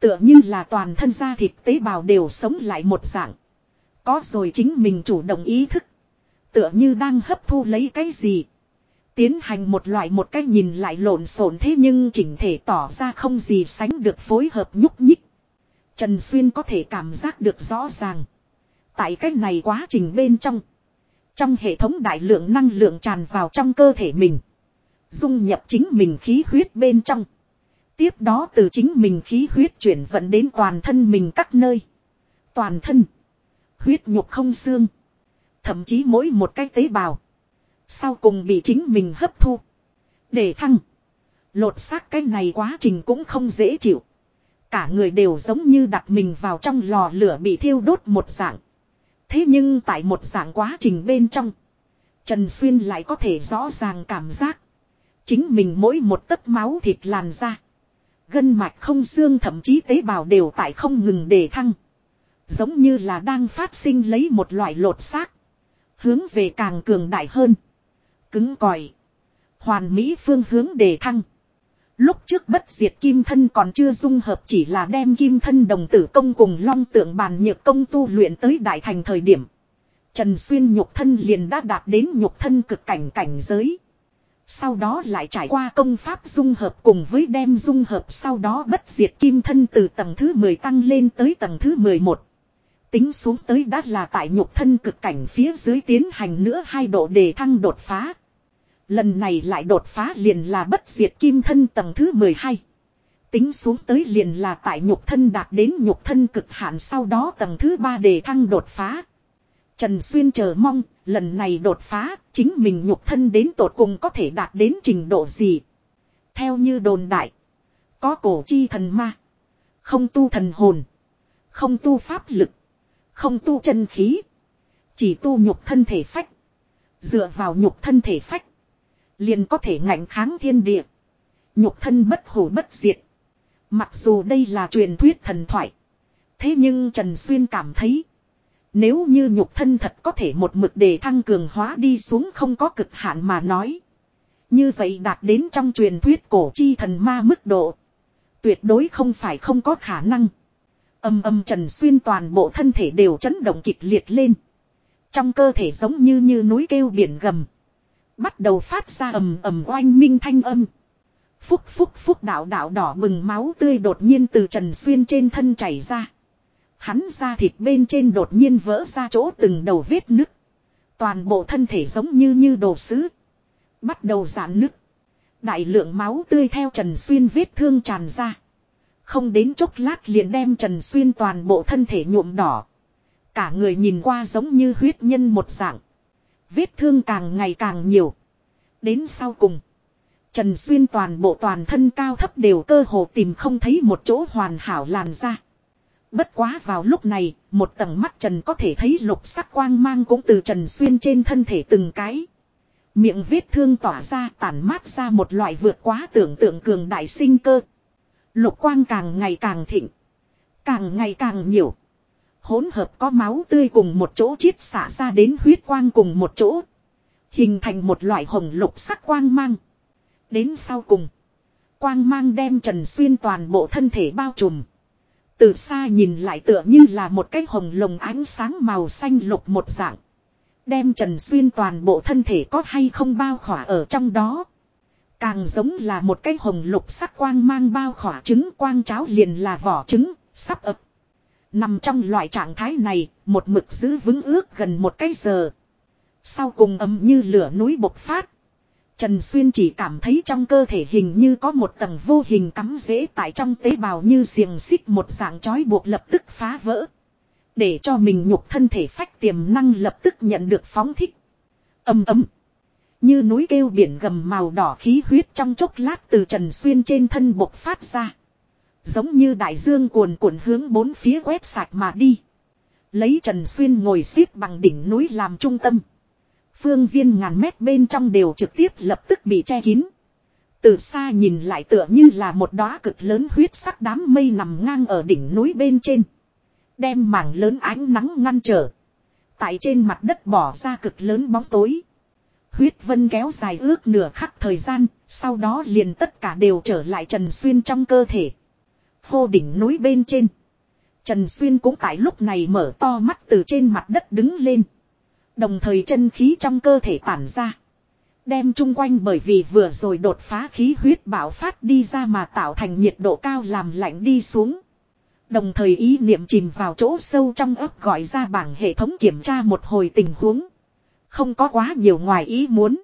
Tựa như là toàn thân da thịt tế bào đều sống lại một dạng. Có rồi chính mình chủ động ý thức. Tựa như đang hấp thu lấy cái gì. Tiến hành một loại một cách nhìn lại lộn xộn thế nhưng chỉnh thể tỏ ra không gì sánh được phối hợp nhúc nhích. Trần Xuyên có thể cảm giác được rõ ràng. Tại cách này quá trình bên trong. Trong hệ thống đại lượng năng lượng tràn vào trong cơ thể mình. Dung nhập chính mình khí huyết bên trong. Tiếp đó từ chính mình khí huyết chuyển vận đến toàn thân mình các nơi. Toàn thân. Huyết nhục không xương. Thậm chí mỗi một cái tế bào. Sau cùng bị chính mình hấp thu. Để thăng. Lột xác cái này quá trình cũng không dễ chịu. Cả người đều giống như đặt mình vào trong lò lửa bị thiêu đốt một dạng. Thế nhưng tại một dạng quá trình bên trong. Trần Xuyên lại có thể rõ ràng cảm giác. Chính mình mỗi một tấc máu thịt làn ra. Gân mạch không xương thậm chí tế bào đều tại không ngừng đề thăng. Giống như là đang phát sinh lấy một loại lột xác. Hướng về càng cường đại hơn. Cứng còi. Hoàn mỹ phương hướng đề thăng. Lúc trước bất diệt kim thân còn chưa dung hợp chỉ là đem kim thân đồng tử công cùng long tượng bàn nhược công tu luyện tới đại thành thời điểm. Trần Xuyên nhục thân liền đã đạt đến nhục thân cực cảnh cảnh giới. Sau đó lại trải qua công pháp dung hợp cùng với đem dung hợp sau đó bất diệt kim thân từ tầng thứ 10 tăng lên tới tầng thứ 11. Tính xuống tới đã là tại nhục thân cực cảnh phía dưới tiến hành nữa hai độ đề thăng đột phá. Lần này lại đột phá liền là bất diệt kim thân tầng thứ 12. Tính xuống tới liền là tại nhục thân đạt đến nhục thân cực hạn sau đó tầng thứ 3 đề thăng đột phá. Trần Xuyên chờ mong, lần này đột phá, chính mình nhục thân đến tột cùng có thể đạt đến trình độ gì. Theo như đồn đại, có cổ chi thần ma, không tu thần hồn, không tu pháp lực, không tu chân khí, chỉ tu nhục thân thể phách. Dựa vào nhục thân thể phách, liền có thể ngạnh kháng thiên địa. Nhục thân bất hủ bất diệt. Mặc dù đây là truyền thuyết thần thoại. Thế nhưng Trần Xuyên cảm thấy. Nếu như nhục thân thật có thể một mực để thăng cường hóa đi xuống không có cực hạn mà nói. Như vậy đạt đến trong truyền thuyết cổ chi thần ma mức độ. Tuyệt đối không phải không có khả năng. Âm âm Trần Xuyên toàn bộ thân thể đều chấn động kịch liệt lên. Trong cơ thể giống như như núi kêu biển gầm. Bắt đầu phát ra ầm ầm oanh minh thanh âm. Phúc phúc phúc đạo đạo đỏ bừng máu tươi đột nhiên từ Trần Xuyên trên thân chảy ra. Hắn ra thịt bên trên đột nhiên vỡ ra chỗ từng đầu vết nứt. Toàn bộ thân thể giống như như đồ sứ. Bắt đầu giãn nứt. Đại lượng máu tươi theo Trần Xuyên vết thương tràn ra. Không đến chốc lát liền đem Trần Xuyên toàn bộ thân thể nhuộm đỏ. Cả người nhìn qua giống như huyết nhân một dạng. Vết thương càng ngày càng nhiều. Đến sau cùng. Trần Xuyên toàn bộ toàn thân cao thấp đều cơ hồ tìm không thấy một chỗ hoàn hảo làn ra. Bất quá vào lúc này, một tầng mắt Trần có thể thấy lục sắc quang mang cũng từ Trần Xuyên trên thân thể từng cái. Miệng vết thương tỏa ra tản mát ra một loại vượt quá tưởng tượng cường đại sinh cơ. Lục quang càng ngày càng thịnh. Càng ngày càng nhiều. Hỗn hợp có máu tươi cùng một chỗ chiết xả ra đến huyết quang cùng một chỗ. Hình thành một loại hồng lục sắc quang mang. Đến sau cùng. Quang mang đem Trần Xuyên toàn bộ thân thể bao trùm. Từ xa nhìn lại tựa như là một cái hồng lồng ánh sáng màu xanh lục một dạng. Đem Trần Xuyên toàn bộ thân thể có hay không bao khỏa ở trong đó. Càng giống là một cái hồng lục sắc quang mang bao khỏa trứng quang cháo liền là vỏ trứng, sắp ập. Nằm trong loại trạng thái này, một mực giữ vững ước gần một cái giờ. Sau cùng ấm như lửa núi bộc phát. Trần Xuyên chỉ cảm thấy trong cơ thể hình như có một tầng vô hình cắm rễ tại trong tế bào như xiềng xích một dạng chói buộc lập tức phá vỡ. Để cho mình nhục thân thể phách tiềm năng lập tức nhận được phóng thích. Âm ấm. Như núi kêu biển gầm màu đỏ khí huyết trong chốc lát từ Trần Xuyên trên thân bộc phát ra. Giống như đại dương cuồn cuộn hướng bốn phía quét sạch mà đi. Lấy Trần Xuyên ngồi xếp bằng đỉnh núi làm trung tâm. Phương viên ngàn mét bên trong đều trực tiếp lập tức bị che kín. Từ xa nhìn lại tựa như là một đóa cực lớn huyết sắc đám mây nằm ngang ở đỉnh núi bên trên. Đem mảng lớn ánh nắng ngăn trở. Tại trên mặt đất bỏ ra cực lớn bóng tối. Huyết vân kéo dài ước nửa khắc thời gian, sau đó liền tất cả đều trở lại Trần Xuyên trong cơ thể. Phô đỉnh núi bên trên. Trần Xuyên cũng tại lúc này mở to mắt từ trên mặt đất đứng lên. Đồng thời chân khí trong cơ thể tản ra. Đem chung quanh bởi vì vừa rồi đột phá khí huyết bạo phát đi ra mà tạo thành nhiệt độ cao làm lạnh đi xuống. Đồng thời ý niệm chìm vào chỗ sâu trong ấp gọi ra bảng hệ thống kiểm tra một hồi tình huống. Không có quá nhiều ngoài ý muốn.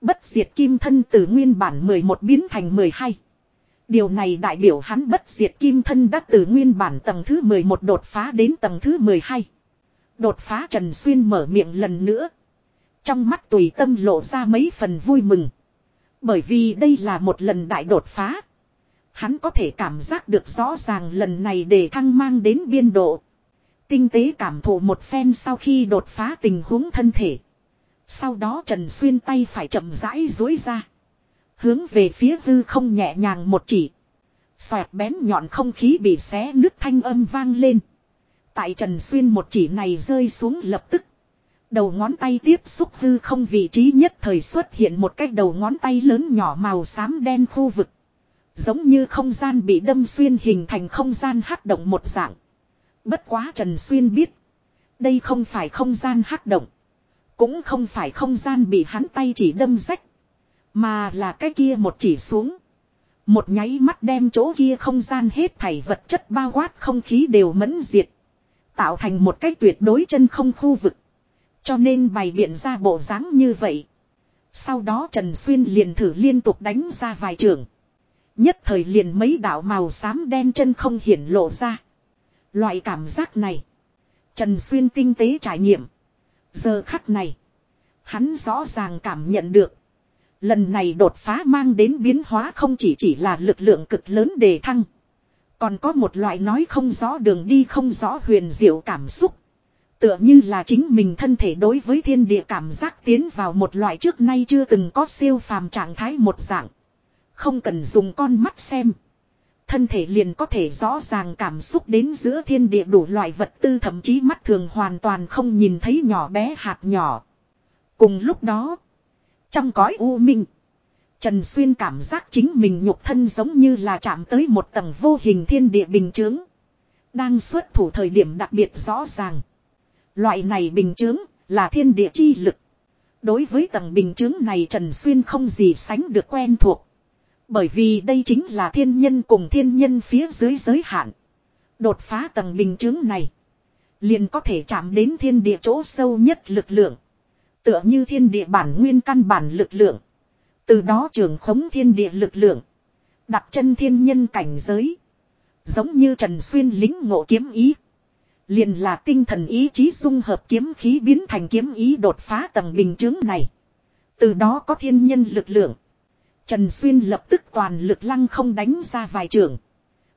Bất diệt kim thân từ nguyên bản 11 biến thành 12. Điều này đại biểu hắn bất diệt kim thân đã từ nguyên bản tầng thứ 11 đột phá đến tầng thứ 12. Đột phá Trần Xuyên mở miệng lần nữa. Trong mắt tùy tâm lộ ra mấy phần vui mừng. Bởi vì đây là một lần đại đột phá. Hắn có thể cảm giác được rõ ràng lần này để thăng mang đến biên độ. Tinh tế cảm thụ một phen sau khi đột phá tình huống thân thể. Sau đó Trần Xuyên tay phải chậm rãi dối ra. Hướng về phía hư không nhẹ nhàng một chỉ. Xoẹt bén nhọn không khí bị xé nứt thanh âm vang lên. Tại Trần Xuyên một chỉ này rơi xuống lập tức. Đầu ngón tay tiếp xúc hư không vị trí nhất thời xuất hiện một cái đầu ngón tay lớn nhỏ màu xám đen khu vực. Giống như không gian bị đâm xuyên hình thành không gian hắc động một dạng. Bất quá Trần Xuyên biết. Đây không phải không gian hắc động. Cũng không phải không gian bị hắn tay chỉ đâm rách. Mà là cái kia một chỉ xuống. Một nháy mắt đem chỗ kia không gian hết thảy vật chất bao quát không khí đều mẫn diệt. Tạo thành một cái tuyệt đối chân không khu vực. Cho nên bày biện ra bộ dáng như vậy. Sau đó Trần Xuyên liền thử liên tục đánh ra vài trường. Nhất thời liền mấy đạo màu xám đen chân không hiển lộ ra. Loại cảm giác này. Trần Xuyên tinh tế trải nghiệm. Giờ khắc này. Hắn rõ ràng cảm nhận được. Lần này đột phá mang đến biến hóa không chỉ chỉ là lực lượng cực lớn đề thăng. Còn có một loại nói không rõ đường đi không rõ huyền diệu cảm xúc. Tựa như là chính mình thân thể đối với thiên địa cảm giác tiến vào một loại trước nay chưa từng có siêu phàm trạng thái một dạng. Không cần dùng con mắt xem. Thân thể liền có thể rõ ràng cảm xúc đến giữa thiên địa đủ loại vật tư thậm chí mắt thường hoàn toàn không nhìn thấy nhỏ bé hạt nhỏ. Cùng lúc đó, trong cõi u minh, Trần Xuyên cảm giác chính mình nhục thân giống như là chạm tới một tầng vô hình thiên địa bình chướng. Đang xuất thủ thời điểm đặc biệt rõ ràng. Loại này bình chướng là thiên địa chi lực. Đối với tầng bình chướng này Trần Xuyên không gì sánh được quen thuộc. Bởi vì đây chính là thiên nhân cùng thiên nhân phía dưới giới hạn. Đột phá tầng bình chướng này. Liền có thể chạm đến thiên địa chỗ sâu nhất lực lượng. Tựa như thiên địa bản nguyên căn bản lực lượng. Từ đó trường khống thiên địa lực lượng. Đặt chân thiên nhân cảnh giới. Giống như Trần Xuyên lính ngộ kiếm ý. Liền là tinh thần ý chí dung hợp kiếm khí biến thành kiếm ý đột phá tầng bình chứng này. Từ đó có thiên nhân lực lượng. Trần Xuyên lập tức toàn lực lăng không đánh ra vài trường.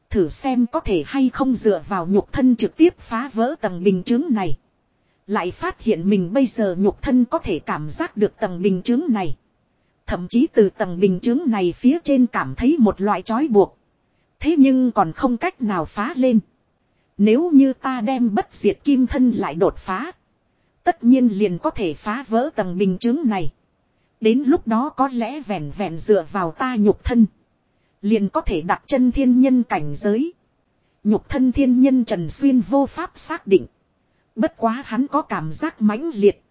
Thử xem có thể hay không dựa vào nhục thân trực tiếp phá vỡ tầng bình chứng này. Lại phát hiện mình bây giờ nhục thân có thể cảm giác được tầng bình chứng này. Thậm chí từ tầng bình chứng này phía trên cảm thấy một loại trói buộc. Thế nhưng còn không cách nào phá lên. Nếu như ta đem bất diệt kim thân lại đột phá. Tất nhiên liền có thể phá vỡ tầng bình chứng này. Đến lúc đó có lẽ vẹn vẹn dựa vào ta nhục thân. Liền có thể đặt chân thiên nhân cảnh giới. Nhục thân thiên nhân Trần Xuyên vô pháp xác định. Bất quá hắn có cảm giác mãnh liệt.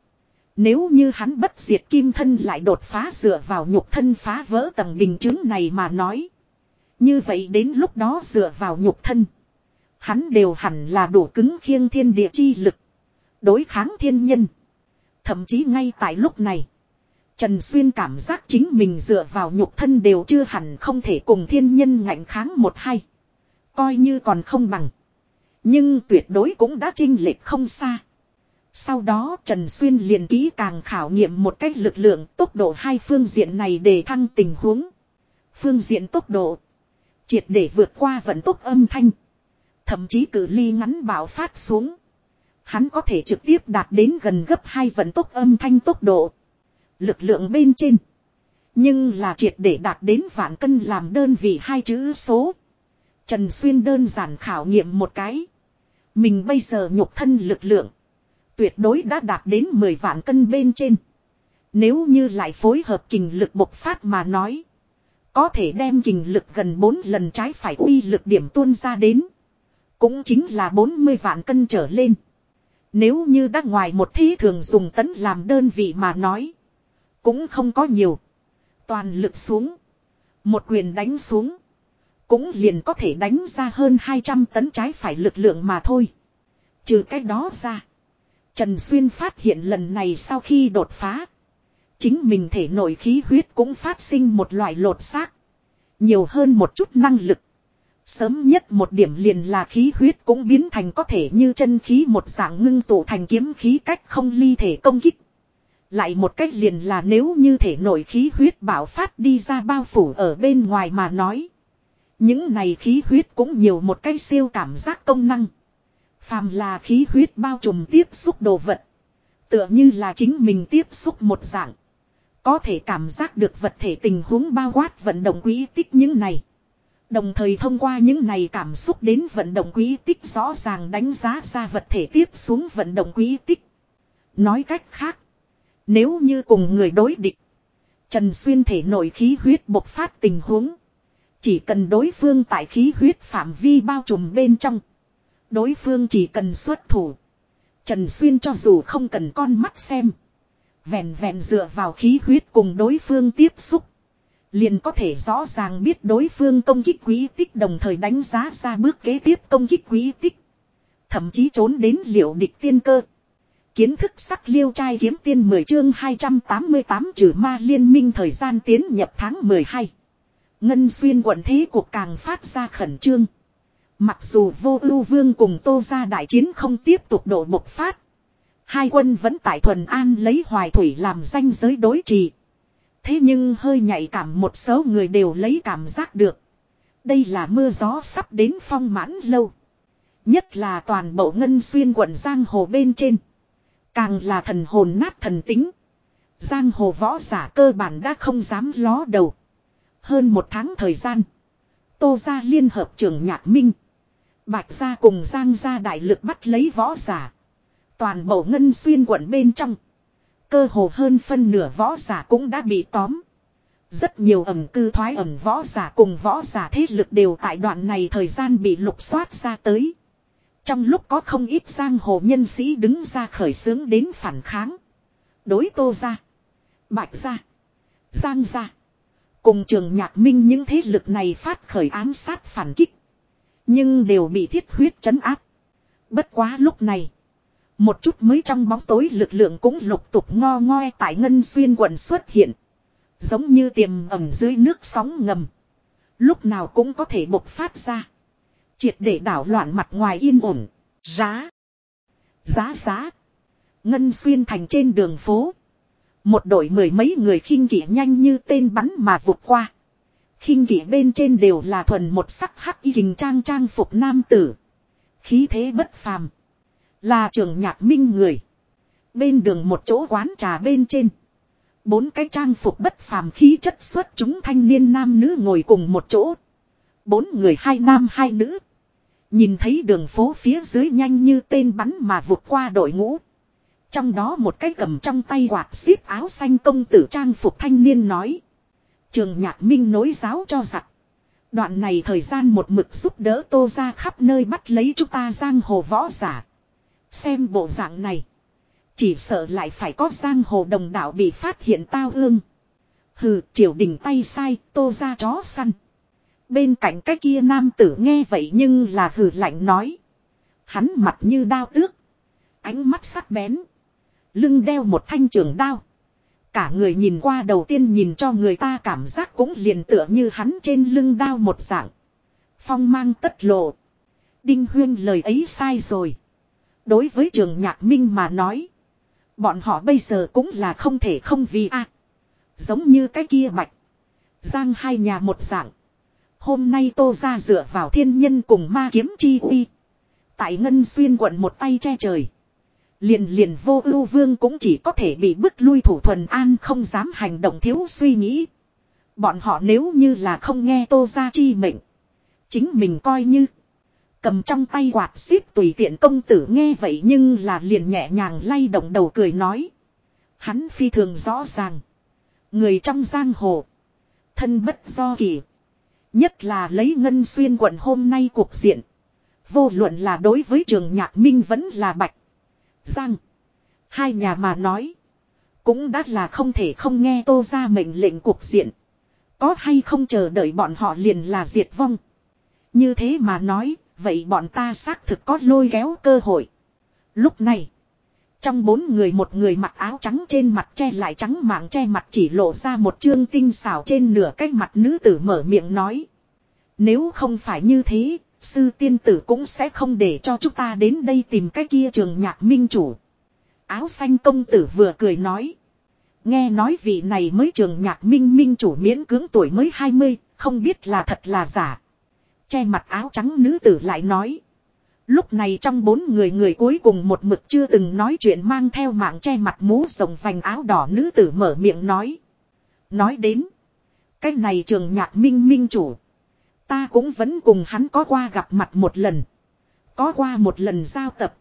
Nếu như hắn bất diệt kim thân lại đột phá dựa vào nhục thân phá vỡ tầng bình chứng này mà nói. Như vậy đến lúc đó dựa vào nhục thân. Hắn đều hẳn là đủ cứng khiêng thiên địa chi lực. Đối kháng thiên nhân. Thậm chí ngay tại lúc này. Trần Xuyên cảm giác chính mình dựa vào nhục thân đều chưa hẳn không thể cùng thiên nhân ngạnh kháng một hay. Coi như còn không bằng. Nhưng tuyệt đối cũng đã trinh lệch không xa. Sau đó Trần Xuyên liền kỹ càng khảo nghiệm một cách lực lượng tốc độ hai phương diện này để thăng tình huống. Phương diện tốc độ. Triệt để vượt qua vận tốc âm thanh. Thậm chí cử ly ngắn bảo phát xuống. Hắn có thể trực tiếp đạt đến gần gấp hai vận tốc âm thanh tốc độ. Lực lượng bên trên. Nhưng là triệt để đạt đến vạn cân làm đơn vị hai chữ số. Trần Xuyên đơn giản khảo nghiệm một cái. Mình bây giờ nhục thân lực lượng. Tuyệt đối đã đạt đến 10 vạn cân bên trên. Nếu như lại phối hợp kình lực bộc phát mà nói. Có thể đem kình lực gần 4 lần trái phải uy lực điểm tuôn ra đến. Cũng chính là 40 vạn cân trở lên. Nếu như đã ngoài một thí thường dùng tấn làm đơn vị mà nói. Cũng không có nhiều. Toàn lực xuống. Một quyền đánh xuống. Cũng liền có thể đánh ra hơn 200 tấn trái phải lực lượng mà thôi. Trừ cái đó ra. Trần Xuyên phát hiện lần này sau khi đột phá. Chính mình thể nội khí huyết cũng phát sinh một loại lột xác. Nhiều hơn một chút năng lực. Sớm nhất một điểm liền là khí huyết cũng biến thành có thể như chân khí một dạng ngưng tụ thành kiếm khí cách không ly thể công kích. Lại một cách liền là nếu như thể nội khí huyết bảo phát đi ra bao phủ ở bên ngoài mà nói. Những này khí huyết cũng nhiều một cái siêu cảm giác công năng. Phàm là khí huyết bao trùm tiếp xúc đồ vật. Tựa như là chính mình tiếp xúc một dạng. Có thể cảm giác được vật thể tình huống bao quát vận động quý tích những này. Đồng thời thông qua những này cảm xúc đến vận động quý tích rõ ràng đánh giá ra vật thể tiếp xuống vận động quý tích. Nói cách khác. Nếu như cùng người đối địch. Trần Xuyên thể nội khí huyết bộc phát tình huống. Chỉ cần đối phương tại khí huyết phạm vi bao trùm bên trong. Đối phương chỉ cần xuất thủ. Trần Xuyên cho dù không cần con mắt xem. Vẹn vẹn dựa vào khí huyết cùng đối phương tiếp xúc. Liền có thể rõ ràng biết đối phương công kích quý tích đồng thời đánh giá ra bước kế tiếp công kích quý tích. Thậm chí trốn đến liệu địch tiên cơ. Kiến thức sắc liêu trai kiếm tiên 10 chương 288 trừ ma liên minh thời gian tiến nhập tháng 12. Ngân xuyên quận thế cuộc càng phát ra khẩn trương. Mặc dù vô ưu vương cùng tô ra đại chiến không tiếp tục đổ bộc phát. Hai quân vẫn tại thuần an lấy hoài thủy làm danh giới đối trì. Thế nhưng hơi nhạy cảm một số người đều lấy cảm giác được. Đây là mưa gió sắp đến phong mãn lâu. Nhất là toàn bộ ngân xuyên quận Giang Hồ bên trên. Càng là thần hồn nát thần tính. Giang Hồ võ giả cơ bản đã không dám ló đầu. Hơn một tháng thời gian. Tô gia liên hợp trường Nhạc Minh. Bạch gia cùng Giang gia đại lực bắt lấy võ giả. Toàn bộ ngân xuyên quận bên trong. Cơ hồ hơn phân nửa võ giả cũng đã bị tóm. Rất nhiều ẩm cư thoái ẩm võ giả cùng võ giả thế lực đều tại đoạn này thời gian bị lục soát ra tới. Trong lúc có không ít giang hồ nhân sĩ đứng ra khởi xướng đến phản kháng. Đối tô ra. Bạch ra. Giang ra. Cùng trường nhạc minh những thế lực này phát khởi ám sát phản kích. Nhưng đều bị thiết huyết chấn áp. Bất quá lúc này. Một chút mới trong bóng tối lực lượng cũng lục tục ngo ngoe tại Ngân Xuyên quận xuất hiện. Giống như tiềm ẩm dưới nước sóng ngầm. Lúc nào cũng có thể bộc phát ra. Triệt để đảo loạn mặt ngoài yên ổn. Giá. Giá giá. Ngân Xuyên thành trên đường phố. Một đội mười mấy người khinh kỷ nhanh như tên bắn mà vụt qua. khinh kỷ bên trên đều là thuần một sắc hắc y hình trang trang phục nam tử. Khí thế bất phàm. Là trường nhạc minh người. Bên đường một chỗ quán trà bên trên. Bốn cái trang phục bất phàm khí chất xuất chúng thanh niên nam nữ ngồi cùng một chỗ. Bốn người hai nam hai nữ. Nhìn thấy đường phố phía dưới nhanh như tên bắn mà vụt qua đội ngũ. Trong đó một cái cầm trong tay quạt xếp áo xanh công tử trang phục thanh niên nói. Trường nhạc minh nối giáo cho giặc. Đoạn này thời gian một mực giúp đỡ tô ra khắp nơi bắt lấy chúng ta giang hồ võ giả. Xem bộ dạng này. Chỉ sợ lại phải có giang hồ đồng đạo bị phát hiện tao ương. Hừ, triều đình tay sai, tô ra chó săn. Bên cạnh cái kia nam tử nghe vậy nhưng là hừ lạnh nói. Hắn mặt như đao tước. Ánh mắt sắc bén. Lưng đeo một thanh trường đao. Cả người nhìn qua đầu tiên nhìn cho người ta cảm giác cũng liền tựa như hắn trên lưng đao một dạng. Phong mang tất lộ. Đinh Huyên lời ấy sai rồi. Đối với trường nhạc minh mà nói. Bọn họ bây giờ cũng là không thể không vì a Giống như cái kia bạch. Giang hai nhà một dạng. Hôm nay tô ra dựa vào thiên nhân cùng ma kiếm chi uy. Tại Ngân Xuyên quận một tay che trời. Liền liền vô ưu vương cũng chỉ có thể bị bức lui thủ thuần an không dám hành động thiếu suy nghĩ. Bọn họ nếu như là không nghe tô ra chi mệnh. Chính mình coi như. Cầm trong tay quạt xếp tùy tiện công tử nghe vậy nhưng là liền nhẹ nhàng lay động đầu cười nói. Hắn phi thường rõ ràng. Người trong giang hồ. Thân bất do kỳ. Nhất là lấy ngân xuyên quận hôm nay cuộc diện. Vô luận là đối với trường nhạc minh vẫn là bạch. Giang. Hai nhà mà nói. Cũng đã là không thể không nghe tô ra mệnh lệnh cuộc diện. Có hay không chờ đợi bọn họ liền là diệt vong. Như thế mà nói, vậy bọn ta xác thực có lôi kéo cơ hội. Lúc này, trong bốn người một người mặc áo trắng trên mặt che lại trắng mạng che mặt chỉ lộ ra một chương tinh xảo trên nửa cái mặt nữ tử mở miệng nói. Nếu không phải như thế, sư tiên tử cũng sẽ không để cho chúng ta đến đây tìm cái kia trường nhạc minh chủ. Áo xanh công tử vừa cười nói. Nghe nói vị này mới trường nhạc minh minh chủ miễn cưỡng tuổi mới 20, không biết là thật là giả. Che mặt áo trắng nữ tử lại nói. Lúc này trong bốn người người cuối cùng một mực chưa từng nói chuyện mang theo mạng che mặt mũ rồng vành áo đỏ nữ tử mở miệng nói. Nói đến. Cái này trường nhạc minh minh chủ. Ta cũng vẫn cùng hắn có qua gặp mặt một lần. Có qua một lần giao tập.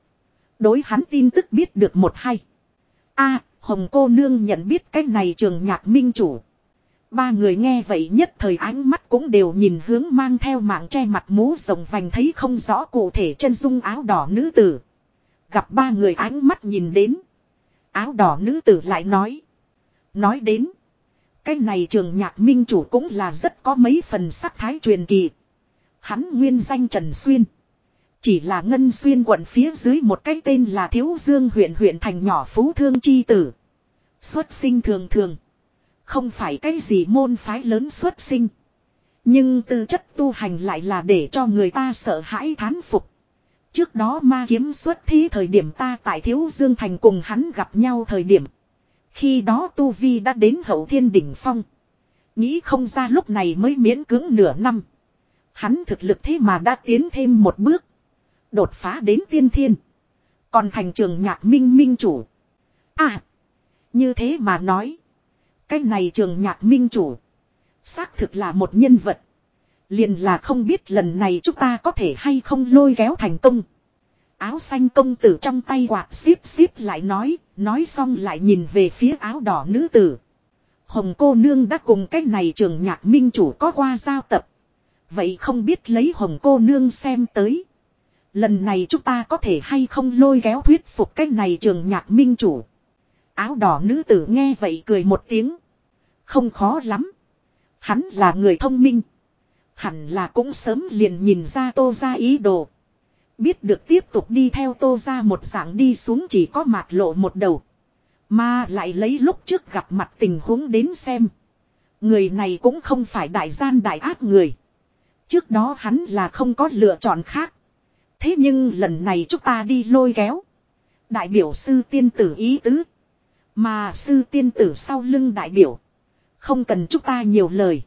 Đối hắn tin tức biết được một hay. a, Hồng cô nương nhận biết cái này trường nhạc minh chủ. Ba người nghe vậy nhất thời ánh mắt cũng đều nhìn hướng mang theo mạng che mặt mũ rồng vành thấy không rõ cụ thể chân dung áo đỏ nữ tử. Gặp ba người ánh mắt nhìn đến. Áo đỏ nữ tử lại nói. Nói đến. Cái này trường nhạc minh chủ cũng là rất có mấy phần sắc thái truyền kỳ. Hắn nguyên danh Trần Xuyên. Chỉ là Ngân Xuyên quận phía dưới một cái tên là Thiếu Dương huyện huyện thành nhỏ Phú Thương Chi Tử. Xuất sinh thường thường. Không phải cái gì môn phái lớn xuất sinh. Nhưng tư chất tu hành lại là để cho người ta sợ hãi thán phục. Trước đó ma kiếm xuất thí thời điểm ta tại Thiếu Dương Thành cùng hắn gặp nhau thời điểm. Khi đó Tu Vi đã đến hậu thiên đỉnh phong. Nghĩ không ra lúc này mới miễn cưỡng nửa năm. Hắn thực lực thế mà đã tiến thêm một bước. Đột phá đến tiên thiên. Còn thành trường nhạc minh minh chủ. À. Như thế mà nói. Cái này trường nhạc minh chủ. Xác thực là một nhân vật. Liền là không biết lần này chúng ta có thể hay không lôi kéo thành công. Áo xanh công tử trong tay quạt xíp xíp lại nói, nói xong lại nhìn về phía áo đỏ nữ tử. Hồng cô nương đã cùng cái này trường nhạc minh chủ có qua giao tập. Vậy không biết lấy hồng cô nương xem tới. Lần này chúng ta có thể hay không lôi kéo thuyết phục cái này trường nhạc minh chủ. Áo đỏ nữ tử nghe vậy cười một tiếng. Không khó lắm. Hắn là người thông minh. Hẳn là cũng sớm liền nhìn ra tô ra ý đồ. Biết được tiếp tục đi theo tô ra một dạng đi xuống chỉ có mạt lộ một đầu. Mà lại lấy lúc trước gặp mặt tình huống đến xem. Người này cũng không phải đại gian đại ác người. Trước đó hắn là không có lựa chọn khác. Thế nhưng lần này chúng ta đi lôi kéo. Đại biểu sư tiên tử ý tứ. Mà sư tiên tử sau lưng đại biểu. Không cần chúng ta nhiều lời.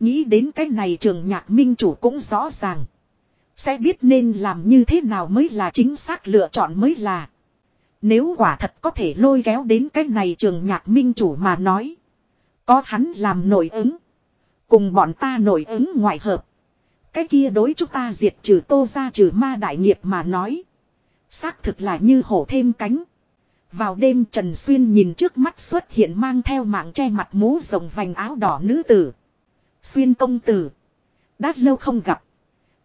Nghĩ đến cái này trường nhạc minh chủ cũng rõ ràng. Sẽ biết nên làm như thế nào mới là chính xác lựa chọn mới là. Nếu quả thật có thể lôi kéo đến cái này trường nhạc minh chủ mà nói. Có hắn làm nổi ứng. Cùng bọn ta nổi ứng ngoại hợp. Cái kia đối chúng ta diệt trừ tô ra trừ ma đại nghiệp mà nói. Xác thực là như hổ thêm cánh. Vào đêm Trần Xuyên nhìn trước mắt xuất hiện mang theo mạng che mặt mũ rồng vành áo đỏ nữ tử. Xuyên công tử. Đã lâu không gặp.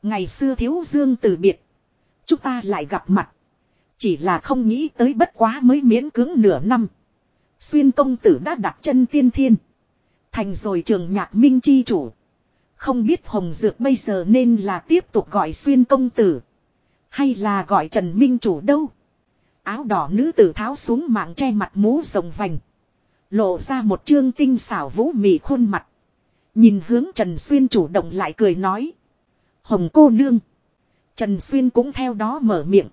Ngày xưa thiếu dương từ biệt. Chúng ta lại gặp mặt. Chỉ là không nghĩ tới bất quá mới miễn cưỡng nửa năm. Xuyên công tử đã đặt chân tiên thiên. Thành rồi trường nhạc minh chi chủ. Không biết Hồng Dược bây giờ nên là tiếp tục gọi xuyên công tử. Hay là gọi Trần Minh chủ đâu. Áo đỏ nữ tử tháo xuống mạng che mặt mũ rồng vành. Lộ ra một trương tinh xảo vũ mị khuôn mặt. Nhìn hướng Trần Xuyên chủ động lại cười nói. Hồng cô nương. Trần Xuyên cũng theo đó mở miệng.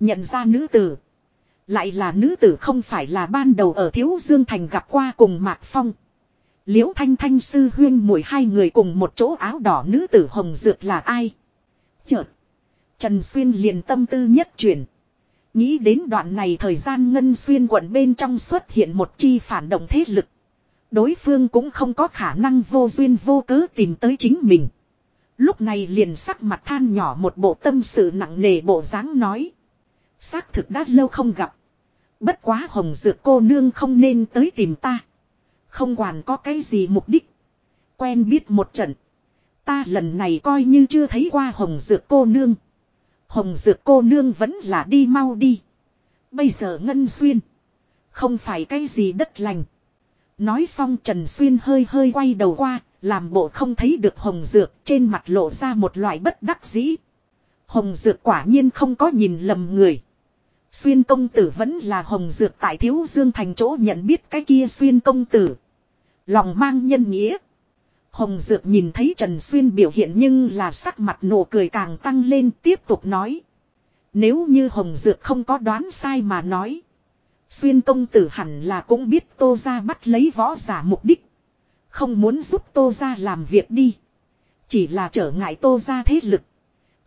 Nhận ra nữ tử. Lại là nữ tử không phải là ban đầu ở Thiếu Dương Thành gặp qua cùng Mạc Phong. Liễu Thanh Thanh sư huyên mùi hai người cùng một chỗ áo đỏ nữ tử Hồng Dược là ai? Chợt. Trần Xuyên liền tâm tư nhất chuyển. Nghĩ đến đoạn này thời gian Ngân Xuyên quận bên trong xuất hiện một chi phản động thế lực. Đối phương cũng không có khả năng vô duyên vô cớ tìm tới chính mình. Lúc này liền sắc mặt than nhỏ một bộ tâm sự nặng nề bộ dáng nói. Xác thực đã lâu không gặp. Bất quá hồng dược cô nương không nên tới tìm ta. Không quản có cái gì mục đích. Quen biết một trận. Ta lần này coi như chưa thấy qua hồng dược cô nương. Hồng dược cô nương vẫn là đi mau đi. Bây giờ ngân xuyên. Không phải cái gì đất lành. Nói xong Trần Xuyên hơi hơi quay đầu qua, làm bộ không thấy được hồng dược, trên mặt lộ ra một loại bất đắc dĩ. Hồng dược quả nhiên không có nhìn lầm người. Xuyên công tử vẫn là hồng dược tại thiếu dương thành chỗ nhận biết cái kia xuyên công tử. Lòng mang nhân nghĩa. Hồng dược nhìn thấy Trần Xuyên biểu hiện nhưng là sắc mặt nụ cười càng tăng lên, tiếp tục nói. Nếu như hồng dược không có đoán sai mà nói. Xuyên công tử hẳn là cũng biết tô ra bắt lấy võ giả mục đích. Không muốn giúp tô ra làm việc đi. Chỉ là trở ngại tô ra thế lực.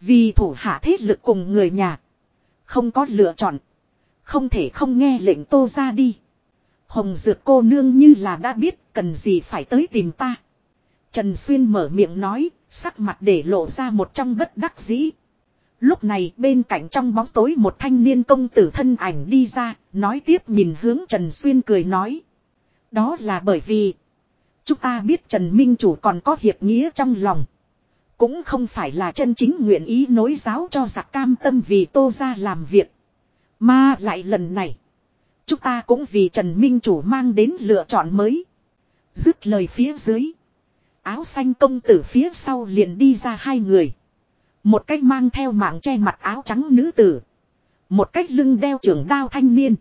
Vì thủ hạ thế lực cùng người nhà. Không có lựa chọn. Không thể không nghe lệnh tô ra đi. Hồng dược cô nương như là đã biết cần gì phải tới tìm ta. Trần Xuyên mở miệng nói, sắc mặt để lộ ra một trong bất đắc dĩ. Lúc này bên cạnh trong bóng tối một thanh niên công tử thân ảnh đi ra, nói tiếp nhìn hướng Trần Xuyên cười nói. Đó là bởi vì, chúng ta biết Trần Minh Chủ còn có hiệp nghĩa trong lòng. Cũng không phải là chân chính nguyện ý nối giáo cho giặc cam tâm vì tô ra làm việc. Mà lại lần này, chúng ta cũng vì Trần Minh Chủ mang đến lựa chọn mới. Dứt lời phía dưới. Áo xanh công tử phía sau liền đi ra hai người. Một cách mang theo mạng che mặt áo trắng nữ tử. Một cách lưng đeo trưởng đao thanh niên.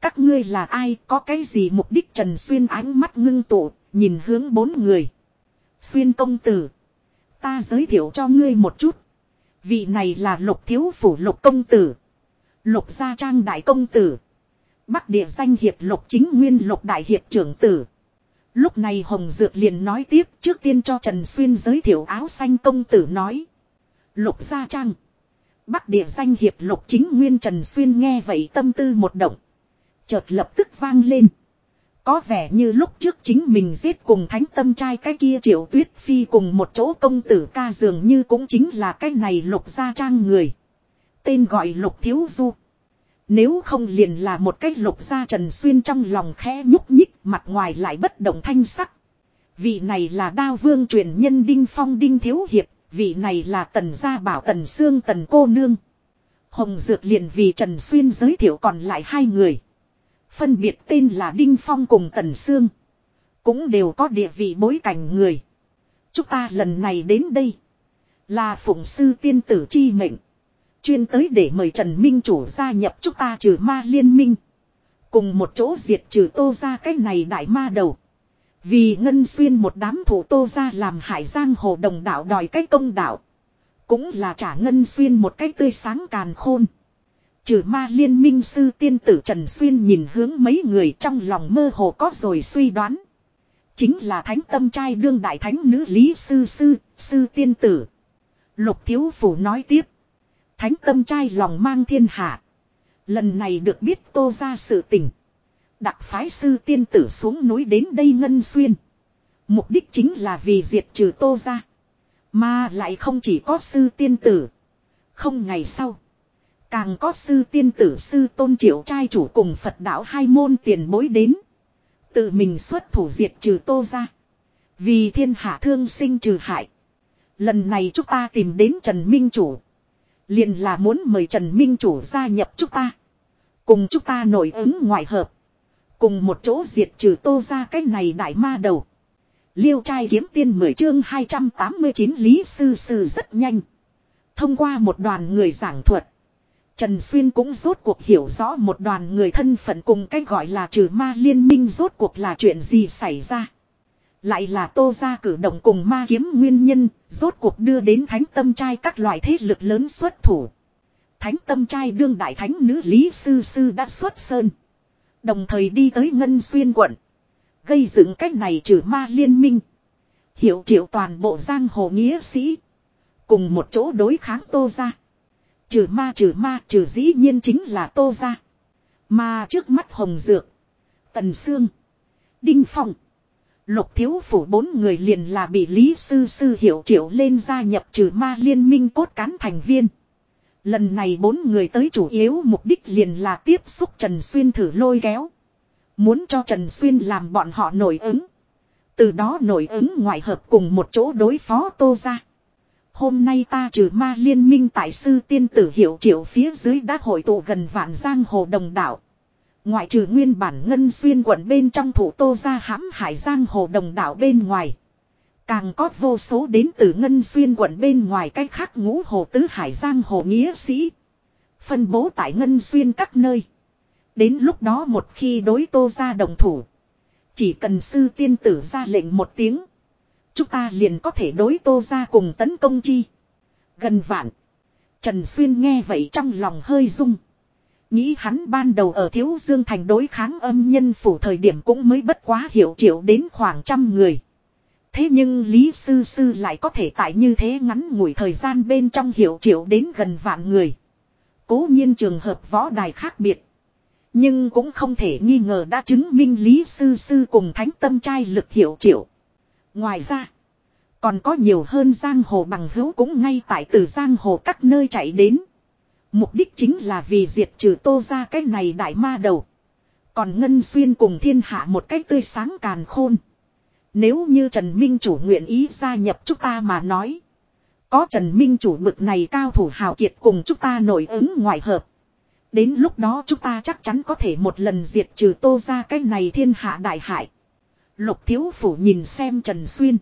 Các ngươi là ai có cái gì mục đích Trần Xuyên ánh mắt ngưng tụ, nhìn hướng bốn người. Xuyên công tử. Ta giới thiệu cho ngươi một chút. Vị này là lục thiếu phủ lục công tử. Lục gia trang đại công tử. Bắc địa danh hiệp lục chính nguyên lục đại hiệp trưởng tử. Lúc này Hồng Dược liền nói tiếp, trước tiên cho Trần Xuyên giới thiệu áo xanh công tử nói. Lục gia trang. Bắc địa danh hiệp lục chính nguyên Trần Xuyên nghe vậy tâm tư một động. Chợt lập tức vang lên. Có vẻ như lúc trước chính mình giết cùng thánh tâm trai cái kia triệu tuyết phi cùng một chỗ công tử ca dường như cũng chính là cái này lục gia trang người. Tên gọi lục thiếu du. Nếu không liền là một cách lục gia trần xuyên trong lòng khẽ nhúc nhích mặt ngoài lại bất động thanh sắc. Vị này là đao vương truyền nhân đinh phong đinh thiếu hiệp, vị này là tần gia bảo tần xương tần cô nương. Hồng Dược liền vì Trần Xuyên giới thiệu còn lại hai người. Phân biệt tên là Đinh Phong cùng Tần Sương. Cũng đều có địa vị bối cảnh người. Chúng ta lần này đến đây. Là phụng sư tiên tử chi mệnh. Chuyên tới để mời Trần Minh Chủ gia nhập chúng ta trừ ma liên minh. Cùng một chỗ diệt trừ tô ra cái này đại ma đầu. Vì ngân xuyên một đám thủ tô ra làm hải giang hồ đồng đạo đòi cái công đạo. Cũng là trả ngân xuyên một cách tươi sáng càn khôn. Trừ ma liên minh sư tiên tử Trần Xuyên nhìn hướng mấy người trong lòng mơ hồ có rồi suy đoán. Chính là thánh tâm trai đương đại thánh nữ lý sư sư, sư tiên tử. Lục thiếu phủ nói tiếp. Thánh tâm trai lòng mang thiên hạ. Lần này được biết tô ra sự tình. Đặc phái sư tiên tử xuống núi đến đây ngân xuyên. Mục đích chính là vì diệt trừ tô ra. Mà lại không chỉ có sư tiên tử. Không ngày sau. Càng có sư tiên tử sư tôn triệu trai chủ cùng Phật đạo hai môn tiền bối đến. Tự mình xuất thủ diệt trừ tô ra. Vì thiên hạ thương sinh trừ hại. Lần này chúng ta tìm đến Trần Minh Chủ. Liền là muốn mời Trần Minh Chủ gia nhập chúng ta. Cùng chúng ta nổi ứng ngoại hợp. Cùng một chỗ diệt trừ tô ra cái này đại ma đầu. Liêu trai kiếm tiên 10 chương 289 Lý Sư Sư rất nhanh. Thông qua một đoàn người giảng thuật. Trần Xuyên cũng rốt cuộc hiểu rõ một đoàn người thân phận cùng cách gọi là trừ ma liên minh rốt cuộc là chuyện gì xảy ra. Lại là tô ra cử động cùng ma kiếm nguyên nhân, rốt cuộc đưa đến thánh tâm trai các loại thế lực lớn xuất thủ. Thánh tâm trai đương đại thánh nữ Lý Sư Sư đã xuất sơn. Đồng thời đi tới Ngân Xuyên quận. Gây dựng cách này trừ ma liên minh. Hiệu triệu toàn bộ giang hồ nghĩa sĩ. Cùng một chỗ đối kháng tô ra. Trừ ma trừ ma trừ dĩ nhiên chính là tô ra. Mà trước mắt Hồng Dược. Tần Sương. Đinh Phong. Lục thiếu phủ bốn người liền là bị Lý Sư Sư hiệu triệu lên gia nhập trừ ma liên minh cốt cán thành viên. Lần này bốn người tới chủ yếu mục đích liền là tiếp xúc Trần Xuyên thử lôi kéo. Muốn cho Trần Xuyên làm bọn họ nổi ứng. Từ đó nổi ứng ngoại hợp cùng một chỗ đối phó tô ra. Hôm nay ta trừ ma liên minh tại sư tiên tử hiệu triệu phía dưới đã hội tụ gần vạn giang hồ đồng đảo. Ngoại trừ nguyên bản ngân xuyên quận bên trong thủ tô ra hãm hải giang hồ đồng đảo bên ngoài. Càng có vô số đến từ ngân xuyên quận bên ngoài cách khác ngũ hồ tứ hải giang hồ nghĩa sĩ. Phân bố tại ngân xuyên các nơi. Đến lúc đó một khi đối tô ra đồng thủ. Chỉ cần sư tiên tử ra lệnh một tiếng. Chúng ta liền có thể đối tô ra cùng tấn công chi. Gần vạn. Trần Xuyên nghe vậy trong lòng hơi rung. Nghĩ hắn ban đầu ở Thiếu Dương Thành đối kháng âm nhân phủ thời điểm cũng mới bất quá hiểu triệu đến khoảng trăm người. Thế nhưng Lý Sư Sư lại có thể tại như thế ngắn ngủi thời gian bên trong hiểu triệu đến gần vạn người. Cố nhiên trường hợp võ đài khác biệt. Nhưng cũng không thể nghi ngờ đã chứng minh Lý Sư Sư cùng Thánh Tâm Trai lực hiệu triệu. Ngoài ra, còn có nhiều hơn giang hồ bằng hữu cũng ngay tại từ giang hồ các nơi chạy đến. Mục đích chính là vì diệt trừ tô ra cái này đại ma đầu. Còn Ngân Xuyên cùng thiên hạ một cách tươi sáng càn khôn. Nếu như Trần Minh chủ nguyện ý gia nhập chúng ta mà nói. Có Trần Minh chủ bực này cao thủ hào kiệt cùng chúng ta nổi ứng ngoại hợp. Đến lúc đó chúng ta chắc chắn có thể một lần diệt trừ tô ra cái này thiên hạ đại hại. Lục thiếu phủ nhìn xem Trần Xuyên.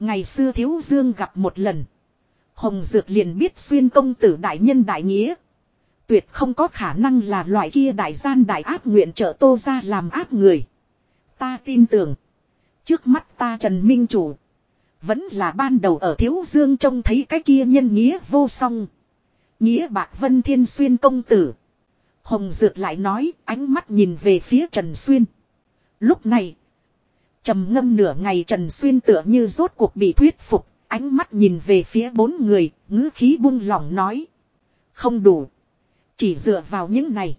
Ngày xưa thiếu dương gặp một lần. Hồng Dược liền biết xuyên công tử đại nhân đại nghĩa. Tuyệt không có khả năng là loại kia đại gian đại ác nguyện trợ tô ra làm ác người. Ta tin tưởng. Trước mắt ta Trần Minh Chủ. Vẫn là ban đầu ở Thiếu Dương trông thấy cái kia nhân nghĩa vô song. Nghĩa bạc vân thiên xuyên công tử. Hồng Dược lại nói ánh mắt nhìn về phía Trần Xuyên. Lúc này trầm ngâm nửa ngày Trần Xuyên tựa như rốt cuộc bị thuyết phục. Ánh mắt nhìn về phía bốn người, ngữ khí buông lỏng nói. Không đủ. Chỉ dựa vào những này.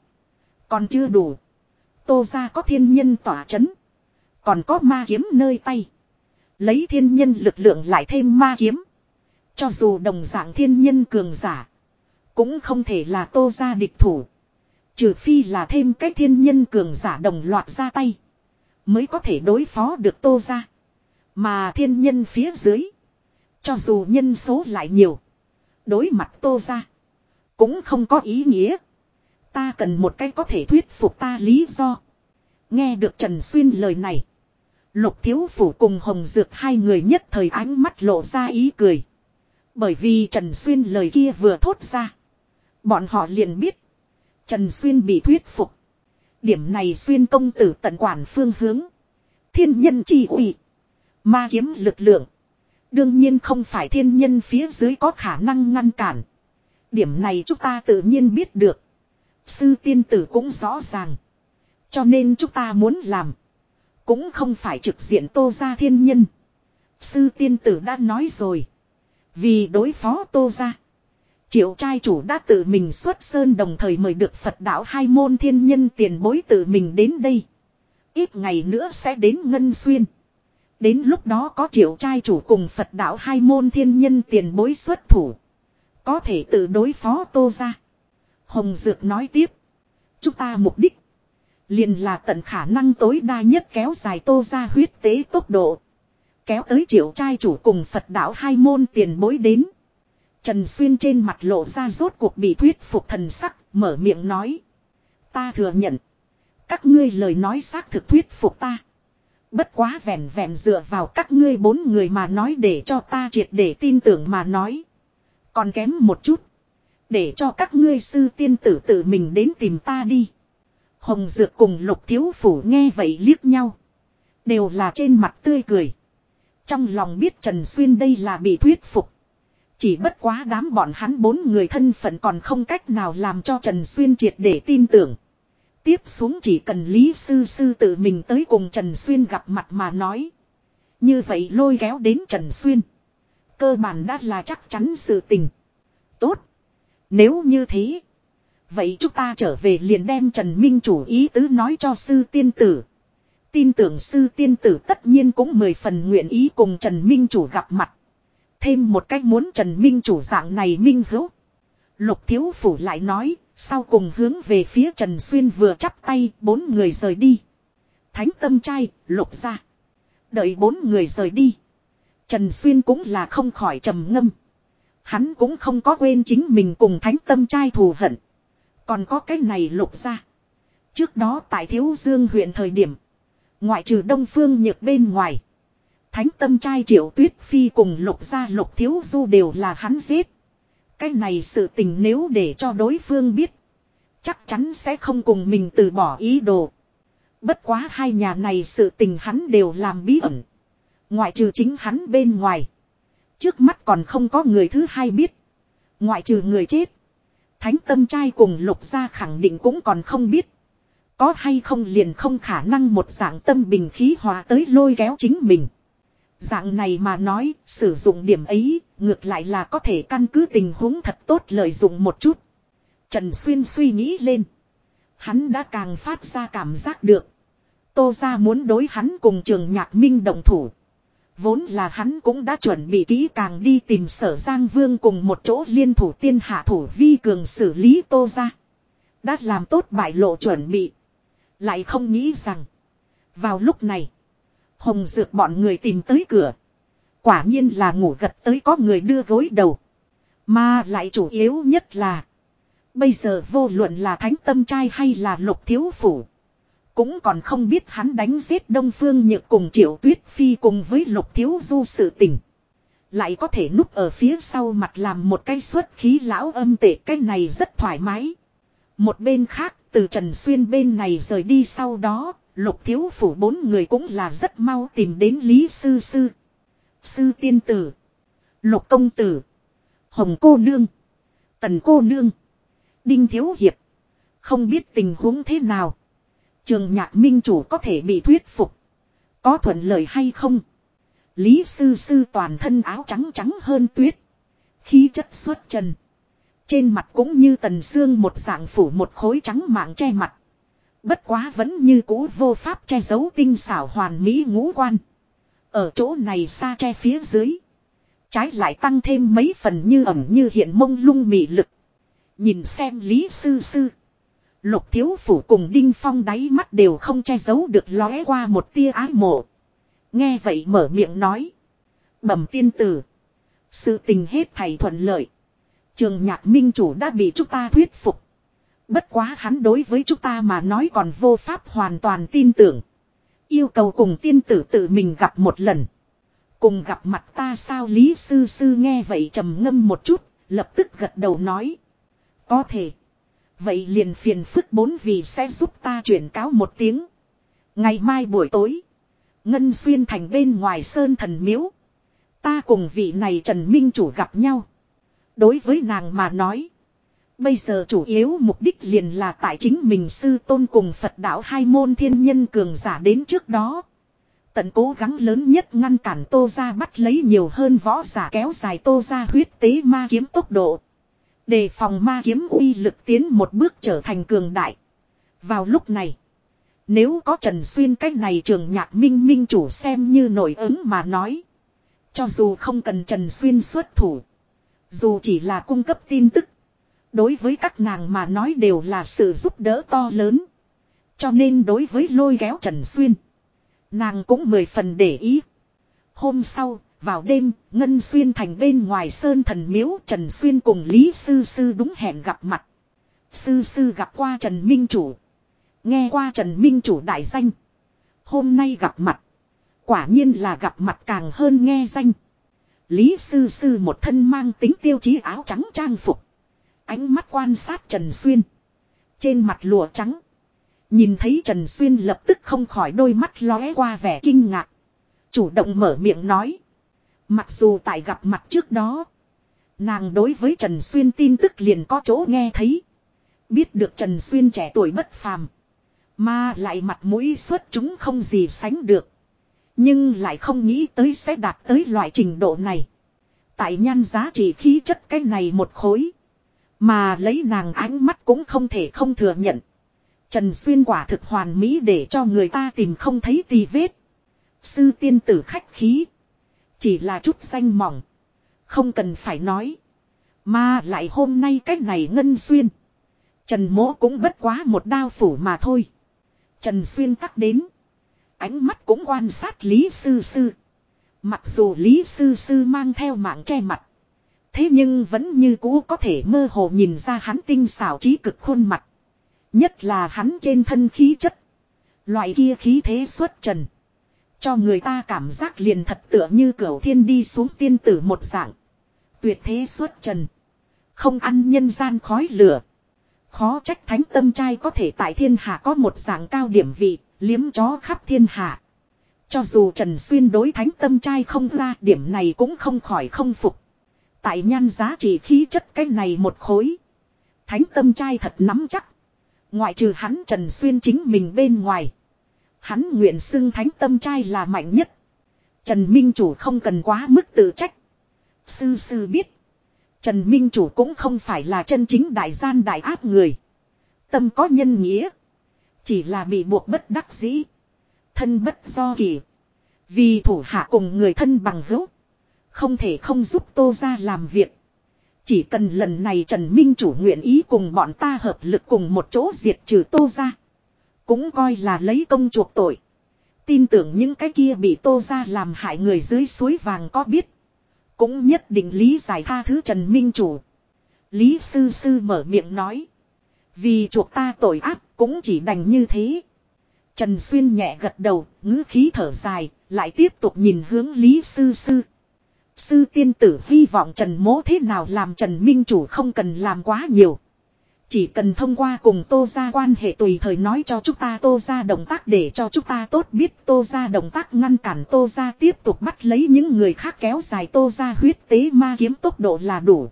Còn chưa đủ. Tô ra có thiên nhân tỏa chấn. Còn có ma kiếm nơi tay. Lấy thiên nhân lực lượng lại thêm ma kiếm. Cho dù đồng dạng thiên nhân cường giả. Cũng không thể là tô ra địch thủ. Trừ phi là thêm cái thiên nhân cường giả đồng loạt ra tay. Mới có thể đối phó được tô ra. Mà thiên nhân phía dưới. Cho dù nhân số lại nhiều. Đối mặt tô ra. Cũng không có ý nghĩa. Ta cần một cái có thể thuyết phục ta lý do. Nghe được Trần Xuyên lời này. Lục thiếu phủ cùng Hồng Dược hai người nhất thời ánh mắt lộ ra ý cười. Bởi vì Trần Xuyên lời kia vừa thốt ra. Bọn họ liền biết. Trần Xuyên bị thuyết phục. Điểm này Xuyên công tử tận quản phương hướng. Thiên nhân chi ủy. Ma kiếm lực lượng. Đương nhiên không phải thiên nhân phía dưới có khả năng ngăn cản. Điểm này chúng ta tự nhiên biết được. Sư tiên tử cũng rõ ràng. Cho nên chúng ta muốn làm. Cũng không phải trực diện tô ra thiên nhân. Sư tiên tử đã nói rồi. Vì đối phó tô ra. Triệu trai chủ đã tự mình xuất sơn đồng thời mời được Phật đạo hai môn thiên nhân tiền bối tự mình đến đây. Ít ngày nữa sẽ đến Ngân Xuyên. Đến lúc đó có triệu trai chủ cùng Phật đạo hai môn thiên nhân tiền bối xuất thủ. Có thể tự đối phó tô ra. Hồng Dược nói tiếp. Chúng ta mục đích. Liền là tận khả năng tối đa nhất kéo dài tô ra huyết tế tốc độ. Kéo tới triệu trai chủ cùng Phật đạo hai môn tiền bối đến. Trần Xuyên trên mặt lộ ra rốt cuộc bị thuyết phục thần sắc, mở miệng nói. Ta thừa nhận. Các ngươi lời nói xác thực thuyết phục ta. Bất quá vẹn vẹn dựa vào các ngươi bốn người mà nói để cho ta triệt để tin tưởng mà nói. Còn kém một chút. Để cho các ngươi sư tiên tử tự mình đến tìm ta đi. Hồng Dược cùng Lục Thiếu Phủ nghe vậy liếc nhau. Đều là trên mặt tươi cười. Trong lòng biết Trần Xuyên đây là bị thuyết phục. Chỉ bất quá đám bọn hắn bốn người thân phận còn không cách nào làm cho Trần Xuyên triệt để tin tưởng. Tiếp xuống chỉ cần Lý Sư Sư tự mình tới cùng Trần Xuyên gặp mặt mà nói. Như vậy lôi kéo đến Trần Xuyên. Cơ bản đã là chắc chắn sự tình. Tốt. Nếu như thế. Vậy chúng ta trở về liền đem Trần Minh chủ ý tứ nói cho sư tiên tử. Tin tưởng sư tiên tử tất nhiên cũng mười phần nguyện ý cùng Trần Minh chủ gặp mặt. Thêm một cách muốn Trần Minh chủ dạng này minh hữu. Lục thiếu phủ lại nói, sau cùng hướng về phía Trần Xuyên vừa chắp tay, bốn người rời đi. Thánh tâm trai, lục ra. Đợi bốn người rời đi. Trần Xuyên cũng là không khỏi trầm ngâm. Hắn cũng không có quên chính mình cùng thánh tâm trai thù hận. Còn có cái này lục ra. Trước đó tại Thiếu Dương huyện thời điểm. Ngoại trừ Đông Phương nhược bên ngoài. Thánh tâm trai triệu tuyết phi cùng lục gia lục thiếu du đều là hắn giết. Cái này sự tình nếu để cho đối phương biết. Chắc chắn sẽ không cùng mình từ bỏ ý đồ. Bất quá hai nhà này sự tình hắn đều làm bí ẩn. Ngoại trừ chính hắn bên ngoài. Trước mắt còn không có người thứ hai biết. Ngoại trừ người chết. Thánh tâm trai cùng lục gia khẳng định cũng còn không biết. Có hay không liền không khả năng một dạng tâm bình khí hòa tới lôi kéo chính mình. Dạng này mà nói, sử dụng điểm ấy, ngược lại là có thể căn cứ tình huống thật tốt lợi dụng một chút. Trần Xuyên suy nghĩ lên. Hắn đã càng phát ra cảm giác được. Tô ra muốn đối hắn cùng trường nhạc minh đồng thủ. Vốn là hắn cũng đã chuẩn bị kỹ càng đi tìm sở Giang Vương cùng một chỗ liên thủ tiên hạ thủ vi cường xử lý tô ra. Đã làm tốt bại lộ chuẩn bị. Lại không nghĩ rằng. Vào lúc này. Hồng dược bọn người tìm tới cửa. Quả nhiên là ngủ gật tới có người đưa gối đầu. Mà lại chủ yếu nhất là. Bây giờ vô luận là thánh tâm trai hay là lục thiếu phủ. Cũng còn không biết hắn đánh giết Đông Phương Nhược cùng Triệu Tuyết Phi cùng với lục thiếu du sự tình. Lại có thể núp ở phía sau mặt làm một cái xuất khí lão âm tệ, cái này rất thoải mái. Một bên khác, từ Trần Xuyên bên này rời đi sau đó Lục thiếu phủ bốn người cũng là rất mau tìm đến Lý Sư Sư. Sư tiên tử. Lục công tử. Hồng cô nương. Tần cô nương. Đinh thiếu hiệp. Không biết tình huống thế nào. Trường nhạc minh chủ có thể bị thuyết phục. Có thuận lợi hay không? Lý sư sư toàn thân áo trắng trắng hơn tuyết. Khí chất xuất trần. Trên mặt cũng như tần xương một dạng phủ một khối trắng mạng che mặt. Bất quá vẫn như cũ vô pháp che giấu tinh xảo hoàn mỹ ngũ quan. Ở chỗ này xa che phía dưới. Trái lại tăng thêm mấy phần như ẩm như hiện mông lung mị lực. Nhìn xem Lý Sư Sư. Lục thiếu phủ cùng Đinh Phong đáy mắt đều không che giấu được lóe qua một tia ái mộ. Nghe vậy mở miệng nói. Bẩm tiên tử. Sự tình hết thầy thuận lợi. Trường nhạc minh chủ đã bị chúng ta thuyết phục. Bất quá hắn đối với chúng ta mà nói còn vô pháp hoàn toàn tin tưởng. Yêu cầu cùng tiên tử tự mình gặp một lần. Cùng gặp mặt ta sao Lý Sư Sư nghe vậy trầm ngâm một chút, lập tức gật đầu nói. Có thể. Vậy liền phiền phức bốn vì sẽ giúp ta chuyển cáo một tiếng. Ngày mai buổi tối. Ngân xuyên thành bên ngoài sơn thần miếu. Ta cùng vị này Trần Minh chủ gặp nhau. Đối với nàng mà nói. Bây giờ chủ yếu mục đích liền là tại chính mình sư tôn cùng Phật đạo hai môn thiên nhân cường giả đến trước đó. Tận cố gắng lớn nhất ngăn cản tô ra bắt lấy nhiều hơn võ giả kéo dài tô ra huyết tế ma kiếm tốc độ. Đề phòng ma kiếm uy lực tiến một bước trở thành cường đại. Vào lúc này. Nếu có Trần Xuyên cách này trường nhạc minh minh chủ xem như nổi ứng mà nói. Cho dù không cần Trần Xuyên xuất thủ. Dù chỉ là cung cấp tin tức. Đối với các nàng mà nói đều là sự giúp đỡ to lớn. Cho nên đối với lôi kéo Trần Xuyên. Nàng cũng mười phần để ý. Hôm sau, vào đêm, Ngân Xuyên thành bên ngoài Sơn Thần Miếu Trần Xuyên cùng Lý Sư Sư đúng hẹn gặp mặt. Sư Sư gặp qua Trần Minh Chủ. Nghe qua Trần Minh Chủ đại danh. Hôm nay gặp mặt. Quả nhiên là gặp mặt càng hơn nghe danh. Lý Sư Sư một thân mang tính tiêu chí áo trắng trang phục. Ánh mắt quan sát Trần Xuyên. Trên mặt lụa trắng. Nhìn thấy Trần Xuyên lập tức không khỏi đôi mắt lóe qua vẻ kinh ngạc. Chủ động mở miệng nói. Mặc dù tại gặp mặt trước đó. Nàng đối với Trần Xuyên tin tức liền có chỗ nghe thấy. Biết được Trần Xuyên trẻ tuổi bất phàm. Mà lại mặt mũi xuất chúng không gì sánh được. Nhưng lại không nghĩ tới sẽ đạt tới loại trình độ này. Tại nhan giá trị khí chất cái này một khối. Mà lấy nàng ánh mắt cũng không thể không thừa nhận. Trần Xuyên quả thực hoàn mỹ để cho người ta tìm không thấy tì vết. Sư tiên tử khách khí. Chỉ là chút danh mỏng. Không cần phải nói. Mà lại hôm nay cách này ngân xuyên. Trần mỗ cũng bất quá một đao phủ mà thôi. Trần xuyên tắc đến. Ánh mắt cũng quan sát Lý Sư Sư. Mặc dù Lý Sư Sư mang theo mạng che mặt. Thế nhưng vẫn như cũ có thể mơ hồ nhìn ra hắn tinh xảo trí cực khuôn mặt. Nhất là hắn trên thân khí chất. Loại kia khí thế xuất trần. Cho người ta cảm giác liền thật tựa như cửa thiên đi xuống tiên tử một dạng. Tuyệt thế xuất trần. Không ăn nhân gian khói lửa. Khó trách thánh tâm trai có thể tại thiên hạ có một dạng cao điểm vị, liếm chó khắp thiên hạ. Cho dù Trần Xuyên đối thánh tâm trai không ra điểm này cũng không khỏi không phục. Tại nhan giá trị khí chất cái này một khối. Thánh tâm trai thật nắm chắc. Ngoại trừ hắn Trần Xuyên chính mình bên ngoài. Hắn nguyện xưng thánh tâm trai là mạnh nhất. Trần Minh Chủ không cần quá mức tự trách. Sư sư biết. Trần Minh Chủ cũng không phải là chân chính đại gian đại áp người. Tâm có nhân nghĩa. Chỉ là bị buộc bất đắc dĩ. Thân bất do kỳ. Vì thủ hạ cùng người thân bằng hữu. Không thể không giúp tô ra làm việc. Chỉ cần lần này Trần Minh Chủ nguyện ý cùng bọn ta hợp lực cùng một chỗ diệt trừ tô ra. Cũng coi là lấy công chuộc tội. Tin tưởng những cái kia bị tô ra làm hại người dưới suối vàng có biết. Cũng nhất định lý giải tha thứ Trần Minh Chủ. Lý Sư Sư mở miệng nói. Vì chuộc ta tội ác cũng chỉ đành như thế. Trần Xuyên nhẹ gật đầu, ngữ khí thở dài, lại tiếp tục nhìn hướng Lý Sư Sư. Sư tiên tử hy vọng Trần Mố thế nào làm Trần Minh Chủ không cần làm quá nhiều. Chỉ cần thông qua cùng Tô Gia quan hệ tùy thời nói cho chúng ta Tô Gia động tác để cho chúng ta tốt biết Tô Gia động tác ngăn cản Tô Gia tiếp tục bắt lấy những người khác kéo dài Tô Gia huyết tế ma kiếm tốc độ là đủ.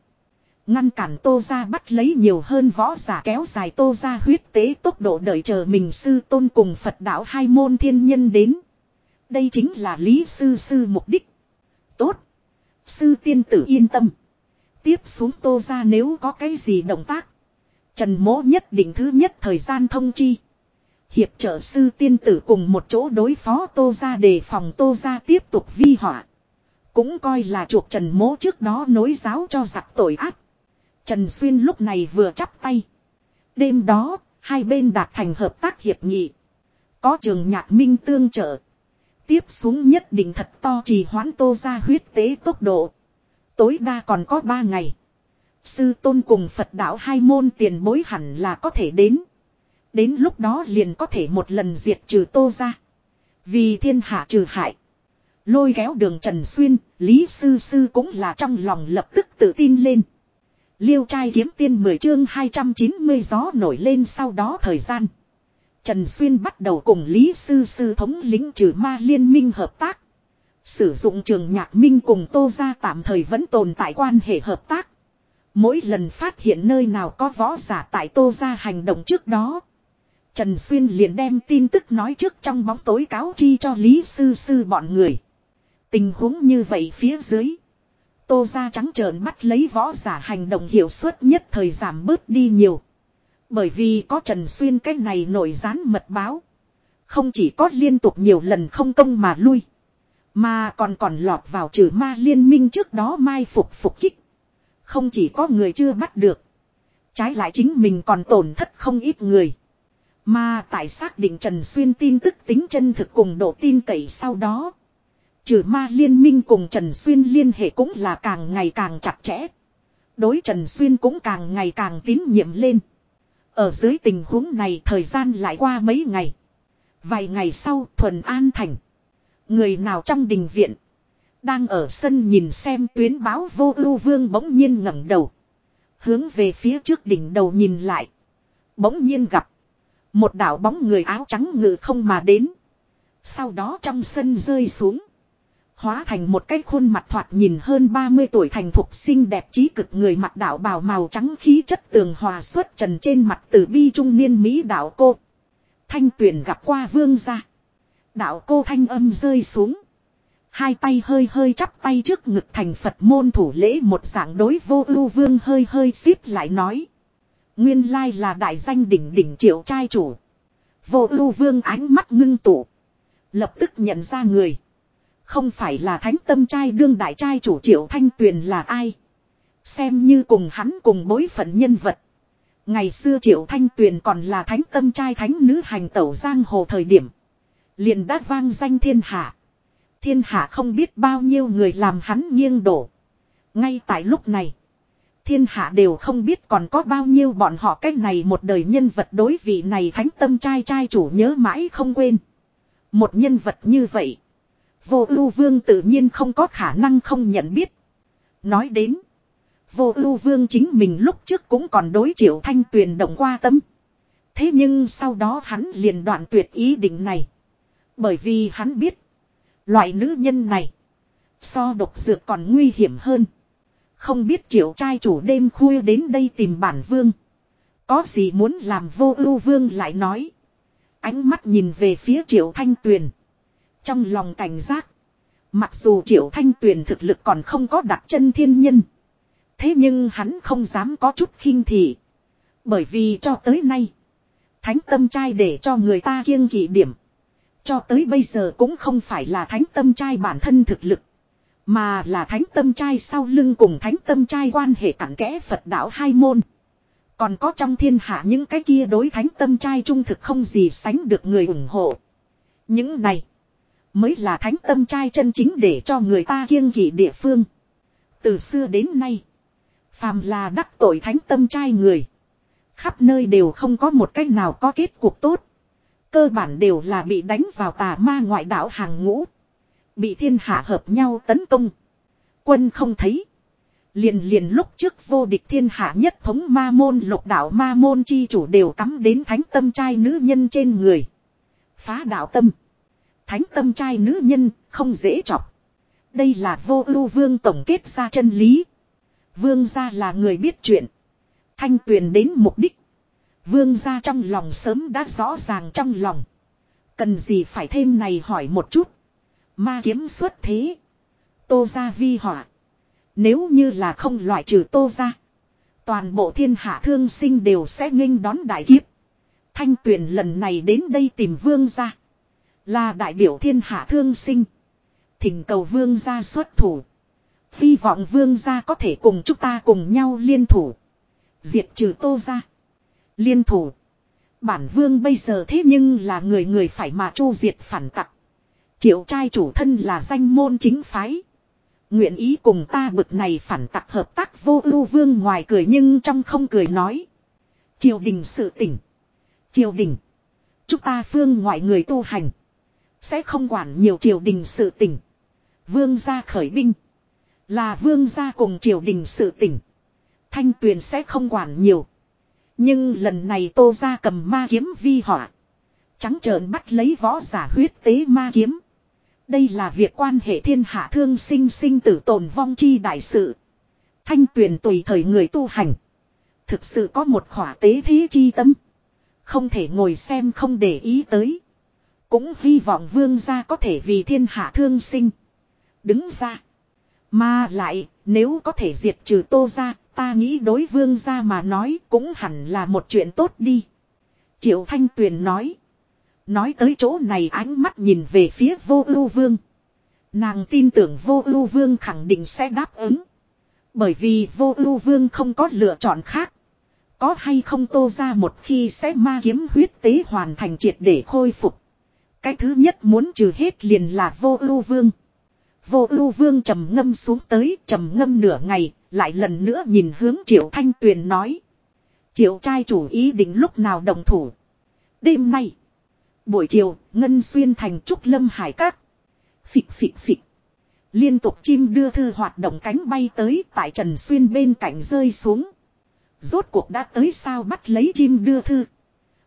Ngăn cản Tô Gia bắt lấy nhiều hơn võ giả kéo dài Tô Gia huyết tế tốc độ đợi chờ mình sư tôn cùng Phật đạo hai môn thiên nhân đến. Đây chính là lý sư sư mục đích. Tốt. Sư tiên tử yên tâm. Tiếp xuống Tô Gia nếu có cái gì động tác Trần mỗ nhất định thứ nhất thời gian thông chi. Hiệp trợ sư tiên tử cùng một chỗ đối phó tô ra để phòng tô ra tiếp tục vi họa. Cũng coi là chuộc trần mỗ trước đó nối giáo cho giặc tội ác. Trần Xuyên lúc này vừa chắp tay. Đêm đó, hai bên đạt thành hợp tác hiệp nghị. Có trường nhạc minh tương trợ. Tiếp xuống nhất định thật to trì hoãn tô ra huyết tế tốc độ. Tối đa còn có ba ngày. Sư tôn cùng Phật đạo hai môn tiền bối hẳn là có thể đến. Đến lúc đó liền có thể một lần diệt trừ tô ra. Vì thiên hạ trừ hại. Lôi kéo đường Trần Xuyên, Lý Sư Sư cũng là trong lòng lập tức tự tin lên. Liêu trai kiếm tiên 10 chương 290 gió nổi lên sau đó thời gian. Trần Xuyên bắt đầu cùng Lý Sư Sư thống lính trừ ma liên minh hợp tác. Sử dụng trường nhạc minh cùng Tô Gia tạm thời vẫn tồn tại quan hệ hợp tác. Mỗi lần phát hiện nơi nào có võ giả tại tô ra hành động trước đó. Trần Xuyên liền đem tin tức nói trước trong bóng tối cáo chi cho Lý Sư Sư bọn người. Tình huống như vậy phía dưới. Tô ra trắng trợn bắt lấy võ giả hành động hiệu suất nhất thời giảm bớt đi nhiều. Bởi vì có Trần Xuyên cái này nổi gián mật báo. Không chỉ có liên tục nhiều lần không công mà lui. Mà còn còn lọt vào trừ ma liên minh trước đó mai phục phục kích. Không chỉ có người chưa bắt được. Trái lại chính mình còn tổn thất không ít người. Mà tại xác định Trần Xuyên tin tức tính chân thực cùng độ tin cậy sau đó. Trừ ma liên minh cùng Trần Xuyên liên hệ cũng là càng ngày càng chặt chẽ. Đối Trần Xuyên cũng càng ngày càng tín nhiệm lên. Ở dưới tình huống này thời gian lại qua mấy ngày. Vài ngày sau thuần an thành. Người nào trong đình viện. Đang ở sân nhìn xem tuyến báo vô ưu vương bỗng nhiên ngẩng đầu. Hướng về phía trước đỉnh đầu nhìn lại. Bỗng nhiên gặp. Một đảo bóng người áo trắng ngự không mà đến. Sau đó trong sân rơi xuống. Hóa thành một cái khuôn mặt thoạt nhìn hơn 30 tuổi thành thục xinh đẹp trí cực người mặt đạo bào màu trắng khí chất tường hòa xuất trần trên mặt tử bi trung niên Mỹ đạo cô. Thanh tuyển gặp qua vương gia. Đạo cô thanh âm rơi xuống. Hai tay hơi hơi chắp tay trước ngực thành Phật môn thủ lễ một dạng đối vô ưu vương hơi hơi xíp lại nói. Nguyên lai là đại danh đỉnh đỉnh triệu trai chủ. Vô ưu vương ánh mắt ngưng tụ. Lập tức nhận ra người. Không phải là thánh tâm trai đương đại trai chủ triệu thanh tuyền là ai. Xem như cùng hắn cùng bối phận nhân vật. Ngày xưa triệu thanh tuyền còn là thánh tâm trai thánh nữ hành tẩu giang hồ thời điểm. liền đã vang danh thiên hạ. Thiên hạ không biết bao nhiêu người làm hắn nghiêng đổ. Ngay tại lúc này. Thiên hạ đều không biết còn có bao nhiêu bọn họ cách này một đời nhân vật đối vị này thánh tâm trai trai chủ nhớ mãi không quên. Một nhân vật như vậy. Vô ưu vương tự nhiên không có khả năng không nhận biết. Nói đến. Vô ưu vương chính mình lúc trước cũng còn đối triệu thanh tuyền động qua tâm. Thế nhưng sau đó hắn liền đoạn tuyệt ý định này. Bởi vì hắn biết. Loại nữ nhân này. So độc dược còn nguy hiểm hơn. Không biết triệu trai chủ đêm khuya đến đây tìm bản vương. Có gì muốn làm vô ưu vương lại nói. Ánh mắt nhìn về phía triệu thanh tuyền. Trong lòng cảnh giác. Mặc dù triệu thanh tuyền thực lực còn không có đặt chân thiên nhân. Thế nhưng hắn không dám có chút khinh thị. Bởi vì cho tới nay. Thánh tâm trai để cho người ta kiêng kỵ điểm. Cho tới bây giờ cũng không phải là thánh tâm trai bản thân thực lực. Mà là thánh tâm trai sau lưng cùng thánh tâm trai quan hệ cặn kẽ Phật đạo hai môn. Còn có trong thiên hạ những cái kia đối thánh tâm trai trung thực không gì sánh được người ủng hộ. Những này mới là thánh tâm trai chân chính để cho người ta kiêng kỵ địa phương. Từ xưa đến nay, phàm là đắc tội thánh tâm trai người. Khắp nơi đều không có một cách nào có kết cuộc tốt. Cơ bản đều là bị đánh vào tà ma ngoại đạo hàng ngũ. Bị thiên hạ hợp nhau tấn công. Quân không thấy. Liền liền lúc trước vô địch thiên hạ nhất thống ma môn lục đạo ma môn chi chủ đều cắm đến thánh tâm trai nữ nhân trên người. Phá đạo tâm. Thánh tâm trai nữ nhân, không dễ chọc. Đây là vô ưu vương tổng kết ra chân lý. Vương gia là người biết chuyện. Thanh tuyền đến mục đích. Vương gia trong lòng sớm đã rõ ràng trong lòng. Cần gì phải thêm này hỏi một chút. Ma kiếm xuất thế. Tô gia vi họa. Nếu như là không loại trừ tô gia. Toàn bộ thiên hạ thương sinh đều sẽ nghênh đón đại kiếp. Thanh tuyền lần này đến đây tìm vương gia. Là đại biểu thiên hạ thương sinh. Thỉnh cầu vương gia xuất thủ. Hy vọng vương gia có thể cùng chúng ta cùng nhau liên thủ. Diệt trừ tô gia. Liên thủ. Bản vương bây giờ thế nhưng là người người phải mà chu diệt phản tặc. Triệu trai chủ thân là danh môn chính phái. Nguyện ý cùng ta bực này phản tặc hợp tác vô ưu vương ngoài cười nhưng trong không cười nói. Triều đình sự tỉnh. Triều đình. Chúng ta phương ngoại người tu hành. Sẽ không quản nhiều triều đình sự tỉnh. Vương gia khởi binh. Là vương gia cùng triều đình sự tỉnh. Thanh tuyền sẽ không quản nhiều. Nhưng lần này tô ra cầm ma kiếm vi họa. Trắng trợn bắt lấy võ giả huyết tế ma kiếm. Đây là việc quan hệ thiên hạ thương sinh sinh tử tồn vong chi đại sự. Thanh tuyền tùy thời người tu hành. Thực sự có một khỏa tế thế chi tâm. Không thể ngồi xem không để ý tới. Cũng hy vọng vương gia có thể vì thiên hạ thương sinh. Đứng ra. Mà lại, Nếu có thể diệt trừ tô ra, ta nghĩ đối vương gia mà nói cũng hẳn là một chuyện tốt đi. Triệu Thanh Tuyền nói. Nói tới chỗ này ánh mắt nhìn về phía vô ưu vương. Nàng tin tưởng vô ưu vương khẳng định sẽ đáp ứng. Bởi vì vô ưu vương không có lựa chọn khác. Có hay không tô ra một khi sẽ ma kiếm huyết tế hoàn thành triệt để khôi phục. Cái thứ nhất muốn trừ hết liền là vô ưu vương. Vô ưu vương trầm ngâm xuống tới trầm ngâm nửa ngày, lại lần nữa nhìn hướng triệu thanh tuyền nói. Triệu trai chủ ý định lúc nào đồng thủ. Đêm nay. Buổi chiều, Ngân Xuyên thành Trúc Lâm Hải Các. Phịch phịch phịch. Liên tục chim đưa thư hoạt động cánh bay tới tại Trần Xuyên bên cạnh rơi xuống. Rốt cuộc đã tới sao bắt lấy chim đưa thư.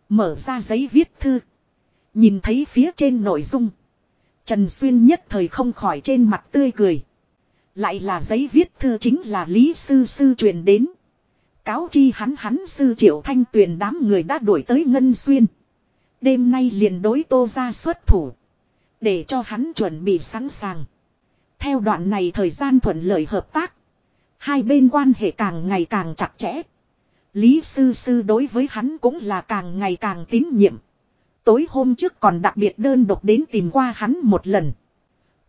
Mở ra giấy viết thư. Nhìn thấy phía trên nội dung. Trần Xuyên nhất thời không khỏi trên mặt tươi cười. Lại là giấy viết thư chính là Lý Sư Sư truyền đến. Cáo chi hắn hắn sư triệu thanh tuyền đám người đã đuổi tới Ngân Xuyên. Đêm nay liền đối tô ra xuất thủ. Để cho hắn chuẩn bị sẵn sàng. Theo đoạn này thời gian thuận lợi hợp tác. Hai bên quan hệ càng ngày càng chặt chẽ. Lý sư sư đối với hắn cũng là càng ngày càng tín nhiệm. Tối hôm trước còn đặc biệt đơn độc đến tìm qua hắn một lần.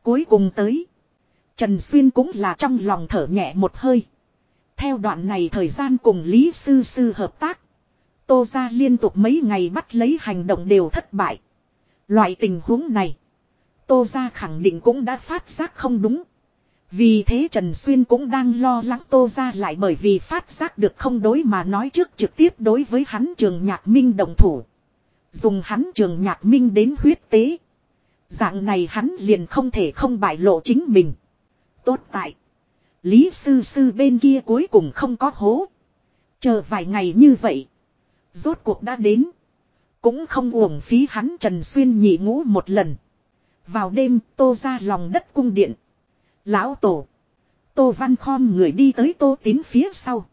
Cuối cùng tới. Trần Xuyên cũng là trong lòng thở nhẹ một hơi. Theo đoạn này thời gian cùng Lý Sư Sư hợp tác. Tô ra liên tục mấy ngày bắt lấy hành động đều thất bại. Loại tình huống này. Tô ra khẳng định cũng đã phát giác không đúng. Vì thế Trần Xuyên cũng đang lo lắng Tô ra lại bởi vì phát giác được không đối mà nói trước trực tiếp đối với hắn trường nhạc minh đồng thủ. Dùng hắn trường nhạc minh đến huyết tế. Dạng này hắn liền không thể không bại lộ chính mình. Tốt tại. Lý sư sư bên kia cuối cùng không có hố. Chờ vài ngày như vậy. Rốt cuộc đã đến. Cũng không uổng phí hắn Trần Xuyên nhị ngũ một lần. Vào đêm, tô ra lòng đất cung điện. Lão tổ. Tô văn khom người đi tới tô tín phía sau.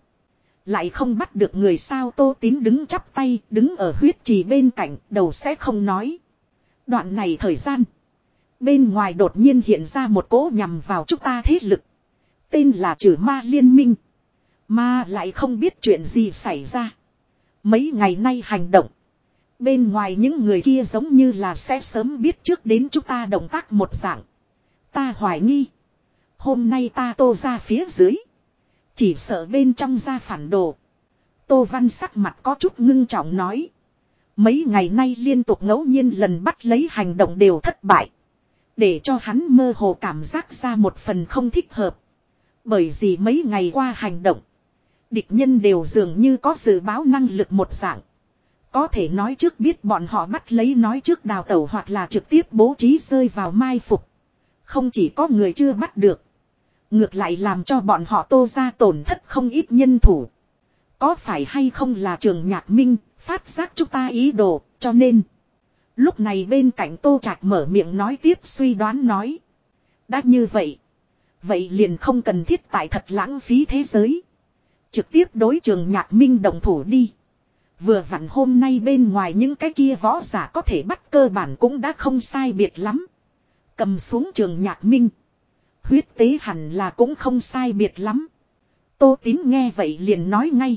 Lại không bắt được người sao tô tín đứng chắp tay, đứng ở huyết trì bên cạnh, đầu sẽ không nói. Đoạn này thời gian. Bên ngoài đột nhiên hiện ra một cỗ nhằm vào chúng ta thế lực. Tên là trừ ma liên minh. Mà lại không biết chuyện gì xảy ra. Mấy ngày nay hành động. Bên ngoài những người kia giống như là sẽ sớm biết trước đến chúng ta động tác một dạng. Ta hoài nghi. Hôm nay ta tô ra phía dưới. Chỉ sợ bên trong ra phản đồ. Tô Văn sắc mặt có chút ngưng trọng nói. Mấy ngày nay liên tục ngẫu nhiên lần bắt lấy hành động đều thất bại. Để cho hắn mơ hồ cảm giác ra một phần không thích hợp. Bởi vì mấy ngày qua hành động. Địch nhân đều dường như có dự báo năng lực một dạng. Có thể nói trước biết bọn họ bắt lấy nói trước đào tẩu hoặc là trực tiếp bố trí rơi vào mai phục. Không chỉ có người chưa bắt được. Ngược lại làm cho bọn họ tô ra tổn thất không ít nhân thủ. Có phải hay không là trường nhạc minh, phát giác chúng ta ý đồ, cho nên. Lúc này bên cạnh tô trạch mở miệng nói tiếp suy đoán nói. Đã như vậy. Vậy liền không cần thiết tại thật lãng phí thế giới. Trực tiếp đối trường nhạc minh đồng thủ đi. Vừa vặn hôm nay bên ngoài những cái kia võ giả có thể bắt cơ bản cũng đã không sai biệt lắm. Cầm xuống trường nhạc minh. Huyết tế hẳn là cũng không sai biệt lắm. Tô tín nghe vậy liền nói ngay.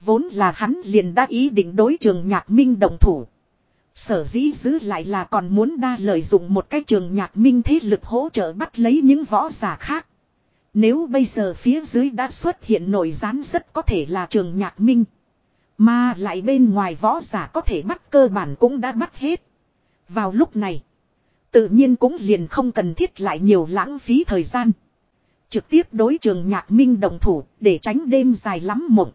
Vốn là hắn liền đã ý định đối trường nhạc minh đồng thủ. Sở dĩ giữ lại là còn muốn đa lợi dụng một cái trường nhạc minh thế lực hỗ trợ bắt lấy những võ giả khác. Nếu bây giờ phía dưới đã xuất hiện nổi gián rất có thể là trường nhạc minh. Mà lại bên ngoài võ giả có thể bắt cơ bản cũng đã bắt hết. Vào lúc này. Tự nhiên cũng liền không cần thiết lại nhiều lãng phí thời gian. Trực tiếp đối trường nhạc minh đồng thủ, để tránh đêm dài lắm mộng.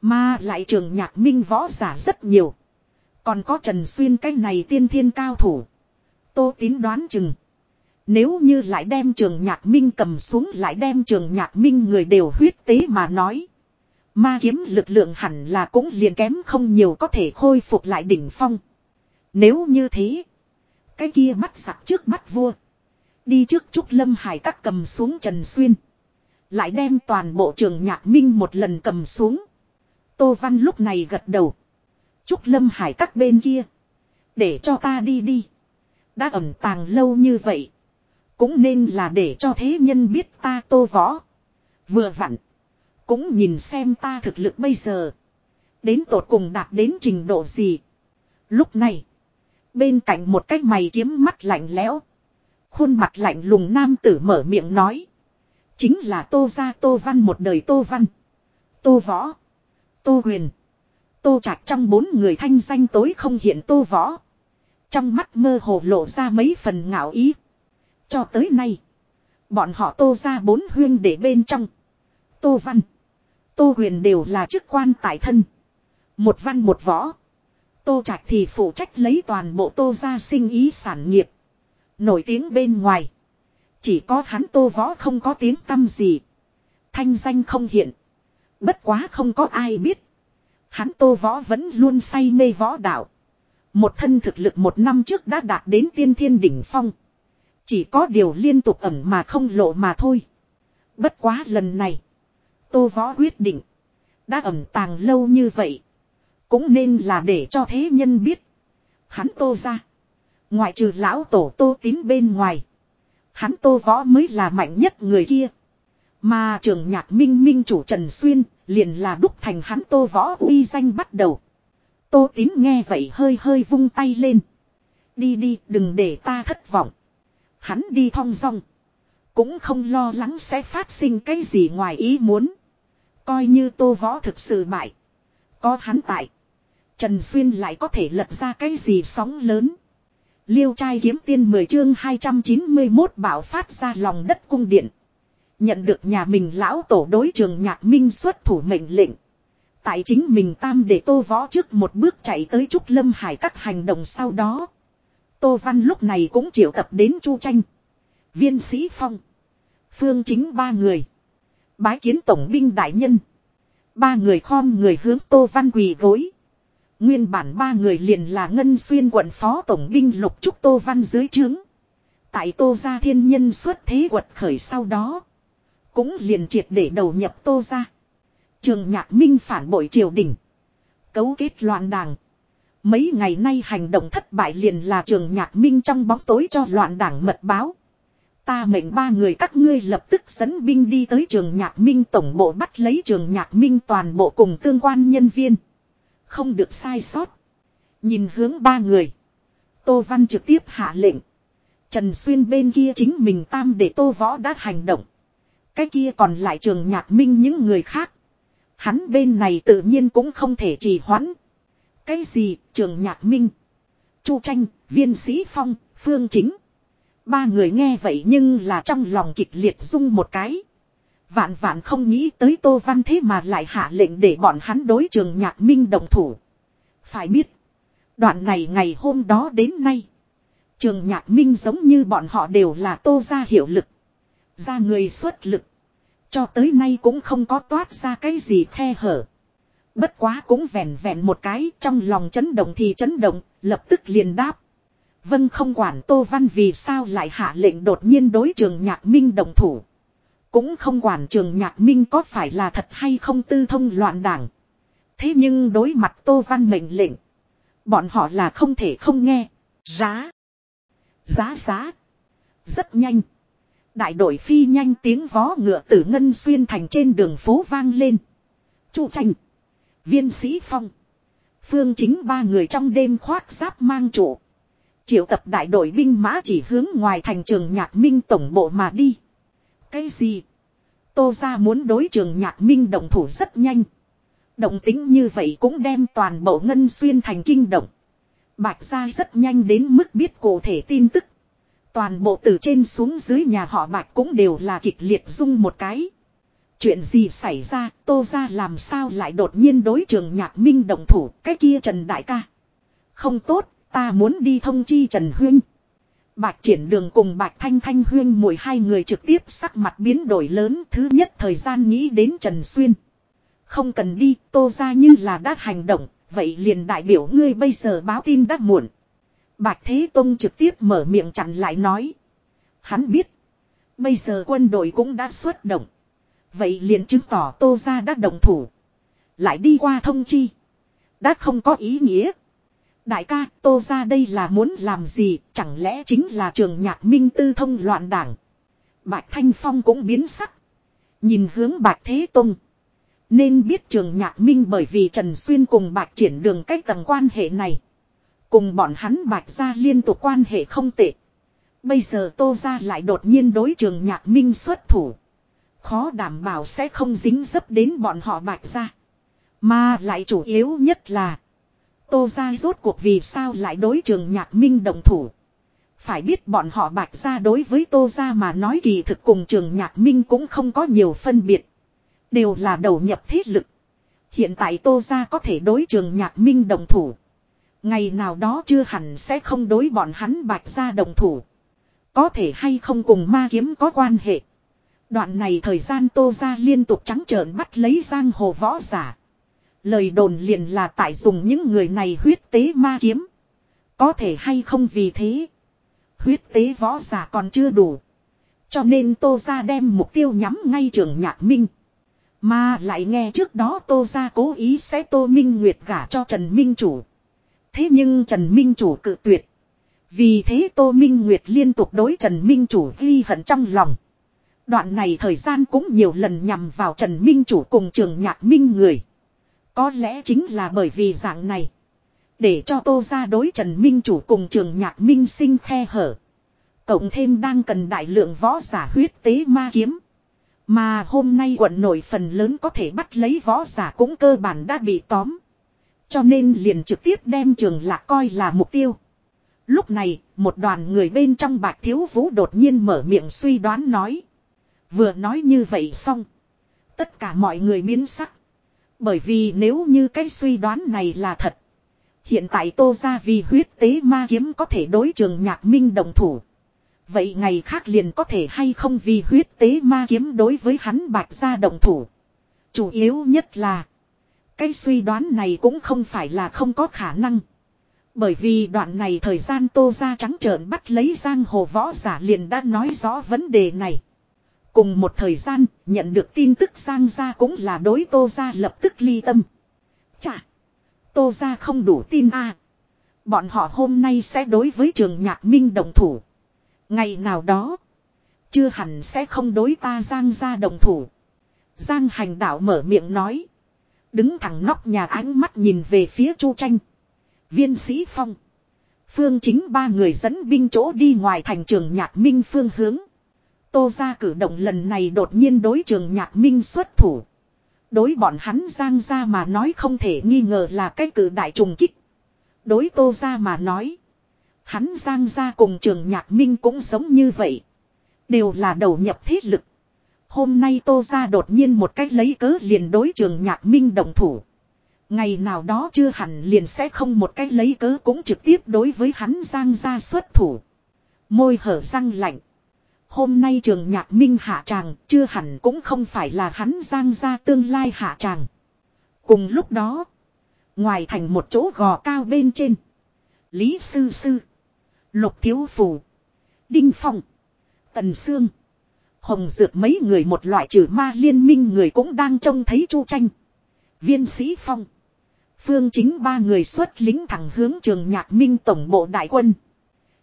Mà lại trường nhạc minh võ giả rất nhiều. Còn có Trần Xuyên cái này tiên thiên cao thủ. Tô tín đoán chừng. Nếu như lại đem trường nhạc minh cầm xuống lại đem trường nhạc minh người đều huyết tế mà nói. Ma kiếm lực lượng hẳn là cũng liền kém không nhiều có thể khôi phục lại đỉnh phong. Nếu như thế. Cái kia bắt sặc trước bắt vua. Đi trước Trúc Lâm Hải các cầm xuống Trần Xuyên. Lại đem toàn bộ trường nhạc minh một lần cầm xuống. Tô Văn lúc này gật đầu. Trúc Lâm Hải các bên kia. Để cho ta đi đi. Đã ẩn tàng lâu như vậy. Cũng nên là để cho thế nhân biết ta tô võ. Vừa vặn. Cũng nhìn xem ta thực lực bây giờ. Đến tột cùng đạt đến trình độ gì. Lúc này. Bên cạnh một cái mày kiếm mắt lạnh lẽo. Khuôn mặt lạnh lùng nam tử mở miệng nói. Chính là tô gia tô văn một đời tô văn. Tô võ. Tô huyền. Tô trạch trong bốn người thanh danh tối không hiện tô võ. Trong mắt mơ hồ lộ ra mấy phần ngạo ý. Cho tới nay. Bọn họ tô ra bốn huyên để bên trong. Tô văn. Tô huyền đều là chức quan tại thân. Một văn một võ. Tô trạch thì phụ trách lấy toàn bộ tô ra sinh ý sản nghiệp. Nổi tiếng bên ngoài. Chỉ có hắn tô võ không có tiếng tâm gì. Thanh danh không hiện. Bất quá không có ai biết. Hắn tô võ vẫn luôn say mê võ đạo. Một thân thực lực một năm trước đã đạt đến tiên thiên đỉnh phong. Chỉ có điều liên tục ẩn mà không lộ mà thôi. Bất quá lần này. Tô võ quyết định. Đã ẩn tàng lâu như vậy. Cũng nên là để cho thế nhân biết. Hắn tô ra. Ngoại trừ lão tổ tô tín bên ngoài. Hắn tô võ mới là mạnh nhất người kia. Mà trường nhạc minh minh chủ Trần Xuyên liền là đúc thành hắn tô võ uy danh bắt đầu. Tô tín nghe vậy hơi hơi vung tay lên. Đi đi, đừng để ta thất vọng. Hắn đi thong rong. Cũng không lo lắng sẽ phát sinh cái gì ngoài ý muốn. Coi như tô võ thực sự bại. Có hắn tại. Trần Xuyên lại có thể lật ra cái gì sóng lớn. Liêu trai kiếm tiên 10 chương 291 bảo phát ra lòng đất cung điện. Nhận được nhà mình lão tổ đối trường nhạc minh xuất thủ mệnh lệnh. Tại chính mình tam để tô võ trước một bước chạy tới Trúc Lâm Hải các hành động sau đó. Tô Văn lúc này cũng triệu tập đến Chu Tranh. Viên Sĩ Phong. Phương chính ba người. Bái kiến tổng binh đại nhân. Ba người khom người hướng Tô Văn quỳ gối. Nguyên bản ba người liền là Ngân Xuyên quận phó tổng binh lục trúc Tô Văn dưới trướng. Tại Tô Gia Thiên Nhân xuất thế quật khởi sau đó. Cũng liền triệt để đầu nhập Tô Gia. Trường Nhạc Minh phản bội triều đình. Cấu kết loạn đảng. Mấy ngày nay hành động thất bại liền là trường Nhạc Minh trong bóng tối cho loạn đảng mật báo. Ta mệnh ba người các ngươi lập tức dẫn binh đi tới trường Nhạc Minh tổng bộ bắt lấy trường Nhạc Minh toàn bộ cùng tương quan nhân viên. Không được sai sót. Nhìn hướng ba người. Tô Văn trực tiếp hạ lệnh. Trần Xuyên bên kia chính mình tam để Tô Võ đã hành động. Cái kia còn lại trường nhạc minh những người khác. Hắn bên này tự nhiên cũng không thể trì hoãn. Cái gì trường nhạc minh. Chu tranh, viên sĩ phong, phương chính. Ba người nghe vậy nhưng là trong lòng kịch liệt rung một cái. Vạn vạn không nghĩ tới Tô Văn thế mà lại hạ lệnh để bọn hắn đối trường nhạc minh đồng thủ. Phải biết. Đoạn này ngày hôm đó đến nay. Trường nhạc minh giống như bọn họ đều là tô ra hiệu lực. Ra người xuất lực. Cho tới nay cũng không có toát ra cái gì khe hở. Bất quá cũng vẹn vẹn một cái trong lòng chấn động thì chấn động, lập tức liền đáp. Vân không quản Tô Văn vì sao lại hạ lệnh đột nhiên đối trường nhạc minh đồng thủ. Cũng không quản trường nhạc minh có phải là thật hay không tư thông loạn đảng. Thế nhưng đối mặt Tô Văn mệnh lệnh. Bọn họ là không thể không nghe. Giá. Giá giá. Rất nhanh. Đại đội phi nhanh tiếng vó ngựa tử ngân xuyên thành trên đường phố vang lên. Chu tranh. Viên sĩ phong. Phương chính ba người trong đêm khoác giáp mang trụ. Triệu tập đại đội binh mã chỉ hướng ngoài thành trường nhạc minh tổng bộ mà đi. Cái gì? Tô ra muốn đối trường nhạc minh động thủ rất nhanh. Động tính như vậy cũng đem toàn bộ ngân xuyên thành kinh động. Bạch ra rất nhanh đến mức biết cụ thể tin tức. Toàn bộ từ trên xuống dưới nhà họ bạch cũng đều là kịch liệt rung một cái. Chuyện gì xảy ra, tô ra làm sao lại đột nhiên đối trường nhạc minh động thủ, cái kia Trần Đại ca. Không tốt, ta muốn đi thông chi Trần Huyên. Bạch triển đường cùng Bạch Thanh Thanh Huyên mùi hai người trực tiếp sắc mặt biến đổi lớn thứ nhất thời gian nghĩ đến Trần Xuyên. Không cần đi, tô ra như là đã hành động, vậy liền đại biểu ngươi bây giờ báo tin đã muộn. Bạch Thế Tông trực tiếp mở miệng chặn lại nói. Hắn biết. Bây giờ quân đội cũng đã xuất động. Vậy liền chứng tỏ Tô Gia đã đồng thủ. Lại đi qua thông chi. Đã không có ý nghĩa. Đại ca, Tô Gia đây là muốn làm gì chẳng lẽ chính là trường nhạc minh tư thông loạn đảng. Bạch Thanh Phong cũng biến sắc. Nhìn hướng Bạch Thế Tông. Nên biết trường nhạc minh bởi vì Trần Xuyên cùng Bạch triển đường cách tầng quan hệ này. Cùng bọn hắn Bạch ra liên tục quan hệ không tệ. Bây giờ Tô ra lại đột nhiên đối trường nhạc minh xuất thủ. Khó đảm bảo sẽ không dính dấp đến bọn họ Bạch ra. Mà lại chủ yếu nhất là. Tô ra rốt cuộc vì sao lại đối trường nhạc minh đồng thủ. Phải biết bọn họ bạch ra đối với tô ra mà nói kỳ thực cùng trường nhạc minh cũng không có nhiều phân biệt. Đều là đầu nhập thiết lực. Hiện tại tô ra có thể đối trường nhạc minh đồng thủ. Ngày nào đó chưa hẳn sẽ không đối bọn hắn bạch ra đồng thủ. Có thể hay không cùng ma kiếm có quan hệ. Đoạn này thời gian tô ra liên tục trắng trợn bắt lấy giang hồ võ giả. Lời đồn liền là tại dùng những người này huyết tế ma kiếm. Có thể hay không vì thế. Huyết tế võ giả còn chưa đủ. Cho nên Tô Gia đem mục tiêu nhắm ngay trường nhạc minh. Mà lại nghe trước đó Tô Gia cố ý sẽ Tô Minh Nguyệt gả cho Trần Minh Chủ. Thế nhưng Trần Minh Chủ cự tuyệt. Vì thế Tô Minh Nguyệt liên tục đối Trần Minh Chủ ghi hận trong lòng. Đoạn này thời gian cũng nhiều lần nhằm vào Trần Minh Chủ cùng trường nhạc minh người. Có lẽ chính là bởi vì dạng này. Để cho tô ra đối Trần Minh chủ cùng trường nhạc minh sinh khe hở. Cộng thêm đang cần đại lượng võ giả huyết tế ma kiếm. Mà hôm nay quận nổi phần lớn có thể bắt lấy võ giả cũng cơ bản đã bị tóm. Cho nên liền trực tiếp đem trường lạc coi là mục tiêu. Lúc này, một đoàn người bên trong bạc thiếu vũ đột nhiên mở miệng suy đoán nói. Vừa nói như vậy xong. Tất cả mọi người biến sắc. Bởi vì nếu như cái suy đoán này là thật. Hiện tại tô ra vì huyết tế ma kiếm có thể đối trường nhạc minh đồng thủ. Vậy ngày khác liền có thể hay không vì huyết tế ma kiếm đối với hắn bạch ra đồng thủ. Chủ yếu nhất là. Cái suy đoán này cũng không phải là không có khả năng. Bởi vì đoạn này thời gian tô ra trắng trợn bắt lấy giang hồ võ giả liền đã nói rõ vấn đề này. Cùng một thời gian, nhận được tin tức giang gia cũng là đối tô gia lập tức ly tâm. Chà! Tô gia không đủ tin a Bọn họ hôm nay sẽ đối với trường nhạc minh đồng thủ. Ngày nào đó, chưa hẳn sẽ không đối ta Giang gia đồng thủ. Giang hành đạo mở miệng nói. Đứng thẳng nóc nhà ánh mắt nhìn về phía Chu Tranh. Viên sĩ phong. Phương chính ba người dẫn binh chỗ đi ngoài thành trường nhạc minh phương hướng. Tô ra cử động lần này đột nhiên đối trường nhạc minh xuất thủ. Đối bọn hắn giang ra mà nói không thể nghi ngờ là cái cử đại trùng kích. Đối tô ra mà nói. Hắn giang ra cùng trường nhạc minh cũng giống như vậy. Đều là đầu nhập thiết lực. Hôm nay tô ra đột nhiên một cách lấy cớ liền đối trường nhạc minh đồng thủ. Ngày nào đó chưa hẳn liền sẽ không một cách lấy cớ cũng trực tiếp đối với hắn giang ra xuất thủ. Môi hở răng lạnh. Hôm nay trường nhạc minh hạ tràng chưa hẳn cũng không phải là hắn giang ra tương lai hạ tràng. Cùng lúc đó, ngoài thành một chỗ gò cao bên trên, Lý Sư Sư, Lục Thiếu Phủ, Đinh Phong, Tần Sương, Hồng Dược mấy người một loại trừ ma liên minh người cũng đang trông thấy chu tranh. Viên Sĩ Phong, Phương chính ba người xuất lính thẳng hướng trường nhạc minh tổng bộ đại quân.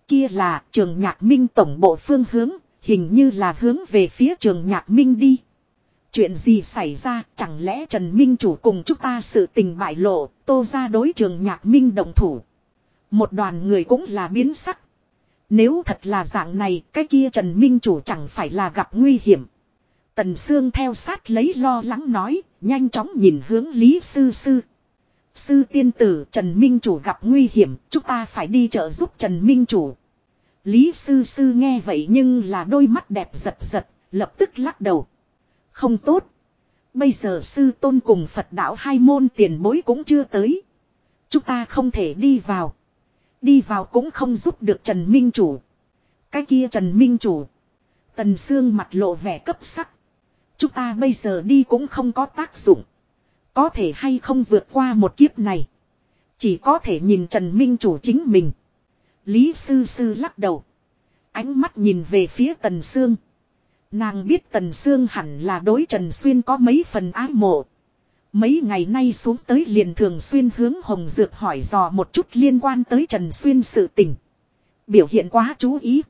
Kia là trường nhạc minh tổng bộ phương hướng Hình như là hướng về phía trường nhạc minh đi. Chuyện gì xảy ra chẳng lẽ Trần Minh chủ cùng chúng ta sự tình bại lộ tô ra đối trường nhạc minh động thủ. Một đoàn người cũng là biến sắc. Nếu thật là dạng này cái kia Trần Minh chủ chẳng phải là gặp nguy hiểm. Tần Sương theo sát lấy lo lắng nói, nhanh chóng nhìn hướng Lý Sư Sư. Sư tiên tử Trần Minh Chủ gặp nguy hiểm, chúng ta phải đi trợ giúp Trần Minh Chủ. Lý sư sư nghe vậy nhưng là đôi mắt đẹp giật giật, lập tức lắc đầu. Không tốt. Bây giờ sư tôn cùng Phật đạo hai môn tiền bối cũng chưa tới. Chúng ta không thể đi vào. Đi vào cũng không giúp được Trần Minh Chủ. Cái kia Trần Minh Chủ. Tần Sương mặt lộ vẻ cấp sắc. Chúng ta bây giờ đi cũng không có tác dụng. Có thể hay không vượt qua một kiếp này. Chỉ có thể nhìn Trần Minh Chủ chính mình. Lý Sư Sư lắc đầu. Ánh mắt nhìn về phía Tần Sương. Nàng biết Tần Sương hẳn là đối Trần Xuyên có mấy phần ái mộ. Mấy ngày nay xuống tới liền thường xuyên hướng Hồng Dược hỏi dò một chút liên quan tới Trần Xuyên sự tình. Biểu hiện quá chú ý.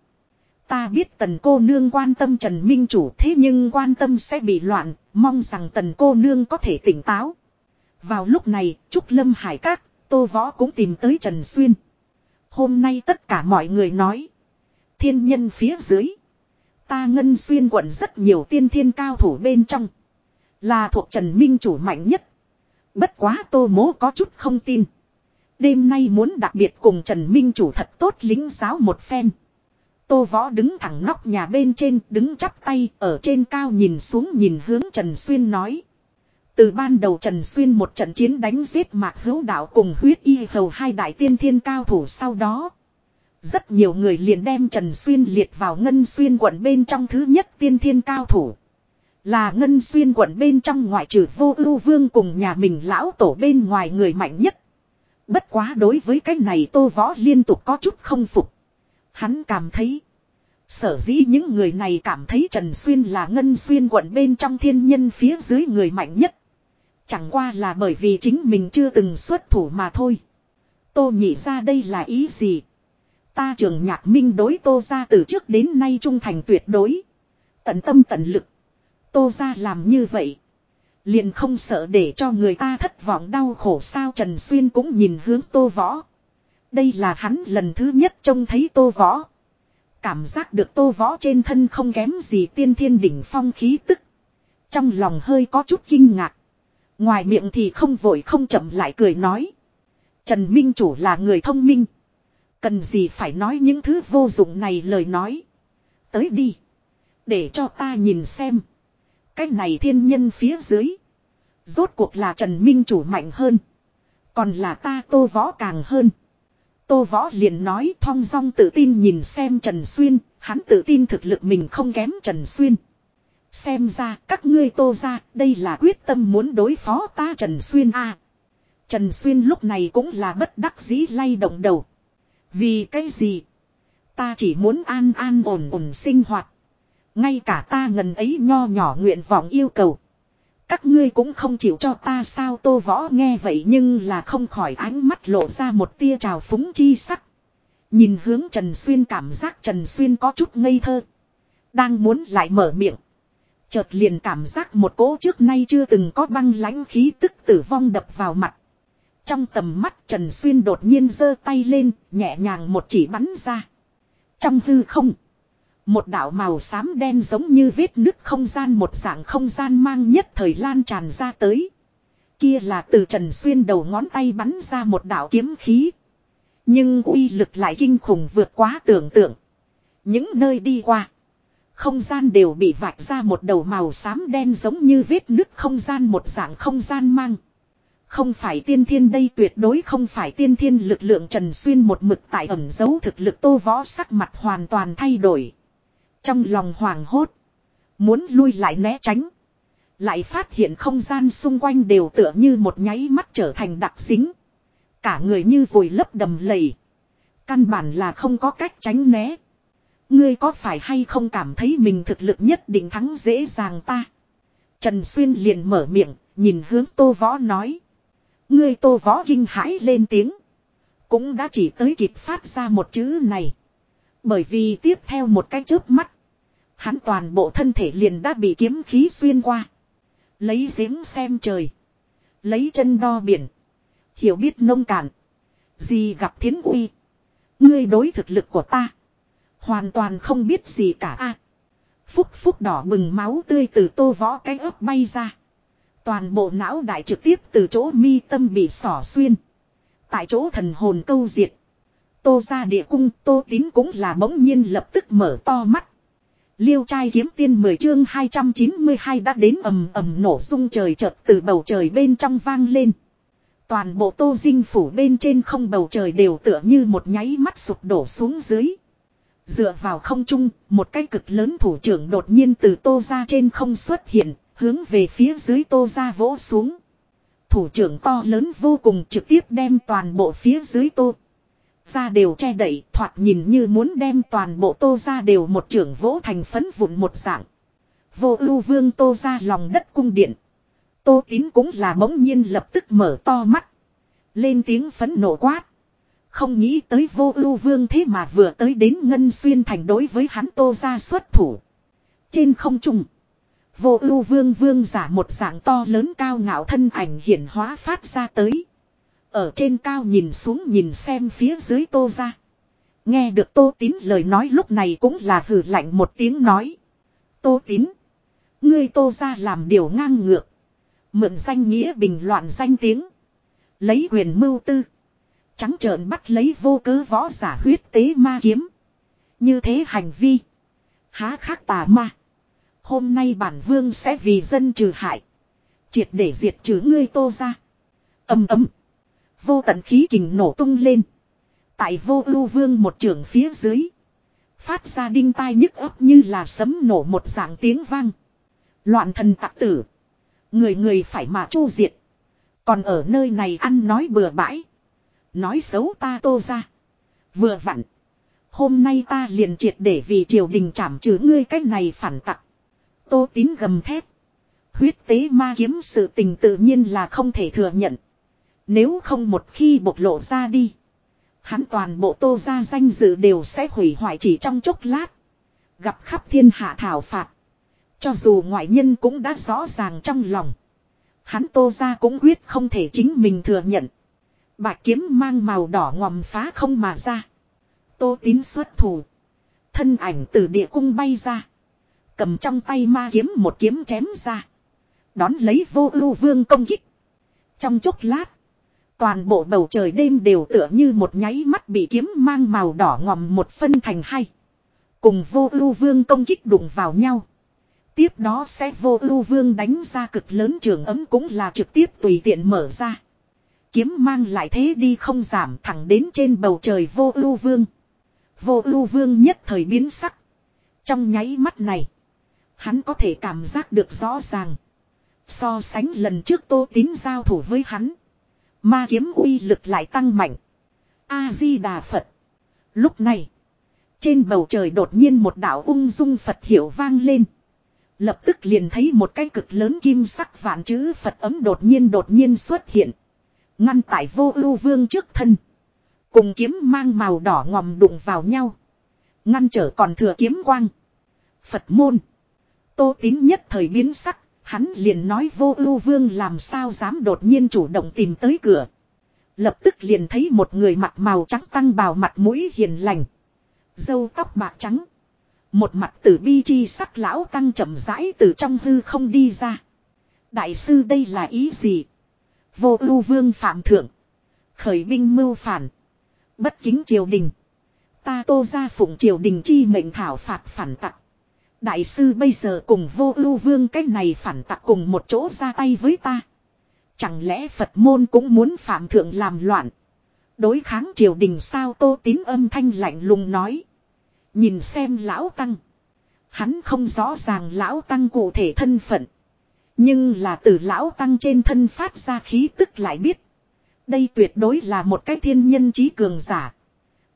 Ta biết tần cô nương quan tâm Trần Minh Chủ thế nhưng quan tâm sẽ bị loạn, mong rằng tần cô nương có thể tỉnh táo. Vào lúc này, Trúc Lâm Hải Các, Tô Võ cũng tìm tới Trần Xuyên. Hôm nay tất cả mọi người nói. Thiên nhân phía dưới. Ta ngân xuyên quận rất nhiều tiên thiên cao thủ bên trong. Là thuộc Trần Minh Chủ mạnh nhất. Bất quá tô mố có chút không tin. Đêm nay muốn đặc biệt cùng Trần Minh Chủ thật tốt lính giáo một phen. Tô Võ đứng thẳng nóc nhà bên trên, đứng chắp tay, ở trên cao nhìn xuống nhìn hướng Trần Xuyên nói. Từ ban đầu Trần Xuyên một trận chiến đánh giết mạc hữu đạo cùng huyết y hầu hai đại tiên thiên cao thủ sau đó. Rất nhiều người liền đem Trần Xuyên liệt vào Ngân Xuyên quận bên trong thứ nhất tiên thiên cao thủ. Là Ngân Xuyên quận bên trong ngoại trừ vô ưu vương cùng nhà mình lão tổ bên ngoài người mạnh nhất. Bất quá đối với cái này tô võ liên tục có chút không phục. Hắn cảm thấy. Sở dĩ những người này cảm thấy Trần Xuyên là Ngân Xuyên quận bên trong thiên nhân phía dưới người mạnh nhất. Chẳng qua là bởi vì chính mình chưa từng xuất thủ mà thôi. Tô nhị ra đây là ý gì? Ta trường nhạc minh đối tô ra từ trước đến nay trung thành tuyệt đối. Tận tâm tận lực. Tô ra làm như vậy. Liền không sợ để cho người ta thất vọng đau khổ sao Trần Xuyên cũng nhìn hướng tô võ. Đây là hắn lần thứ nhất trông thấy tô võ. Cảm giác được tô võ trên thân không kém gì tiên thiên đỉnh phong khí tức. Trong lòng hơi có chút kinh ngạc. Ngoài miệng thì không vội không chậm lại cười nói. Trần Minh Chủ là người thông minh. Cần gì phải nói những thứ vô dụng này lời nói. Tới đi. Để cho ta nhìn xem. Cái này thiên nhân phía dưới. Rốt cuộc là Trần Minh Chủ mạnh hơn. Còn là ta tô võ càng hơn. Tô võ liền nói thong dong tự tin nhìn xem Trần Xuyên. Hắn tự tin thực lực mình không kém Trần Xuyên. Xem ra, các ngươi tô ra, đây là quyết tâm muốn đối phó ta Trần Xuyên a Trần Xuyên lúc này cũng là bất đắc dĩ lay động đầu. Vì cái gì? Ta chỉ muốn an an ổn ổn sinh hoạt. Ngay cả ta ngần ấy nho nhỏ nguyện vọng yêu cầu. Các ngươi cũng không chịu cho ta sao tô võ nghe vậy nhưng là không khỏi ánh mắt lộ ra một tia trào phúng chi sắc. Nhìn hướng Trần Xuyên cảm giác Trần Xuyên có chút ngây thơ. Đang muốn lại mở miệng. Chợt liền cảm giác một cỗ trước nay chưa từng có băng lãnh khí tức tử vong đập vào mặt. Trong tầm mắt Trần Xuyên đột nhiên giơ tay lên, nhẹ nhàng một chỉ bắn ra. Trong hư không, một đạo màu xám đen giống như vết nứt không gian một dạng không gian mang nhất thời lan tràn ra tới. Kia là từ Trần Xuyên đầu ngón tay bắn ra một đạo kiếm khí. Nhưng uy lực lại kinh khủng vượt quá tưởng tượng. Những nơi đi qua. Không gian đều bị vạch ra một đầu màu xám đen giống như vết nứt không gian một dạng không gian mang. Không phải tiên thiên đây, tuyệt đối không phải tiên thiên lực lượng Trần Xuyên một mực tại ẩn dấu thực lực tô võ sắc mặt hoàn toàn thay đổi. Trong lòng hoàng hốt. Muốn lui lại né tránh. Lại phát hiện không gian xung quanh đều tựa như một nháy mắt trở thành đặc dính. Cả người như vùi lấp đầm lầy. Căn bản là không có cách tránh né. Ngươi có phải hay không cảm thấy mình thực lực nhất định thắng dễ dàng ta? Trần Xuyên liền mở miệng, nhìn hướng Tô Võ nói. Ngươi Tô Võ kinh hãi lên tiếng. Cũng đã chỉ tới kịp phát ra một chữ này. Bởi vì tiếp theo một cái chớp mắt. Hắn toàn bộ thân thể liền đã bị kiếm khí xuyên qua. Lấy giếng xem trời. Lấy chân đo biển. Hiểu biết nông cạn. Gì gặp thiến uy. Ngươi đối thực lực của ta. Hoàn toàn không biết gì cả a. phúc phúc đỏ bừng máu tươi từ tô võ cái ớp bay ra. Toàn bộ não đại trực tiếp từ chỗ mi tâm bị sỏ xuyên. Tại chỗ thần hồn câu diệt. Tô ra địa cung, tô tín cũng là bỗng nhiên lập tức mở to mắt. Liêu trai kiếm tiên 10 chương 292 đã đến ầm ầm nổ sung trời chợt từ bầu trời bên trong vang lên. Toàn bộ tô dinh phủ bên trên không bầu trời đều tựa như một nháy mắt sụp đổ xuống dưới. Dựa vào không trung, một cái cực lớn thủ trưởng đột nhiên từ tô ra trên không xuất hiện, hướng về phía dưới tô ra vỗ xuống. Thủ trưởng to lớn vô cùng trực tiếp đem toàn bộ phía dưới tô. Ra đều che đẩy, thoạt nhìn như muốn đem toàn bộ tô ra đều một trưởng vỗ thành phấn vụn một dạng. Vô ưu vương tô ra lòng đất cung điện. Tô tín cũng là bỗng nhiên lập tức mở to mắt. Lên tiếng phấn nộ quát. Không nghĩ tới vô ưu vương thế mà vừa tới đến Ngân Xuyên thành đối với hắn tô ra xuất thủ. Trên không trung. Vô ưu vương vương giả một dạng to lớn cao ngạo thân ảnh hiển hóa phát ra tới. Ở trên cao nhìn xuống nhìn xem phía dưới tô ra. Nghe được tô tín lời nói lúc này cũng là hử lạnh một tiếng nói. Tô tín. Ngươi tô ra làm điều ngang ngược. Mượn danh nghĩa bình loạn danh tiếng. Lấy quyền mưu tư. Trắng trợn bắt lấy vô cớ võ giả huyết tế ma kiếm. Như thế hành vi. Há khác tà ma. Hôm nay bản vương sẽ vì dân trừ hại. Triệt để diệt trừ ngươi tô ra. Âm ấm. Vô tận khí kình nổ tung lên. Tại vô ưu vương một trường phía dưới. Phát ra đinh tai nhức ấp như là sấm nổ một dạng tiếng vang. Loạn thần tặc tử. Người người phải mà chu diệt. Còn ở nơi này ăn nói bừa bãi. Nói xấu ta tô ra. Vừa vặn. Hôm nay ta liền triệt để vì triều đình chảm trừ ngươi cách này phản tặc. Tô tín gầm thép. Huyết tế ma kiếm sự tình tự nhiên là không thể thừa nhận. Nếu không một khi bộc lộ ra đi. Hắn toàn bộ tô ra danh dự đều sẽ hủy hoại chỉ trong chốc lát. Gặp khắp thiên hạ thảo phạt. Cho dù ngoại nhân cũng đã rõ ràng trong lòng. Hắn tô ra cũng quyết không thể chính mình thừa nhận. Bạch kiếm mang màu đỏ ngòm phá không mà ra. Tô tín xuất thủ. Thân ảnh từ địa cung bay ra. Cầm trong tay ma kiếm một kiếm chém ra. Đón lấy vô ưu vương công kích. Trong chốc lát. Toàn bộ bầu trời đêm đều tựa như một nháy mắt bị kiếm mang màu đỏ ngòm một phân thành hai. Cùng vô ưu vương công kích đụng vào nhau. Tiếp đó sẽ vô ưu vương đánh ra cực lớn trường ấm cũng là trực tiếp tùy tiện mở ra. Kiếm mang lại thế đi không giảm thẳng đến trên bầu trời vô ưu vương. Vô ưu vương nhất thời biến sắc. Trong nháy mắt này. Hắn có thể cảm giác được rõ ràng. So sánh lần trước tô tín giao thủ với hắn. Ma kiếm uy lực lại tăng mạnh. A-di-đà Phật. Lúc này. Trên bầu trời đột nhiên một đạo ung dung Phật hiểu vang lên. Lập tức liền thấy một cái cực lớn kim sắc vạn chữ Phật ấm đột nhiên đột nhiên xuất hiện. Ngăn tại vô ưu vương trước thân. Cùng kiếm mang màu đỏ ngòm đụng vào nhau. Ngăn trở còn thừa kiếm quang. Phật môn. Tô tín nhất thời biến sắc. Hắn liền nói vô ưu vương làm sao dám đột nhiên chủ động tìm tới cửa. Lập tức liền thấy một người mặt màu trắng tăng bào mặt mũi hiền lành. Dâu tóc bạc trắng. Một mặt tử bi chi sắc lão tăng chậm rãi từ trong hư không đi ra. Đại sư đây là ý gì? Vô ưu vương phạm thượng. Khởi binh mưu phản. Bất kính triều đình. Ta tô ra phụng triều đình chi mệnh thảo phạt phản tặc. Đại sư bây giờ cùng vô ưu vương cái này phản tặc cùng một chỗ ra tay với ta. Chẳng lẽ Phật môn cũng muốn phạm thượng làm loạn. Đối kháng triều đình sao tô tín âm thanh lạnh lùng nói. Nhìn xem lão tăng. Hắn không rõ ràng lão tăng cụ thể thân phận. Nhưng là từ lão tăng trên thân phát ra khí tức lại biết. Đây tuyệt đối là một cái thiên nhân trí cường giả.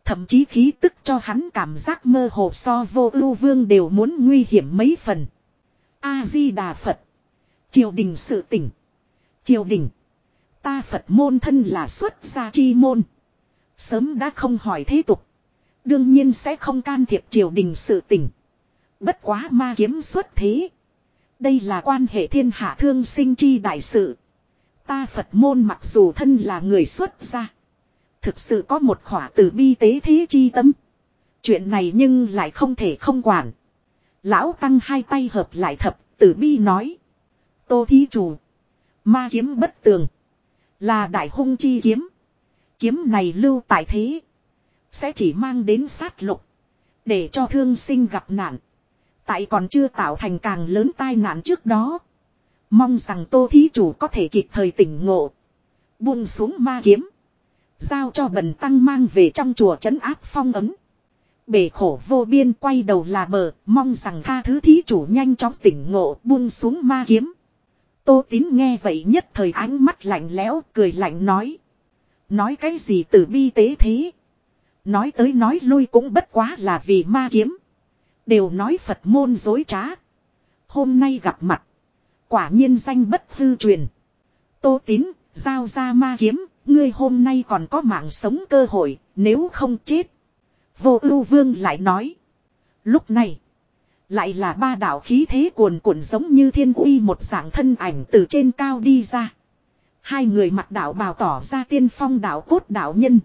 Thậm chí khí tức cho hắn cảm giác mơ hồ so vô ưu vương đều muốn nguy hiểm mấy phần. A-di-đà Phật. Triều đình sự tỉnh. Triều đình. Ta Phật môn thân là xuất gia chi môn. Sớm đã không hỏi thế tục. Đương nhiên sẽ không can thiệp triều đình sự tỉnh. Bất quá ma kiếm xuất thế. Đây là quan hệ thiên hạ thương sinh chi đại sự. Ta Phật môn mặc dù thân là người xuất gia. Thực sự có một khỏa từ bi tế thế chi tâm. Chuyện này nhưng lại không thể không quản. Lão Tăng hai tay hợp lại thập, tử bi nói. Tô thí chủ. Ma kiếm bất tường. Là đại hung chi kiếm. Kiếm này lưu tại thế. Sẽ chỉ mang đến sát lục. Để cho thương sinh gặp nạn. Tại còn chưa tạo thành càng lớn tai nạn trước đó. Mong rằng tô thí chủ có thể kịp thời tỉnh ngộ. Buông xuống ma kiếm. Giao cho bần tăng mang về trong chùa trấn áp phong ấm. Bể khổ vô biên quay đầu là bờ, mong rằng tha thứ thí chủ nhanh chóng tỉnh ngộ buông xuống ma kiếm. Tô tín nghe vậy nhất thời ánh mắt lạnh lẽo cười lạnh nói. Nói cái gì từ bi tế thế. Nói tới nói lui cũng bất quá là vì ma kiếm. Đều nói Phật môn dối trá. Hôm nay gặp mặt. Quả nhiên danh bất hư truyền. Tô tín, giao ra ma kiếm, Ngươi hôm nay còn có mạng sống cơ hội, nếu không chết. Vô ưu vương lại nói. Lúc này. Lại là ba đạo khí thế cuồn cuộn giống như thiên uy một dạng thân ảnh từ trên cao đi ra. Hai người mặt đạo bào tỏ ra tiên phong đạo cốt đạo nhân.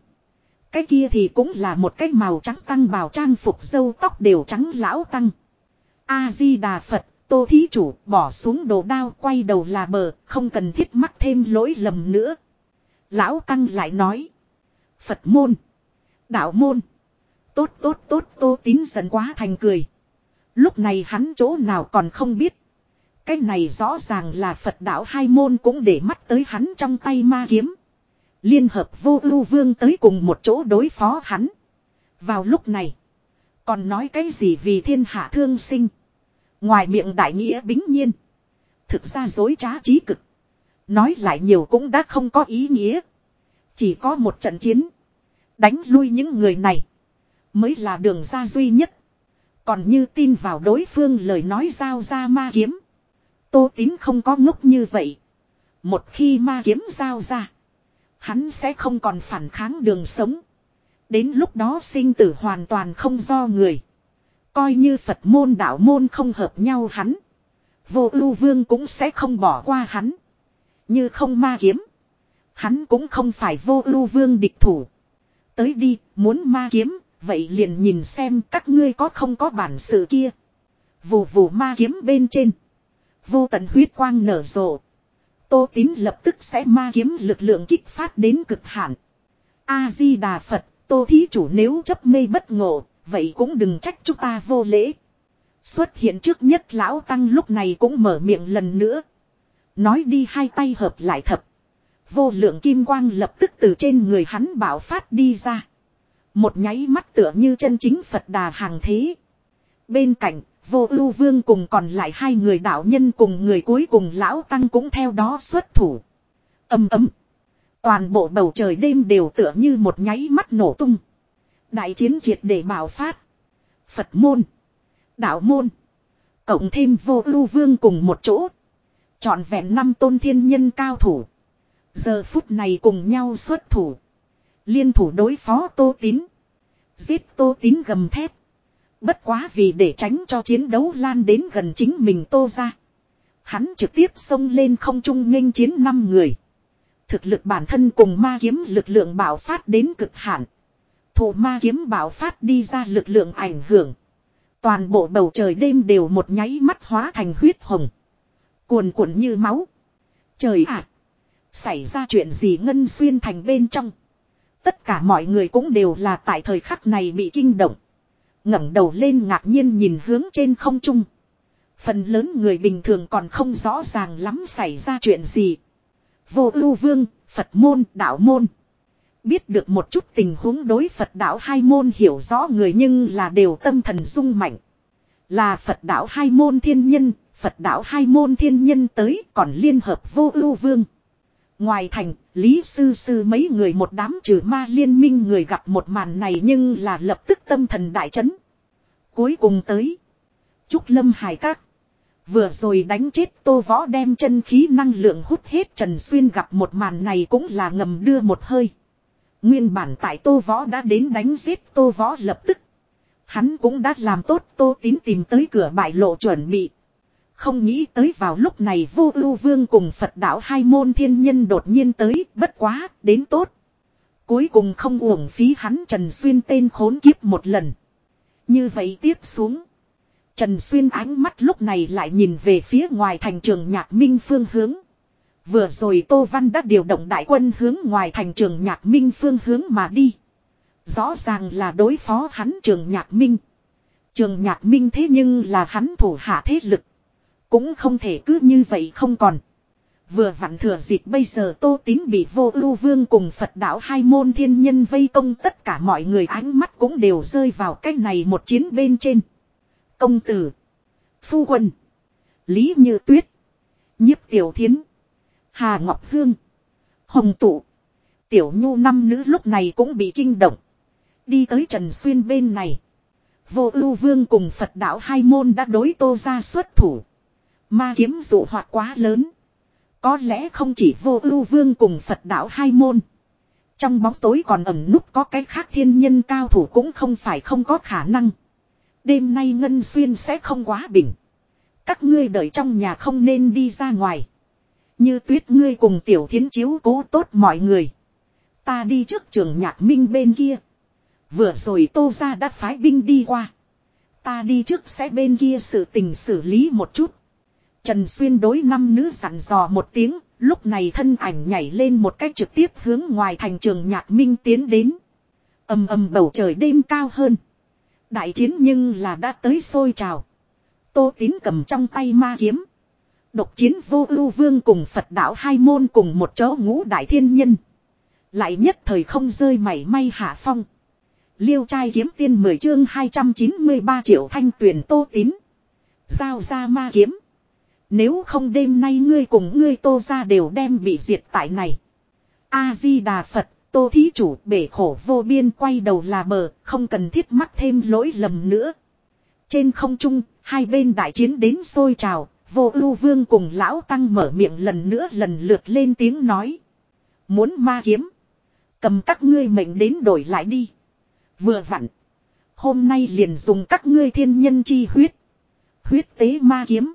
Cái kia thì cũng là một cái màu trắng tăng bào trang phục dâu tóc đều trắng lão tăng. A-di-đà Phật, tô thí chủ bỏ xuống đồ đao quay đầu là bờ, không cần thiết mắc thêm lỗi lầm nữa. Lão tăng lại nói. Phật môn. Đạo môn. Tốt tốt tốt tô tín giận quá thành cười. Lúc này hắn chỗ nào còn không biết. Cái này rõ ràng là Phật đạo hai môn cũng để mắt tới hắn trong tay ma kiếm. Liên hợp vô ưu vương tới cùng một chỗ đối phó hắn. Vào lúc này. Còn nói cái gì vì thiên hạ thương sinh. Ngoài miệng đại nghĩa bính nhiên. Thực ra dối trá trí cực. Nói lại nhiều cũng đã không có ý nghĩa. Chỉ có một trận chiến. Đánh lui những người này. Mới là đường ra duy nhất. Còn như tin vào đối phương lời nói giao ra ma kiếm. Tô tín không có ngốc như vậy. Một khi ma kiếm giao ra. Hắn sẽ không còn phản kháng đường sống. Đến lúc đó sinh tử hoàn toàn không do người. Coi như Phật môn đạo môn không hợp nhau hắn. Vô ưu vương cũng sẽ không bỏ qua hắn. Như không ma kiếm. Hắn cũng không phải vô ưu vương địch thủ. Tới đi, muốn ma kiếm, vậy liền nhìn xem các ngươi có không có bản sự kia. Vù vù ma kiếm bên trên. Vô tận huyết quang nở rộ. Tô tín lập tức sẽ ma kiếm lực lượng kích phát đến cực hạn. A-di-đà Phật, tô thí chủ nếu chấp mê bất ngộ, vậy cũng đừng trách chúng ta vô lễ. Xuất hiện trước nhất lão tăng lúc này cũng mở miệng lần nữa. Nói đi hai tay hợp lại thập. Vô lượng kim quang lập tức từ trên người hắn bảo phát đi ra. Một nháy mắt tựa như chân chính Phật đà hàng thế. Bên cạnh, vô ưu vương cùng còn lại hai người đạo nhân cùng người cuối cùng lão tăng cũng theo đó xuất thủ. Âm ấm. Toàn bộ bầu trời đêm đều tựa như một nháy mắt nổ tung. Đại chiến triệt để bảo phát. Phật môn. Đạo môn. Cộng thêm vô ưu vương cùng một chỗ. Chọn vẹn năm tôn thiên nhân cao thủ. Giờ phút này cùng nhau xuất thủ. Liên thủ đối phó tô tín. Giết tô tín gầm thép. Bất quá vì để tránh cho chiến đấu lan đến gần chính mình tô ra. Hắn trực tiếp xông lên không trung nghênh chiến năm người. Thực lực bản thân cùng ma kiếm lực lượng bảo phát đến cực hạn. Thủ ma kiếm bảo phát đi ra lực lượng ảnh hưởng. Toàn bộ bầu trời đêm đều một nháy mắt hóa thành huyết hồng. Cuồn cuộn như máu. Trời ạ! Xảy ra chuyện gì ngân xuyên thành bên trong. Tất cả mọi người cũng đều là tại thời khắc này bị kinh động ngẩng đầu lên ngạc nhiên nhìn hướng trên không trung. Phần lớn người bình thường còn không rõ ràng lắm xảy ra chuyện gì. Vô ưu vương, Phật môn, đạo môn. Biết được một chút tình huống đối Phật đạo hai môn hiểu rõ người nhưng là đều tâm thần rung mạnh. Là Phật đạo hai môn thiên nhân, Phật đạo hai môn thiên nhân tới còn liên hợp vô ưu vương. Ngoài thành, Lý Sư Sư mấy người một đám trừ ma liên minh người gặp một màn này nhưng là lập tức tâm thần đại chấn. Cuối cùng tới. Trúc Lâm Hải Các. Vừa rồi đánh chết tô võ đem chân khí năng lượng hút hết Trần Xuyên gặp một màn này cũng là ngầm đưa một hơi. Nguyên bản tại tô võ đã đến đánh giết tô võ lập tức. Hắn cũng đã làm tốt tô tín tìm tới cửa bại lộ chuẩn bị. Không nghĩ tới vào lúc này vô ưu vương cùng Phật đạo hai môn thiên nhân đột nhiên tới, bất quá, đến tốt. Cuối cùng không uổng phí hắn Trần Xuyên tên khốn kiếp một lần. Như vậy tiếp xuống. Trần Xuyên ánh mắt lúc này lại nhìn về phía ngoài thành trường nhạc minh phương hướng. Vừa rồi Tô Văn đã điều động đại quân hướng ngoài thành trường nhạc minh phương hướng mà đi. Rõ ràng là đối phó hắn trường nhạc minh. Trường nhạc minh thế nhưng là hắn thủ hạ thế lực. Cũng không thể cứ như vậy không còn. Vừa vặn thừa dịp bây giờ Tô Tín bị vô ưu vương cùng Phật đạo hai môn thiên nhân vây công, tất cả mọi người ánh mắt cũng đều rơi vào cái này một chiến bên trên. Công tử. Phu quân. Lý Như Tuyết. Nhiếp Tiểu Thiến. Hà Ngọc Hương. Hồng Tụ. Tiểu Nhu năm nữ lúc này cũng bị kinh động. Đi tới Trần Xuyên bên này. Vô ưu vương cùng Phật đạo hai môn đã đối tô ra xuất thủ. Ma kiếm dụ hoạt quá lớn. Có lẽ không chỉ vô ưu vương cùng Phật đạo hai môn. Trong bóng tối còn ẩn núp có cái khác thiên nhân cao thủ cũng không phải không có khả năng. Đêm nay Ngân Xuyên sẽ không quá bình. Các ngươi đợi trong nhà không nên đi ra ngoài. Như tuyết ngươi cùng tiểu thiến chiếu cố tốt mọi người. Ta đi trước trường nhạc minh bên kia. Vừa rồi tô ra đã phái binh đi qua. Ta đi trước sẽ bên kia sự tình xử lý một chút. Trần Xuyên đối năm nữ sẵn dò một tiếng, lúc này thân ảnh nhảy lên một cách trực tiếp hướng ngoài thành trường nhạc minh tiến đến. âm âm bầu trời đêm cao hơn. Đại chiến nhưng là đã tới sôi trào. Tô tín cầm trong tay ma kiếm. Độc chiến vô ưu vương cùng Phật đạo hai môn cùng một chỗ ngũ đại thiên nhân. Lại nhất thời không rơi mảy may hạ phong. Liêu trai kiếm tiên 10 chương 293 triệu thanh tuyển tô tín. Giao ra ma kiếm. Nếu không đêm nay ngươi cùng ngươi tô ra đều đem bị diệt tại này. A-di-đà Phật, tô thí chủ bể khổ vô biên quay đầu là bờ, không cần thiết mắc thêm lỗi lầm nữa. Trên không trung, hai bên đại chiến đến sôi trào, vô ưu vương cùng lão tăng mở miệng lần nữa lần lượt lên tiếng nói. Muốn ma kiếm. Cầm các ngươi mệnh đến đổi lại đi. Vừa vặn. Hôm nay liền dùng các ngươi thiên nhân chi huyết. Huyết tế ma kiếm.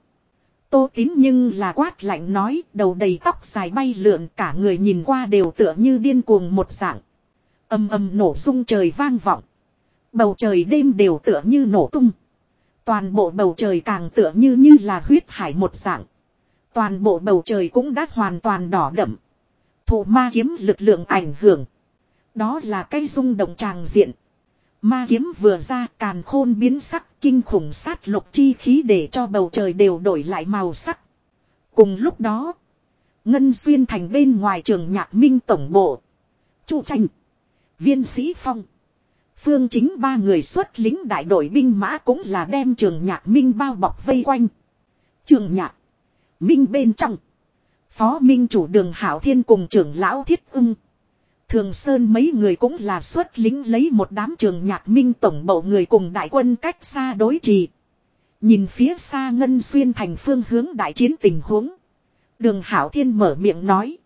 Tô tín nhưng là quát lạnh nói, đầu đầy tóc dài bay lượn, cả người nhìn qua đều tựa như điên cuồng một dạng. Âm âm nổ rung trời vang vọng. Bầu trời đêm đều tựa như nổ tung. Toàn bộ bầu trời càng tựa như như là huyết hải một dạng. Toàn bộ bầu trời cũng đã hoàn toàn đỏ đậm. Thủ ma kiếm lực lượng ảnh hưởng. Đó là cái rung động tràng diện. Ma kiếm vừa ra càn khôn biến sắc kinh khủng sát lục chi khí để cho bầu trời đều đổi lại màu sắc. Cùng lúc đó, Ngân Xuyên thành bên ngoài trường nhạc minh tổng bộ. Chu tranh, viên sĩ phong. Phương chính ba người xuất lính đại đội binh mã cũng là đem trường nhạc minh bao bọc vây quanh. Trường nhạc, minh bên trong. Phó minh chủ đường Hảo Thiên cùng trưởng lão Thiết ưng. Thường Sơn mấy người cũng là xuất lính lấy một đám trường nhạc minh tổng bộ người cùng đại quân cách xa đối trì. Nhìn phía xa ngân xuyên thành phương hướng đại chiến tình huống. Đường Hảo Thiên mở miệng nói.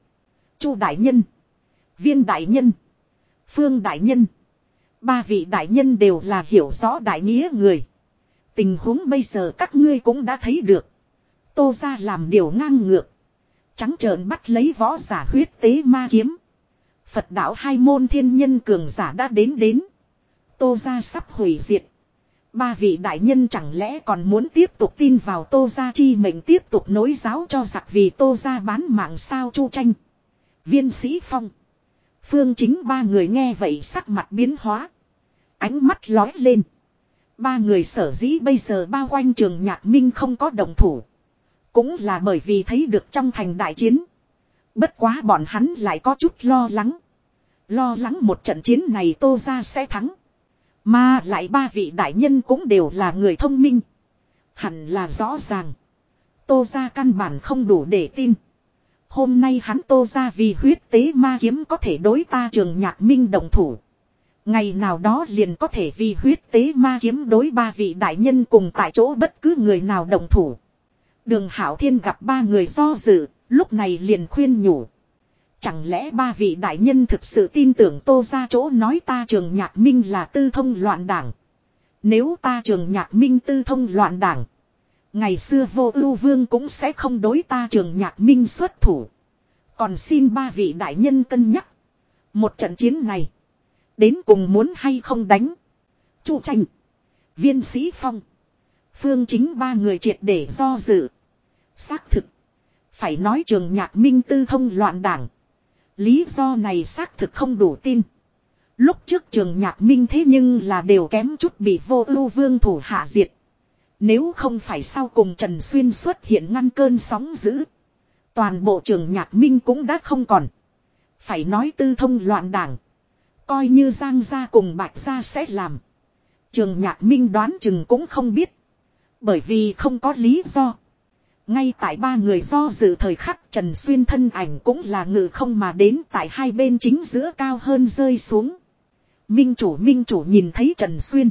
Chu đại nhân. Viên đại nhân. Phương đại nhân. Ba vị đại nhân đều là hiểu rõ đại nghĩa người. Tình huống bây giờ các ngươi cũng đã thấy được. Tô ra làm điều ngang ngược. Trắng trợn bắt lấy võ giả huyết tế ma kiếm. Phật đạo hai môn thiên nhân cường giả đã đến đến. Tô gia sắp hủy diệt. Ba vị đại nhân chẳng lẽ còn muốn tiếp tục tin vào tô gia chi mệnh tiếp tục nối giáo cho giặc vì tô gia bán mạng sao chu tranh. Viên sĩ phong. Phương chính ba người nghe vậy sắc mặt biến hóa. Ánh mắt lói lên. Ba người sở dĩ bây giờ bao quanh trường nhạc minh không có đồng thủ. Cũng là bởi vì thấy được trong thành đại chiến. Bất quá bọn hắn lại có chút lo lắng. Lo lắng một trận chiến này tô ra sẽ thắng. Mà lại ba vị đại nhân cũng đều là người thông minh. Hẳn là rõ ràng. Tô ra căn bản không đủ để tin. Hôm nay hắn tô ra vì huyết tế ma kiếm có thể đối ta trường nhạc minh đồng thủ. Ngày nào đó liền có thể vì huyết tế ma kiếm đối ba vị đại nhân cùng tại chỗ bất cứ người nào đồng thủ. Đường Hảo Thiên gặp ba người do dự, lúc này liền khuyên nhủ. Chẳng lẽ ba vị đại nhân thực sự tin tưởng tô ra chỗ nói ta trường nhạc minh là tư thông loạn đảng. Nếu ta trường nhạc minh tư thông loạn đảng. Ngày xưa vô ưu vương cũng sẽ không đối ta trường nhạc minh xuất thủ. Còn xin ba vị đại nhân cân nhắc. Một trận chiến này. Đến cùng muốn hay không đánh. Chu tranh. Viên sĩ phong. Phương chính ba người triệt để do dự. Xác thực. Phải nói trường nhạc minh tư thông loạn đảng. Lý do này xác thực không đủ tin. Lúc trước trường nhạc minh thế nhưng là đều kém chút bị vô ưu vương thủ hạ diệt. Nếu không phải sau cùng Trần Xuyên xuất hiện ngăn cơn sóng dữ. Toàn bộ trường nhạc minh cũng đã không còn. Phải nói tư thông loạn đảng. Coi như Giang gia cùng Bạch gia sẽ làm. Trường nhạc minh đoán chừng cũng không biết. Bởi vì không có lý do. Ngay tại ba người do dự thời khắc, Trần Xuyên thân ảnh cũng là ngự không mà đến tại hai bên chính giữa cao hơn rơi xuống. Minh chủ minh chủ nhìn thấy Trần Xuyên.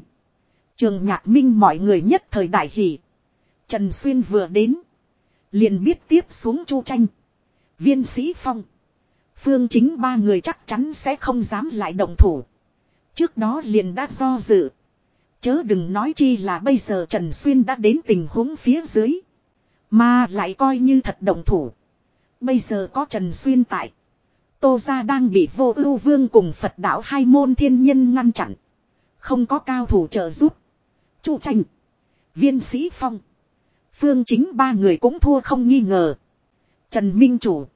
Trường nhạc minh mọi người nhất thời đại hỷ. Trần Xuyên vừa đến. Liền biết tiếp xuống chu tranh. Viên sĩ phong. Phương chính ba người chắc chắn sẽ không dám lại động thủ. Trước đó liền đã do dự. Chớ đừng nói chi là bây giờ Trần Xuyên đã đến tình huống phía dưới. Mà lại coi như thật động thủ. Bây giờ có Trần Xuyên tại. Tô Gia đang bị vô ưu vương cùng Phật đạo hai môn thiên nhân ngăn chặn. Không có cao thủ trợ giúp. Chu tranh. Viên sĩ phong. Phương chính ba người cũng thua không nghi ngờ. Trần Minh Chủ.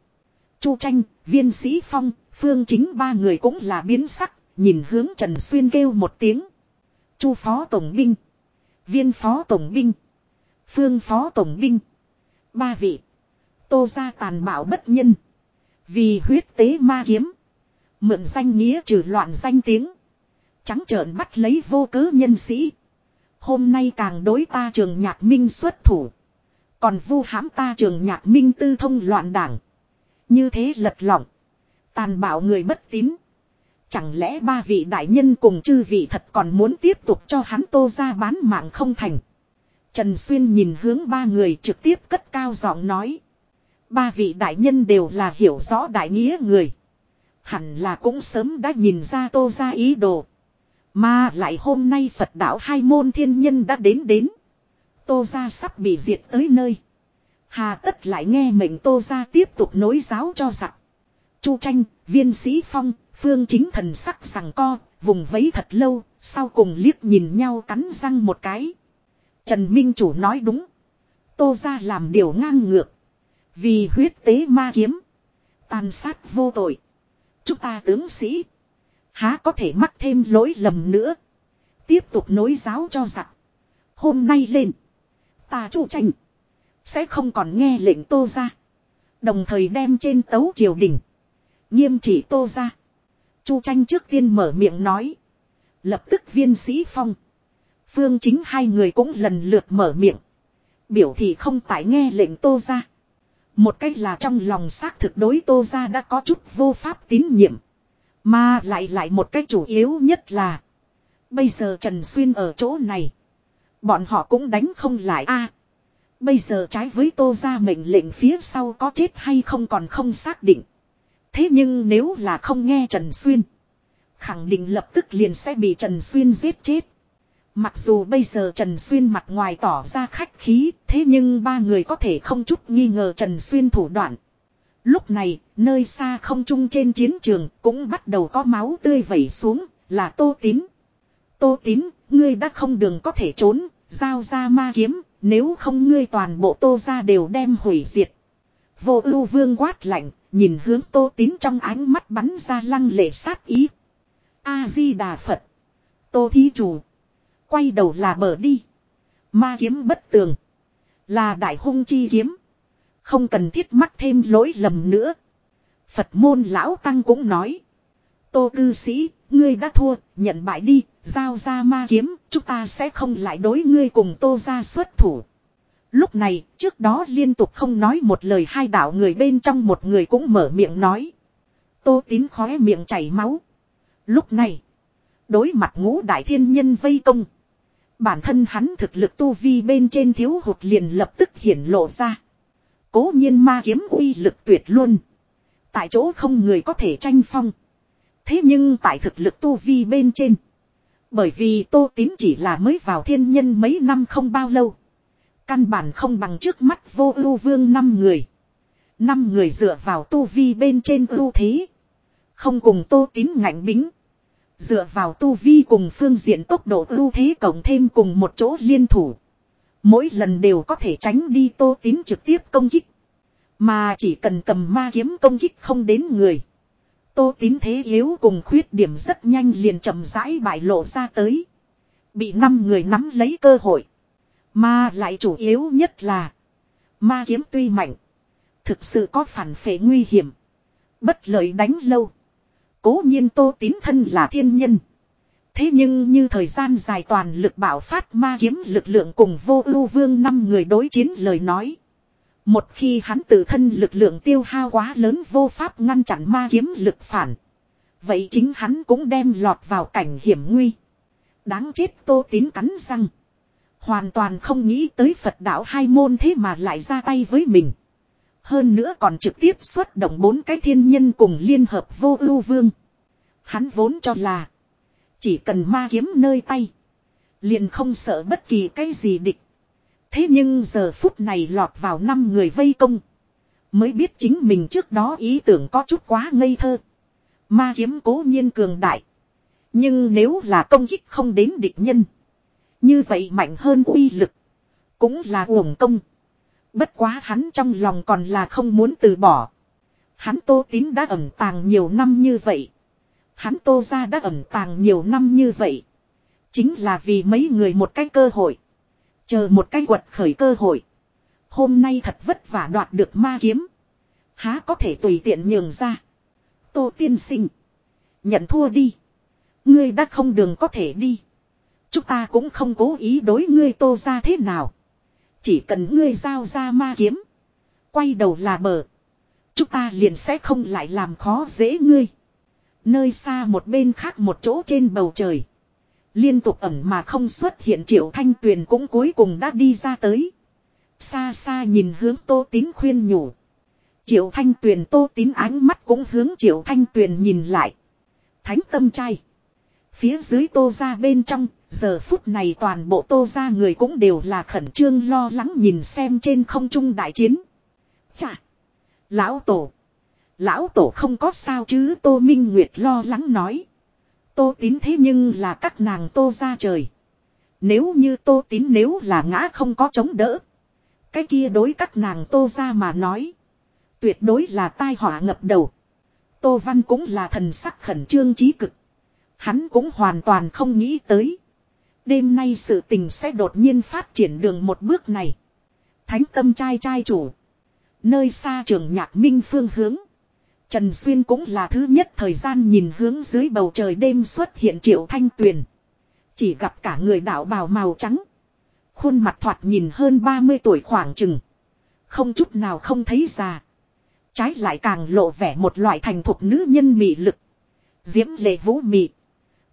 Chu tranh, viên sĩ phong, phương chính ba người cũng là biến sắc. Nhìn hướng Trần Xuyên kêu một tiếng. Chu phó tổng binh. Viên phó tổng binh. Phương phó tổng binh. Ba vị. Tô ra tàn bạo bất nhân. Vì huyết tế ma kiếm. Mượn danh nghĩa trừ loạn danh tiếng. Trắng trợn bắt lấy vô cớ nhân sĩ. Hôm nay càng đối ta trường nhạc minh xuất thủ. Còn vu hãm ta trường nhạc minh tư thông loạn đảng. Như thế lật lỏng. Tàn bạo người bất tín. Chẳng lẽ ba vị đại nhân cùng chư vị thật còn muốn tiếp tục cho hắn tô ra bán mạng không thành. Trần Xuyên nhìn hướng ba người trực tiếp cất cao giọng nói. Ba vị đại nhân đều là hiểu rõ đại nghĩa người. Hẳn là cũng sớm đã nhìn ra tô ra ý đồ. Mà lại hôm nay Phật đạo hai môn thiên nhân đã đến đến. Tô ra sắp bị diệt tới nơi. Hà tất lại nghe mệnh tô ra tiếp tục nối giáo cho giặc. Chu tranh, viên sĩ phong, phương chính thần sắc sằng co, vùng vấy thật lâu, sau cùng liếc nhìn nhau cắn răng một cái. Trần Minh Chủ nói đúng. Tô ra làm điều ngang ngược. Vì huyết tế ma kiếm. Tàn sát vô tội. Chúng ta tướng sĩ. Há có thể mắc thêm lỗi lầm nữa. Tiếp tục nối giáo cho giặc. Hôm nay lên. Ta chủ tranh. Sẽ không còn nghe lệnh tô ra. Đồng thời đem trên tấu triều đình. Nghiêm chỉ tô ra. Chu tranh trước tiên mở miệng nói. Lập tức viên sĩ phong. Phương chính hai người cũng lần lượt mở miệng. Biểu thị không tại nghe lệnh tô ra. Một cách là trong lòng xác thực đối tô ra đã có chút vô pháp tín nhiệm. Mà lại lại một cách chủ yếu nhất là. Bây giờ Trần Xuyên ở chỗ này. Bọn họ cũng đánh không lại a Bây giờ trái với tô ra mệnh lệnh phía sau có chết hay không còn không xác định. Thế nhưng nếu là không nghe Trần Xuyên. Khẳng định lập tức liền sẽ bị Trần Xuyên giết chết. Mặc dù bây giờ Trần Xuyên mặt ngoài tỏ ra khách khí, thế nhưng ba người có thể không chút nghi ngờ Trần Xuyên thủ đoạn. Lúc này, nơi xa không trung trên chiến trường cũng bắt đầu có máu tươi vẩy xuống, là Tô Tín. Tô Tín, ngươi đã không đường có thể trốn, giao ra ma kiếm, nếu không ngươi toàn bộ Tô ra đều đem hủy diệt. Vô ưu vương quát lạnh, nhìn hướng Tô Tín trong ánh mắt bắn ra lăng lệ sát ý. A-di-đà Phật. Tô Thí Chủ. Quay đầu là bờ đi. Ma kiếm bất tường. Là đại hung chi kiếm. Không cần thiết mắc thêm lỗi lầm nữa. Phật môn lão tăng cũng nói. Tô cư sĩ, ngươi đã thua, nhận bại đi, giao ra ma kiếm, chúng ta sẽ không lại đối ngươi cùng tô ra xuất thủ. Lúc này, trước đó liên tục không nói một lời hai đạo người bên trong một người cũng mở miệng nói. Tô tín khóe miệng chảy máu. Lúc này, đối mặt ngũ đại thiên nhân vây công. Bản thân hắn thực lực tu vi bên trên thiếu hụt liền lập tức hiển lộ ra. Cố nhiên ma kiếm uy lực tuyệt luôn. Tại chỗ không người có thể tranh phong. Thế nhưng tại thực lực tu vi bên trên. Bởi vì Tô Tín chỉ là mới vào thiên nhân mấy năm không bao lâu. Căn bản không bằng trước mắt vô ưu vương năm người. Năm người dựa vào tu vi bên trên ưu thế. Không cùng Tô Tín ngạnh bính. Dựa vào tu vi cùng phương diện tốc độ ưu thế cộng thêm cùng một chỗ liên thủ. Mỗi lần đều có thể tránh đi tô tín trực tiếp công kích. Mà chỉ cần cầm ma kiếm công kích không đến người. Tô tín thế yếu cùng khuyết điểm rất nhanh liền chậm rãi bại lộ ra tới. Bị năm người nắm lấy cơ hội. Mà lại chủ yếu nhất là. Ma kiếm tuy mạnh. Thực sự có phản phệ nguy hiểm. Bất lợi đánh lâu. Cố nhiên tô tín thân là thiên nhân. Thế nhưng như thời gian dài toàn lực bảo phát ma kiếm lực lượng cùng vô ưu vương năm người đối chiến lời nói. Một khi hắn tự thân lực lượng tiêu hao quá lớn vô pháp ngăn chặn ma kiếm lực phản. Vậy chính hắn cũng đem lọt vào cảnh hiểm nguy. Đáng chết tô tín cắn răng. Hoàn toàn không nghĩ tới Phật đạo hai môn thế mà lại ra tay với mình. Hơn nữa còn trực tiếp xuất động bốn cái thiên nhân cùng liên hợp vô ưu vương. Hắn vốn cho là. Chỉ cần ma kiếm nơi tay. Liền không sợ bất kỳ cái gì địch. Thế nhưng giờ phút này lọt vào năm người vây công. Mới biết chính mình trước đó ý tưởng có chút quá ngây thơ. Ma kiếm cố nhiên cường đại. Nhưng nếu là công kích không đến địch nhân. Như vậy mạnh hơn uy lực. Cũng là uổng công. Bất quá hắn trong lòng còn là không muốn từ bỏ. Hắn tô tín đã ẩn tàng nhiều năm như vậy. Hắn tô ra đã ẩn tàng nhiều năm như vậy. Chính là vì mấy người một cái cơ hội. Chờ một cái quật khởi cơ hội. Hôm nay thật vất vả đoạt được ma kiếm. Há có thể tùy tiện nhường ra. Tô tiên sinh. Nhận thua đi. Ngươi đã không đường có thể đi. Chúng ta cũng không cố ý đối ngươi tô ra thế nào. Chỉ cần ngươi giao ra ma kiếm. Quay đầu là bờ. Chúng ta liền sẽ không lại làm khó dễ ngươi. Nơi xa một bên khác một chỗ trên bầu trời. Liên tục ẩn mà không xuất hiện triệu thanh tuyền cũng cuối cùng đã đi ra tới. Xa xa nhìn hướng tô tín khuyên nhủ. Triệu thanh tuyền tô tín ánh mắt cũng hướng triệu thanh tuyền nhìn lại. Thánh tâm trai. Phía dưới tô ra bên trong, giờ phút này toàn bộ tô ra người cũng đều là khẩn trương lo lắng nhìn xem trên không trung đại chiến. Chà! Lão tổ! Lão tổ không có sao chứ, tô minh nguyệt lo lắng nói. Tô tín thế nhưng là các nàng tô ra trời. Nếu như tô tín nếu là ngã không có chống đỡ. Cái kia đối các nàng tô ra mà nói. Tuyệt đối là tai họa ngập đầu. Tô văn cũng là thần sắc khẩn trương trí cực. Hắn cũng hoàn toàn không nghĩ tới. Đêm nay sự tình sẽ đột nhiên phát triển đường một bước này. Thánh tâm trai trai chủ. Nơi xa trường nhạc minh phương hướng. Trần Xuyên cũng là thứ nhất thời gian nhìn hướng dưới bầu trời đêm xuất hiện triệu thanh tuyền. Chỉ gặp cả người đạo bào màu trắng. Khuôn mặt thoạt nhìn hơn 30 tuổi khoảng chừng. Không chút nào không thấy già. Trái lại càng lộ vẻ một loại thành thục nữ nhân mị lực. Diễm lệ vũ mị.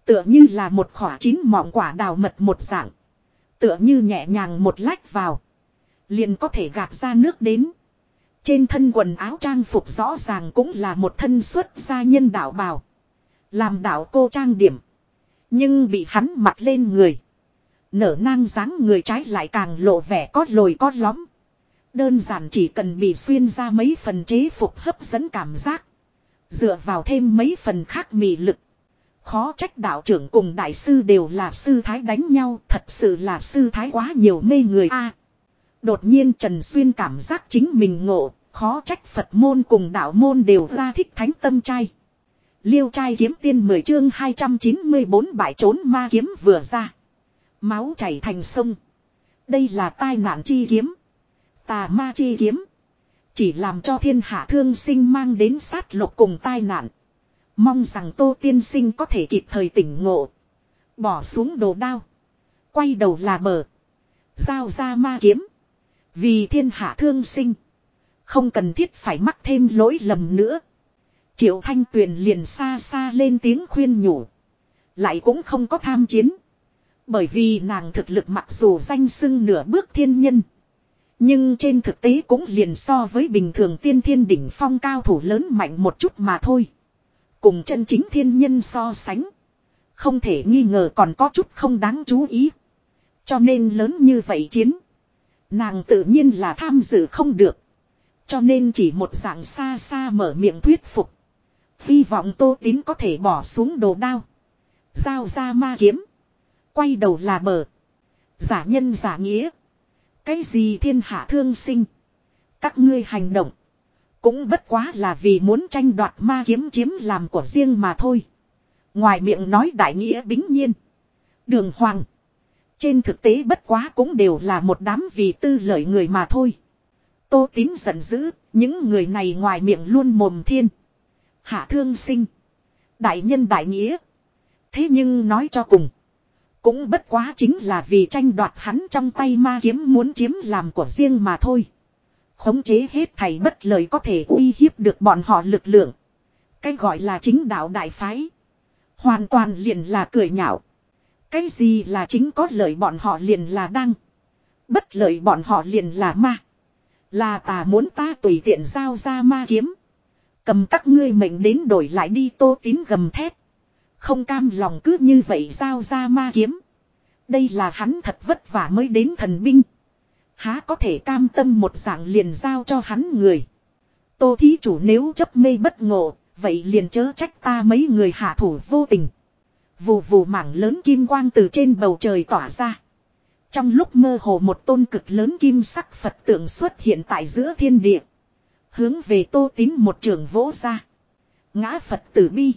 Tựa như là một khỏa chín mọng quả đào mật một dạng. Tựa như nhẹ nhàng một lách vào. Liền có thể gạt ra nước đến. Trên thân quần áo trang phục rõ ràng cũng là một thân xuất gia nhân đạo bào. Làm đạo cô trang điểm. Nhưng bị hắn mặc lên người. Nở nang dáng người trái lại càng lộ vẻ có lồi có lõm. Đơn giản chỉ cần bị xuyên ra mấy phần chế phục hấp dẫn cảm giác. Dựa vào thêm mấy phần khác mị lực. Khó trách đạo trưởng cùng đại sư đều là sư thái đánh nhau, thật sự là sư thái quá nhiều mê người a. đột nhiên Trần Xuyên cảm giác chính mình ngộ, khó trách Phật môn cùng đạo môn đều ra thích thánh tâm trai. Liêu trai kiếm tiên 10 chương 294 bãi trốn ma kiếm vừa ra. Máu chảy thành sông. Đây là tai nạn chi kiếm. Tà ma chi kiếm. Chỉ làm cho thiên hạ thương sinh mang đến sát lục cùng tai nạn. Mong rằng Tô Tiên Sinh có thể kịp thời tỉnh ngộ. Bỏ xuống đồ đao. Quay đầu là bờ. Giao ra ma kiếm. Vì thiên hạ thương sinh. Không cần thiết phải mắc thêm lỗi lầm nữa. Triệu Thanh Tuyền liền xa xa lên tiếng khuyên nhủ. Lại cũng không có tham chiến. Bởi vì nàng thực lực mặc dù danh xưng nửa bước thiên nhân. Nhưng trên thực tế cũng liền so với bình thường tiên thiên đỉnh phong cao thủ lớn mạnh một chút mà thôi. Cùng chân chính thiên nhân so sánh. Không thể nghi ngờ còn có chút không đáng chú ý. Cho nên lớn như vậy chiến. Nàng tự nhiên là tham dự không được. Cho nên chỉ một dạng xa xa mở miệng thuyết phục. Hy vọng tô tín có thể bỏ xuống đồ đao. Giao ra ma kiếm. Quay đầu là bờ. Giả nhân giả nghĩa. Cái gì thiên hạ thương sinh. Các ngươi hành động. Cũng bất quá là vì muốn tranh đoạt ma kiếm chiếm làm của riêng mà thôi. Ngoài miệng nói đại nghĩa bính nhiên. Đường hoàng. Trên thực tế bất quá cũng đều là một đám vì tư lợi người mà thôi. Tô tín giận dữ, những người này ngoài miệng luôn mồm thiên. Hạ thương sinh. Đại nhân đại nghĩa. Thế nhưng nói cho cùng. Cũng bất quá chính là vì tranh đoạt hắn trong tay ma kiếm muốn chiếm làm của riêng mà thôi. Khống chế hết thầy bất lời có thể uy hiếp được bọn họ lực lượng. Cái gọi là chính đạo đại phái. Hoàn toàn liền là cười nhạo. Cái gì là chính có lợi bọn họ liền là đăng. Bất lợi bọn họ liền là ma. Là ta muốn ta tùy tiện giao ra ma kiếm. Cầm các ngươi mệnh đến đổi lại đi tô tín gầm thét. Không cam lòng cứ như vậy giao ra ma kiếm. Đây là hắn thật vất vả mới đến thần binh. Há có thể cam tâm một dạng liền giao cho hắn người. Tô thí chủ nếu chấp mê bất ngộ, vậy liền chớ trách ta mấy người hạ thủ vô tình. Vù vù mảng lớn kim quang từ trên bầu trời tỏa ra. Trong lúc mơ hồ một tôn cực lớn kim sắc Phật tượng xuất hiện tại giữa thiên địa. Hướng về tô tín một trường vỗ ra. Ngã Phật tử bi.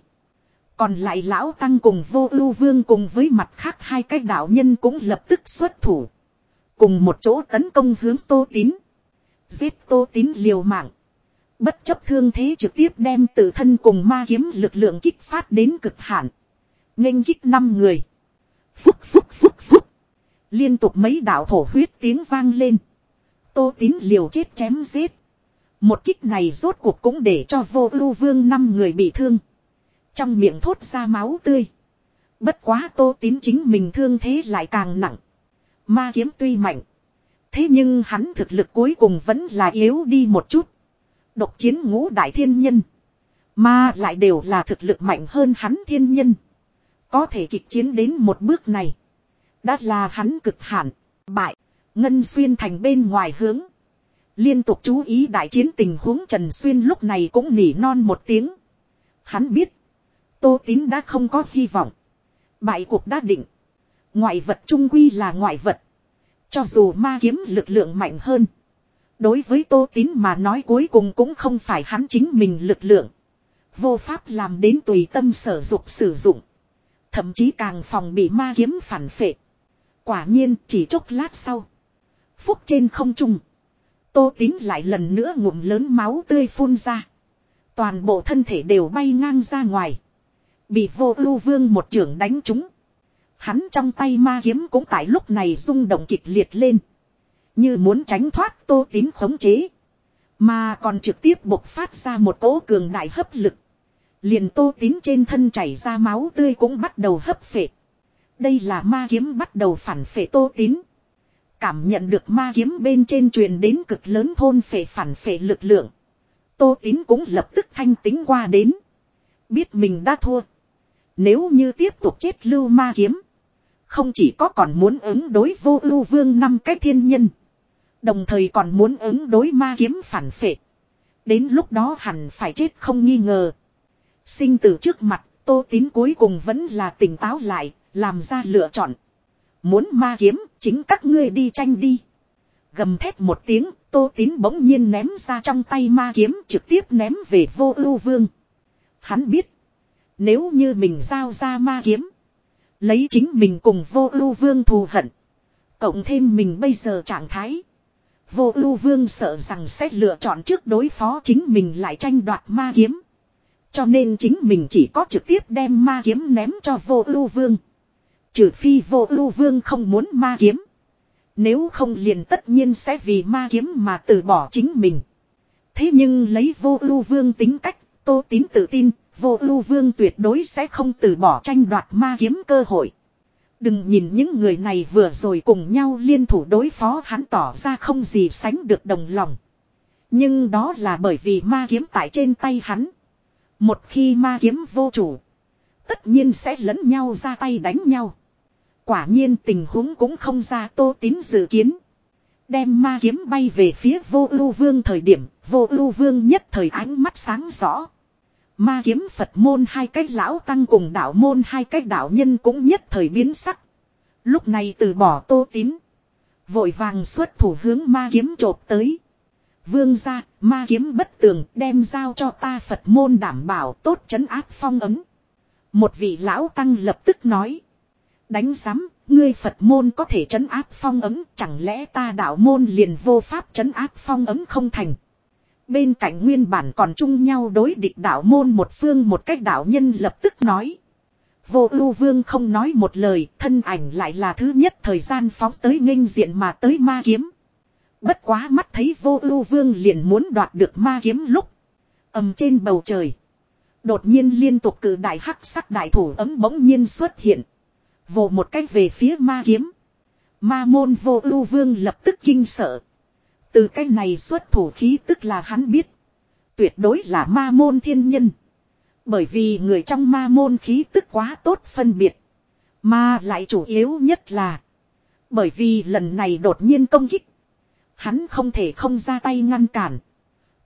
Còn lại lão tăng cùng vô ưu vương cùng với mặt khác hai cái đạo nhân cũng lập tức xuất thủ. Cùng một chỗ tấn công hướng tô tín. Giết tô tín liều mạng. Bất chấp thương thế trực tiếp đem tự thân cùng ma kiếm lực lượng kích phát đến cực hạn. nghênh kích năm người. Phúc phúc phúc phúc. Liên tục mấy đạo thổ huyết tiếng vang lên. Tô tín liều chết chém giết. Một kích này rốt cuộc cũng để cho vô ưu vương năm người bị thương. Trong miệng thốt ra máu tươi. Bất quá tô tín chính mình thương thế lại càng nặng. Ma kiếm tuy mạnh. Thế nhưng hắn thực lực cuối cùng vẫn là yếu đi một chút. Độc chiến ngũ đại thiên nhân. Mà lại đều là thực lực mạnh hơn hắn thiên nhân. Có thể kịch chiến đến một bước này. Đã là hắn cực hạn. Bại. Ngân xuyên thành bên ngoài hướng. Liên tục chú ý đại chiến tình huống Trần Xuyên lúc này cũng nỉ non một tiếng. Hắn biết. Tô Tín đã không có hy vọng. Bại cuộc đã định. Ngoại vật trung quy là ngoại vật. Cho dù ma kiếm lực lượng mạnh hơn. Đối với Tô Tín mà nói cuối cùng cũng không phải hắn chính mình lực lượng. Vô pháp làm đến tùy tâm sở dục sử dụng. Thậm chí càng phòng bị ma kiếm phản phệ. Quả nhiên, chỉ chốc lát sau. Phúc trên không trung. Tô Tín lại lần nữa ngụm lớn máu tươi phun ra. Toàn bộ thân thể đều bay ngang ra ngoài. Bị vô ưu vương một trưởng đánh trúng. Hắn trong tay ma kiếm cũng tại lúc này rung động kịch liệt lên. Như muốn tránh thoát tô tín khống chế. Mà còn trực tiếp bộc phát ra một cỗ cường đại hấp lực. Liền tô tín trên thân chảy ra máu tươi cũng bắt đầu hấp phệ. Đây là ma kiếm bắt đầu phản phệ tô tín. Cảm nhận được ma kiếm bên trên truyền đến cực lớn thôn phệ phản phệ lực lượng. Tô tín cũng lập tức thanh tính qua đến. Biết mình đã thua. Nếu như tiếp tục chết lưu ma kiếm. Không chỉ có còn muốn ứng đối vô ưu vương năm cái thiên nhân. Đồng thời còn muốn ứng đối ma kiếm phản phệ. Đến lúc đó hẳn phải chết không nghi ngờ. Sinh tử trước mặt, tô tín cuối cùng vẫn là tỉnh táo lại, làm ra lựa chọn. Muốn ma kiếm, chính các ngươi đi tranh đi. Gầm thét một tiếng, tô tín bỗng nhiên ném ra trong tay ma kiếm trực tiếp ném về vô ưu vương. Hắn biết, nếu như mình giao ra ma kiếm, lấy chính mình cùng vô ưu vương thù hận. Cộng thêm mình bây giờ trạng thái. Vô ưu vương sợ rằng sẽ lựa chọn trước đối phó chính mình lại tranh đoạt ma kiếm. Cho nên chính mình chỉ có trực tiếp đem ma kiếm ném cho vô ưu vương. Trừ phi vô ưu vương không muốn ma kiếm. Nếu không liền tất nhiên sẽ vì ma kiếm mà từ bỏ chính mình. Thế nhưng lấy vô ưu vương tính cách, tô tín tự tin, vô ưu vương tuyệt đối sẽ không từ bỏ tranh đoạt ma kiếm cơ hội. Đừng nhìn những người này vừa rồi cùng nhau liên thủ đối phó hắn tỏ ra không gì sánh được đồng lòng. Nhưng đó là bởi vì ma kiếm tại trên tay hắn. Một khi ma kiếm vô chủ. Tất nhiên sẽ lẫn nhau ra tay đánh nhau. Quả nhiên tình huống cũng không ra tô tín dự kiến. Đem ma kiếm bay về phía vô ưu vương thời điểm, vô ưu vương nhất thời ánh mắt sáng rõ. Ma kiếm Phật môn hai cách lão tăng cùng đạo môn hai cách đạo nhân cũng nhất thời biến sắc. Lúc này từ bỏ tô tín. Vội vàng xuất thủ hướng ma kiếm trộp tới. Vương ra, ma kiếm bất tường đem giao cho ta Phật môn đảm bảo tốt chấn áp phong ấm. Một vị lão tăng lập tức nói. Đánh giám, ngươi Phật môn có thể chấn áp phong ấm, chẳng lẽ ta đạo môn liền vô pháp chấn áp phong ấm không thành. Bên cạnh nguyên bản còn chung nhau đối địch đạo môn một phương một cách đạo nhân lập tức nói. Vô ưu vương không nói một lời, thân ảnh lại là thứ nhất thời gian phóng tới nghênh diện mà tới ma kiếm. Bất quá mắt thấy vô ưu vương liền muốn đoạt được ma kiếm lúc. ầm trên bầu trời. Đột nhiên liên tục cử đại hắc sắc đại thủ ấm bỗng nhiên xuất hiện. Vồ một cách về phía ma kiếm. Ma môn vô ưu vương lập tức kinh sợ. Từ cái này xuất thủ khí tức là hắn biết. Tuyệt đối là ma môn thiên nhân. Bởi vì người trong ma môn khí tức quá tốt phân biệt. Mà lại chủ yếu nhất là. Bởi vì lần này đột nhiên công kích. Hắn không thể không ra tay ngăn cản.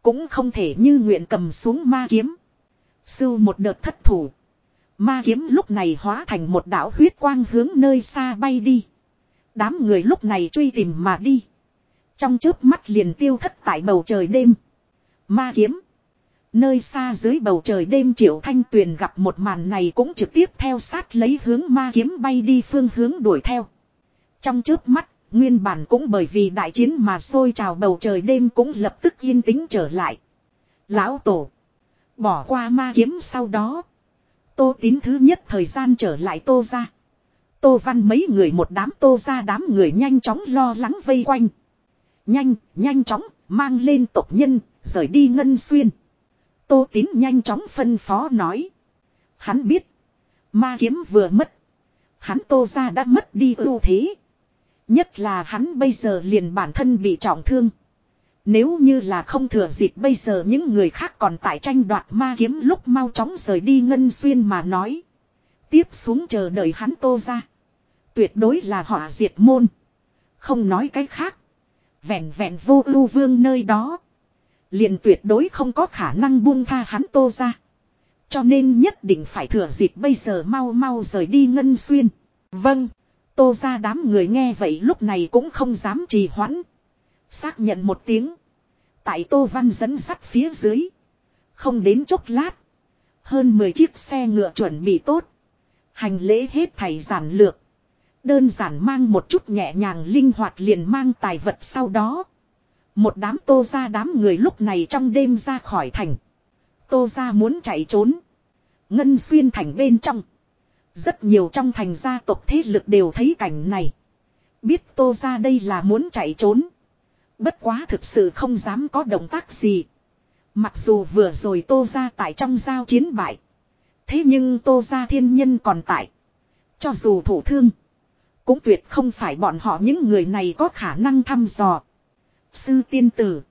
Cũng không thể như nguyện cầm xuống ma kiếm. Sưu một đợt thất thủ. Ma kiếm lúc này hóa thành một đạo huyết quang hướng nơi xa bay đi. Đám người lúc này truy tìm mà đi. Trong chớp mắt liền tiêu thất tại bầu trời đêm. Ma kiếm. Nơi xa dưới bầu trời đêm triệu thanh tuyền gặp một màn này cũng trực tiếp theo sát lấy hướng ma kiếm bay đi phương hướng đuổi theo. Trong chớp mắt, nguyên bản cũng bởi vì đại chiến mà sôi trào bầu trời đêm cũng lập tức yên tĩnh trở lại. Lão Tổ. Bỏ qua ma kiếm sau đó. Tô tín thứ nhất thời gian trở lại tô ra. Tô văn mấy người một đám tô ra đám người nhanh chóng lo lắng vây quanh. Nhanh, nhanh chóng, mang lên tộc nhân, rời đi ngân xuyên. Tô tín nhanh chóng phân phó nói. Hắn biết. Ma kiếm vừa mất. Hắn tô ra đã mất đi ưu thế. Nhất là hắn bây giờ liền bản thân bị trọng thương. Nếu như là không thừa dịp bây giờ những người khác còn tại tranh đoạt ma kiếm lúc mau chóng rời đi ngân xuyên mà nói. Tiếp xuống chờ đợi hắn tô ra. Tuyệt đối là họa diệt môn. Không nói cái khác. Vẹn vẹn vô ưu vương nơi đó. Liền tuyệt đối không có khả năng buông tha hắn tô ra. Cho nên nhất định phải thừa dịp bây giờ mau mau rời đi ngân xuyên. Vâng. Tô ra đám người nghe vậy lúc này cũng không dám trì hoãn. Xác nhận một tiếng. Tại Tô Văn dẫn sắt phía dưới. Không đến chốc lát. Hơn 10 chiếc xe ngựa chuẩn bị tốt. Hành lễ hết thầy giản lược. Đơn giản mang một chút nhẹ nhàng linh hoạt liền mang tài vật sau đó. Một đám tô ra đám người lúc này trong đêm ra khỏi thành. Tô ra muốn chạy trốn. Ngân xuyên thành bên trong. Rất nhiều trong thành gia tộc thế lực đều thấy cảnh này. Biết tô ra đây là muốn chạy trốn. Bất quá thực sự không dám có động tác gì. Mặc dù vừa rồi tô ra tại trong giao chiến bại. Thế nhưng tô ra thiên nhân còn tại. Cho dù thủ thương. Cũng tuyệt không phải bọn họ những người này có khả năng thăm dò. Sư tiên tử.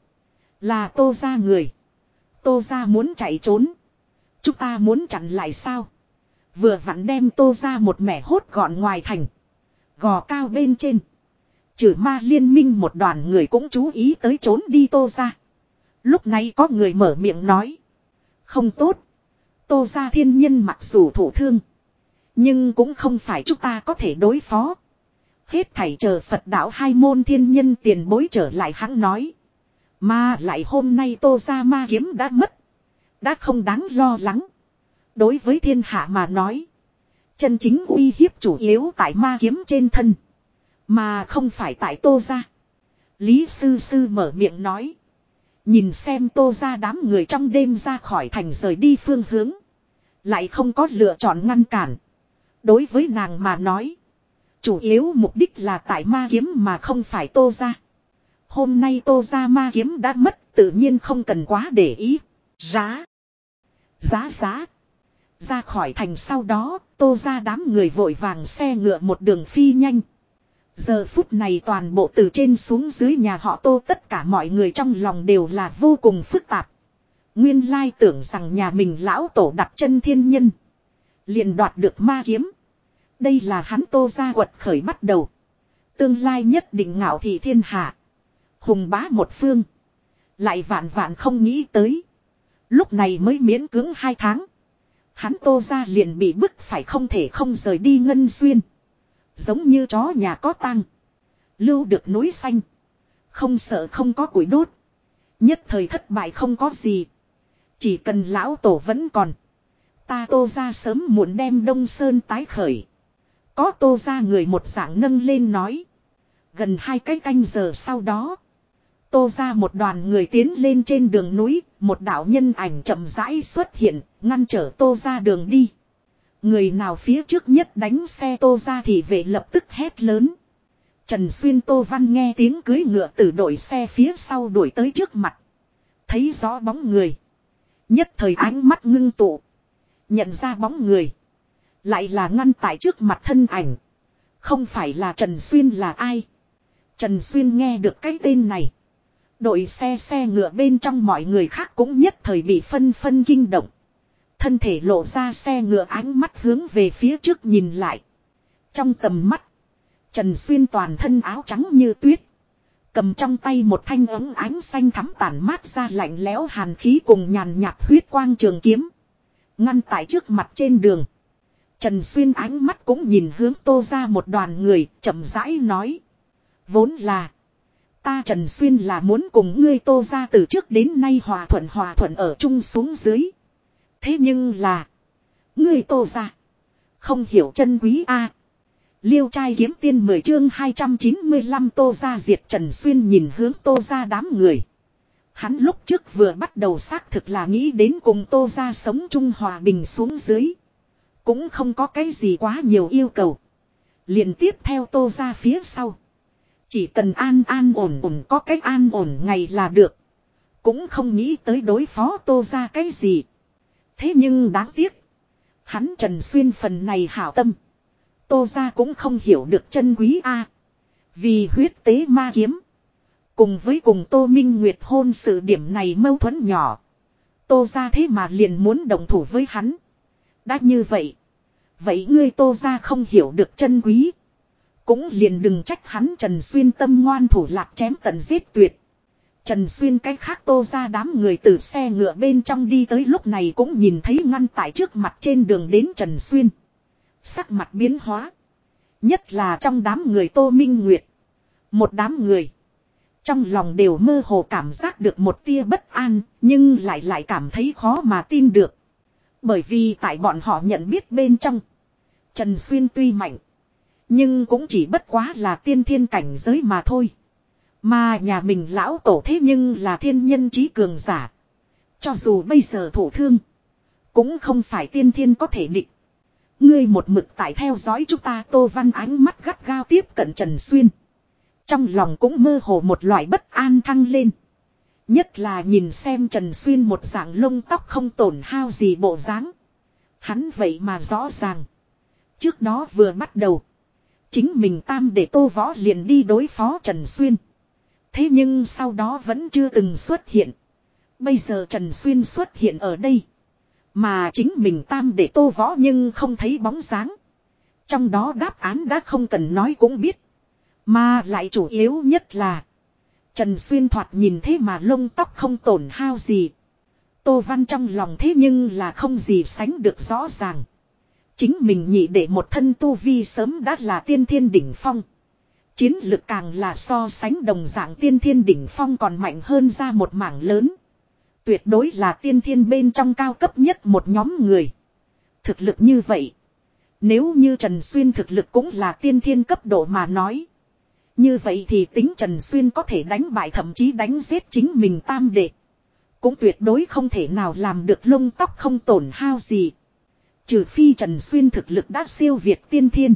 Là tô ra người. Tô ra muốn chạy trốn. Chúng ta muốn chặn lại sao? Vừa vặn đem tô ra một mẻ hốt gọn ngoài thành. Gò cao bên trên. Trừ ma liên minh một đoàn người cũng chú ý tới trốn đi tô ra. Lúc này có người mở miệng nói. Không tốt. Tô ra thiên nhân mặc dù thủ thương. Nhưng cũng không phải chúng ta có thể đối phó. Hết thảy chờ Phật đạo hai môn thiên nhân tiền bối trở lại hắn nói. Mà lại hôm nay tô ra ma kiếm đã mất. Đã không đáng lo lắng. Đối với thiên hạ mà nói. Chân chính uy hiếp chủ yếu tại ma kiếm trên thân. Mà không phải tại tô ra. Lý sư sư mở miệng nói. Nhìn xem tô ra đám người trong đêm ra khỏi thành rời đi phương hướng. Lại không có lựa chọn ngăn cản. Đối với nàng mà nói. Chủ yếu mục đích là tại ma kiếm mà không phải tô ra. Hôm nay tô ra ma kiếm đã mất tự nhiên không cần quá để ý. Giá. Giá giá. Ra khỏi thành sau đó, tô ra đám người vội vàng xe ngựa một đường phi nhanh. Giờ phút này toàn bộ từ trên xuống dưới nhà họ tô tất cả mọi người trong lòng đều là vô cùng phức tạp. Nguyên lai tưởng rằng nhà mình lão tổ đặt chân thiên nhân. liền đoạt được ma kiếm. Đây là hắn tô ra quật khởi bắt đầu. Tương lai nhất định ngạo thị thiên hạ. Hùng bá một phương. Lại vạn vạn không nghĩ tới. Lúc này mới miễn cưỡng hai tháng. Hắn tô ra liền bị bức phải không thể không rời đi ngân xuyên. Giống như chó nhà có tăng. Lưu được núi xanh. Không sợ không có củi đốt. Nhất thời thất bại không có gì. Chỉ cần lão tổ vẫn còn. Ta tô ra sớm muộn đem Đông Sơn tái khởi. Có tô ra người một dạng nâng lên nói. Gần hai cái canh giờ sau đó. Tô ra một đoàn người tiến lên trên đường núi. Một đạo nhân ảnh chậm rãi xuất hiện. Ngăn trở tô ra đường đi. Người nào phía trước nhất đánh xe tô ra thì vệ lập tức hét lớn. Trần Xuyên Tô Văn nghe tiếng cưới ngựa từ đội xe phía sau đuổi tới trước mặt. Thấy rõ bóng người. Nhất thời ánh mắt ngưng tụ. Nhận ra bóng người. Lại là ngăn tại trước mặt thân ảnh. Không phải là Trần Xuyên là ai. Trần Xuyên nghe được cái tên này. Đội xe xe ngựa bên trong mọi người khác cũng nhất thời bị phân phân kinh động. Thân thể lộ ra xe ngựa ánh mắt hướng về phía trước nhìn lại. Trong tầm mắt. Trần Xuyên toàn thân áo trắng như tuyết. Cầm trong tay một thanh ấm ánh xanh thắm tản mát ra lạnh lẽo hàn khí cùng nhàn nhạt huyết quang trường kiếm. Ngăn tại trước mặt trên đường. Trần Xuyên ánh mắt cũng nhìn hướng tô ra một đoàn người, chậm rãi nói. Vốn là. Ta Trần Xuyên là muốn cùng ngươi tô ra từ trước đến nay hòa thuận hòa thuận ở chung xuống dưới. Thế nhưng là. Ngươi tô ra. Không hiểu chân quý a Liêu trai kiếm tiên 10 chương 295 tô ra diệt Trần Xuyên nhìn hướng tô ra đám người. Hắn lúc trước vừa bắt đầu xác thực là nghĩ đến cùng tô ra sống chung hòa bình xuống dưới. Cũng không có cái gì quá nhiều yêu cầu. liền tiếp theo tô ra phía sau. Chỉ cần an an ổn ổn có cách an ổn ngày là được. Cũng không nghĩ tới đối phó tô ra cái gì. Thế nhưng đáng tiếc. Hắn Trần Xuyên phần này hảo tâm. Tô ra cũng không hiểu được chân quý A. Vì huyết tế ma kiếm. Cùng với cùng Tô Minh Nguyệt hôn sự điểm này mâu thuẫn nhỏ. Tô ra thế mà liền muốn đồng thủ với hắn. Đã như vậy. Vậy ngươi Tô ra không hiểu được chân quý. Cũng liền đừng trách hắn Trần Xuyên tâm ngoan thủ lạc chém tận giết tuyệt. Trần Xuyên cách khác tô ra đám người từ xe ngựa bên trong đi tới lúc này cũng nhìn thấy ngăn tại trước mặt trên đường đến Trần Xuyên. Sắc mặt biến hóa. Nhất là trong đám người Tô Minh Nguyệt. Một đám người. Trong lòng đều mơ hồ cảm giác được một tia bất an, nhưng lại lại cảm thấy khó mà tin được. Bởi vì tại bọn họ nhận biết bên trong. Trần Xuyên tuy mạnh. Nhưng cũng chỉ bất quá là tiên thiên cảnh giới mà thôi. Mà nhà mình lão tổ thế nhưng là thiên nhân trí cường giả. Cho dù bây giờ thổ thương. Cũng không phải tiên thiên có thể địch. Ngươi một mực tại theo dõi chúng ta Tô Văn ánh mắt gắt gao tiếp cận Trần Xuyên. Trong lòng cũng mơ hồ một loại bất an thăng lên. Nhất là nhìn xem Trần Xuyên một dạng lông tóc không tổn hao gì bộ dáng. Hắn vậy mà rõ ràng. Trước đó vừa bắt đầu. Chính mình tam để tô võ liền đi đối phó Trần Xuyên. Thế nhưng sau đó vẫn chưa từng xuất hiện. Bây giờ Trần Xuyên xuất hiện ở đây. Mà chính mình tam để tô võ nhưng không thấy bóng dáng. Trong đó đáp án đã không cần nói cũng biết. Mà lại chủ yếu nhất là. Trần Xuyên thoạt nhìn thế mà lông tóc không tổn hao gì. Tô Văn trong lòng thế nhưng là không gì sánh được rõ ràng. Chính mình nhị để một thân tu vi sớm đã là tiên thiên đỉnh phong. Chiến lực càng là so sánh đồng dạng tiên thiên đỉnh phong còn mạnh hơn ra một mảng lớn. Tuyệt đối là tiên thiên bên trong cao cấp nhất một nhóm người. Thực lực như vậy. Nếu như Trần Xuyên thực lực cũng là tiên thiên cấp độ mà nói. Như vậy thì tính Trần Xuyên có thể đánh bại thậm chí đánh giết chính mình tam đệ. Cũng tuyệt đối không thể nào làm được lông tóc không tổn hao gì. Trừ phi Trần Xuyên thực lực đã siêu việt tiên thiên.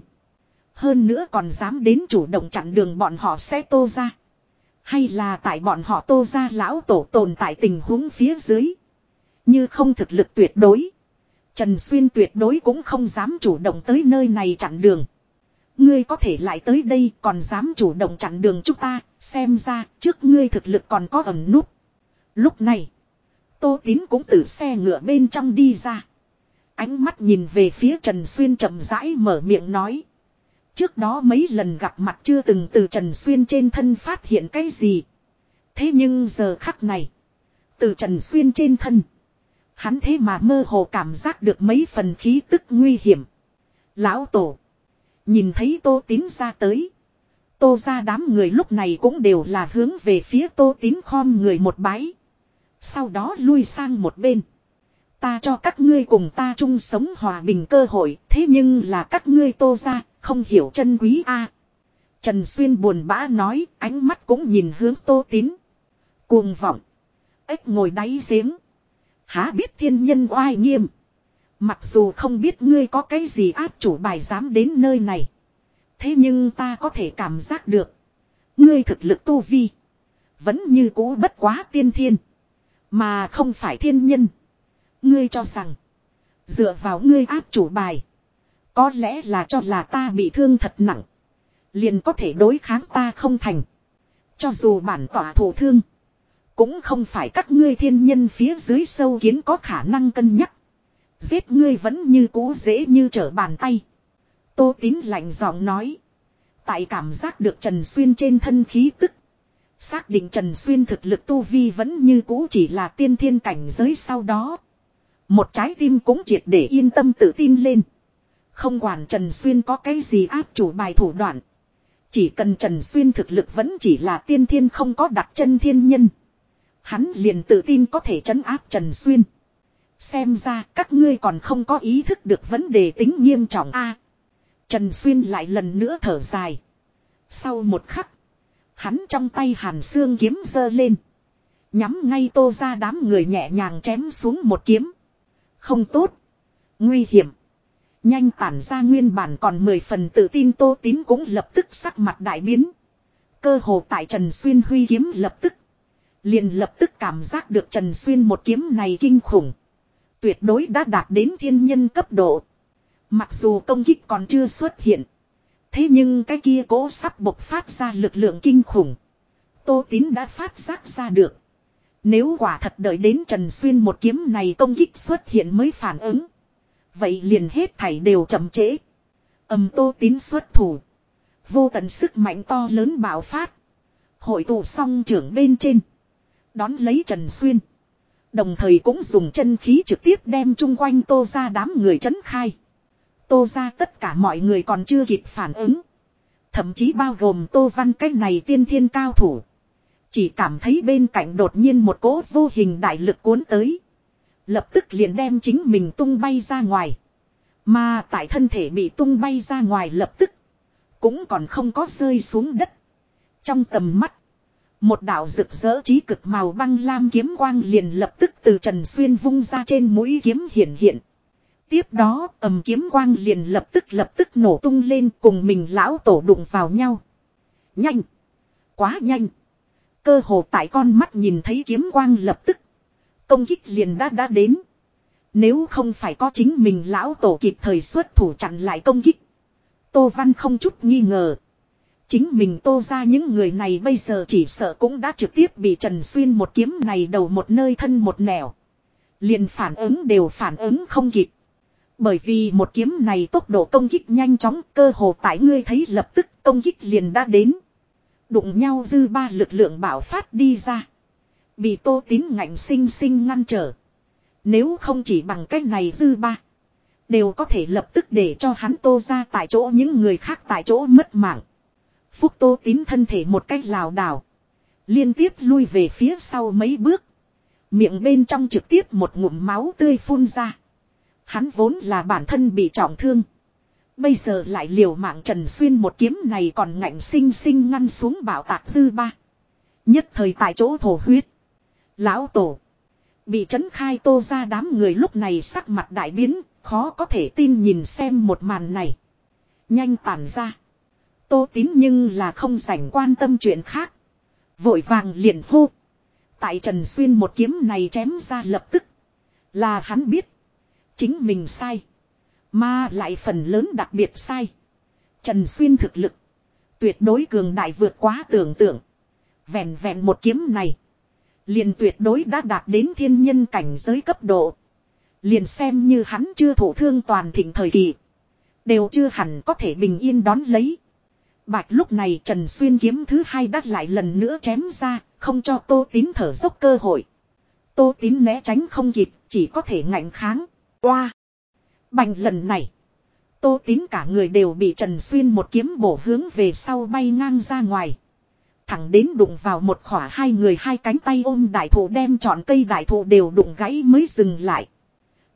Hơn nữa còn dám đến chủ động chặn đường bọn họ sẽ tô ra. Hay là tại bọn họ tô ra lão tổ tồn tại tình huống phía dưới. Như không thực lực tuyệt đối. Trần Xuyên tuyệt đối cũng không dám chủ động tới nơi này chặn đường. Ngươi có thể lại tới đây còn dám chủ động chặn đường chúng ta, xem ra trước ngươi thực lực còn có ẩn nút. Lúc này, Tô Tín cũng từ xe ngựa bên trong đi ra. Ánh mắt nhìn về phía Trần Xuyên chậm rãi mở miệng nói. Trước đó mấy lần gặp mặt chưa từng từ Trần Xuyên trên thân phát hiện cái gì. Thế nhưng giờ khắc này. Từ Trần Xuyên trên thân. Hắn thế mà mơ hồ cảm giác được mấy phần khí tức nguy hiểm. Lão Tổ. Nhìn thấy Tô Tín ra tới. Tô ra đám người lúc này cũng đều là hướng về phía Tô Tín khom người một bái. Sau đó lui sang một bên. Ta cho các ngươi cùng ta chung sống hòa bình cơ hội, thế nhưng là các ngươi tô ra, không hiểu chân quý a. Trần Xuyên buồn bã nói, ánh mắt cũng nhìn hướng tô tín. Cuồng vọng. Ếch ngồi đáy giếng. Há biết thiên nhân oai nghiêm. Mặc dù không biết ngươi có cái gì áp chủ bài dám đến nơi này. Thế nhưng ta có thể cảm giác được. Ngươi thực lực tu vi. Vẫn như cũ bất quá tiên thiên. Mà không phải thiên nhân. Ngươi cho rằng. Dựa vào ngươi áp chủ bài. Có lẽ là cho là ta bị thương thật nặng. Liền có thể đối kháng ta không thành. Cho dù bản tỏa thủ thương. Cũng không phải các ngươi thiên nhân phía dưới sâu kiến có khả năng cân nhắc. Giết ngươi vẫn như cũ dễ như trở bàn tay. Tô tín lạnh giọng nói. Tại cảm giác được Trần Xuyên trên thân khí tức. Xác định Trần Xuyên thực lực tu vi vẫn như cũ chỉ là tiên thiên cảnh giới sau đó. Một trái tim cũng triệt để yên tâm tự tin lên. Không quản Trần Xuyên có cái gì áp chủ bài thủ đoạn. Chỉ cần Trần Xuyên thực lực vẫn chỉ là tiên thiên không có đặt chân thiên nhân. Hắn liền tự tin có thể trấn áp Trần Xuyên. Xem ra các ngươi còn không có ý thức được vấn đề tính nghiêm trọng a. Trần Xuyên lại lần nữa thở dài. Sau một khắc. Hắn trong tay hàn xương kiếm giơ lên. Nhắm ngay tô ra đám người nhẹ nhàng chém xuống một kiếm. Không tốt. Nguy hiểm. Nhanh tản ra nguyên bản còn 10 phần tự tin tô tín cũng lập tức sắc mặt đại biến. Cơ hồ tại Trần Xuyên huy kiếm lập tức. Liền lập tức cảm giác được Trần Xuyên một kiếm này kinh khủng. Tuyệt đối đã đạt đến thiên nhân cấp độ. Mặc dù công kích còn chưa xuất hiện. Thế nhưng cái kia cố sắp bộc phát ra lực lượng kinh khủng. Tô Tín đã phát giác ra được. Nếu quả thật đợi đến Trần Xuyên một kiếm này công kích xuất hiện mới phản ứng. Vậy liền hết thảy đều chậm trễ. Âm Tô Tín xuất thủ. Vô tận sức mạnh to lớn bạo phát. Hội tụ song trưởng bên trên. Đón lấy Trần Xuyên. Đồng thời cũng dùng chân khí trực tiếp đem chung quanh tô ra đám người chấn khai. Tô ra tất cả mọi người còn chưa kịp phản ứng. Thậm chí bao gồm tô văn Cách này tiên thiên cao thủ. Chỉ cảm thấy bên cạnh đột nhiên một cỗ vô hình đại lực cuốn tới. Lập tức liền đem chính mình tung bay ra ngoài. Mà tại thân thể bị tung bay ra ngoài lập tức. Cũng còn không có rơi xuống đất. Trong tầm mắt. Một đạo rực rỡ trí cực màu băng lam kiếm quang liền lập tức từ Trần Xuyên vung ra trên mũi kiếm hiện hiện. Tiếp đó, ầm kiếm quang liền lập tức lập tức nổ tung lên cùng mình lão tổ đụng vào nhau. Nhanh! Quá nhanh! Cơ hồ tại con mắt nhìn thấy kiếm quang lập tức. Công kích liền đã đã đến. Nếu không phải có chính mình lão tổ kịp thời xuất thủ chặn lại công kích. Tô Văn không chút nghi ngờ. Chính mình tô ra những người này bây giờ chỉ sợ cũng đã trực tiếp bị Trần Xuyên một kiếm này đầu một nơi thân một nẻo. Liền phản ứng đều phản ứng không kịp. Bởi vì một kiếm này tốc độ công kích nhanh chóng, cơ hồ tại ngươi thấy lập tức công kích liền đã đến. Đụng nhau dư ba lực lượng bảo phát đi ra. Bị tô tín ngạnh sinh sinh ngăn trở. Nếu không chỉ bằng cách này dư ba. Đều có thể lập tức để cho hắn tô ra tại chỗ những người khác tại chỗ mất mạng. Phúc Tô tín thân thể một cách lảo đảo. Liên tiếp lui về phía sau mấy bước. Miệng bên trong trực tiếp một ngụm máu tươi phun ra. Hắn vốn là bản thân bị trọng thương. Bây giờ lại liều mạng Trần Xuyên một kiếm này còn ngạnh sinh sinh ngăn xuống bảo tạc dư ba. Nhất thời tại chỗ thổ huyết. Lão tổ. Bị trấn khai tô ra đám người lúc này sắc mặt đại biến, khó có thể tin nhìn xem một màn này. Nhanh tản ra. Tô tín nhưng là không rảnh quan tâm chuyện khác. Vội vàng liền hô. Tại Trần Xuyên một kiếm này chém ra lập tức. Là hắn biết. Chính mình sai. Mà lại phần lớn đặc biệt sai. Trần Xuyên thực lực. Tuyệt đối cường đại vượt quá tưởng tượng. Vẹn vẹn một kiếm này. Liền tuyệt đối đã đạt đến thiên nhân cảnh giới cấp độ. Liền xem như hắn chưa thủ thương toàn thịnh thời kỳ. Đều chưa hẳn có thể bình yên đón lấy. Bạch lúc này Trần Xuyên kiếm thứ hai đắt lại lần nữa chém ra, không cho Tô Tín thở dốc cơ hội. Tô Tín né tránh không kịp, chỉ có thể ngạnh kháng. Oa! Bành lần này, Tô Tín cả người đều bị Trần Xuyên một kiếm bổ hướng về sau bay ngang ra ngoài. Thẳng đến đụng vào một khỏa hai người hai cánh tay ôm đại thụ đem trọn cây đại thụ đều đụng gãy mới dừng lại.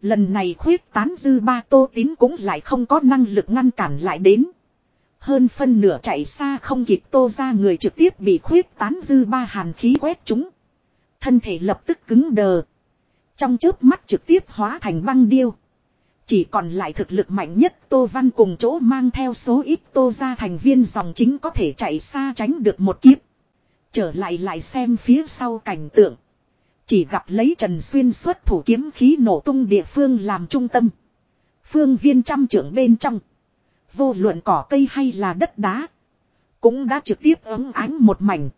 Lần này khuyết tán dư ba Tô Tín cũng lại không có năng lực ngăn cản lại đến. Hơn phân nửa chạy xa không kịp tô ra người trực tiếp bị khuyết tán dư ba hàn khí quét chúng. Thân thể lập tức cứng đờ. Trong chớp mắt trực tiếp hóa thành băng điêu. Chỉ còn lại thực lực mạnh nhất Tô Văn cùng chỗ mang theo số ít Tô ra thành viên dòng chính có thể chạy xa tránh được một kiếp. Trở lại lại xem phía sau cảnh tượng. Chỉ gặp lấy Trần Xuyên xuất thủ kiếm khí nổ tung địa phương làm trung tâm. Phương viên trăm trưởng bên trong. Vô luận cỏ cây hay là đất đá. Cũng đã trực tiếp ấm ánh một mảnh.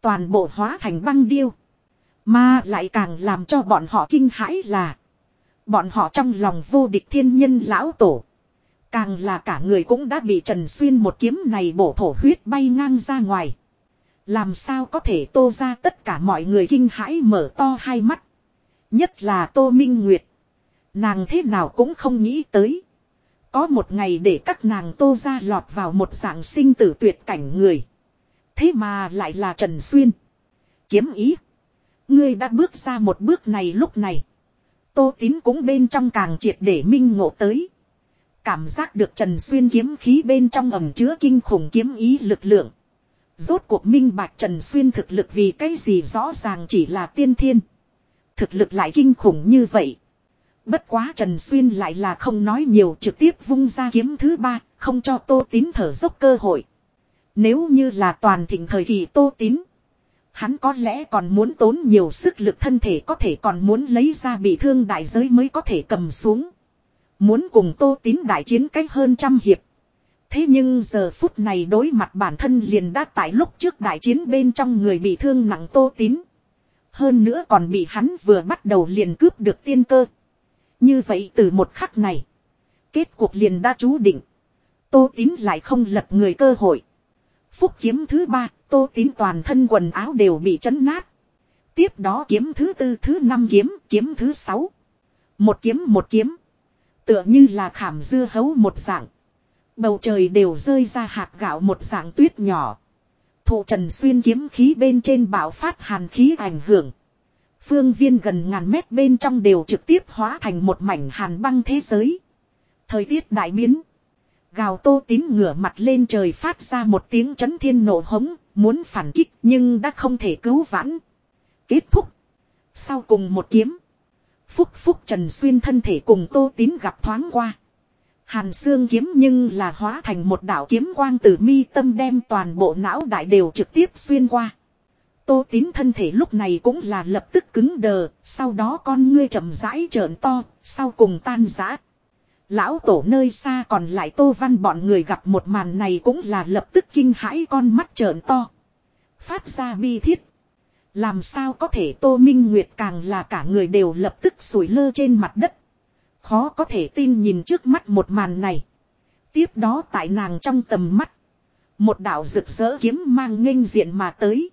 Toàn bộ hóa thành băng điêu. Mà lại càng làm cho bọn họ kinh hãi là. Bọn họ trong lòng vô địch thiên nhân lão tổ. Càng là cả người cũng đã bị Trần Xuyên một kiếm này bổ thổ huyết bay ngang ra ngoài. Làm sao có thể tô ra tất cả mọi người kinh hãi mở to hai mắt. Nhất là tô minh nguyệt. Nàng thế nào cũng không nghĩ tới. Có một ngày để các nàng tô ra lọt vào một dạng sinh tử tuyệt cảnh người. Thế mà lại là Trần Xuyên. Kiếm ý. Ngươi đã bước ra một bước này lúc này. Tô tín cũng bên trong càng triệt để minh ngộ tới. Cảm giác được Trần Xuyên kiếm khí bên trong ẩm chứa kinh khủng kiếm ý lực lượng. Rốt cuộc minh bạch Trần Xuyên thực lực vì cái gì rõ ràng chỉ là tiên thiên. Thực lực lại kinh khủng như vậy. Bất quá Trần Xuyên lại là không nói nhiều trực tiếp vung ra kiếm thứ ba, không cho Tô Tín thở dốc cơ hội. Nếu như là toàn thịnh thời kỳ Tô Tín. Hắn có lẽ còn muốn tốn nhiều sức lực thân thể có thể còn muốn lấy ra bị thương đại giới mới có thể cầm xuống. Muốn cùng Tô Tín đại chiến cách hơn trăm hiệp. Thế nhưng giờ phút này đối mặt bản thân liền đã tại lúc trước đại chiến bên trong người bị thương nặng Tô Tín. Hơn nữa còn bị hắn vừa bắt đầu liền cướp được tiên cơ. Như vậy từ một khắc này. Kết cuộc liền đã chú định. Tô tín lại không lật người cơ hội. Phúc kiếm thứ ba, tô tín toàn thân quần áo đều bị chấn nát. Tiếp đó kiếm thứ tư thứ năm kiếm, kiếm thứ sáu. Một kiếm một kiếm. Tựa như là khảm dưa hấu một dạng. Bầu trời đều rơi ra hạt gạo một dạng tuyết nhỏ. Thụ trần xuyên kiếm khí bên trên bạo phát hàn khí ảnh hưởng. Phương viên gần ngàn mét bên trong đều trực tiếp hóa thành một mảnh hàn băng thế giới. Thời tiết đại biến. Gào tô tín ngửa mặt lên trời phát ra một tiếng chấn thiên nổ hống, muốn phản kích nhưng đã không thể cứu vãn. Kết thúc. Sau cùng một kiếm. Phúc phúc trần xuyên thân thể cùng tô tín gặp thoáng qua. Hàn xương kiếm nhưng là hóa thành một đạo kiếm quang từ mi tâm đem toàn bộ não đại đều trực tiếp xuyên qua. Tô tín thân thể lúc này cũng là lập tức cứng đờ, sau đó con ngươi chậm rãi trợn to, sau cùng tan rã. Lão tổ nơi xa còn lại tô văn bọn người gặp một màn này cũng là lập tức kinh hãi con mắt trợn to. Phát ra bi thiết. Làm sao có thể tô minh nguyệt càng là cả người đều lập tức sủi lơ trên mặt đất. Khó có thể tin nhìn trước mắt một màn này. Tiếp đó tại nàng trong tầm mắt. Một đạo rực rỡ kiếm mang nghênh diện mà tới.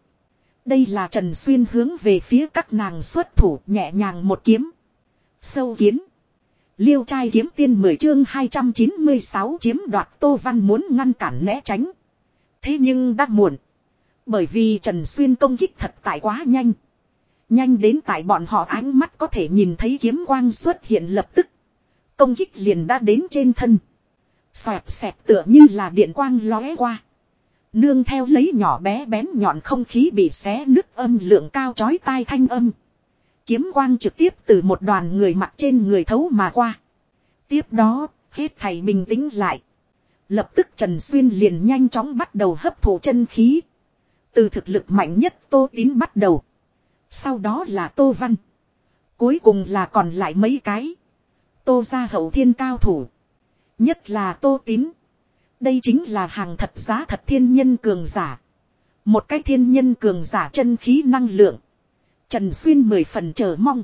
Đây là Trần Xuyên hướng về phía các nàng xuất thủ nhẹ nhàng một kiếm. Sâu kiến. Liêu trai kiếm tiên 10 chương 296 chiếm đoạt Tô Văn muốn ngăn cản né tránh. Thế nhưng đã muộn. Bởi vì Trần Xuyên công kích thật tại quá nhanh. Nhanh đến tại bọn họ ánh mắt có thể nhìn thấy kiếm quang xuất hiện lập tức. Công kích liền đã đến trên thân. Xoẹt xẹt tựa như là điện quang lóe qua. Nương theo lấy nhỏ bé bén nhọn không khí bị xé nứt âm lượng cao chói tai thanh âm. Kiếm quang trực tiếp từ một đoàn người mặt trên người thấu mà qua. Tiếp đó, hết thầy bình tĩnh lại. Lập tức Trần Xuyên liền nhanh chóng bắt đầu hấp thụ chân khí. Từ thực lực mạnh nhất Tô Tín bắt đầu. Sau đó là Tô Văn. Cuối cùng là còn lại mấy cái. Tô ra hậu thiên cao thủ. Nhất là Tô Tín. Đây chính là hàng thật giá thật thiên nhân cường giả. Một cái thiên nhân cường giả chân khí năng lượng. Trần Xuyên mười phần chờ mong.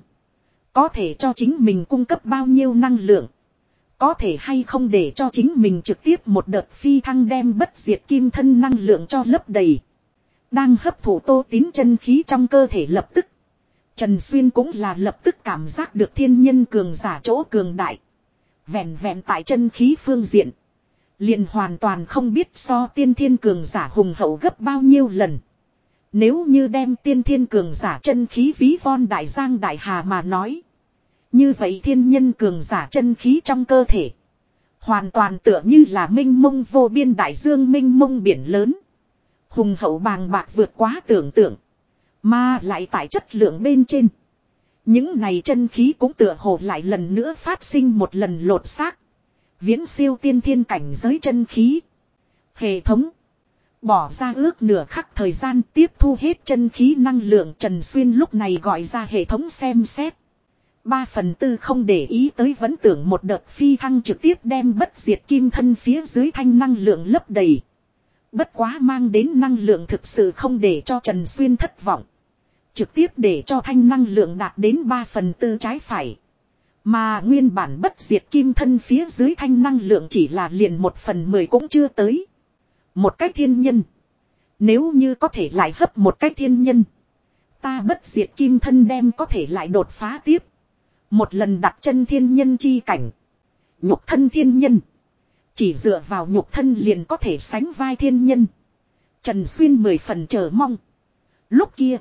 Có thể cho chính mình cung cấp bao nhiêu năng lượng. Có thể hay không để cho chính mình trực tiếp một đợt phi thăng đem bất diệt kim thân năng lượng cho lấp đầy. Đang hấp thụ tô tín chân khí trong cơ thể lập tức. Trần Xuyên cũng là lập tức cảm giác được thiên nhân cường giả chỗ cường đại. Vẹn vẹn tại chân khí phương diện. Liền hoàn toàn không biết so tiên thiên cường giả hùng hậu gấp bao nhiêu lần. Nếu như đem tiên thiên cường giả chân khí ví von đại giang đại hà mà nói. Như vậy thiên nhân cường giả chân khí trong cơ thể. Hoàn toàn tựa như là minh mông vô biên đại dương minh mông biển lớn. Hùng hậu bàng bạc vượt quá tưởng tượng. Mà lại tại chất lượng bên trên. Những này chân khí cũng tựa hồ lại lần nữa phát sinh một lần lột xác. Viễn siêu tiên thiên cảnh giới chân khí. Hệ thống. Bỏ ra ước nửa khắc thời gian tiếp thu hết chân khí năng lượng Trần Xuyên lúc này gọi ra hệ thống xem xét. Ba phần tư không để ý tới vẫn tưởng một đợt phi thăng trực tiếp đem bất diệt kim thân phía dưới thanh năng lượng lấp đầy. Bất quá mang đến năng lượng thực sự không để cho Trần Xuyên thất vọng. Trực tiếp để cho thanh năng lượng đạt đến 3 phần tư trái phải. Mà nguyên bản bất diệt kim thân phía dưới thanh năng lượng chỉ là liền một phần mười cũng chưa tới. Một cái thiên nhân. Nếu như có thể lại hấp một cái thiên nhân. Ta bất diệt kim thân đem có thể lại đột phá tiếp. Một lần đặt chân thiên nhân chi cảnh. Nhục thân thiên nhân. Chỉ dựa vào nhục thân liền có thể sánh vai thiên nhân. Trần Xuyên mười phần chờ mong. Lúc kia.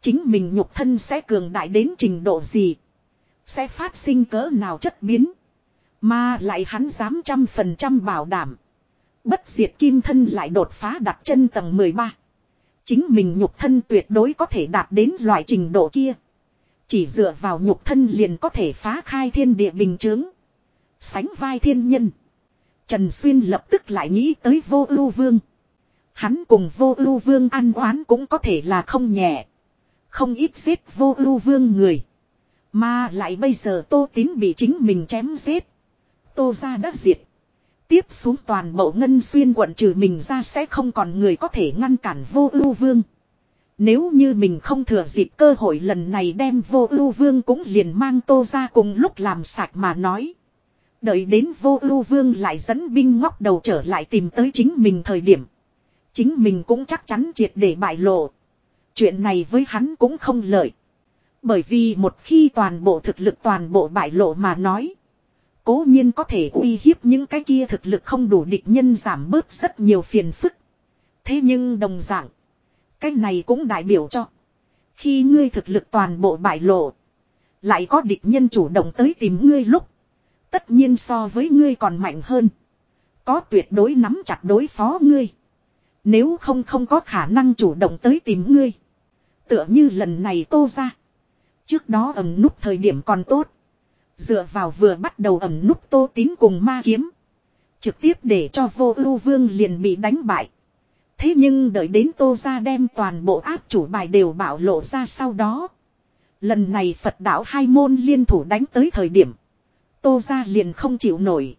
Chính mình nhục thân sẽ cường đại đến trình độ gì. Sẽ phát sinh cỡ nào chất biến. Mà lại hắn dám trăm phần trăm bảo đảm. Bất diệt kim thân lại đột phá đặt chân tầng 13. Chính mình nhục thân tuyệt đối có thể đạt đến loại trình độ kia. Chỉ dựa vào nhục thân liền có thể phá khai thiên địa bình chướng. Sánh vai thiên nhân. Trần Xuyên lập tức lại nghĩ tới vô ưu vương. Hắn cùng vô ưu vương ăn oán cũng có thể là không nhẹ. Không ít giết vô ưu vương người. Mà lại bây giờ tô tín bị chính mình chém giết. Tô ra đã diệt. Tiếp xuống toàn bộ ngân xuyên quận trừ mình ra sẽ không còn người có thể ngăn cản vô ưu vương. Nếu như mình không thừa dịp cơ hội lần này đem vô ưu vương cũng liền mang tô ra cùng lúc làm sạch mà nói. Đợi đến vô ưu vương lại dẫn binh ngóc đầu trở lại tìm tới chính mình thời điểm. Chính mình cũng chắc chắn triệt để bại lộ. Chuyện này với hắn cũng không lợi. Bởi vì một khi toàn bộ thực lực toàn bộ bại lộ mà nói. Cố nhiên có thể uy hiếp những cái kia thực lực không đủ địch nhân giảm bớt rất nhiều phiền phức. Thế nhưng đồng dạng. Cái này cũng đại biểu cho. Khi ngươi thực lực toàn bộ bại lộ. Lại có địch nhân chủ động tới tìm ngươi lúc. Tất nhiên so với ngươi còn mạnh hơn. Có tuyệt đối nắm chặt đối phó ngươi. Nếu không không có khả năng chủ động tới tìm ngươi. Tựa như lần này tô ra. Trước đó ẩm nút thời điểm còn tốt. Dựa vào vừa bắt đầu ẩm nút tô tín cùng ma kiếm. Trực tiếp để cho vô ưu vương liền bị đánh bại. Thế nhưng đợi đến tô ra đem toàn bộ áp chủ bài đều bảo lộ ra sau đó. Lần này Phật đạo hai môn liên thủ đánh tới thời điểm. Tô ra liền không chịu nổi.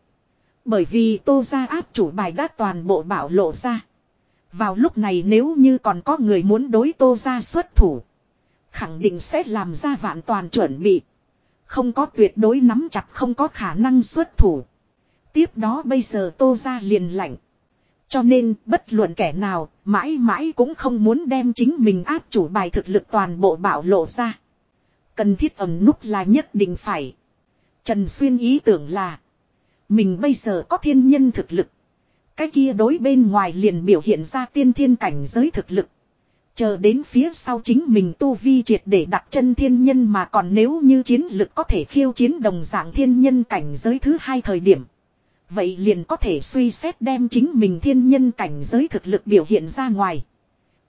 Bởi vì tô ra áp chủ bài đã toàn bộ bảo lộ ra. Vào lúc này nếu như còn có người muốn đối tô ra xuất thủ. Khẳng định sẽ làm ra vạn toàn chuẩn bị. Không có tuyệt đối nắm chặt, không có khả năng xuất thủ. Tiếp đó bây giờ tô ra liền lạnh. Cho nên, bất luận kẻ nào, mãi mãi cũng không muốn đem chính mình áp chủ bài thực lực toàn bộ bảo lộ ra. Cần thiết ẩm nút là nhất định phải. Trần Xuyên ý tưởng là. Mình bây giờ có thiên nhân thực lực. Cái kia đối bên ngoài liền biểu hiện ra tiên thiên cảnh giới thực lực. Chờ đến phía sau chính mình tu vi triệt để đặt chân thiên nhân mà còn nếu như chiến lực có thể khiêu chiến đồng dạng thiên nhân cảnh giới thứ hai thời điểm. Vậy liền có thể suy xét đem chính mình thiên nhân cảnh giới thực lực biểu hiện ra ngoài.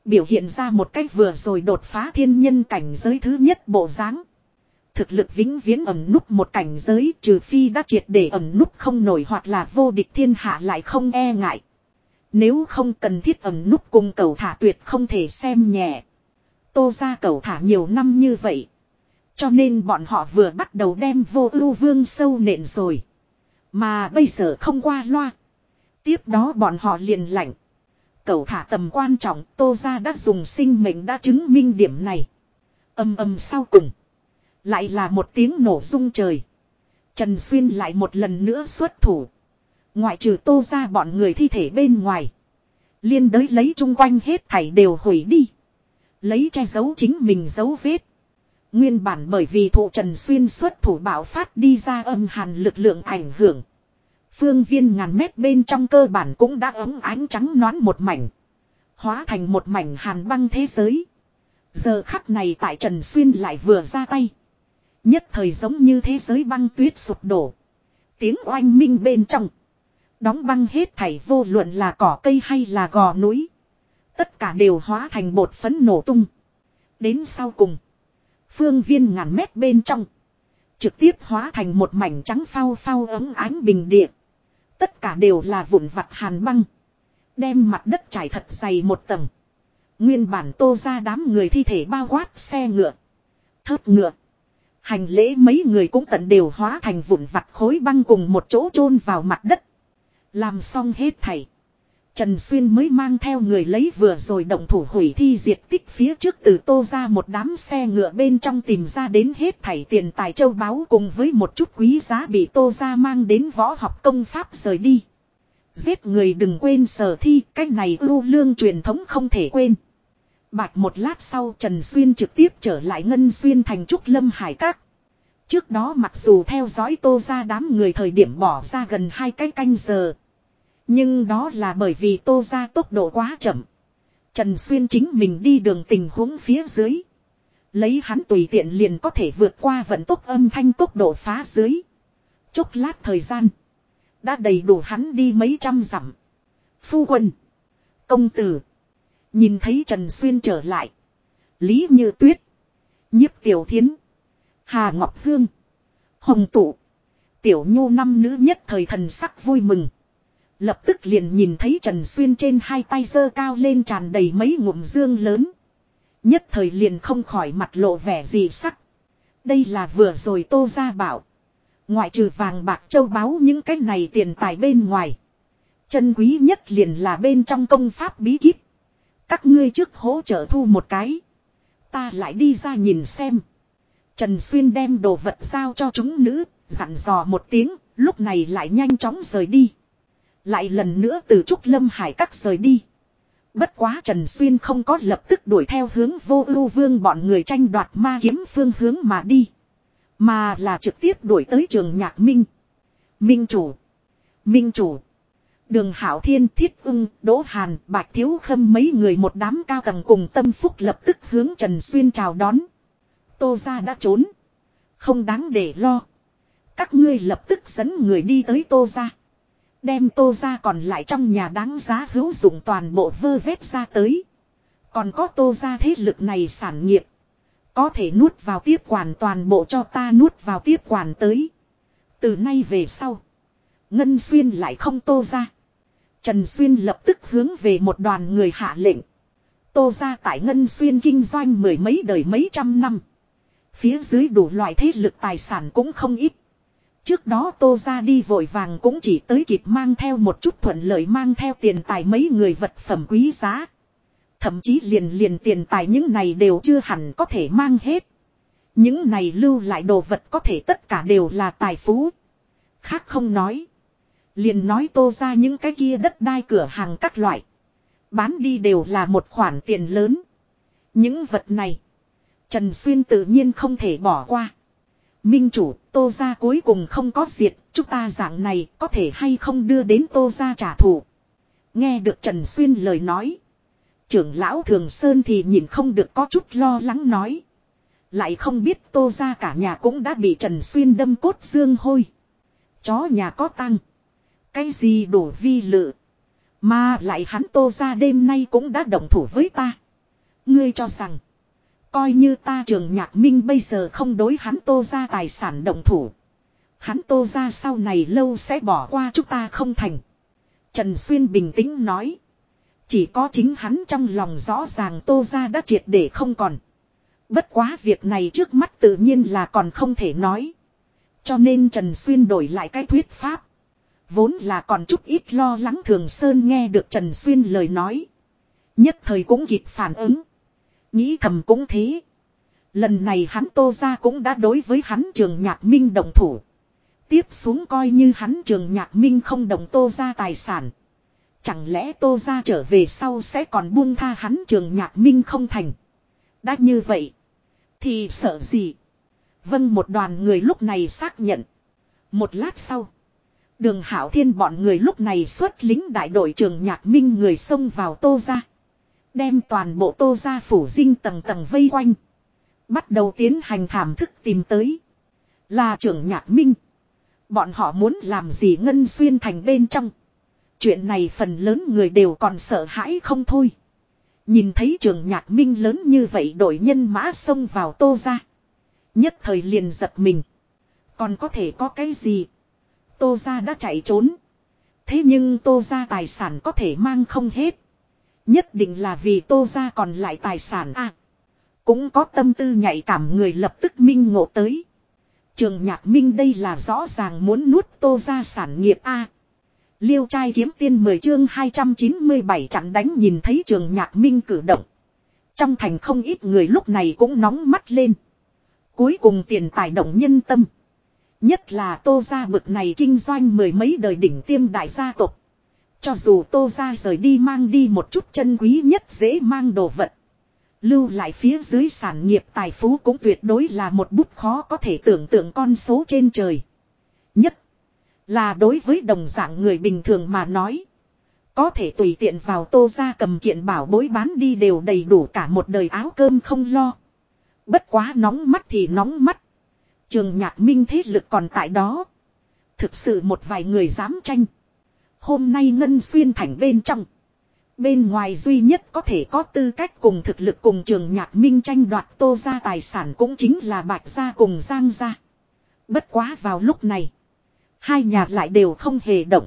Biểu hiện ra một cách vừa rồi đột phá thiên nhân cảnh giới thứ nhất bộ dáng Thực lực vĩnh viễn ẩm nút một cảnh giới, trừ phi đã triệt để ẩm nút không nổi hoặc là vô địch thiên hạ lại không e ngại. Nếu không cần thiết ẩm nút cùng cầu thả tuyệt không thể xem nhẹ. Tô ra cầu thả nhiều năm như vậy. Cho nên bọn họ vừa bắt đầu đem vô ưu vương sâu nện rồi. Mà bây giờ không qua loa. Tiếp đó bọn họ liền lạnh. Cầu thả tầm quan trọng tô ra đã dùng sinh mệnh đã chứng minh điểm này. Âm âm sau cùng. Lại là một tiếng nổ rung trời. Trần Xuyên lại một lần nữa xuất thủ. Ngoại trừ tô ra bọn người thi thể bên ngoài. Liên đới lấy chung quanh hết thảy đều hủy đi. Lấy che giấu chính mình dấu vết. Nguyên bản bởi vì thụ Trần Xuyên xuất thủ bảo phát đi ra âm hàn lực lượng ảnh hưởng. Phương viên ngàn mét bên trong cơ bản cũng đã ấm ánh trắng nón một mảnh. Hóa thành một mảnh hàn băng thế giới. Giờ khắc này tại Trần Xuyên lại vừa ra tay. Nhất thời giống như thế giới băng tuyết sụp đổ. Tiếng oanh minh bên trong. Đóng băng hết thảy vô luận là cỏ cây hay là gò núi. Tất cả đều hóa thành bột phấn nổ tung. Đến sau cùng. Phương viên ngàn mét bên trong. Trực tiếp hóa thành một mảnh trắng phao phao ấm ánh bình địa. Tất cả đều là vụn vặt hàn băng. Đem mặt đất trải thật dày một tầng. Nguyên bản tô ra đám người thi thể bao quát xe ngựa. Thớt ngựa. Hành lễ mấy người cũng tận đều hóa thành vụn vặt khối băng cùng một chỗ chôn vào mặt đất. Làm xong hết thảy. Trần Xuyên mới mang theo người lấy vừa rồi động thủ hủy thi diệt tích phía trước từ tô ra một đám xe ngựa bên trong tìm ra đến hết thảy tiền tài châu báu cùng với một chút quý giá bị tô ra mang đến võ học công pháp rời đi. Giết người đừng quên sở thi, cách này ưu lương truyền thống không thể quên. Bạch một lát sau Trần Xuyên trực tiếp trở lại Ngân Xuyên thành Trúc Lâm Hải Các. Trước đó mặc dù theo dõi tô ra đám người thời điểm bỏ ra gần hai cái canh giờ. Nhưng đó là bởi vì tô ra tốc độ quá chậm. Trần Xuyên chính mình đi đường tình huống phía dưới. Lấy hắn tùy tiện liền có thể vượt qua vận tốc âm thanh tốc độ phá dưới. Chốc lát thời gian. Đã đầy đủ hắn đi mấy trăm dặm. Phu quân. Công tử. Nhìn thấy Trần Xuyên trở lại. Lý Như Tuyết. Nhiếp Tiểu Thiến. Hà Ngọc Hương. Hồng Tụ. Tiểu Nhu năm nữ nhất thời thần sắc vui mừng. Lập tức liền nhìn thấy Trần Xuyên trên hai tay dơ cao lên tràn đầy mấy ngụm dương lớn. Nhất thời liền không khỏi mặt lộ vẻ gì sắc. Đây là vừa rồi tô ra bảo. Ngoại trừ vàng bạc châu báu những cái này tiền tài bên ngoài. Chân quý nhất liền là bên trong công pháp bí kíp. Các ngươi trước hỗ trợ thu một cái. Ta lại đi ra nhìn xem. Trần Xuyên đem đồ vật giao cho chúng nữ, dặn dò một tiếng, lúc này lại nhanh chóng rời đi. Lại lần nữa từ Trúc Lâm Hải các rời đi. Bất quá Trần Xuyên không có lập tức đuổi theo hướng vô ưu vương bọn người tranh đoạt ma kiếm phương hướng mà đi. Mà là trực tiếp đuổi tới trường nhạc Minh. Minh chủ. Minh chủ. Đường Hảo Thiên Thiết ưng, Đỗ Hàn, Bạch Thiếu Khâm mấy người một đám cao tầng cùng tâm phúc lập tức hướng Trần Xuyên chào đón. Tô ra đã trốn. Không đáng để lo. Các ngươi lập tức dẫn người đi tới Tô ra. Đem Tô ra còn lại trong nhà đáng giá hữu dụng toàn bộ vơ vét ra tới. Còn có Tô ra thế lực này sản nghiệp. Có thể nuốt vào tiếp quản toàn bộ cho ta nuốt vào tiếp quản tới. Từ nay về sau. Ngân Xuyên lại không tô ra. Trần Xuyên lập tức hướng về một đoàn người hạ lệnh. Tô ra tại Ngân Xuyên kinh doanh mười mấy đời mấy trăm năm. Phía dưới đủ loại thế lực tài sản cũng không ít. Trước đó tô ra đi vội vàng cũng chỉ tới kịp mang theo một chút thuận lợi mang theo tiền tài mấy người vật phẩm quý giá. Thậm chí liền liền tiền tài những này đều chưa hẳn có thể mang hết. Những này lưu lại đồ vật có thể tất cả đều là tài phú. Khác không nói. Liền nói tô ra những cái kia đất đai cửa hàng các loại. Bán đi đều là một khoản tiền lớn. Những vật này. Trần Xuyên tự nhiên không thể bỏ qua. Minh chủ, tô ra cuối cùng không có diệt, chúng ta dạng này có thể hay không đưa đến tô ra trả thù. Nghe được Trần Xuyên lời nói. Trưởng lão Thường Sơn thì nhìn không được có chút lo lắng nói. Lại không biết tô ra cả nhà cũng đã bị Trần Xuyên đâm cốt dương hôi. Chó nhà có tăng. Cái gì đổ vi lự. Mà lại hắn tô ra đêm nay cũng đã đồng thủ với ta. Ngươi cho rằng. Coi như ta trường nhạc minh bây giờ không đối hắn tô ra tài sản động thủ. Hắn tô ra sau này lâu sẽ bỏ qua chúng ta không thành. Trần Xuyên bình tĩnh nói. Chỉ có chính hắn trong lòng rõ ràng tô ra đã triệt để không còn. Bất quá việc này trước mắt tự nhiên là còn không thể nói. Cho nên Trần Xuyên đổi lại cái thuyết pháp. Vốn là còn chút ít lo lắng Thường Sơn nghe được Trần Xuyên lời nói. Nhất thời cũng kịp phản ứng. Nghĩ thầm cũng thế. Lần này hắn tô ra cũng đã đối với hắn trường nhạc minh đồng thủ. Tiếp xuống coi như hắn trường nhạc minh không đồng tô ra tài sản. Chẳng lẽ tô ra trở về sau sẽ còn buông tha hắn trường nhạc minh không thành. Đã như vậy. Thì sợ gì. Vâng một đoàn người lúc này xác nhận. Một lát sau. Đường Hảo Thiên bọn người lúc này xuất lính đại đội trường nhạc minh người xông vào tô ra. Đem toàn bộ tô ra phủ dinh tầng tầng vây quanh. Bắt đầu tiến hành thảm thức tìm tới. Là trưởng nhạc minh. Bọn họ muốn làm gì ngân xuyên thành bên trong. Chuyện này phần lớn người đều còn sợ hãi không thôi. Nhìn thấy trường nhạc minh lớn như vậy đội nhân mã xông vào tô ra. Nhất thời liền giật mình. Còn có thể có cái gì? Tô ra đã chạy trốn. Thế nhưng tô ra tài sản có thể mang không hết. Nhất định là vì tô ra còn lại tài sản à. Cũng có tâm tư nhạy cảm người lập tức minh ngộ tới. Trường nhạc minh đây là rõ ràng muốn nuốt tô ra sản nghiệp a Liêu trai kiếm tiên 10 chương 297 chặn đánh nhìn thấy trường nhạc minh cử động. Trong thành không ít người lúc này cũng nóng mắt lên. Cuối cùng tiền tài động nhân tâm. Nhất là tô gia bực này kinh doanh mười mấy đời đỉnh tiêm đại gia tộc. Cho dù tô gia rời đi mang đi một chút chân quý nhất dễ mang đồ vật. Lưu lại phía dưới sản nghiệp tài phú cũng tuyệt đối là một bút khó có thể tưởng tượng con số trên trời. Nhất là đối với đồng dạng người bình thường mà nói. Có thể tùy tiện vào tô ra cầm kiện bảo bối bán đi đều đầy đủ cả một đời áo cơm không lo. Bất quá nóng mắt thì nóng mắt. Trường nhạc minh thế lực còn tại đó. Thực sự một vài người dám tranh. Hôm nay Ngân Xuyên thành bên trong. Bên ngoài duy nhất có thể có tư cách cùng thực lực cùng trường nhạc minh tranh đoạt tô ra tài sản cũng chính là bạch gia cùng giang gia. Bất quá vào lúc này. Hai nhà lại đều không hề động.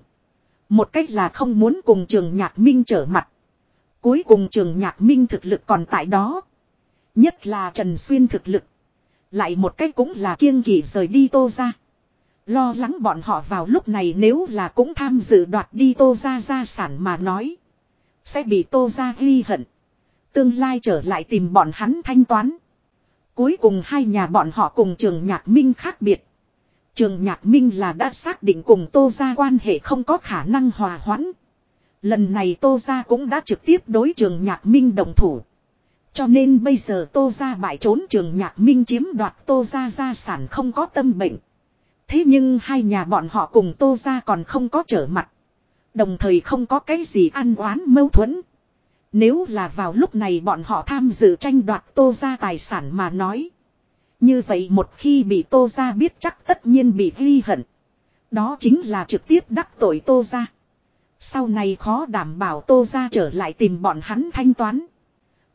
Một cách là không muốn cùng trường nhạc minh trở mặt. Cuối cùng trường nhạc minh thực lực còn tại đó. Nhất là Trần Xuyên thực lực. Lại một cách cũng là kiêng kỵ rời đi tô ra. Lo lắng bọn họ vào lúc này nếu là cũng tham dự đoạt đi tô ra gia sản mà nói. Sẽ bị tô ra ghi hận. Tương lai trở lại tìm bọn hắn thanh toán. Cuối cùng hai nhà bọn họ cùng trường nhạc minh khác biệt. Trường Nhạc Minh là đã xác định cùng Tô Gia quan hệ không có khả năng hòa hoãn. Lần này Tô Gia cũng đã trực tiếp đối Trường Nhạc Minh đồng thủ. Cho nên bây giờ Tô Gia bại trốn, Trường Nhạc Minh chiếm đoạt Tô Gia gia sản không có tâm bệnh. Thế nhưng hai nhà bọn họ cùng Tô Gia còn không có trở mặt. Đồng thời không có cái gì ăn oán mâu thuẫn. Nếu là vào lúc này bọn họ tham dự tranh đoạt Tô Gia tài sản mà nói. Như vậy một khi bị tô ra biết chắc tất nhiên bị ghi hận. Đó chính là trực tiếp đắc tội tô ra. Sau này khó đảm bảo tô ra trở lại tìm bọn hắn thanh toán.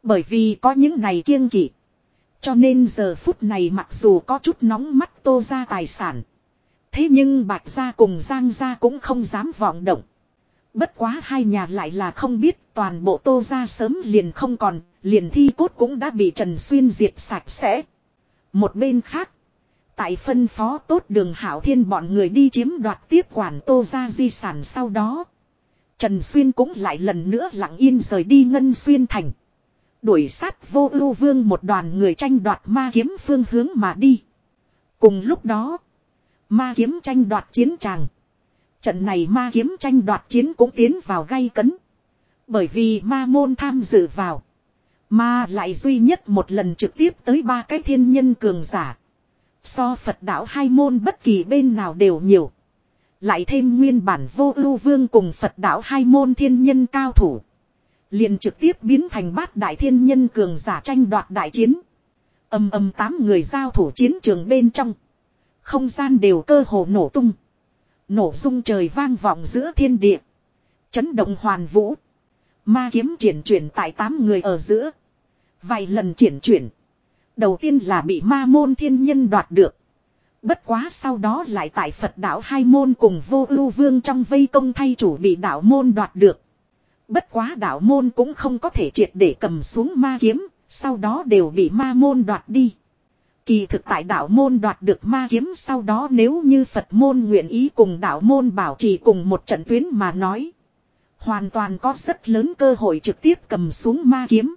Bởi vì có những này kiêng kỵ. Cho nên giờ phút này mặc dù có chút nóng mắt tô ra tài sản. Thế nhưng bạch gia cùng giang gia cũng không dám vọng động. Bất quá hai nhà lại là không biết toàn bộ tô gia sớm liền không còn, liền thi cốt cũng đã bị Trần Xuyên diệt sạch sẽ. Một bên khác. Tại phân phó tốt đường hảo thiên bọn người đi chiếm đoạt tiếp quản tô gia di sản sau đó. Trần Xuyên cũng lại lần nữa lặng yên rời đi Ngân Xuyên thành. Đuổi sát vô ưu vương một đoàn người tranh đoạt ma kiếm phương hướng mà đi. Cùng lúc đó. Ma kiếm tranh đoạt chiến tràng. Trận này ma kiếm tranh đoạt chiến cũng tiến vào gay cấn. Bởi vì ma môn tham dự vào. Mà lại duy nhất một lần trực tiếp tới ba cái thiên nhân cường giả. So Phật đạo hai môn bất kỳ bên nào đều nhiều. Lại thêm nguyên bản vô ưu vương cùng Phật đạo hai môn thiên nhân cao thủ. Liền trực tiếp biến thành bát đại thiên nhân cường giả tranh đoạt đại chiến. Âm âm tám người giao thủ chiến trường bên trong. Không gian đều cơ hồ nổ tung. Nổ rung trời vang vọng giữa thiên địa. Chấn động hoàn vũ. Ma kiếm triển chuyển tại tám người ở giữa. Vài lần triển chuyển. Đầu tiên là bị ma môn thiên nhân đoạt được. Bất quá sau đó lại tại Phật đạo hai môn cùng vô ưu vương trong vây công thay chủ bị đạo môn đoạt được. Bất quá đạo môn cũng không có thể triệt để cầm xuống ma kiếm, sau đó đều bị ma môn đoạt đi. Kỳ thực tại đạo môn đoạt được ma kiếm sau đó nếu như Phật môn nguyện ý cùng đạo môn bảo trì cùng một trận tuyến mà nói. Hoàn toàn có rất lớn cơ hội trực tiếp cầm xuống ma kiếm.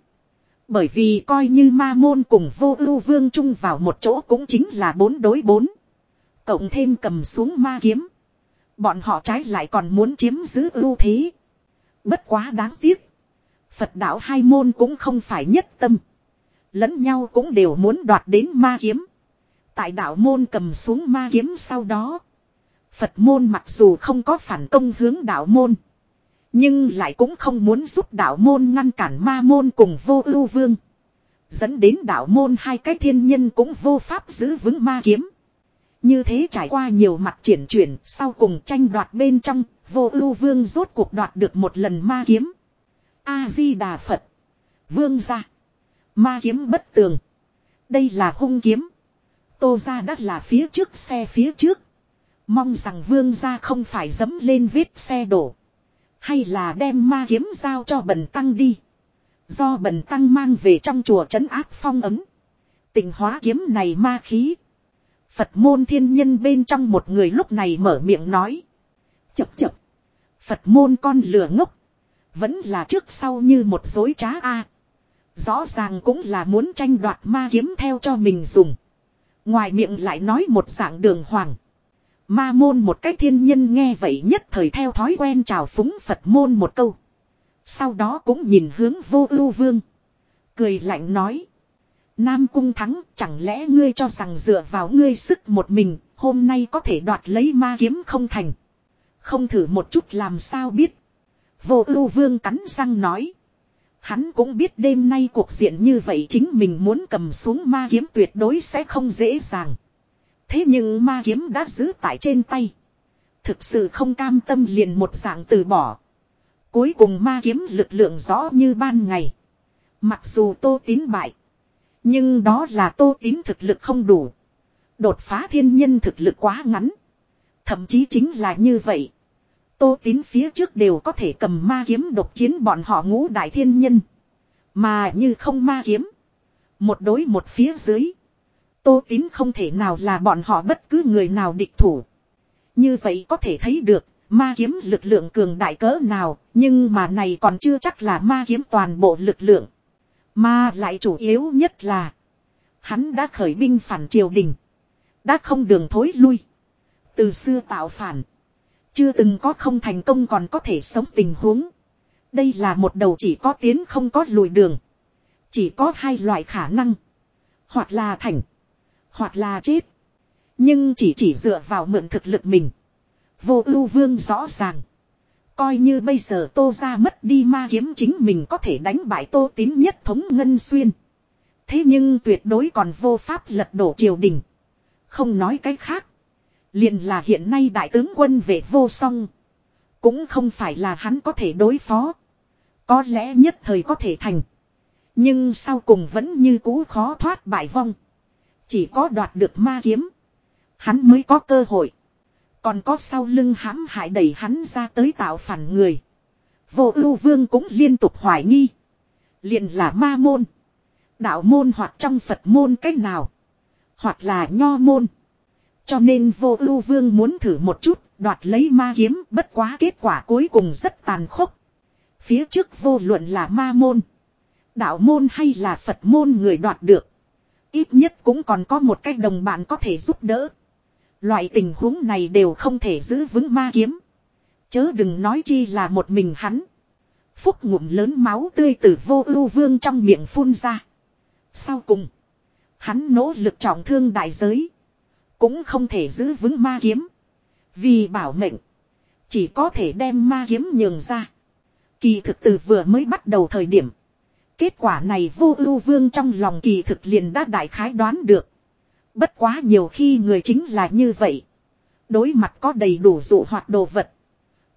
Bởi vì coi như ma môn cùng vô ưu vương chung vào một chỗ cũng chính là bốn đối bốn. Cộng thêm cầm xuống ma kiếm. Bọn họ trái lại còn muốn chiếm giữ ưu thế. Bất quá đáng tiếc. Phật đạo hai môn cũng không phải nhất tâm. Lẫn nhau cũng đều muốn đoạt đến ma kiếm. Tại đạo môn cầm xuống ma kiếm sau đó. Phật môn mặc dù không có phản công hướng đạo môn. Nhưng lại cũng không muốn giúp đạo môn ngăn cản ma môn cùng vô ưu vương. Dẫn đến đạo môn hai cái thiên nhân cũng vô pháp giữ vững ma kiếm. Như thế trải qua nhiều mặt triển chuyển, sau cùng tranh đoạt bên trong, vô ưu vương rốt cuộc đoạt được một lần ma kiếm. A-di-đà Phật. Vương ra. Ma kiếm bất tường. Đây là hung kiếm. Tô ra đất là phía trước xe phía trước. Mong rằng vương ra không phải dấm lên vết xe đổ. Hay là đem ma kiếm giao cho bần tăng đi. Do bần tăng mang về trong chùa trấn áp phong ấm. Tình hóa kiếm này ma khí. Phật môn thiên nhân bên trong một người lúc này mở miệng nói. Chập chập. Phật môn con lửa ngốc. Vẫn là trước sau như một dối trá a Rõ ràng cũng là muốn tranh đoạt ma kiếm theo cho mình dùng. Ngoài miệng lại nói một dạng đường hoàng. Ma môn một cách thiên nhân nghe vậy nhất thời theo thói quen chào phúng Phật môn một câu. Sau đó cũng nhìn hướng vô ưu vương. Cười lạnh nói. Nam cung thắng, chẳng lẽ ngươi cho rằng dựa vào ngươi sức một mình, hôm nay có thể đoạt lấy ma kiếm không thành. Không thử một chút làm sao biết. Vô ưu vương cắn răng nói. Hắn cũng biết đêm nay cuộc diện như vậy chính mình muốn cầm xuống ma kiếm tuyệt đối sẽ không dễ dàng. Thế nhưng ma kiếm đã giữ tại trên tay. Thực sự không cam tâm liền một dạng từ bỏ. Cuối cùng ma kiếm lực lượng rõ như ban ngày. Mặc dù tô tín bại. Nhưng đó là tô tín thực lực không đủ. Đột phá thiên nhân thực lực quá ngắn. Thậm chí chính là như vậy. Tô tín phía trước đều có thể cầm ma kiếm độc chiến bọn họ ngũ đại thiên nhân. Mà như không ma kiếm. Một đối một phía dưới. Tô tín không thể nào là bọn họ bất cứ người nào địch thủ. Như vậy có thể thấy được, ma kiếm lực lượng cường đại cỡ nào, nhưng mà này còn chưa chắc là ma kiếm toàn bộ lực lượng. Mà lại chủ yếu nhất là, hắn đã khởi binh phản triều đình. Đã không đường thối lui. Từ xưa tạo phản. Chưa từng có không thành công còn có thể sống tình huống. Đây là một đầu chỉ có tiến không có lùi đường. Chỉ có hai loại khả năng. Hoặc là thành. Hoặc là chết. Nhưng chỉ chỉ dựa vào mượn thực lực mình. Vô ưu vương rõ ràng. Coi như bây giờ tô ra mất đi ma kiếm chính mình có thể đánh bại tô tín nhất thống ngân xuyên. Thế nhưng tuyệt đối còn vô pháp lật đổ triều đình. Không nói cái khác liền là hiện nay đại tướng quân về vô song. Cũng không phải là hắn có thể đối phó. Có lẽ nhất thời có thể thành. Nhưng sau cùng vẫn như cũ khó thoát bại vong. Chỉ có đoạt được ma kiếm. Hắn mới có cơ hội. Còn có sau lưng hãm hại đẩy hắn ra tới tạo phản người. Vô ưu vương cũng liên tục hoài nghi. liền là ma môn. Đạo môn hoặc trong Phật môn cách nào. Hoặc là nho môn. Cho nên vô ưu vương muốn thử một chút, đoạt lấy ma kiếm, bất quá kết quả cuối cùng rất tàn khốc. Phía trước vô luận là ma môn. Đạo môn hay là Phật môn người đoạt được. Ít nhất cũng còn có một cách đồng bạn có thể giúp đỡ. Loại tình huống này đều không thể giữ vững ma kiếm. Chớ đừng nói chi là một mình hắn. Phúc ngụm lớn máu tươi từ vô ưu vương trong miệng phun ra. Sau cùng. Hắn nỗ lực trọng thương đại giới. Cũng không thể giữ vững ma kiếm. Vì bảo mệnh. Chỉ có thể đem ma kiếm nhường ra. Kỳ thực từ vừa mới bắt đầu thời điểm. Kết quả này vô ưu vương trong lòng kỳ thực liền đã đại khái đoán được. Bất quá nhiều khi người chính là như vậy. Đối mặt có đầy đủ dụ hoạt đồ vật.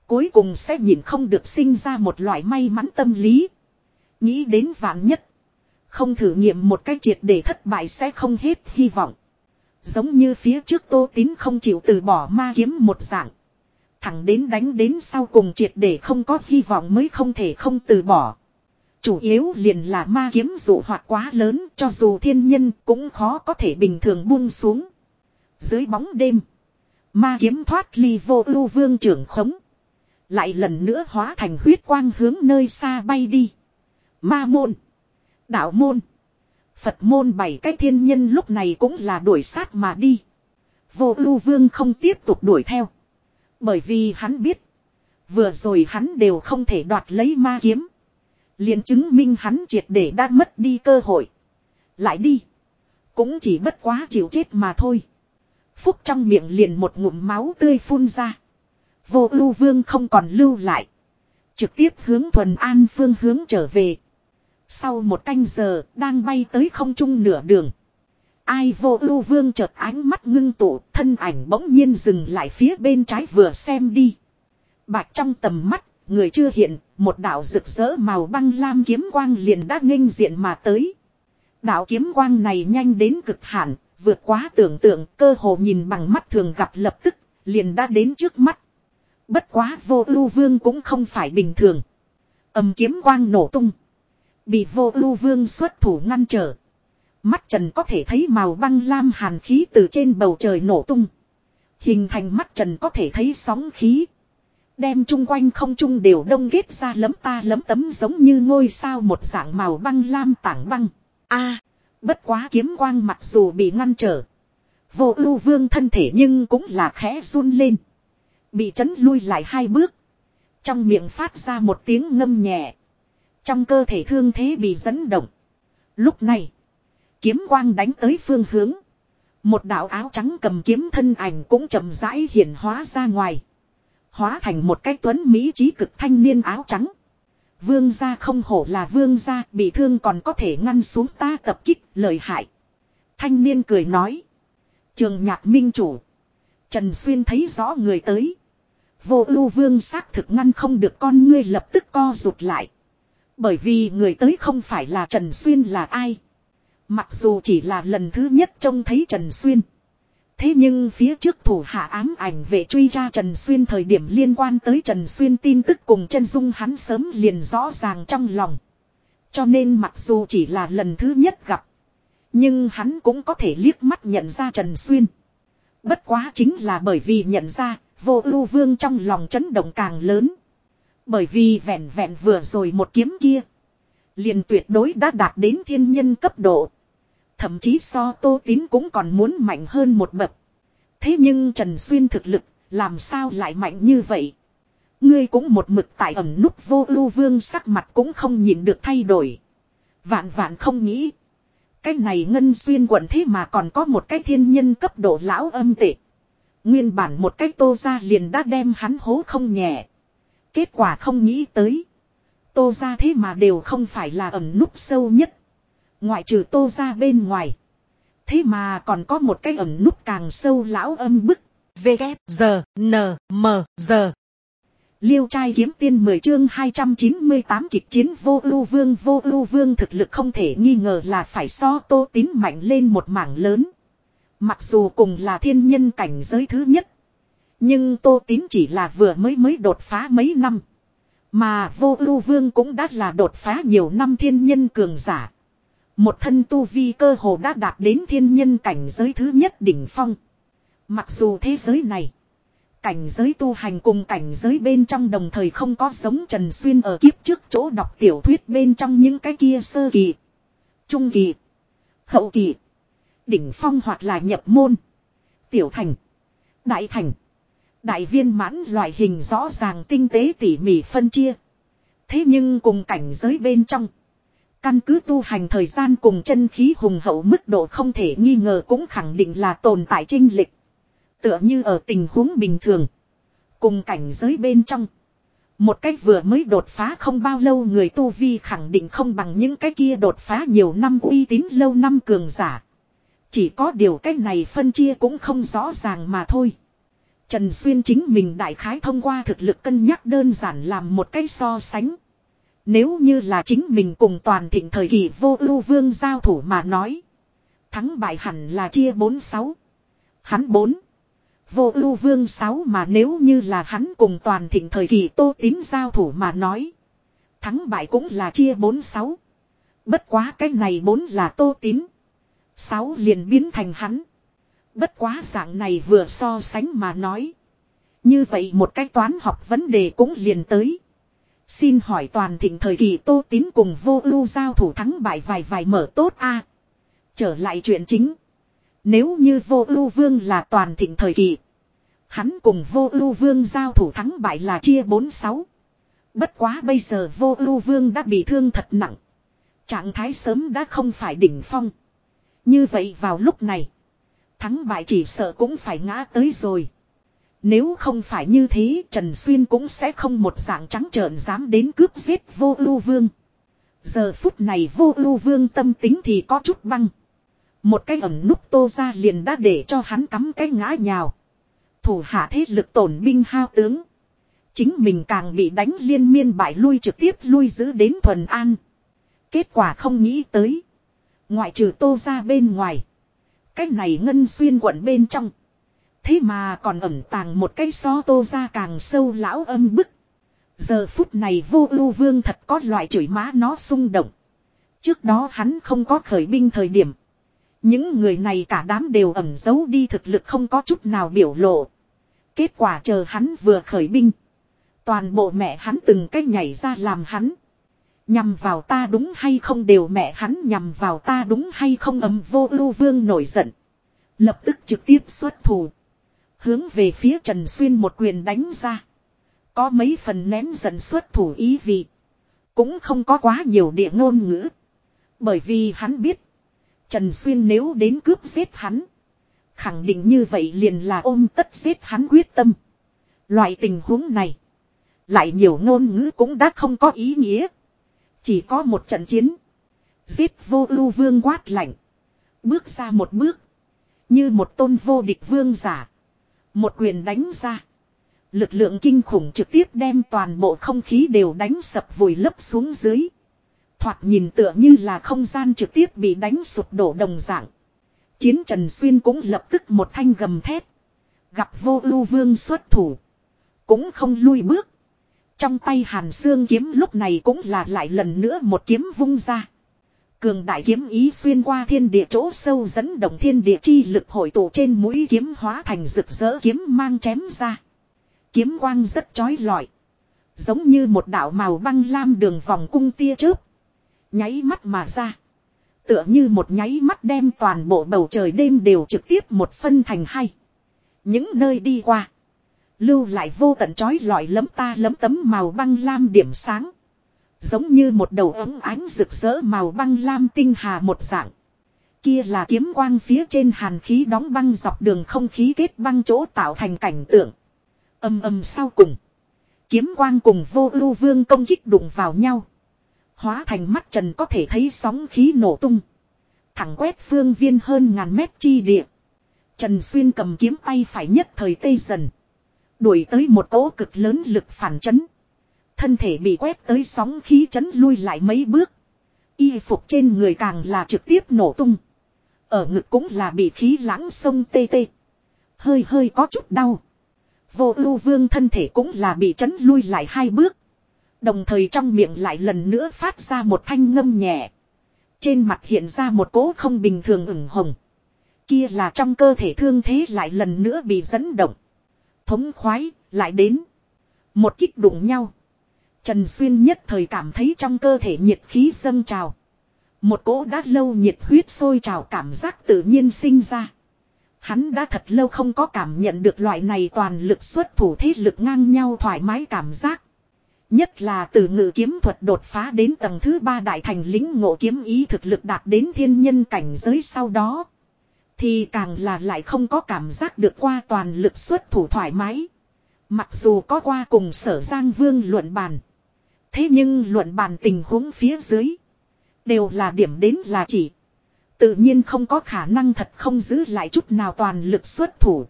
Cuối cùng sẽ nhìn không được sinh ra một loại may mắn tâm lý. Nghĩ đến vạn nhất. Không thử nghiệm một cách triệt để thất bại sẽ không hết hy vọng. Giống như phía trước tô tín không chịu từ bỏ ma kiếm một dạng. Thẳng đến đánh đến sau cùng triệt để không có hy vọng mới không thể không từ bỏ. Chủ yếu liền là ma kiếm dụ hoạt quá lớn cho dù thiên nhân cũng khó có thể bình thường buông xuống. Dưới bóng đêm. Ma kiếm thoát ly vô ưu vương trưởng khống. Lại lần nữa hóa thành huyết quang hướng nơi xa bay đi. Ma môn. Đạo môn. Phật môn bảy cái thiên nhân lúc này cũng là đuổi sát mà đi. Vô ưu vương không tiếp tục đuổi theo. Bởi vì hắn biết. Vừa rồi hắn đều không thể đoạt lấy ma kiếm liền chứng minh hắn triệt để đã mất đi cơ hội. Lại đi. Cũng chỉ bất quá chịu chết mà thôi. Phúc trong miệng liền một ngụm máu tươi phun ra. Vô ưu vương không còn lưu lại. Trực tiếp hướng thuần an phương hướng trở về. Sau một canh giờ đang bay tới không trung nửa đường. Ai vô ưu vương chợt ánh mắt ngưng tụ thân ảnh bỗng nhiên dừng lại phía bên trái vừa xem đi. Bạch trong tầm mắt người chưa hiện, một đạo rực rỡ màu băng lam kiếm quang liền đã nghênh diện mà tới. Đạo kiếm quang này nhanh đến cực hạn, vượt quá tưởng tượng, cơ hồ nhìn bằng mắt thường gặp lập tức, liền đã đến trước mắt. Bất quá vô ưu vương cũng không phải bình thường. Âm kiếm quang nổ tung. Bị vô ưu vương xuất thủ ngăn trở. Mắt trần có thể thấy màu băng lam hàn khí từ trên bầu trời nổ tung. Hình thành mắt trần có thể thấy sóng khí. Đem chung quanh không trung đều đông kết ra lấm ta lấm tấm giống như ngôi sao một dạng màu băng lam tảng băng. a, bất quá kiếm quang mặc dù bị ngăn trở. Vô ưu vương thân thể nhưng cũng là khẽ run lên. Bị chấn lui lại hai bước. Trong miệng phát ra một tiếng ngâm nhẹ. Trong cơ thể thương thế bị dẫn động. Lúc này. Kiếm quang đánh tới phương hướng. Một đạo áo trắng cầm kiếm thân ảnh cũng chậm rãi hiển hóa ra ngoài. Hóa thành một cái tuấn Mỹ trí cực thanh niên áo trắng. Vương gia không hổ là vương gia, bị thương còn có thể ngăn xuống ta tập kích, lợi hại. Thanh niên cười nói. Trường nhạc minh chủ. Trần Xuyên thấy rõ người tới. Vô ưu vương xác thực ngăn không được con ngươi lập tức co rụt lại. Bởi vì người tới không phải là Trần Xuyên là ai. Mặc dù chỉ là lần thứ nhất trông thấy Trần Xuyên. Thế nhưng phía trước thủ hạ ám ảnh về truy ra Trần Xuyên thời điểm liên quan tới Trần Xuyên tin tức cùng chân dung hắn sớm liền rõ ràng trong lòng. Cho nên mặc dù chỉ là lần thứ nhất gặp. Nhưng hắn cũng có thể liếc mắt nhận ra Trần Xuyên. Bất quá chính là bởi vì nhận ra, vô ưu vương trong lòng chấn động càng lớn. Bởi vì vẹn vẹn vừa rồi một kiếm kia. Liền tuyệt đối đã đạt đến thiên nhân cấp độ. Thậm chí so tô tín cũng còn muốn mạnh hơn một bậc. Thế nhưng Trần Xuyên thực lực, làm sao lại mạnh như vậy? Ngươi cũng một mực tại ẩm nút vô ưu vương sắc mặt cũng không nhìn được thay đổi. Vạn vạn không nghĩ. Cái này ngân xuyên quận thế mà còn có một cái thiên nhân cấp độ lão âm tệ. Nguyên bản một cách tô ra liền đã đem hắn hố không nhẹ. Kết quả không nghĩ tới. Tô ra thế mà đều không phải là ẩn núp sâu nhất. Ngoại trừ tô ra bên ngoài. Thế mà còn có một cái ẩn núp càng sâu lão âm bức. V, G, N, M, G. Liêu trai kiếm tiên 10 chương 298 kịch chiến vô ưu vương vô ưu vương thực lực không thể nghi ngờ là phải so tô tín mạnh lên một mảng lớn. Mặc dù cùng là thiên nhân cảnh giới thứ nhất. Nhưng tô tín chỉ là vừa mới mới đột phá mấy năm. Mà vô ưu vương cũng đã là đột phá nhiều năm thiên nhân cường giả. Một thân tu vi cơ hồ đã đạt đến thiên nhân cảnh giới thứ nhất đỉnh phong. Mặc dù thế giới này, cảnh giới tu hành cùng cảnh giới bên trong đồng thời không có giống Trần Xuyên ở kiếp trước chỗ đọc tiểu thuyết bên trong những cái kia sơ kỳ, trung kỳ, hậu kỳ, đỉnh phong hoặc là nhập môn, tiểu thành, đại thành, đại viên mãn loại hình rõ ràng tinh tế tỉ mỉ phân chia. Thế nhưng cùng cảnh giới bên trong, Căn cứ tu hành thời gian cùng chân khí hùng hậu mức độ không thể nghi ngờ cũng khẳng định là tồn tại trinh lịch. Tựa như ở tình huống bình thường. Cùng cảnh giới bên trong. Một cách vừa mới đột phá không bao lâu người tu vi khẳng định không bằng những cái kia đột phá nhiều năm uy tín lâu năm cường giả. Chỉ có điều cách này phân chia cũng không rõ ràng mà thôi. Trần Xuyên chính mình đại khái thông qua thực lực cân nhắc đơn giản làm một cái so sánh. Nếu như là chính mình cùng toàn thịnh thời kỳ vô ưu vương giao thủ mà nói. Thắng bại hẳn là chia 4-6. Hắn 4. Vô ưu vương 6 mà nếu như là hắn cùng toàn thịnh thời kỳ tô tín giao thủ mà nói. Thắng bại cũng là chia 4-6. Bất quá cái này 4 là tô tín. 6 liền biến thành hắn. Bất quá dạng này vừa so sánh mà nói. Như vậy một cái toán học vấn đề cũng liền tới. Xin hỏi toàn thịnh thời kỳ tô tín cùng vô ưu giao thủ thắng bại vài vài mở tốt a Trở lại chuyện chính. Nếu như vô ưu vương là toàn thịnh thời kỳ. Hắn cùng vô ưu vương giao thủ thắng bại là chia 4-6. Bất quá bây giờ vô ưu vương đã bị thương thật nặng. Trạng thái sớm đã không phải đỉnh phong. Như vậy vào lúc này. Thắng bại chỉ sợ cũng phải ngã tới rồi. Nếu không phải như thế, Trần Xuyên cũng sẽ không một dạng trắng trợn dám đến cướp giết vô ưu vương. Giờ phút này vô ưu vương tâm tính thì có chút băng. Một cái ẩm nút tô ra liền đã để cho hắn cắm cái ngã nhào. Thủ hạ thế lực tổn binh hao tướng. Chính mình càng bị đánh liên miên bại lui trực tiếp lui giữ đến thuần an. Kết quả không nghĩ tới. Ngoại trừ tô ra bên ngoài. Cái này ngân xuyên quận bên trong. Thế mà còn ẩn tàng một cái so tô ra càng sâu lão âm bức. Giờ phút này vô ưu vương thật có loại chửi má nó xung động. Trước đó hắn không có khởi binh thời điểm. Những người này cả đám đều ẩn giấu đi thực lực không có chút nào biểu lộ. Kết quả chờ hắn vừa khởi binh. Toàn bộ mẹ hắn từng cách nhảy ra làm hắn. Nhằm vào ta đúng hay không đều mẹ hắn nhằm vào ta đúng hay không ấm vô ưu vương nổi giận. Lập tức trực tiếp xuất thủ. Hướng về phía Trần Xuyên một quyền đánh ra. Có mấy phần nén giận xuất thủ ý vị. Cũng không có quá nhiều địa ngôn ngữ. Bởi vì hắn biết. Trần Xuyên nếu đến cướp giết hắn. Khẳng định như vậy liền là ôm tất giết hắn quyết tâm. Loại tình huống này. Lại nhiều ngôn ngữ cũng đã không có ý nghĩa. Chỉ có một trận chiến. Giết vô ưu vương quát lạnh. Bước ra một bước. Như một tôn vô địch vương giả. Một quyền đánh ra. Lực lượng kinh khủng trực tiếp đem toàn bộ không khí đều đánh sập vùi lấp xuống dưới. Thoạt nhìn tựa như là không gian trực tiếp bị đánh sụp đổ đồng dạng. Chiến Trần Xuyên cũng lập tức một thanh gầm thét. Gặp vô ưu vương xuất thủ. Cũng không lui bước. Trong tay hàn xương kiếm lúc này cũng là lại lần nữa một kiếm vung ra. Cường đại kiếm ý xuyên qua thiên địa chỗ sâu dẫn động thiên địa chi lực hội tụ trên mũi kiếm hóa thành rực rỡ kiếm mang chém ra. Kiếm quang rất chói lọi. Giống như một đạo màu băng lam đường vòng cung tia chớp. Nháy mắt mà ra. Tựa như một nháy mắt đem toàn bộ bầu trời đêm đều trực tiếp một phân thành hai. Những nơi đi qua. Lưu lại vô tận chói lọi lấm ta lấm tấm màu băng lam điểm sáng. Giống như một đầu ấm ánh rực rỡ màu băng lam tinh hà một dạng. Kia là kiếm quang phía trên hàn khí đóng băng dọc đường không khí kết băng chỗ tạo thành cảnh tượng. Âm âm sau cùng. Kiếm quang cùng vô ưu vương công kích đụng vào nhau. Hóa thành mắt trần có thể thấy sóng khí nổ tung. Thẳng quét phương viên hơn ngàn mét chi địa. Trần Xuyên cầm kiếm tay phải nhất thời tây dần. Đuổi tới một cỗ cực lớn lực phản chấn. Thân thể bị quét tới sóng khí chấn lui lại mấy bước. Y phục trên người càng là trực tiếp nổ tung. Ở ngực cũng là bị khí lãng sông tê tê. Hơi hơi có chút đau. Vô ưu vương thân thể cũng là bị chấn lui lại hai bước. Đồng thời trong miệng lại lần nữa phát ra một thanh ngâm nhẹ. Trên mặt hiện ra một cỗ không bình thường ửng hồng. Kia là trong cơ thể thương thế lại lần nữa bị dẫn động. Thống khoái, lại đến. Một kích đụng nhau. Trần Xuyên nhất thời cảm thấy trong cơ thể nhiệt khí dâng trào. Một cỗ đã lâu nhiệt huyết sôi trào cảm giác tự nhiên sinh ra. Hắn đã thật lâu không có cảm nhận được loại này toàn lực xuất thủ thế lực ngang nhau thoải mái cảm giác. Nhất là từ ngự kiếm thuật đột phá đến tầng thứ ba đại thành lính ngộ kiếm ý thực lực đạt đến thiên nhân cảnh giới sau đó. Thì càng là lại không có cảm giác được qua toàn lực xuất thủ thoải mái. Mặc dù có qua cùng sở Giang Vương luận bàn. Thế nhưng luận bàn tình huống phía dưới. Đều là điểm đến là chỉ. Tự nhiên không có khả năng thật không giữ lại chút nào toàn lực xuất thủ.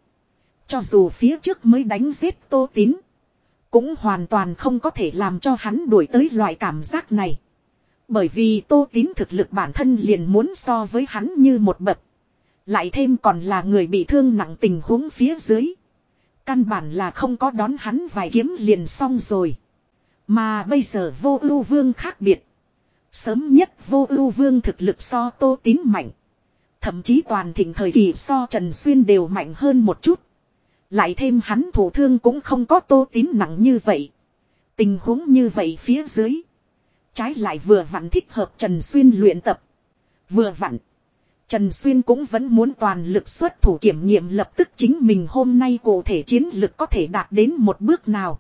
Cho dù phía trước mới đánh giết tô tín. Cũng hoàn toàn không có thể làm cho hắn đuổi tới loại cảm giác này. Bởi vì tô tín thực lực bản thân liền muốn so với hắn như một bậc. Lại thêm còn là người bị thương nặng tình huống phía dưới. Căn bản là không có đón hắn vài kiếm liền xong rồi. Mà bây giờ vô ưu vương khác biệt. Sớm nhất vô ưu vương thực lực so tô tín mạnh. Thậm chí toàn thịnh thời kỳ so Trần Xuyên đều mạnh hơn một chút. Lại thêm hắn thủ thương cũng không có tô tín nặng như vậy. Tình huống như vậy phía dưới. Trái lại vừa vặn thích hợp Trần Xuyên luyện tập. Vừa vặn. Trần Xuyên cũng vẫn muốn toàn lực xuất thủ kiểm nghiệm lập tức chính mình hôm nay cụ thể chiến lực có thể đạt đến một bước nào.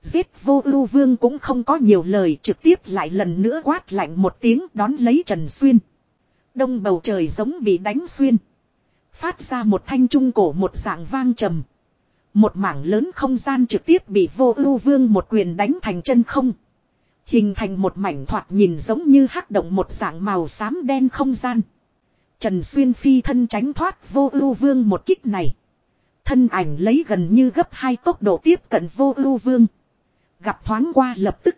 Giết vô ưu vương cũng không có nhiều lời, trực tiếp lại lần nữa quát lạnh một tiếng đón lấy Trần Xuyên. Đông bầu trời giống bị đánh xuyên. Phát ra một thanh trung cổ một dạng vang trầm. Một mảng lớn không gian trực tiếp bị vô ưu vương một quyền đánh thành chân không. Hình thành một mảnh thoạt nhìn giống như hắc động một dạng màu xám đen không gian. Trần Xuyên phi thân tránh thoát vô ưu vương một kích này. Thân ảnh lấy gần như gấp hai tốc độ tiếp cận vô ưu vương. Gặp thoáng qua lập tức.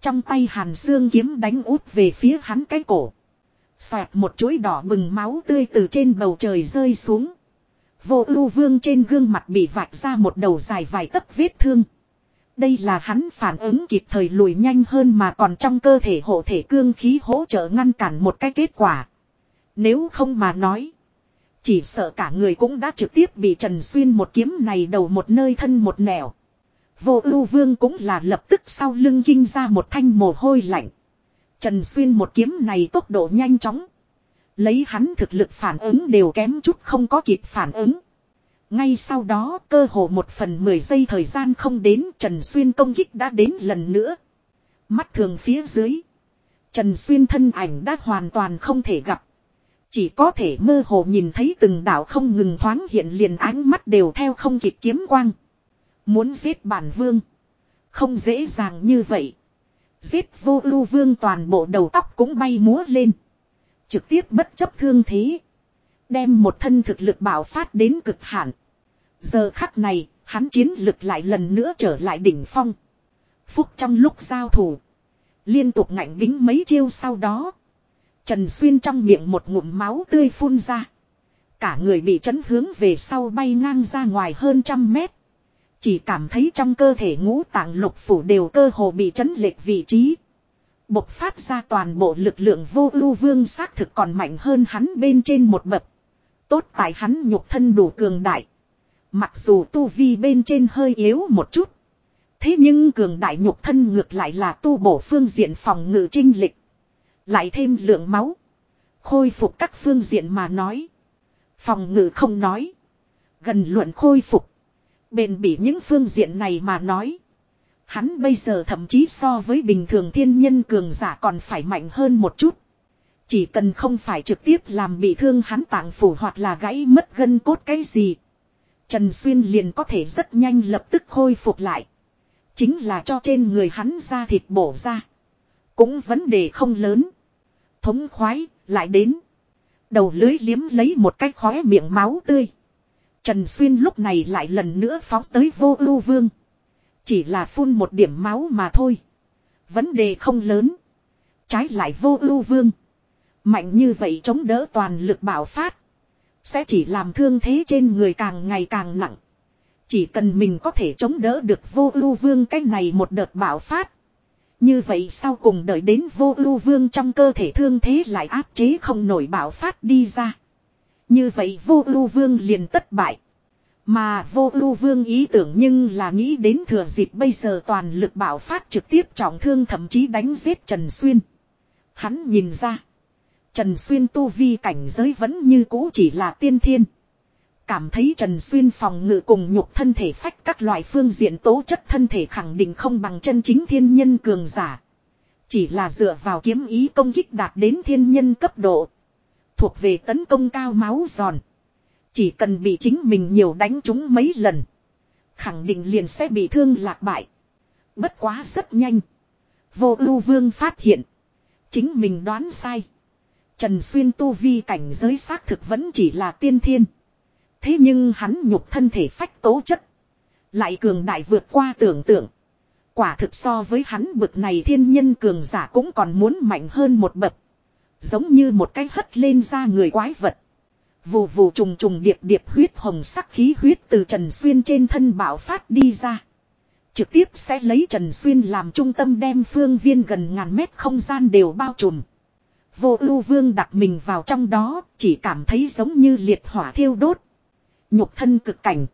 Trong tay hàn xương kiếm đánh út về phía hắn cái cổ. Xoẹt một chuỗi đỏ bừng máu tươi từ trên bầu trời rơi xuống. Vô ưu vương trên gương mặt bị vạch ra một đầu dài vài tấc vết thương. Đây là hắn phản ứng kịp thời lùi nhanh hơn mà còn trong cơ thể hộ thể cương khí hỗ trợ ngăn cản một cái kết quả. Nếu không mà nói. Chỉ sợ cả người cũng đã trực tiếp bị Trần Xuyên một kiếm này đầu một nơi thân một nẻo. Vô ưu vương cũng là lập tức sau lưng kinh ra một thanh mồ hôi lạnh. Trần Xuyên một kiếm này tốc độ nhanh chóng. Lấy hắn thực lực phản ứng đều kém chút không có kịp phản ứng. Ngay sau đó, cơ hồ một phần mười giây thời gian không đến, Trần Xuyên công kích đã đến lần nữa. Mắt thường phía dưới. Trần Xuyên thân ảnh đã hoàn toàn không thể gặp. Chỉ có thể mơ hồ nhìn thấy từng đảo không ngừng thoáng hiện liền ánh mắt đều theo không kịp kiếm quang. Muốn giết bản vương. Không dễ dàng như vậy. Giết vô ưu vương toàn bộ đầu tóc cũng bay múa lên. Trực tiếp bất chấp thương thế. Đem một thân thực lực bảo phát đến cực hạn. Giờ khắc này, hắn chiến lực lại lần nữa trở lại đỉnh phong. Phúc trong lúc giao thủ. Liên tục ngạnh bính mấy chiêu sau đó. Trần Xuyên trong miệng một ngụm máu tươi phun ra. Cả người bị chấn hướng về sau bay ngang ra ngoài hơn trăm mét. Chỉ cảm thấy trong cơ thể ngũ tạng lục phủ đều cơ hồ bị chấn lệch vị trí. Bộc phát ra toàn bộ lực lượng vô ưu vương xác thực còn mạnh hơn hắn bên trên một bậc. Tốt tại hắn nhục thân đủ cường đại. Mặc dù tu vi bên trên hơi yếu một chút. Thế nhưng cường đại nhục thân ngược lại là tu bổ phương diện phòng ngự trinh lịch. Lại thêm lượng máu. Khôi phục các phương diện mà nói. Phòng ngự không nói. Gần luận khôi phục. Bền bỉ những phương diện này mà nói. Hắn bây giờ thậm chí so với bình thường thiên nhân cường giả còn phải mạnh hơn một chút. Chỉ cần không phải trực tiếp làm bị thương hắn tạng phủ hoặc là gãy mất gân cốt cái gì. Trần Xuyên liền có thể rất nhanh lập tức khôi phục lại. Chính là cho trên người hắn ra thịt bổ ra. Cũng vấn đề không lớn. Thống khoái, lại đến. Đầu lưới liếm lấy một cái khóe miệng máu tươi. Trần Xuyên lúc này lại lần nữa phóng tới vô ưu vương. Chỉ là phun một điểm máu mà thôi. Vấn đề không lớn. Trái lại vô ưu vương. Mạnh như vậy chống đỡ toàn lực bảo phát. Sẽ chỉ làm thương thế trên người càng ngày càng nặng. Chỉ cần mình có thể chống đỡ được vô ưu vương cái này một đợt bảo phát. Như vậy sau cùng đợi đến vô ưu vương trong cơ thể thương thế lại áp chế không nổi bảo phát đi ra. Như vậy vô ưu vương liền tất bại. Mà vô ưu vương ý tưởng nhưng là nghĩ đến thừa dịp bây giờ toàn lực bảo phát trực tiếp trọng thương thậm chí đánh giết Trần Xuyên. Hắn nhìn ra. Trần Xuyên tu vi cảnh giới vẫn như cũ chỉ là tiên thiên. Cảm thấy Trần Xuyên phòng ngự cùng nhục thân thể phách các loại phương diện tố chất thân thể khẳng định không bằng chân chính thiên nhân cường giả. Chỉ là dựa vào kiếm ý công kích đạt đến thiên nhân cấp độ. Thuộc về tấn công cao máu giòn. Chỉ cần bị chính mình nhiều đánh chúng mấy lần. Khẳng định liền sẽ bị thương lạc bại. Bất quá rất nhanh. Vô ưu vương phát hiện. Chính mình đoán sai. Trần Xuyên tu vi cảnh giới xác thực vẫn chỉ là tiên thiên. Thế nhưng hắn nhục thân thể phách tố chất. Lại cường đại vượt qua tưởng tượng. Quả thực so với hắn bực này thiên nhân cường giả cũng còn muốn mạnh hơn một bậc. Giống như một cái hất lên ra người quái vật. Vù vù trùng trùng điệp điệp huyết hồng sắc khí huyết từ Trần Xuyên trên thân bạo phát đi ra. Trực tiếp sẽ lấy Trần Xuyên làm trung tâm đem phương viên gần ngàn mét không gian đều bao trùm. Vô ưu vương đặt mình vào trong đó, chỉ cảm thấy giống như liệt hỏa thiêu đốt. Nhục thân cực cảnh.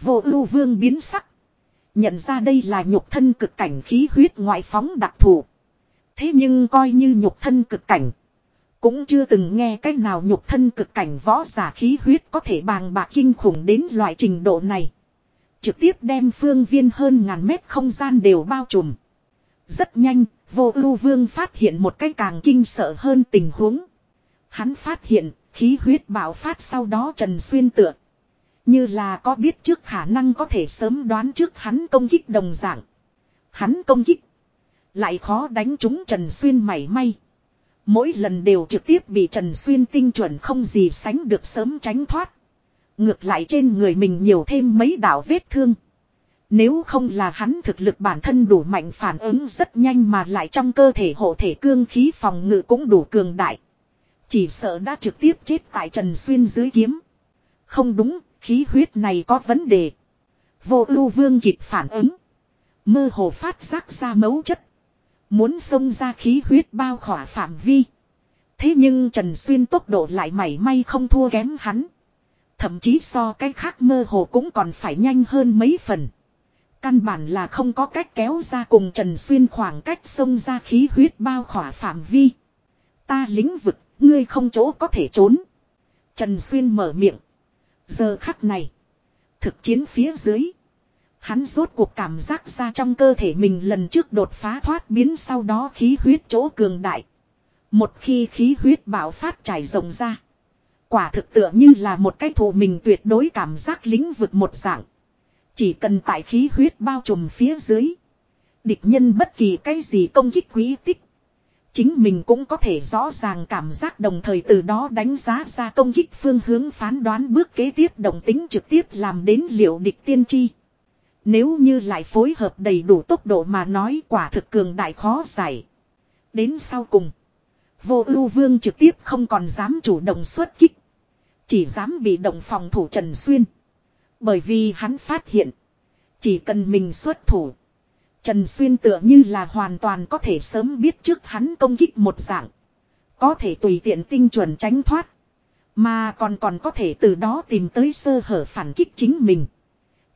Vô ưu vương biến sắc. Nhận ra đây là nhục thân cực cảnh khí huyết ngoại phóng đặc thù. Thế nhưng coi như nhục thân cực cảnh. Cũng chưa từng nghe cách nào nhục thân cực cảnh võ giả khí huyết có thể bàng bạc kinh khủng đến loại trình độ này. Trực tiếp đem phương viên hơn ngàn mét không gian đều bao trùm. Rất nhanh, vô ưu vương phát hiện một cái càng kinh sợ hơn tình huống. Hắn phát hiện, khí huyết bạo phát sau đó Trần Xuyên tựa. Như là có biết trước khả năng có thể sớm đoán trước hắn công kích đồng dạng. Hắn công kích. Lại khó đánh trúng Trần Xuyên mảy may. Mỗi lần đều trực tiếp bị Trần Xuyên tinh chuẩn không gì sánh được sớm tránh thoát. Ngược lại trên người mình nhiều thêm mấy đạo vết thương. Nếu không là hắn thực lực bản thân đủ mạnh phản ứng rất nhanh mà lại trong cơ thể hộ thể cương khí phòng ngự cũng đủ cường đại. Chỉ sợ đã trực tiếp chết tại Trần Xuyên dưới kiếm. Không đúng, khí huyết này có vấn đề. Vô ưu vương kịp phản ứng. Mơ hồ phát giác ra mấu chất. Muốn xông ra khí huyết bao khỏa phạm vi. Thế nhưng Trần Xuyên tốc độ lại mảy may không thua kém hắn. Thậm chí so cái khác mơ hồ cũng còn phải nhanh hơn mấy phần. Căn bản là không có cách kéo ra cùng Trần Xuyên khoảng cách xông ra khí huyết bao khỏa phạm vi. Ta lĩnh vực, ngươi không chỗ có thể trốn. Trần Xuyên mở miệng. Giờ khắc này. Thực chiến phía dưới. Hắn rốt cuộc cảm giác ra trong cơ thể mình lần trước đột phá thoát biến sau đó khí huyết chỗ cường đại. Một khi khí huyết bạo phát trải rộng ra. Quả thực tựa như là một cái thủ mình tuyệt đối cảm giác lĩnh vực một dạng. Chỉ cần tại khí huyết bao trùm phía dưới. Địch nhân bất kỳ cái gì công kích quý tích. Chính mình cũng có thể rõ ràng cảm giác đồng thời từ đó đánh giá ra công kích phương hướng phán đoán bước kế tiếp đồng tính trực tiếp làm đến liệu địch tiên tri. Nếu như lại phối hợp đầy đủ tốc độ mà nói quả thực cường đại khó giải. Đến sau cùng. Vô ưu vương trực tiếp không còn dám chủ động xuất kích. Chỉ dám bị động phòng thủ Trần Xuyên. Bởi vì hắn phát hiện. Chỉ cần mình xuất thủ. Trần Xuyên tựa như là hoàn toàn có thể sớm biết trước hắn công kích một dạng. Có thể tùy tiện tinh chuẩn tránh thoát. Mà còn còn có thể từ đó tìm tới sơ hở phản kích chính mình.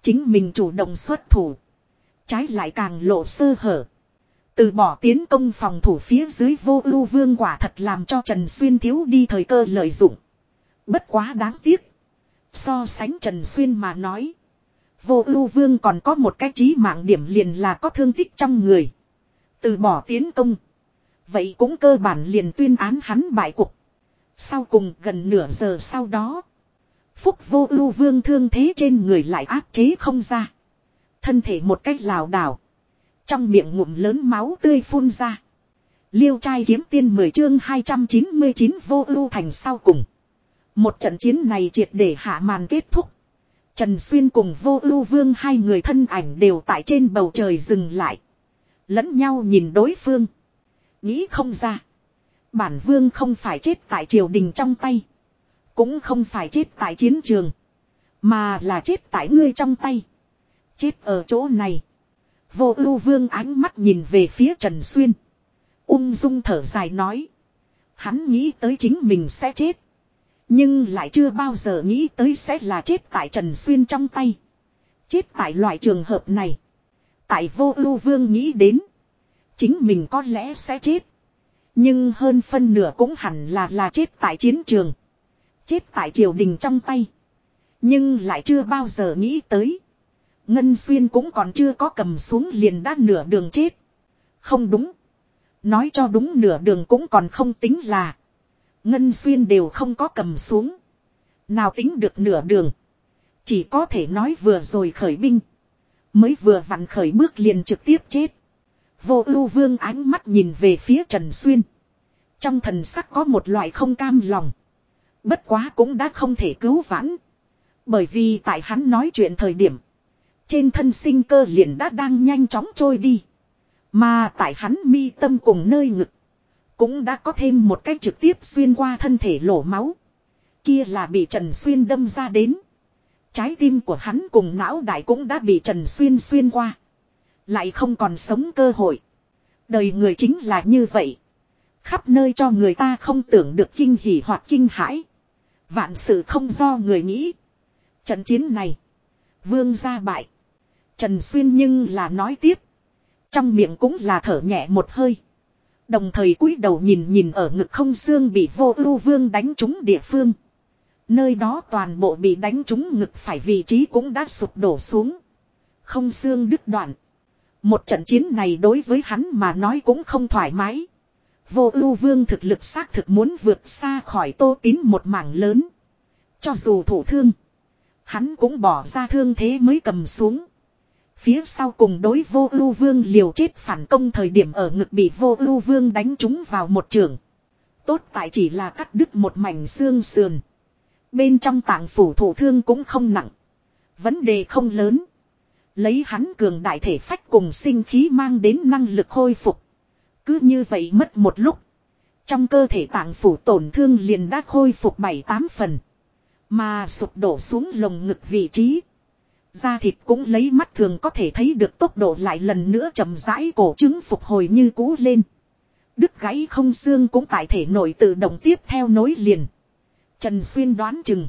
Chính mình chủ động xuất thủ. Trái lại càng lộ sơ hở. Từ bỏ tiến công phòng thủ phía dưới vô ưu vương quả thật làm cho Trần Xuyên thiếu đi thời cơ lợi dụng. Bất quá đáng tiếc. So sánh Trần Xuyên mà nói. Vô ưu vương còn có một cái trí mạng điểm liền là có thương tích trong người. Từ bỏ tiến công. Vậy cũng cơ bản liền tuyên án hắn bại cục. Sau cùng gần nửa giờ sau đó. Phúc vô ưu vương thương thế trên người lại áp chế không ra. Thân thể một cách lảo đảo. Trong miệng ngụm lớn máu tươi phun ra. Liêu trai kiếm tiên 10 chương 299 vô ưu thành sau cùng. Một trận chiến này triệt để hạ màn kết thúc. Trần Xuyên cùng vô ưu vương hai người thân ảnh đều tại trên bầu trời dừng lại. Lẫn nhau nhìn đối phương. Nghĩ không ra. Bản vương không phải chết tại triều đình trong tay. Cũng không phải chết tại chiến trường. Mà là chết tại ngươi trong tay. Chết ở chỗ này. Vô ưu vương ánh mắt nhìn về phía Trần Xuyên. Ung dung thở dài nói. Hắn nghĩ tới chính mình sẽ chết. Nhưng lại chưa bao giờ nghĩ tới sẽ là chết tại Trần Xuyên trong tay. Chết tại loại trường hợp này. Tại vô ưu vương nghĩ đến. Chính mình có lẽ sẽ chết. Nhưng hơn phân nửa cũng hẳn là là chết tại chiến trường. Chết tại triều đình trong tay. Nhưng lại chưa bao giờ nghĩ tới. Ngân Xuyên cũng còn chưa có cầm xuống liền đã nửa đường chết. Không đúng. Nói cho đúng nửa đường cũng còn không tính là. Ngân Xuyên đều không có cầm xuống. Nào tính được nửa đường. Chỉ có thể nói vừa rồi khởi binh. Mới vừa vặn khởi bước liền trực tiếp chết. Vô ưu vương ánh mắt nhìn về phía Trần Xuyên. Trong thần sắc có một loại không cam lòng. Bất quá cũng đã không thể cứu vãn. Bởi vì tại hắn nói chuyện thời điểm. Trên thân sinh cơ liền đã đang nhanh chóng trôi đi. Mà tại hắn mi tâm cùng nơi ngực. Cũng đã có thêm một cách trực tiếp xuyên qua thân thể lổ máu. Kia là bị Trần Xuyên đâm ra đến. Trái tim của hắn cùng não đại cũng đã bị Trần Xuyên xuyên qua. Lại không còn sống cơ hội. Đời người chính là như vậy. Khắp nơi cho người ta không tưởng được kinh hỉ hoặc kinh hãi. Vạn sự không do người nghĩ. Trận chiến này. Vương ra bại. Trần Xuyên nhưng là nói tiếp. Trong miệng cũng là thở nhẹ một hơi. Đồng thời cúi đầu nhìn nhìn ở ngực không xương bị vô ưu vương đánh trúng địa phương. Nơi đó toàn bộ bị đánh trúng ngực phải vị trí cũng đã sụp đổ xuống. Không xương đứt đoạn. Một trận chiến này đối với hắn mà nói cũng không thoải mái. Vô ưu vương thực lực xác thực muốn vượt xa khỏi tô tín một mảng lớn. Cho dù thủ thương. Hắn cũng bỏ ra thương thế mới cầm xuống. Phía sau cùng đối vô ưu vương liều chết phản công thời điểm ở ngực bị vô ưu vương đánh trúng vào một trường. Tốt tại chỉ là cắt đứt một mảnh xương sườn. Bên trong tạng phủ thủ thương cũng không nặng. Vấn đề không lớn. Lấy hắn cường đại thể phách cùng sinh khí mang đến năng lực khôi phục. Cứ như vậy mất một lúc. Trong cơ thể tạng phủ tổn thương liền đã khôi phục 7-8 phần. Mà sụp đổ xuống lồng ngực vị trí. Da thịt cũng lấy mắt thường có thể thấy được tốc độ lại lần nữa chậm rãi cổ trứng phục hồi như cũ lên. Đứt gãy không xương cũng tại thể nội tự động tiếp theo nối liền. Trần Xuyên đoán chừng.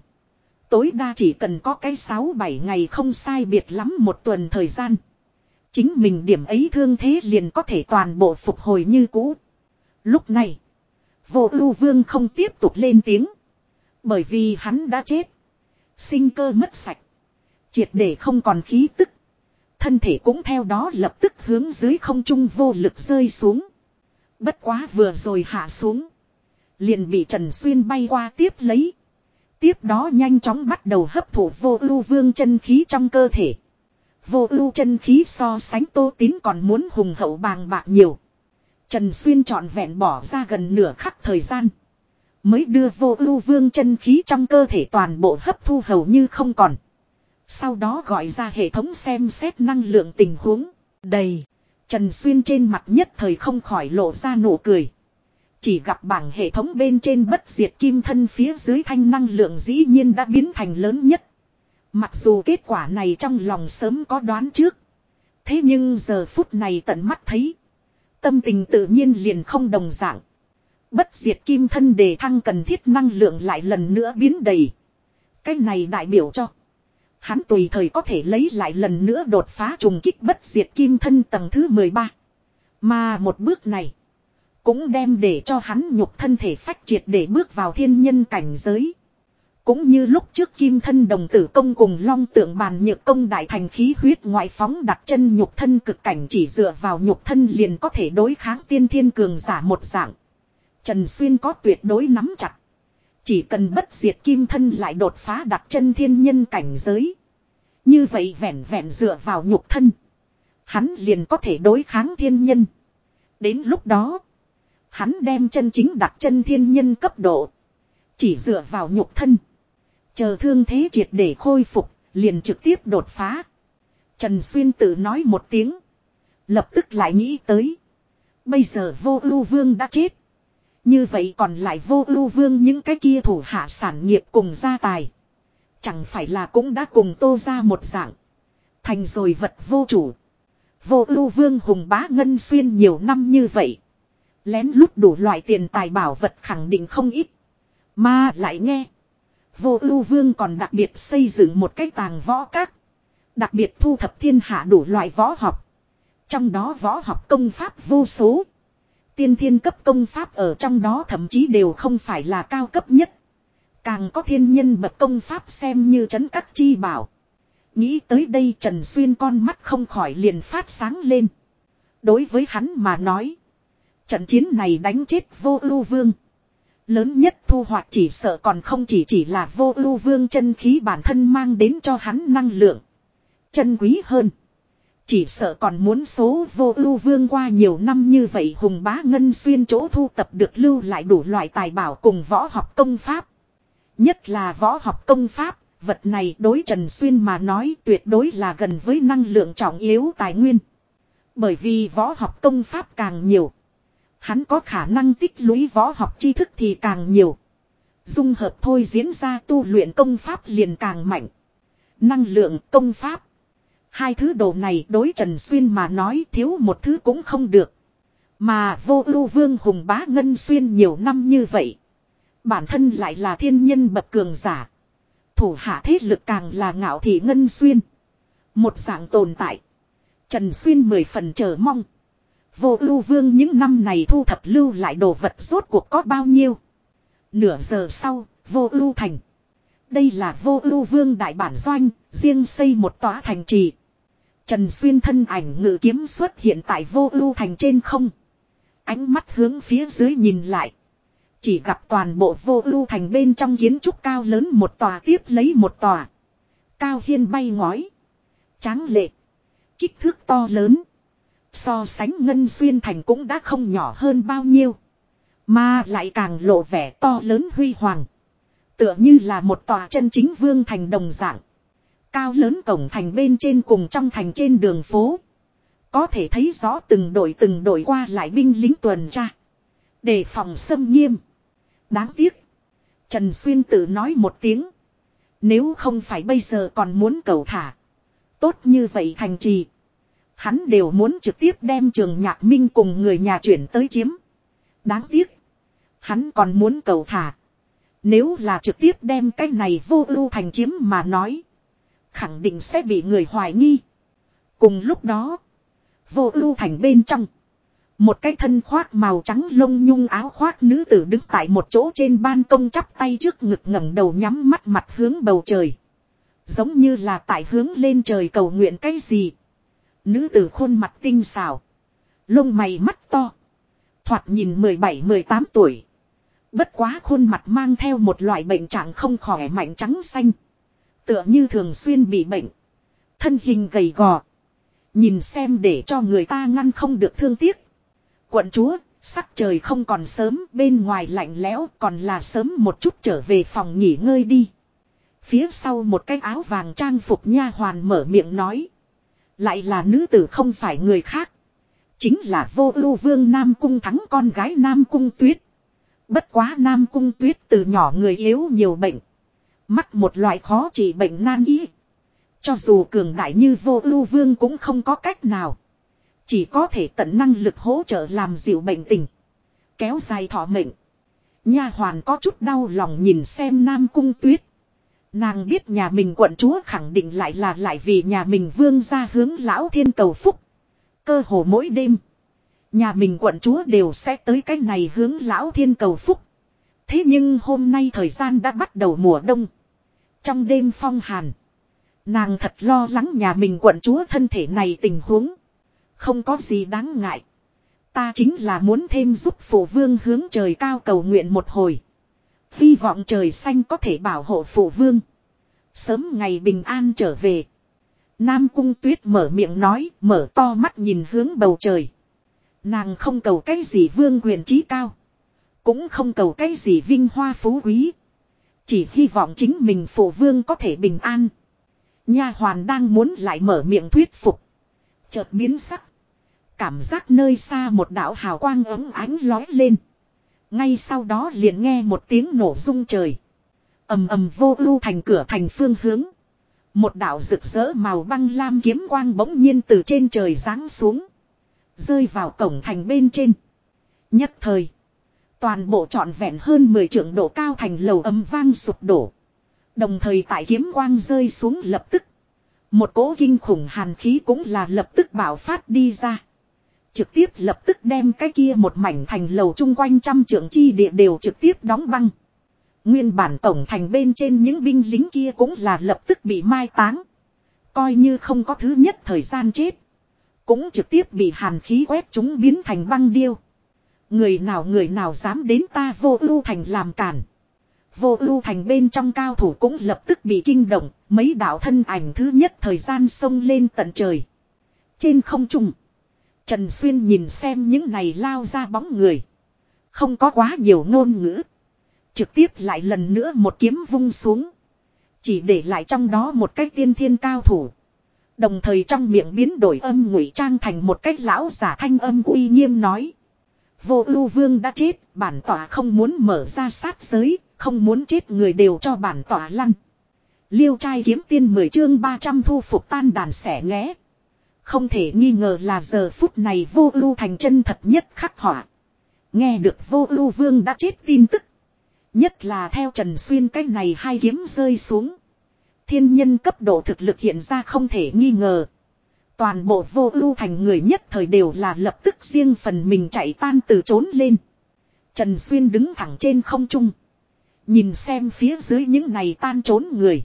Tối đa chỉ cần có cái 6-7 ngày không sai biệt lắm một tuần thời gian. Chính mình điểm ấy thương thế liền có thể toàn bộ phục hồi như cũ. Lúc này, vô ưu vương không tiếp tục lên tiếng. Bởi vì hắn đã chết. Sinh cơ mất sạch. Triệt để không còn khí tức. Thân thể cũng theo đó lập tức hướng dưới không trung vô lực rơi xuống. Bất quá vừa rồi hạ xuống. Liền bị Trần Xuyên bay qua tiếp lấy. Tiếp đó nhanh chóng bắt đầu hấp thụ vô ưu vương chân khí trong cơ thể. Vô ưu chân khí so sánh tô tín còn muốn hùng hậu bàng bạc nhiều. Trần Xuyên trọn vẹn bỏ ra gần nửa khắc thời gian. Mới đưa vô ưu vương chân khí trong cơ thể toàn bộ hấp thu hầu như không còn. Sau đó gọi ra hệ thống xem xét năng lượng tình huống. Đầy. Trần Xuyên trên mặt nhất thời không khỏi lộ ra nụ cười. Chỉ gặp bảng hệ thống bên trên bất diệt kim thân phía dưới thanh năng lượng dĩ nhiên đã biến thành lớn nhất. Mặc dù kết quả này trong lòng sớm có đoán trước. Thế nhưng giờ phút này tận mắt thấy. Tâm tình tự nhiên liền không đồng dạng. Bất diệt kim thân đề thăng cần thiết năng lượng lại lần nữa biến đầy. Cái này đại biểu cho. Hắn tùy thời có thể lấy lại lần nữa đột phá trùng kích bất diệt kim thân tầng thứ 13. Mà một bước này. Cũng đem để cho hắn nhục thân thể phách triệt để bước vào thiên nhân cảnh giới. Cũng như lúc trước kim thân đồng tử công cùng long tượng bàn nhược công đại thành khí huyết ngoại phóng đặt chân nhục thân cực cảnh chỉ dựa vào nhục thân liền có thể đối kháng tiên thiên cường giả một dạng. Trần Xuyên có tuyệt đối nắm chặt. Chỉ cần bất diệt kim thân lại đột phá đặt chân thiên nhân cảnh giới. Như vậy vẹn vẹn dựa vào nhục thân. Hắn liền có thể đối kháng thiên nhân. Đến lúc đó. Hắn đem chân chính đặt chân thiên nhân cấp độ. Chỉ dựa vào nhục thân. Chờ thương thế triệt để khôi phục, liền trực tiếp đột phá. Trần Xuyên tự nói một tiếng. Lập tức lại nghĩ tới. Bây giờ vô ưu vương đã chết. Như vậy còn lại vô ưu vương những cái kia thủ hạ sản nghiệp cùng gia tài. Chẳng phải là cũng đã cùng tô ra một dạng. Thành rồi vật vô chủ. Vô ưu vương hùng bá ngân xuyên nhiều năm như vậy. Lén lút đủ loại tiền tài bảo vật khẳng định không ít. Mà lại nghe. Vô ưu vương còn đặc biệt xây dựng một cái tàng võ các. Đặc biệt thu thập thiên hạ đủ loại võ học. Trong đó võ học công pháp vô số. Tiên thiên cấp công pháp ở trong đó thậm chí đều không phải là cao cấp nhất. Càng có thiên nhân bậc công pháp xem như trấn các chi bảo. Nghĩ tới đây Trần Xuyên con mắt không khỏi liền phát sáng lên. Đối với hắn mà nói. Trận chiến này đánh chết vô ưu vương. Lớn nhất thu hoạch chỉ sợ còn không chỉ chỉ là vô ưu vương chân khí bản thân mang đến cho hắn năng lượng. Chân quý hơn. Chỉ sợ còn muốn số vô ưu vương qua nhiều năm như vậy hùng bá ngân xuyên chỗ thu tập được lưu lại đủ loại tài bảo cùng võ học công pháp. Nhất là võ học công pháp, vật này đối Trần Xuyên mà nói tuyệt đối là gần với năng lượng trọng yếu tài nguyên. Bởi vì võ học công pháp càng nhiều. Hắn có khả năng tích lũy võ học tri thức thì càng nhiều. Dung hợp thôi diễn ra tu luyện công pháp liền càng mạnh. Năng lượng công pháp. Hai thứ đồ này đối Trần Xuyên mà nói thiếu một thứ cũng không được. Mà vô ưu vương hùng bá ngân xuyên nhiều năm như vậy. Bản thân lại là thiên nhân bậc cường giả. Thủ hạ thế lực càng là ngạo thị ngân xuyên. Một dạng tồn tại. Trần Xuyên mười phần chờ mong. Vô ưu vương những năm này thu thập lưu lại đồ vật rốt cuộc có bao nhiêu. Nửa giờ sau, vô ưu thành. Đây là vô ưu vương đại bản doanh, riêng xây một tòa thành trì. Trần Xuyên thân ảnh ngự kiếm xuất hiện tại vô ưu thành trên không. Ánh mắt hướng phía dưới nhìn lại. Chỉ gặp toàn bộ vô ưu thành bên trong kiến trúc cao lớn một tòa tiếp lấy một tòa. Cao hiên bay ngói. Tráng lệ. Kích thước to lớn. So sánh ngân xuyên thành cũng đã không nhỏ hơn bao nhiêu. Mà lại càng lộ vẻ to lớn huy hoàng. Tựa như là một tòa chân chính vương thành đồng dạng. Cao lớn cổng thành bên trên cùng trong thành trên đường phố. Có thể thấy rõ từng đội từng đội qua lại binh lính tuần tra. Để phòng xâm nghiêm. Đáng tiếc. Trần Xuyên tự nói một tiếng. Nếu không phải bây giờ còn muốn cầu thả. Tốt như vậy thành trì. Hắn đều muốn trực tiếp đem trường nhạc minh cùng người nhà chuyển tới chiếm. Đáng tiếc. Hắn còn muốn cầu thả. Nếu là trực tiếp đem cái này vô ưu thành chiếm mà nói. Khẳng định sẽ bị người hoài nghi. Cùng lúc đó. Vô ưu thành bên trong. Một cái thân khoác màu trắng lông nhung áo khoác nữ tử đứng tại một chỗ trên ban công chắp tay trước ngực ngẩng đầu nhắm mắt mặt hướng bầu trời. Giống như là tại hướng lên trời cầu nguyện cái gì. Nữ tử khuôn mặt tinh xảo. Lông mày mắt to. Thoạt nhìn 17-18 tuổi. Bất quá khuôn mặt mang theo một loại bệnh trạng không khỏe mạnh trắng xanh. Tựa như thường xuyên bị bệnh. Thân hình gầy gò. Nhìn xem để cho người ta ngăn không được thương tiếc. Quận chúa, sắc trời không còn sớm, bên ngoài lạnh lẽo còn là sớm một chút trở về phòng nghỉ ngơi đi. Phía sau một cái áo vàng trang phục nha hoàn mở miệng nói. Lại là nữ tử không phải người khác. Chính là vô ưu vương Nam Cung thắng con gái Nam Cung tuyết. Bất quá Nam Cung tuyết từ nhỏ người yếu nhiều bệnh. Mắc một loại khó trị bệnh nan y. Cho dù cường đại như vô ưu vương cũng không có cách nào. Chỉ có thể tận năng lực hỗ trợ làm dịu bệnh tình. Kéo dài thọ mệnh. Nha hoàn có chút đau lòng nhìn xem Nam Cung tuyết. Nàng biết nhà mình quận chúa khẳng định lại là lại vì nhà mình vương ra hướng lão thiên cầu phúc. Cơ hồ mỗi đêm. Nhà mình quận chúa đều sẽ tới cái này hướng lão thiên cầu phúc. Thế nhưng hôm nay thời gian đã bắt đầu mùa đông. Trong đêm phong hàn. Nàng thật lo lắng nhà mình quận chúa thân thể này tình huống. Không có gì đáng ngại. Ta chính là muốn thêm giúp phụ vương hướng trời cao cầu nguyện một hồi. Hy vọng trời xanh có thể bảo hộ phụ vương. Sớm ngày bình an trở về. Nam cung tuyết mở miệng nói, mở to mắt nhìn hướng bầu trời. Nàng không cầu cái gì vương quyền trí cao. Cũng không cầu cái gì vinh hoa phú quý. Chỉ hy vọng chính mình phụ vương có thể bình an. Nha hoàn đang muốn lại mở miệng thuyết phục. Chợt biến sắc. Cảm giác nơi xa một đạo hào quang ấm ánh lói lên. Ngay sau đó liền nghe một tiếng nổ rung trời. ầm ầm vô ưu thành cửa thành phương hướng. Một đạo rực rỡ màu băng lam kiếm quang bỗng nhiên từ trên trời giáng xuống. Rơi vào cổng thành bên trên. Nhất thời. Toàn bộ trọn vẹn hơn 10 trượng độ cao thành lầu âm vang sụp đổ. Đồng thời tại kiếm quang rơi xuống lập tức. Một cỗ kinh khủng hàn khí cũng là lập tức bảo phát đi ra. Trực tiếp lập tức đem cái kia một mảnh thành lầu chung quanh trăm trượng chi địa đều trực tiếp đóng băng. Nguyên bản tổng thành bên trên những binh lính kia cũng là lập tức bị mai táng. Coi như không có thứ nhất thời gian chết. Cũng trực tiếp bị hàn khí quét chúng biến thành băng điêu. Người nào người nào dám đến ta vô ưu thành làm cản. Vô ưu thành bên trong cao thủ cũng lập tức bị kinh động, mấy đạo thân ảnh thứ nhất thời gian sông lên tận trời. Trên không trung, Trần Xuyên nhìn xem những này lao ra bóng người. Không có quá nhiều ngôn ngữ. Trực tiếp lại lần nữa một kiếm vung xuống. Chỉ để lại trong đó một cái tiên thiên cao thủ. Đồng thời trong miệng biến đổi âm ngụy trang thành một cách lão giả thanh âm uy nghiêm nói. Vô ưu vương đã chết, bản tỏa không muốn mở ra sát giới, không muốn chết người đều cho bản tỏa lăn. Liêu trai kiếm tiên 10 chương 300 thu phục tan đàn sẻ nghé. Không thể nghi ngờ là giờ phút này vô ưu thành chân thật nhất khắc họa. Nghe được vô ưu vương đã chết tin tức. Nhất là theo Trần Xuyên cách này hai kiếm rơi xuống. Thiên nhân cấp độ thực lực hiện ra không thể nghi ngờ. Toàn bộ vô ưu thành người nhất thời đều là lập tức riêng phần mình chạy tan từ trốn lên. Trần Xuyên đứng thẳng trên không trung. Nhìn xem phía dưới những này tan trốn người.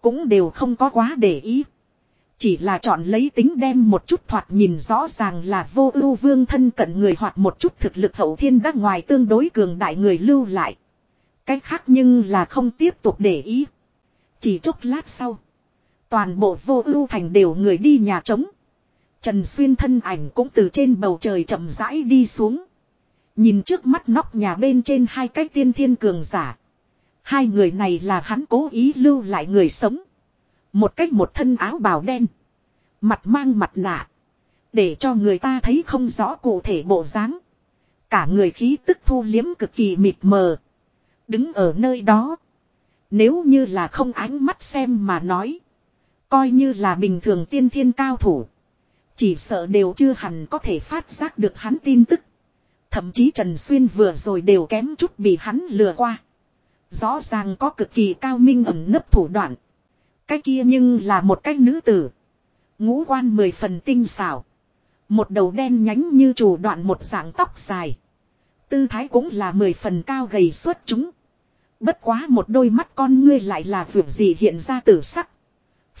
Cũng đều không có quá để ý. Chỉ là chọn lấy tính đem một chút thoạt nhìn rõ ràng là vô ưu vương thân cận người hoặc một chút thực lực hậu thiên đắc ngoài tương đối cường đại người lưu lại. Cách khác nhưng là không tiếp tục để ý. Chỉ chút lát sau. Toàn bộ vô ưu thành đều người đi nhà trống. Trần Xuyên thân ảnh cũng từ trên bầu trời chậm rãi đi xuống. Nhìn trước mắt nóc nhà bên trên hai cái tiên thiên cường giả. Hai người này là hắn cố ý lưu lại người sống. Một cách một thân áo bào đen. Mặt mang mặt nạ. Để cho người ta thấy không rõ cụ thể bộ dáng. Cả người khí tức thu liếm cực kỳ mịt mờ. Đứng ở nơi đó. Nếu như là không ánh mắt xem mà nói. Coi như là bình thường tiên thiên cao thủ. Chỉ sợ đều chưa hẳn có thể phát giác được hắn tin tức. Thậm chí Trần Xuyên vừa rồi đều kém chút bị hắn lừa qua. Rõ ràng có cực kỳ cao minh ẩn nấp thủ đoạn. Cái kia nhưng là một cách nữ tử. Ngũ quan mười phần tinh xảo. Một đầu đen nhánh như chủ đoạn một dạng tóc dài. Tư thái cũng là mười phần cao gầy suốt chúng. Bất quá một đôi mắt con ngươi lại là vượt gì hiện ra tử sắc.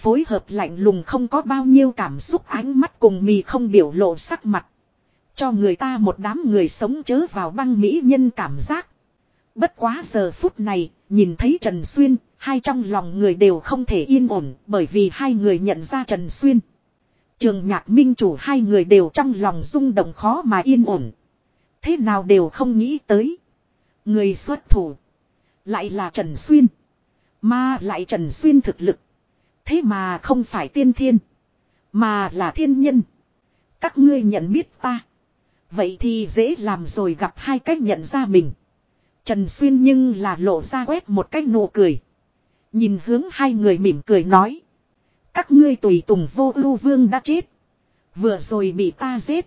Phối hợp lạnh lùng không có bao nhiêu cảm xúc ánh mắt cùng mì không biểu lộ sắc mặt. Cho người ta một đám người sống chớ vào băng mỹ nhân cảm giác. Bất quá giờ phút này, nhìn thấy Trần Xuyên, hai trong lòng người đều không thể yên ổn bởi vì hai người nhận ra Trần Xuyên. Trường nhạc minh chủ hai người đều trong lòng rung động khó mà yên ổn. Thế nào đều không nghĩ tới. Người xuất thủ. Lại là Trần Xuyên. Mà lại Trần Xuyên thực lực. Thế mà không phải tiên thiên. Mà là thiên nhân. Các ngươi nhận biết ta. Vậy thì dễ làm rồi gặp hai cách nhận ra mình. Trần Xuyên nhưng là lộ ra quét một cách nụ cười. Nhìn hướng hai người mỉm cười nói. Các ngươi tùy tùng vô ưu vương đã chết. Vừa rồi bị ta giết.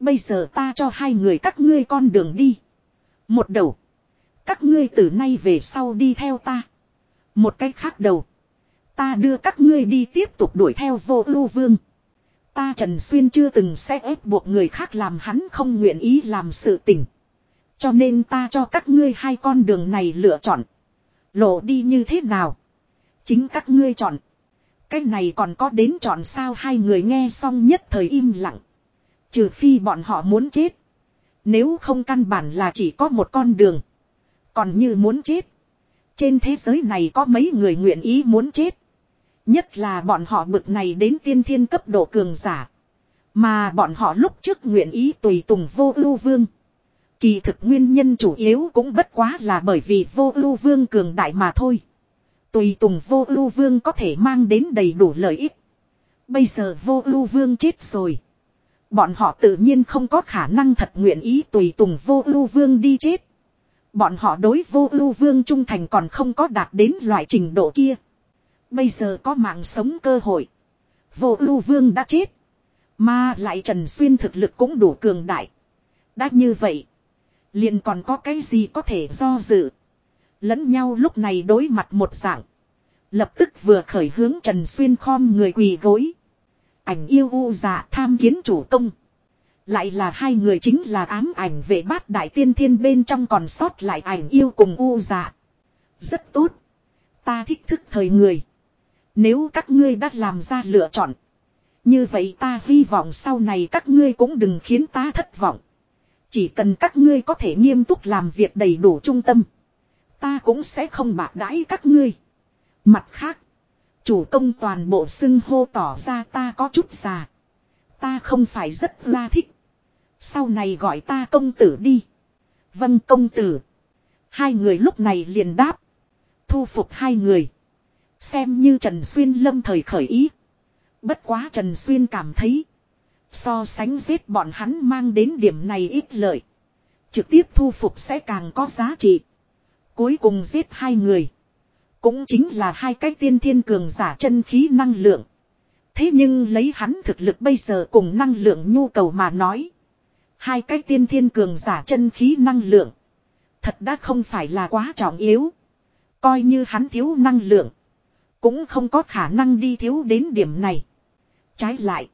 Bây giờ ta cho hai người các ngươi con đường đi. Một đầu. Các ngươi từ nay về sau đi theo ta. Một cách khác đầu. Ta đưa các ngươi đi tiếp tục đuổi theo vô ưu vương. Ta Trần Xuyên chưa từng sẽ ép buộc người khác làm hắn không nguyện ý làm sự tình. Cho nên ta cho các ngươi hai con đường này lựa chọn. Lộ đi như thế nào? Chính các ngươi chọn. Cái này còn có đến chọn sao hai người nghe xong nhất thời im lặng. Trừ phi bọn họ muốn chết. Nếu không căn bản là chỉ có một con đường. Còn như muốn chết. Trên thế giới này có mấy người nguyện ý muốn chết. Nhất là bọn họ bực này đến tiên thiên cấp độ cường giả. Mà bọn họ lúc trước nguyện ý tùy tùng vô ưu vương. Kỳ thực nguyên nhân chủ yếu cũng bất quá là bởi vì vô ưu vương cường đại mà thôi. Tùy tùng vô ưu vương có thể mang đến đầy đủ lợi ích. Bây giờ vô ưu vương chết rồi. Bọn họ tự nhiên không có khả năng thật nguyện ý tùy tùng vô ưu vương đi chết. Bọn họ đối vô ưu vương trung thành còn không có đạt đến loại trình độ kia. Bây giờ có mạng sống cơ hội. Vô ưu vương đã chết. Mà lại Trần Xuyên thực lực cũng đủ cường đại. Đã như vậy. Liền còn có cái gì có thể do dự. Lẫn nhau lúc này đối mặt một dạng. Lập tức vừa khởi hướng Trần Xuyên khom người quỳ gối. Ảnh yêu u dạ tham kiến chủ công. Lại là hai người chính là ám ảnh vệ bát đại tiên thiên bên trong còn sót lại ảnh yêu cùng u dạ. Rất tốt. Ta thích thức thời người. Nếu các ngươi đã làm ra lựa chọn. Như vậy ta hy vọng sau này các ngươi cũng đừng khiến ta thất vọng. Chỉ cần các ngươi có thể nghiêm túc làm việc đầy đủ trung tâm. Ta cũng sẽ không bạc đãi các ngươi. Mặt khác. Chủ công toàn bộ xưng hô tỏ ra ta có chút già. Ta không phải rất la thích. Sau này gọi ta công tử đi. Vâng công tử. Hai người lúc này liền đáp. Thu phục hai người. Xem như Trần Xuyên lâm thời khởi ý. Bất quá Trần Xuyên cảm thấy. So sánh giết bọn hắn mang đến điểm này ít lợi. Trực tiếp thu phục sẽ càng có giá trị. Cuối cùng giết hai người. Cũng chính là hai cái tiên thiên cường giả chân khí năng lượng. Thế nhưng lấy hắn thực lực bây giờ cùng năng lượng nhu cầu mà nói. Hai cái tiên thiên cường giả chân khí năng lượng. Thật đã không phải là quá trọng yếu. Coi như hắn thiếu năng lượng. Cũng không có khả năng đi thiếu đến điểm này. Trái lại.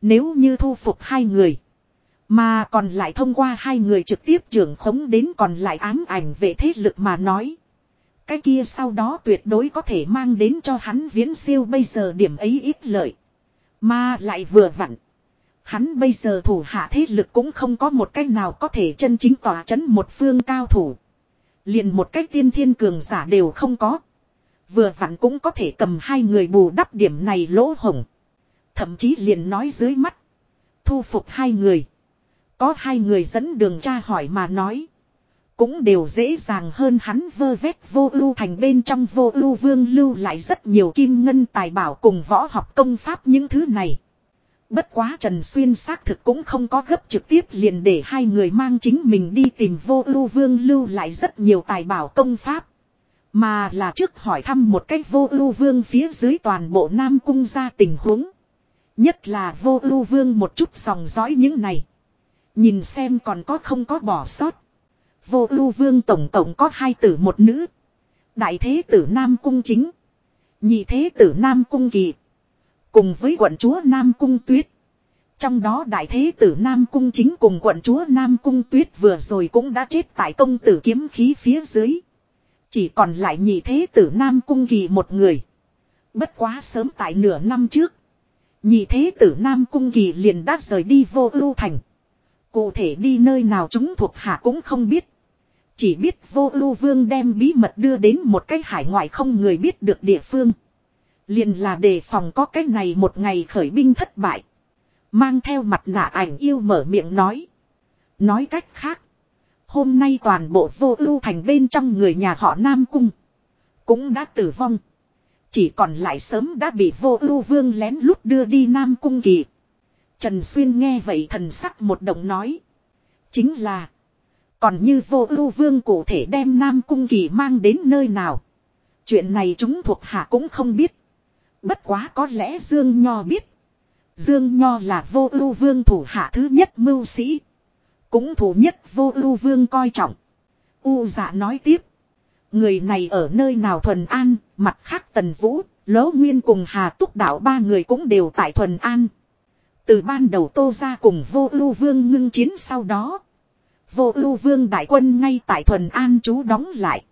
Nếu như thu phục hai người. Mà còn lại thông qua hai người trực tiếp trưởng khống đến còn lại ám ảnh về thế lực mà nói. Cái kia sau đó tuyệt đối có thể mang đến cho hắn viễn siêu bây giờ điểm ấy ít lợi. Mà lại vừa vặn. Hắn bây giờ thủ hạ thế lực cũng không có một cách nào có thể chân chính tỏa chấn một phương cao thủ. Liền một cách tiên thiên cường giả đều không có. Vừa vặn cũng có thể cầm hai người bù đắp điểm này lỗ hổng. Thậm chí liền nói dưới mắt. Thu phục hai người. Có hai người dẫn đường tra hỏi mà nói. Cũng đều dễ dàng hơn hắn vơ vét vô ưu thành bên trong vô ưu vương lưu lại rất nhiều kim ngân tài bảo cùng võ học công pháp những thứ này. Bất quá Trần Xuyên xác thực cũng không có gấp trực tiếp liền để hai người mang chính mình đi tìm vô ưu vương lưu lại rất nhiều tài bảo công pháp. Mà là trước hỏi thăm một cách vô ưu vương phía dưới toàn bộ Nam Cung ra tình huống. Nhất là vô ưu vương một chút sòng dõi những này. Nhìn xem còn có không có bỏ sót. Vô ưu vương tổng tổng có hai tử một nữ. Đại thế tử Nam Cung chính. Nhị thế tử Nam Cung kỳ. Cùng với quận chúa Nam Cung tuyết. Trong đó đại thế tử Nam Cung chính cùng quận chúa Nam Cung tuyết vừa rồi cũng đã chết tại công tử kiếm khí phía dưới. Chỉ còn lại nhị thế tử Nam Cung kỳ một người. Bất quá sớm tại nửa năm trước. Nhị thế tử Nam Cung kỳ liền đã rời đi vô ưu thành. Cụ thể đi nơi nào chúng thuộc hạ cũng không biết. Chỉ biết vô ưu vương đem bí mật đưa đến một cái hải ngoại không người biết được địa phương. Liền là đề phòng có cái này một ngày khởi binh thất bại. Mang theo mặt nạ ảnh yêu mở miệng nói. Nói cách khác. Hôm nay toàn bộ vô ưu thành bên trong người nhà họ Nam Cung. Cũng đã tử vong. Chỉ còn lại sớm đã bị vô ưu vương lén lút đưa đi Nam Cung kỳ. Trần Xuyên nghe vậy thần sắc một động nói. Chính là. Còn như vô ưu vương cụ thể đem Nam Cung kỳ mang đến nơi nào. Chuyện này chúng thuộc hạ cũng không biết. Bất quá có lẽ Dương Nho biết. Dương Nho là vô ưu vương thủ hạ thứ nhất mưu sĩ. Cũng thủ nhất vô ưu vương coi trọng. U dạ nói tiếp. Người này ở nơi nào thuần an, mặt khác tần vũ, lỗ nguyên cùng hà túc đạo ba người cũng đều tại thuần an. Từ ban đầu tô ra cùng vô ưu vương ngưng chiến sau đó. Vô ưu vương đại quân ngay tại thuần an chú đóng lại.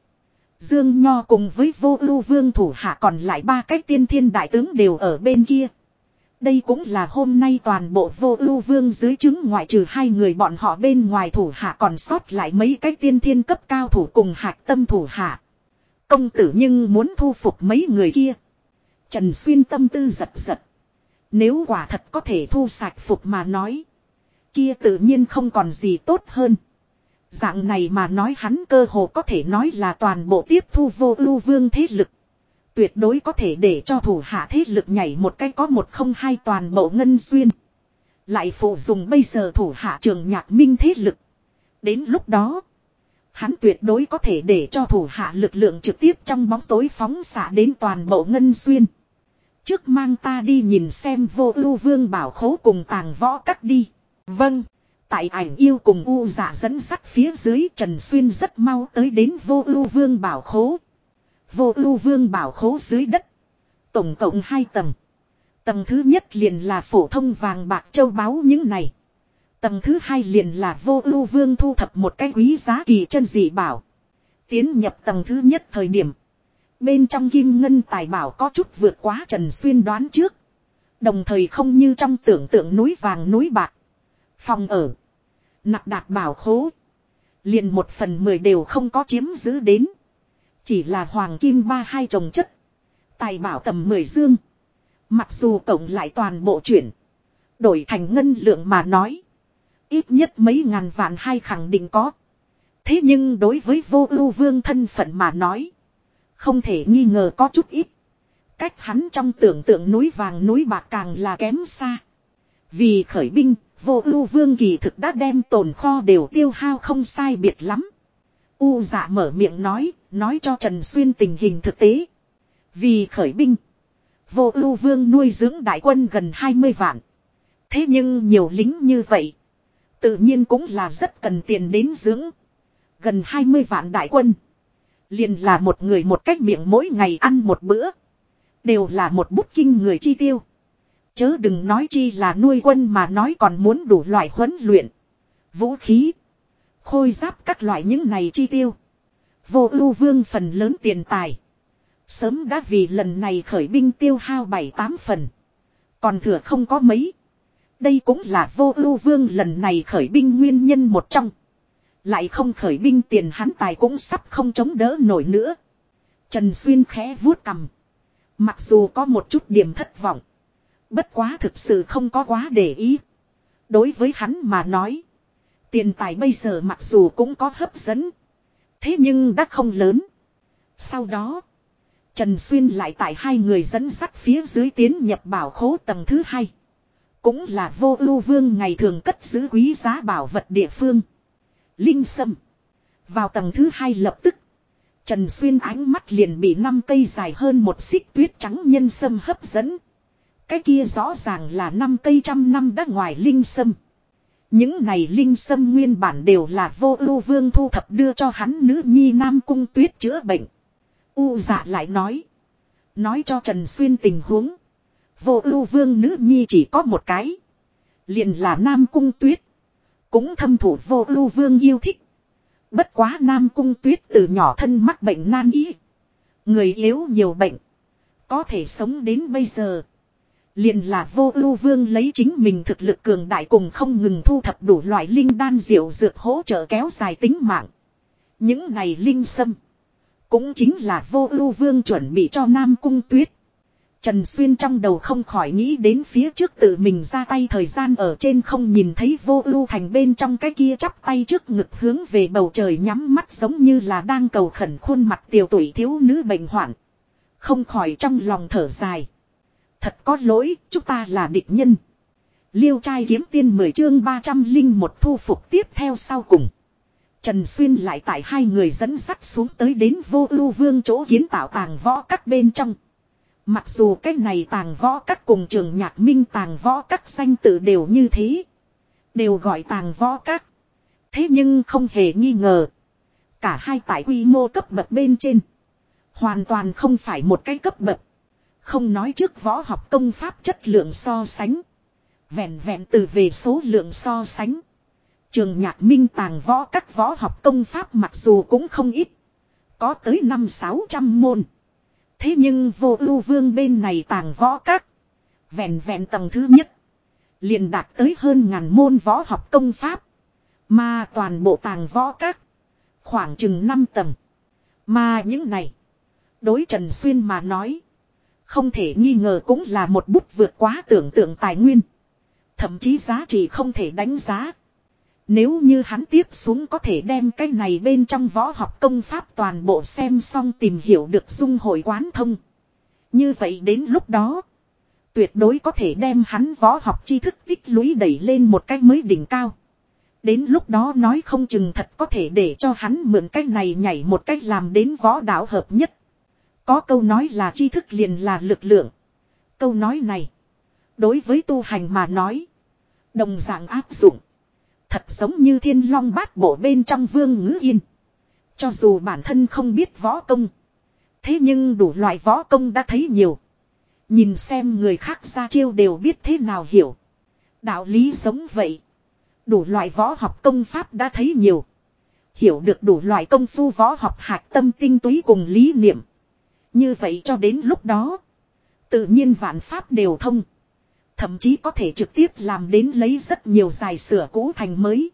Dương Nho cùng với vô ưu vương thủ hạ còn lại ba cái tiên thiên đại tướng đều ở bên kia. Đây cũng là hôm nay toàn bộ vô ưu vương dưới chứng ngoại trừ hai người bọn họ bên ngoài thủ hạ còn sót lại mấy cái tiên thiên cấp cao thủ cùng hạc tâm thủ hạ. Công tử nhưng muốn thu phục mấy người kia. Trần Xuyên tâm tư giật giật. Nếu quả thật có thể thu sạch phục mà nói. Kia tự nhiên không còn gì tốt hơn. Dạng này mà nói hắn cơ hồ có thể nói là toàn bộ tiếp thu vô ưu vương thế lực. Tuyệt đối có thể để cho thủ hạ thế lực nhảy một cái có một không hai toàn bộ ngân xuyên. Lại phụ dùng bây giờ thủ hạ trường nhạc minh thế lực. Đến lúc đó. Hắn tuyệt đối có thể để cho thủ hạ lực lượng trực tiếp trong bóng tối phóng xạ đến toàn bộ ngân xuyên. Trước mang ta đi nhìn xem vô ưu vương bảo khố cùng tàng võ cắt đi. Vâng. Tại ảnh yêu cùng u giả dẫn sắt phía dưới Trần Xuyên rất mau tới đến vô ưu vương bảo khố. Vô ưu vương bảo khố dưới đất. Tổng cộng hai tầng. Tầng thứ nhất liền là phổ thông vàng bạc châu báu những này. Tầng thứ hai liền là vô ưu vương thu thập một cái quý giá kỳ chân dị bảo. Tiến nhập tầng thứ nhất thời điểm. Bên trong kim ngân tài bảo có chút vượt quá Trần Xuyên đoán trước. Đồng thời không như trong tưởng tượng núi vàng núi bạc. Phòng ở. Nặc đạt bảo khố. Liền một phần mười đều không có chiếm giữ đến. Chỉ là hoàng kim ba hai trồng chất. Tài bảo tầm mười dương. Mặc dù cộng lại toàn bộ chuyển. Đổi thành ngân lượng mà nói. Ít nhất mấy ngàn vạn hai khẳng định có. Thế nhưng đối với vô ưu vương thân phận mà nói. Không thể nghi ngờ có chút ít. Cách hắn trong tưởng tượng núi vàng núi bạc càng là kém xa. Vì khởi binh, vô ưu vương kỳ thực đã đem tồn kho đều tiêu hao không sai biệt lắm. U dạ mở miệng nói, nói cho Trần Xuyên tình hình thực tế. Vì khởi binh, vô ưu vương nuôi dưỡng đại quân gần 20 vạn. Thế nhưng nhiều lính như vậy, tự nhiên cũng là rất cần tiền đến dưỡng. Gần 20 vạn đại quân. Liền là một người một cách miệng mỗi ngày ăn một bữa. Đều là một bút kinh người chi tiêu. Chớ đừng nói chi là nuôi quân mà nói còn muốn đủ loại huấn luyện. Vũ khí. Khôi giáp các loại những này chi tiêu. Vô ưu vương phần lớn tiền tài. Sớm đã vì lần này khởi binh tiêu hao bảy tám phần. Còn thừa không có mấy. Đây cũng là vô ưu vương lần này khởi binh nguyên nhân một trong. Lại không khởi binh tiền hắn tài cũng sắp không chống đỡ nổi nữa. Trần Xuyên khẽ vuốt cầm. Mặc dù có một chút điểm thất vọng. Bất quá thực sự không có quá để ý. Đối với hắn mà nói. Tiền tài bây giờ mặc dù cũng có hấp dẫn. Thế nhưng đã không lớn. Sau đó. Trần Xuyên lại tại hai người dẫn sắt phía dưới tiến nhập bảo khố tầng thứ hai. Cũng là vô ưu vương ngày thường cất giữ quý giá bảo vật địa phương. Linh sâm. Vào tầng thứ hai lập tức. Trần Xuyên ánh mắt liền bị năm cây dài hơn một xích tuyết trắng nhân sâm hấp dẫn. Cái kia rõ ràng là năm cây trăm năm đã ngoài linh sâm. Những này linh sâm nguyên bản đều là vô ưu vương thu thập đưa cho hắn nữ nhi nam cung tuyết chữa bệnh. U dạ lại nói. Nói cho Trần Xuyên tình huống. Vô ưu vương nữ nhi chỉ có một cái. Liền là Nam Cung Tuyết. Cũng thâm thủ vô ưu vương yêu thích. Bất quá Nam Cung Tuyết từ nhỏ thân mắc bệnh nan y. Người yếu nhiều bệnh. Có thể sống đến bây giờ. Liền là vô ưu vương lấy chính mình thực lực cường đại cùng không ngừng thu thập đủ loại linh đan diệu dược hỗ trợ kéo dài tính mạng. Những này linh sâm. Cũng chính là vô ưu vương chuẩn bị cho Nam Cung Tuyết. Trần Xuyên trong đầu không khỏi nghĩ đến phía trước tự mình ra tay thời gian ở trên không nhìn thấy vô ưu thành bên trong cái kia chắp tay trước ngực hướng về bầu trời nhắm mắt giống như là đang cầu khẩn khuôn mặt tiểu tuổi thiếu nữ bệnh hoạn. Không khỏi trong lòng thở dài. Thật có lỗi, chúng ta là địch nhân. Liêu trai kiếm tiên 10 chương 300 linh một thu phục tiếp theo sau cùng. Trần Xuyên lại tại hai người dẫn sắt xuống tới đến vô ưu vương chỗ kiến tạo tàng võ các bên trong. Mặc dù cái này tàng võ các cùng trường nhạc minh tàng võ các danh tự đều như thế. Đều gọi tàng võ các. Thế nhưng không hề nghi ngờ. Cả hai tại quy mô cấp bậc bên trên. Hoàn toàn không phải một cái cấp bậc. Không nói trước võ học công pháp chất lượng so sánh. Vẹn vẹn từ về số lượng so sánh. Trường nhạc minh tàng võ các võ học công pháp mặc dù cũng không ít. Có tới năm sáu trăm môn. Thế nhưng vô ưu vương bên này tàng võ các. Vẹn vẹn tầng thứ nhất. liền đạt tới hơn ngàn môn võ học công pháp. Mà toàn bộ tàng võ các. Khoảng chừng 5 tầng. Mà những này. Đối Trần Xuyên mà nói. Không thể nghi ngờ cũng là một bút vượt quá tưởng tượng tài nguyên. Thậm chí giá trị không thể đánh giá. Nếu như hắn tiếp xuống có thể đem cái này bên trong võ học công pháp toàn bộ xem xong tìm hiểu được dung hội quán thông. Như vậy đến lúc đó, tuyệt đối có thể đem hắn võ học tri thức tích lũy đẩy lên một cách mới đỉnh cao. Đến lúc đó nói không chừng thật có thể để cho hắn mượn cách này nhảy một cách làm đến võ đạo hợp nhất. Có câu nói là tri thức liền là lực lượng. Câu nói này, đối với tu hành mà nói, đồng dạng áp dụng. Thật giống như thiên long bát bộ bên trong vương ngữ yên. Cho dù bản thân không biết võ công. Thế nhưng đủ loại võ công đã thấy nhiều. Nhìn xem người khác ra chiêu đều biết thế nào hiểu. Đạo lý giống vậy. Đủ loại võ học công pháp đã thấy nhiều. Hiểu được đủ loại công phu võ học hạt tâm tinh túy cùng lý niệm. Như vậy cho đến lúc đó. Tự nhiên vạn pháp đều thông. Thậm chí có thể trực tiếp làm đến lấy rất nhiều dài sửa cũ thành mới.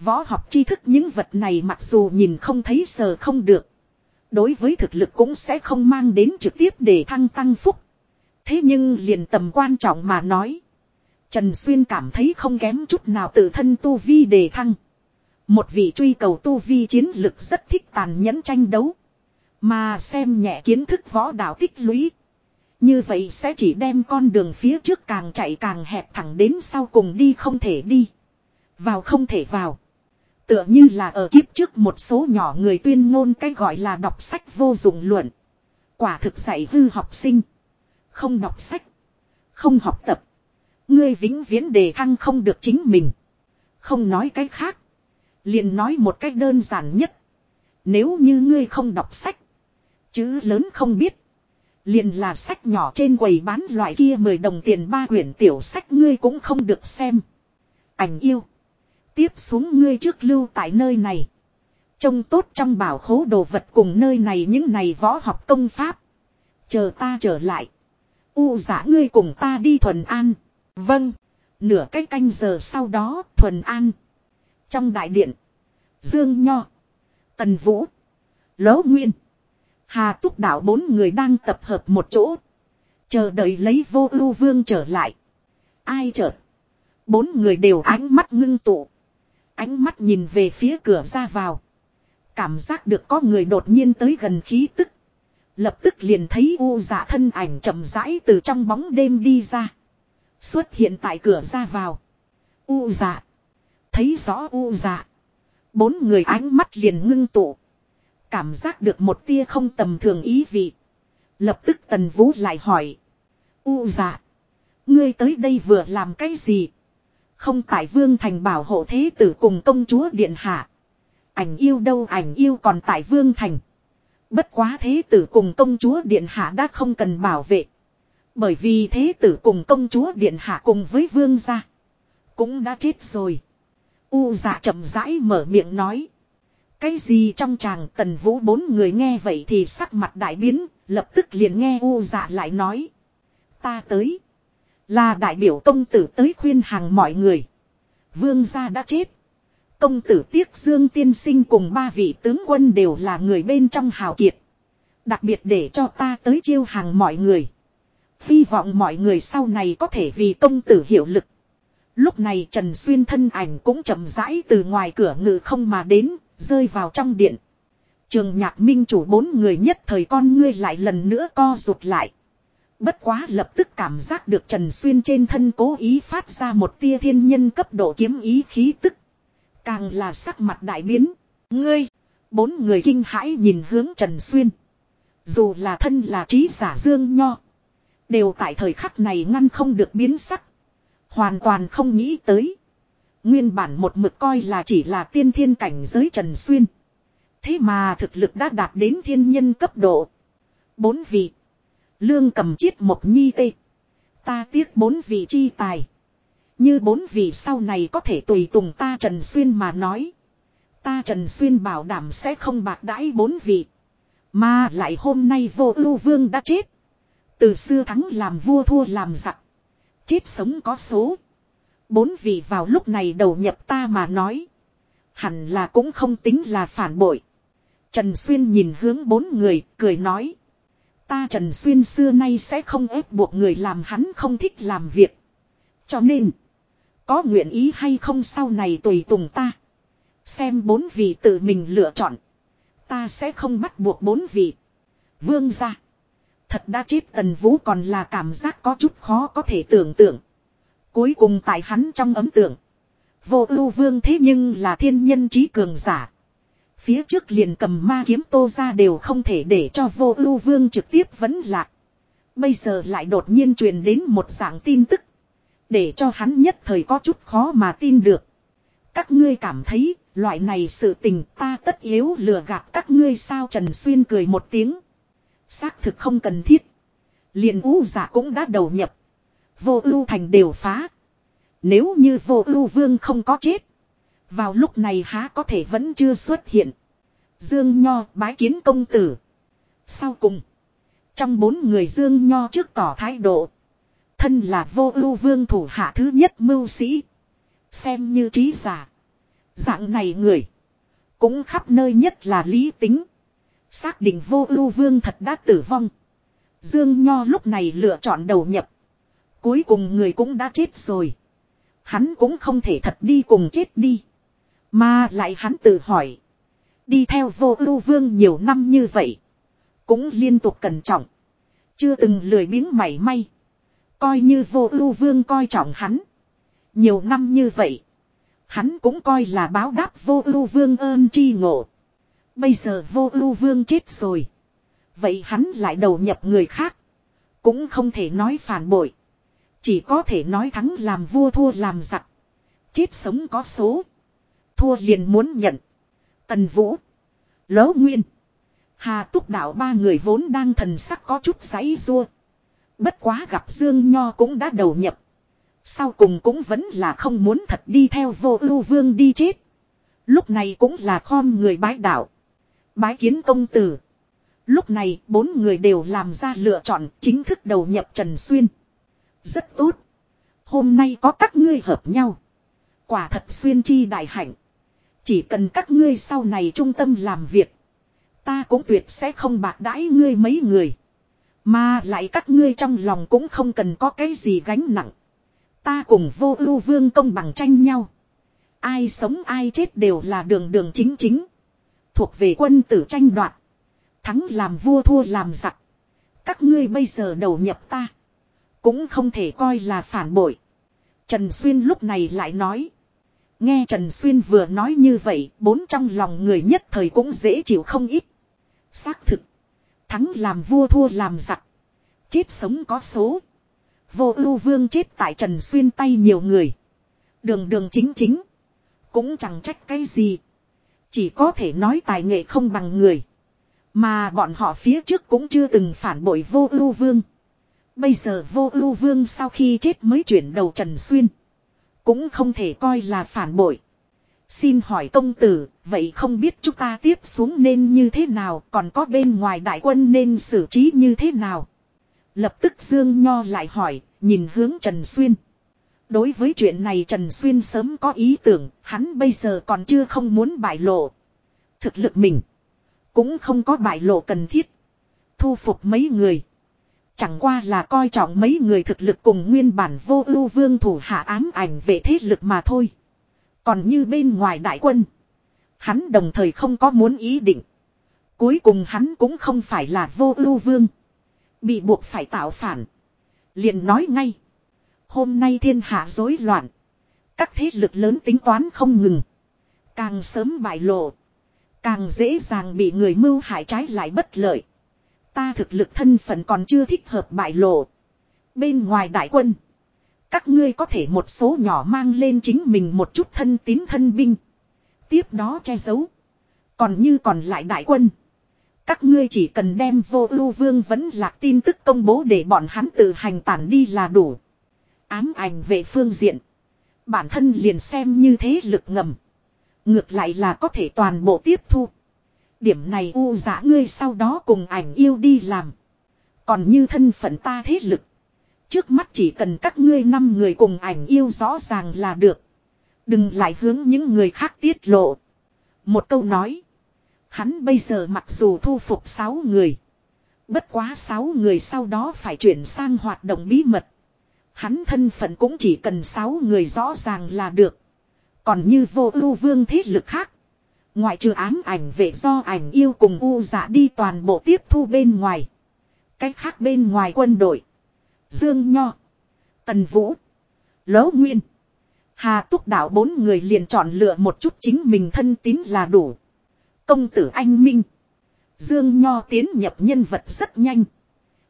Võ học tri thức những vật này mặc dù nhìn không thấy sờ không được. Đối với thực lực cũng sẽ không mang đến trực tiếp để thăng tăng phúc. Thế nhưng liền tầm quan trọng mà nói. Trần Xuyên cảm thấy không kém chút nào tự thân tu vi đề thăng. Một vị truy cầu tu vi chiến lực rất thích tàn nhẫn tranh đấu. Mà xem nhẹ kiến thức võ đạo tích lũy. Như vậy sẽ chỉ đem con đường phía trước càng chạy càng hẹp thẳng đến sau cùng đi không thể đi. Vào không thể vào. Tựa như là ở kiếp trước một số nhỏ người tuyên ngôn cái gọi là đọc sách vô dụng luận. Quả thực dạy hư học sinh. Không đọc sách. Không học tập. Ngươi vĩnh viễn đề thăng không được chính mình. Không nói cái khác. liền nói một cách đơn giản nhất. Nếu như ngươi không đọc sách. Chữ lớn không biết. Liền là sách nhỏ trên quầy bán loại kia 10 đồng tiền ba quyển tiểu sách ngươi cũng không được xem. Ảnh yêu. Tiếp xuống ngươi trước lưu tại nơi này. Trông tốt trong bảo khố đồ vật cùng nơi này những này võ học công pháp. Chờ ta trở lại. U giả ngươi cùng ta đi thuần an. Vâng. Nửa cái canh giờ sau đó thuần an. Trong đại điện. Dương Nho. Tần Vũ. Lỗ Nguyên. Hà túc đạo bốn người đang tập hợp một chỗ. Chờ đợi lấy vô ưu vương trở lại. Ai chợt. Bốn người đều ánh mắt ngưng tụ. Ánh mắt nhìn về phía cửa ra vào. Cảm giác được có người đột nhiên tới gần khí tức. Lập tức liền thấy u dạ thân ảnh chậm rãi từ trong bóng đêm đi ra. Xuất hiện tại cửa ra vào. U dạ. Thấy rõ u dạ. Bốn người ánh mắt liền ngưng tụ. Cảm giác được một tia không tầm thường ý vị. Lập tức tần vũ lại hỏi. U dạ. Ngươi tới đây vừa làm cái gì? Không tại vương thành bảo hộ thế tử cùng công chúa điện hạ. Ảnh yêu đâu, ảnh yêu còn tại vương thành. Bất quá thế tử cùng công chúa điện hạ đã không cần bảo vệ. Bởi vì thế tử cùng công chúa điện hạ cùng với vương gia. Cũng đã chết rồi. U dạ chậm rãi mở miệng nói. Cái gì trong chàng tần vũ bốn người nghe vậy thì sắc mặt đại biến, lập tức liền nghe U dạ lại nói. Ta tới. Là đại biểu công tử tới khuyên hàng mọi người. Vương gia đã chết. Công tử Tiếc Dương tiên sinh cùng ba vị tướng quân đều là người bên trong hào kiệt. Đặc biệt để cho ta tới chiêu hàng mọi người. Hy vọng mọi người sau này có thể vì công tử hiệu lực. Lúc này Trần Xuyên thân ảnh cũng chậm rãi từ ngoài cửa ngự không mà đến, rơi vào trong điện. Trường nhạc minh chủ bốn người nhất thời con ngươi lại lần nữa co rụt lại. Bất quá lập tức cảm giác được Trần Xuyên trên thân cố ý phát ra một tia thiên nhân cấp độ kiếm ý khí tức. Càng là sắc mặt đại biến. Ngươi! Bốn người kinh hãi nhìn hướng Trần Xuyên. Dù là thân là trí giả dương nho. Đều tại thời khắc này ngăn không được biến sắc. Hoàn toàn không nghĩ tới. Nguyên bản một mực coi là chỉ là tiên thiên cảnh giới Trần Xuyên. Thế mà thực lực đã đạt đến thiên nhân cấp độ. Bốn vị. Lương cầm chiết một nhi tê. Ta tiếc bốn vị chi tài. Như bốn vị sau này có thể tùy tùng ta Trần Xuyên mà nói. Ta Trần Xuyên bảo đảm sẽ không bạc đãi bốn vị. Mà lại hôm nay vô ưu vương đã chết. Từ xưa thắng làm vua thua làm giặc. Chết sống có số. Bốn vị vào lúc này đầu nhập ta mà nói. Hẳn là cũng không tính là phản bội. Trần Xuyên nhìn hướng bốn người, cười nói. Ta Trần Xuyên xưa nay sẽ không ép buộc người làm hắn không thích làm việc. Cho nên, có nguyện ý hay không sau này tùy tùng ta. Xem bốn vị tự mình lựa chọn. Ta sẽ không bắt buộc bốn vị. Vương ra. Thật đã chết tần vũ còn là cảm giác có chút khó có thể tưởng tượng. Cuối cùng tại hắn trong ấm tượng. Vô ưu vương thế nhưng là thiên nhân trí cường giả. Phía trước liền cầm ma kiếm tô ra đều không thể để cho vô ưu vương trực tiếp vấn lạc. Bây giờ lại đột nhiên truyền đến một dạng tin tức. Để cho hắn nhất thời có chút khó mà tin được. Các ngươi cảm thấy, loại này sự tình ta tất yếu lừa gạt các ngươi sao Trần Xuyên cười một tiếng. Xác thực không cần thiết. liền ú giả cũng đã đầu nhập. Vô ưu thành đều phá. Nếu như vô ưu vương không có chết. Vào lúc này há có thể vẫn chưa xuất hiện. Dương Nho bái kiến công tử. Sau cùng. Trong bốn người Dương Nho trước tỏ thái độ. Thân là vô ưu vương thủ hạ thứ nhất mưu sĩ. Xem như trí giả. Dạng này người. Cũng khắp nơi nhất là lý tính. Xác định vô ưu vương thật đã tử vong. Dương Nho lúc này lựa chọn đầu nhập. Cuối cùng người cũng đã chết rồi. Hắn cũng không thể thật đi cùng chết đi. Mà lại hắn tự hỏi. Đi theo vô ưu vương nhiều năm như vậy. Cũng liên tục cẩn trọng. Chưa từng lười biếng mảy may. Coi như vô ưu vương coi trọng hắn. Nhiều năm như vậy. Hắn cũng coi là báo đáp vô ưu vương ơn chi ngộ. Bây giờ vô ưu vương chết rồi. Vậy hắn lại đầu nhập người khác. Cũng không thể nói phản bội. Chỉ có thể nói thắng làm vua thua làm giặc. Chết sống có số. Thua liền muốn nhận. Tần Vũ. Lỗ Nguyên. Hà Túc Đạo ba người vốn đang thần sắc có chút giấy rua. Bất quá gặp Dương Nho cũng đã đầu nhập. Sau cùng cũng vẫn là không muốn thật đi theo vô ưu vương đi chết. Lúc này cũng là khom người bái đạo. Bái kiến công tử. Lúc này bốn người đều làm ra lựa chọn chính thức đầu nhập Trần Xuyên. Rất tốt. Hôm nay có các ngươi hợp nhau. Quả thật xuyên chi đại hạnh. Chỉ cần các ngươi sau này trung tâm làm việc. Ta cũng tuyệt sẽ không bạc đãi ngươi mấy người. Mà lại các ngươi trong lòng cũng không cần có cái gì gánh nặng. Ta cùng vô ưu vương công bằng tranh nhau. Ai sống ai chết đều là đường đường chính chính. Thuộc về quân tử tranh đoạt. Thắng làm vua thua làm giặc. Các ngươi bây giờ đầu nhập ta. Cũng không thể coi là phản bội. Trần Xuyên lúc này lại nói. Nghe Trần Xuyên vừa nói như vậy, bốn trong lòng người nhất thời cũng dễ chịu không ít. Xác thực. Thắng làm vua thua làm giặc. Chết sống có số. Vô ưu vương chết tại Trần Xuyên tay nhiều người. Đường đường chính chính. Cũng chẳng trách cái gì. Chỉ có thể nói tài nghệ không bằng người. Mà bọn họ phía trước cũng chưa từng phản bội vô ưu vương. Bây giờ vô ưu vương sau khi chết mới chuyển đầu Trần Xuyên. Cũng không thể coi là phản bội. Xin hỏi công tử, vậy không biết chúng ta tiếp xuống nên như thế nào, còn có bên ngoài đại quân nên xử trí như thế nào? Lập tức Dương Nho lại hỏi, nhìn hướng Trần Xuyên. Đối với chuyện này Trần Xuyên sớm có ý tưởng, hắn bây giờ còn chưa không muốn bại lộ. Thực lực mình, cũng không có bại lộ cần thiết. Thu phục mấy người. Chẳng qua là coi trọng mấy người thực lực cùng nguyên bản vô ưu vương thủ hạ ám ảnh về thế lực mà thôi. Còn như bên ngoài đại quân. Hắn đồng thời không có muốn ý định. Cuối cùng hắn cũng không phải là vô ưu vương. Bị buộc phải tạo phản. liền nói ngay. Hôm nay thiên hạ rối loạn. Các thế lực lớn tính toán không ngừng. Càng sớm bại lộ. Càng dễ dàng bị người mưu hại trái lại bất lợi. Ta thực lực thân phận còn chưa thích hợp bại lộ. Bên ngoài đại quân. Các ngươi có thể một số nhỏ mang lên chính mình một chút thân tín thân binh. Tiếp đó che giấu. Còn như còn lại đại quân. Các ngươi chỉ cần đem vô ưu vương vẫn lạc tin tức công bố để bọn hắn tự hành tản đi là đủ. Ám ảnh về phương diện. Bản thân liền xem như thế lực ngầm. Ngược lại là có thể toàn bộ tiếp thu. Điểm này u giả ngươi sau đó cùng ảnh yêu đi làm. Còn như thân phận ta thế lực. Trước mắt chỉ cần các ngươi năm người cùng ảnh yêu rõ ràng là được. Đừng lại hướng những người khác tiết lộ. Một câu nói. Hắn bây giờ mặc dù thu phục sáu người. Bất quá sáu người sau đó phải chuyển sang hoạt động bí mật. Hắn thân phận cũng chỉ cần sáu người rõ ràng là được. Còn như vô ưu vương thế lực khác. Ngoại trừ ám ảnh vệ do ảnh yêu cùng u dạ đi toàn bộ tiếp thu bên ngoài. Cách khác bên ngoài quân đội. Dương Nho. Tần Vũ. Lỗ Nguyên. Hà Túc Đạo bốn người liền chọn lựa một chút chính mình thân tín là đủ. Công tử anh Minh. Dương Nho tiến nhập nhân vật rất nhanh.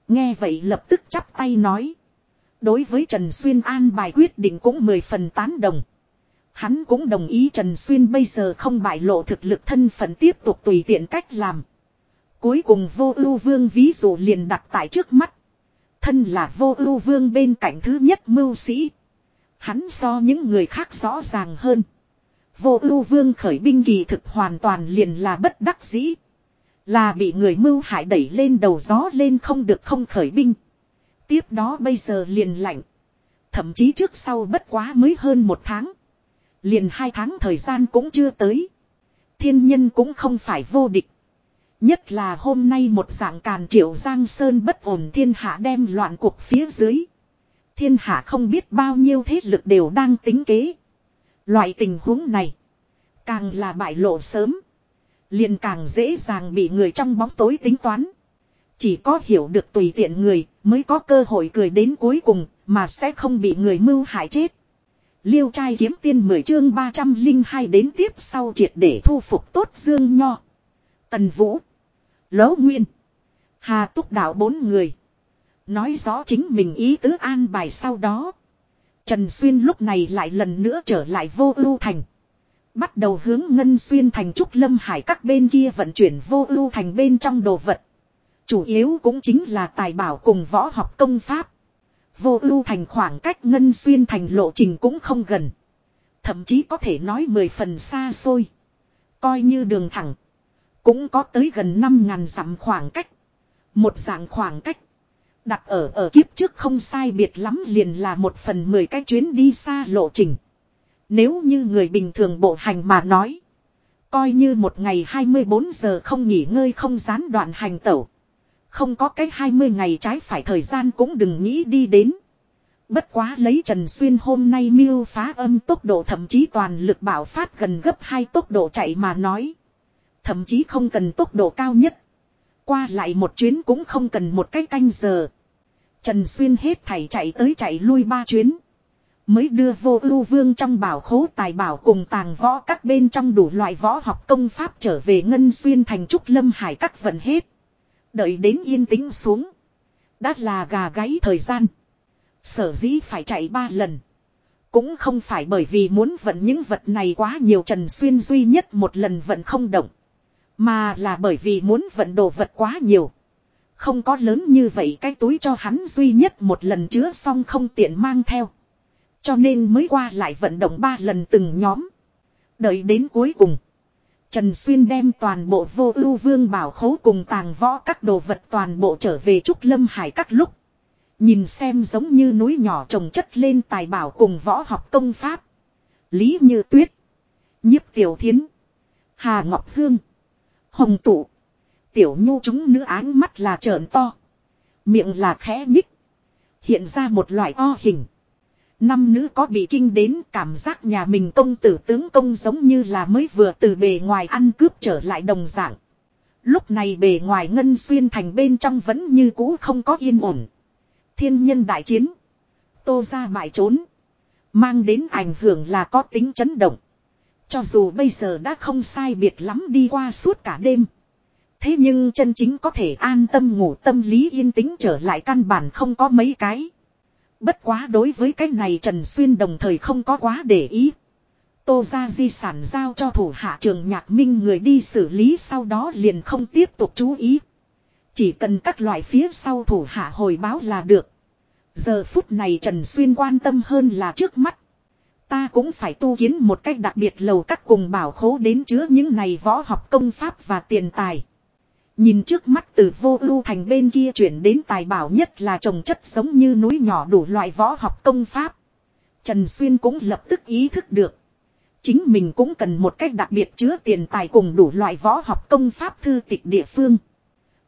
Nghe vậy lập tức chắp tay nói. Đối với Trần Xuyên an bài quyết định cũng mười phần tán đồng. Hắn cũng đồng ý Trần Xuyên bây giờ không bại lộ thực lực thân phận tiếp tục tùy tiện cách làm. Cuối cùng vô ưu vương ví dụ liền đặt tại trước mắt. Thân là vô ưu vương bên cạnh thứ nhất mưu sĩ. Hắn so những người khác rõ ràng hơn. Vô ưu vương khởi binh kỳ thực hoàn toàn liền là bất đắc dĩ. Là bị người mưu hại đẩy lên đầu gió lên không được không khởi binh. Tiếp đó bây giờ liền lạnh. Thậm chí trước sau bất quá mới hơn một tháng. Liền hai tháng thời gian cũng chưa tới. Thiên nhân cũng không phải vô địch. Nhất là hôm nay một dạng càn triệu giang sơn bất ổn thiên hạ đem loạn cuộc phía dưới. Thiên hạ không biết bao nhiêu thế lực đều đang tính kế. Loại tình huống này. Càng là bại lộ sớm. liền càng dễ dàng bị người trong bóng tối tính toán. Chỉ có hiểu được tùy tiện người mới có cơ hội cười đến cuối cùng mà sẽ không bị người mưu hại chết. Liêu trai kiếm tiên 10 chương 302 đến tiếp sau triệt để thu phục tốt Dương Nho. Tần Vũ. Lỗ Nguyên. Hà Túc Đạo bốn người. Nói rõ chính mình ý tứ an bài sau đó. Trần Xuyên lúc này lại lần nữa trở lại vô ưu thành. Bắt đầu hướng Ngân Xuyên thành Trúc Lâm Hải các bên kia vận chuyển vô ưu thành bên trong đồ vật. Chủ yếu cũng chính là tài bảo cùng võ học công pháp. Vô ưu thành khoảng cách Ngân Xuyên thành lộ trình cũng không gần. Thậm chí có thể nói mười phần xa xôi. Coi như đường thẳng. Cũng có tới gần 5.000 dặm khoảng cách. Một dạng khoảng cách. Đặt ở ở kiếp trước không sai biệt lắm liền là một phần mười cái chuyến đi xa lộ trình. Nếu như người bình thường bộ hành mà nói. Coi như một ngày 24 giờ không nghỉ ngơi không gián đoạn hành tẩu. Không có cái 20 ngày trái phải thời gian cũng đừng nghĩ đi đến. Bất quá lấy Trần Xuyên hôm nay miêu phá âm tốc độ thậm chí toàn lực bảo phát gần gấp hai tốc độ chạy mà nói. Thậm chí không cần tốc độ cao nhất. Qua lại một chuyến cũng không cần một cái canh giờ. Trần Xuyên hết thảy chạy tới chạy lui ba chuyến. Mới đưa vô ưu vương trong bảo khố tài bảo cùng tàng võ các bên trong đủ loại võ học công pháp trở về Ngân Xuyên thành Trúc Lâm Hải các vận hết. Đợi đến yên tĩnh xuống. Đã là gà gáy thời gian. Sở dĩ phải chạy ba lần. Cũng không phải bởi vì muốn vận những vật này quá nhiều Trần Xuyên duy nhất một lần vận không động. Mà là bởi vì muốn vận đồ vật quá nhiều. Không có lớn như vậy cái túi cho hắn duy nhất một lần chứa xong không tiện mang theo. Cho nên mới qua lại vận động ba lần từng nhóm. Đợi đến cuối cùng. Trần Xuyên đem toàn bộ vô ưu vương bảo khấu cùng tàng võ các đồ vật toàn bộ trở về Trúc Lâm Hải các lúc. Nhìn xem giống như núi nhỏ trồng chất lên tài bảo cùng võ học công pháp. Lý Như Tuyết. Nhiếp Tiểu Thiến. Hà Ngọc Hương. Hồng Tụ. Tiểu Nhu chúng nữ áng mắt là trợn to. Miệng là khẽ nhích. Hiện ra một loại o hình. Năm nữ có bị kinh đến, cảm giác nhà mình công tử tướng công giống như là mới vừa từ bề ngoài ăn cướp trở lại đồng dạng. Lúc này bề ngoài ngân xuyên thành bên trong vẫn như cũ không có yên ổn. Thiên nhân đại chiến. Tô ra bại trốn. Mang đến ảnh hưởng là có tính chấn động. Cho dù bây giờ đã không sai biệt lắm đi qua suốt cả đêm. Thế nhưng chân chính có thể an tâm ngủ tâm lý yên tĩnh trở lại căn bản không có mấy cái. Bất quá đối với cái này Trần Xuyên đồng thời không có quá để ý. Tô ra di sản giao cho thủ hạ trường nhạc minh người đi xử lý sau đó liền không tiếp tục chú ý. Chỉ cần các loại phía sau thủ hạ hồi báo là được. Giờ phút này Trần Xuyên quan tâm hơn là trước mắt. Ta cũng phải tu kiến một cách đặc biệt lầu các cùng bảo khố đến chứa những này võ học công pháp và tiền tài. Nhìn trước mắt từ vô ưu thành bên kia chuyển đến tài bảo nhất là trồng chất sống như núi nhỏ đủ loại võ học công pháp. Trần Xuyên cũng lập tức ý thức được. Chính mình cũng cần một cách đặc biệt chứa tiền tài cùng đủ loại võ học công pháp thư tịch địa phương.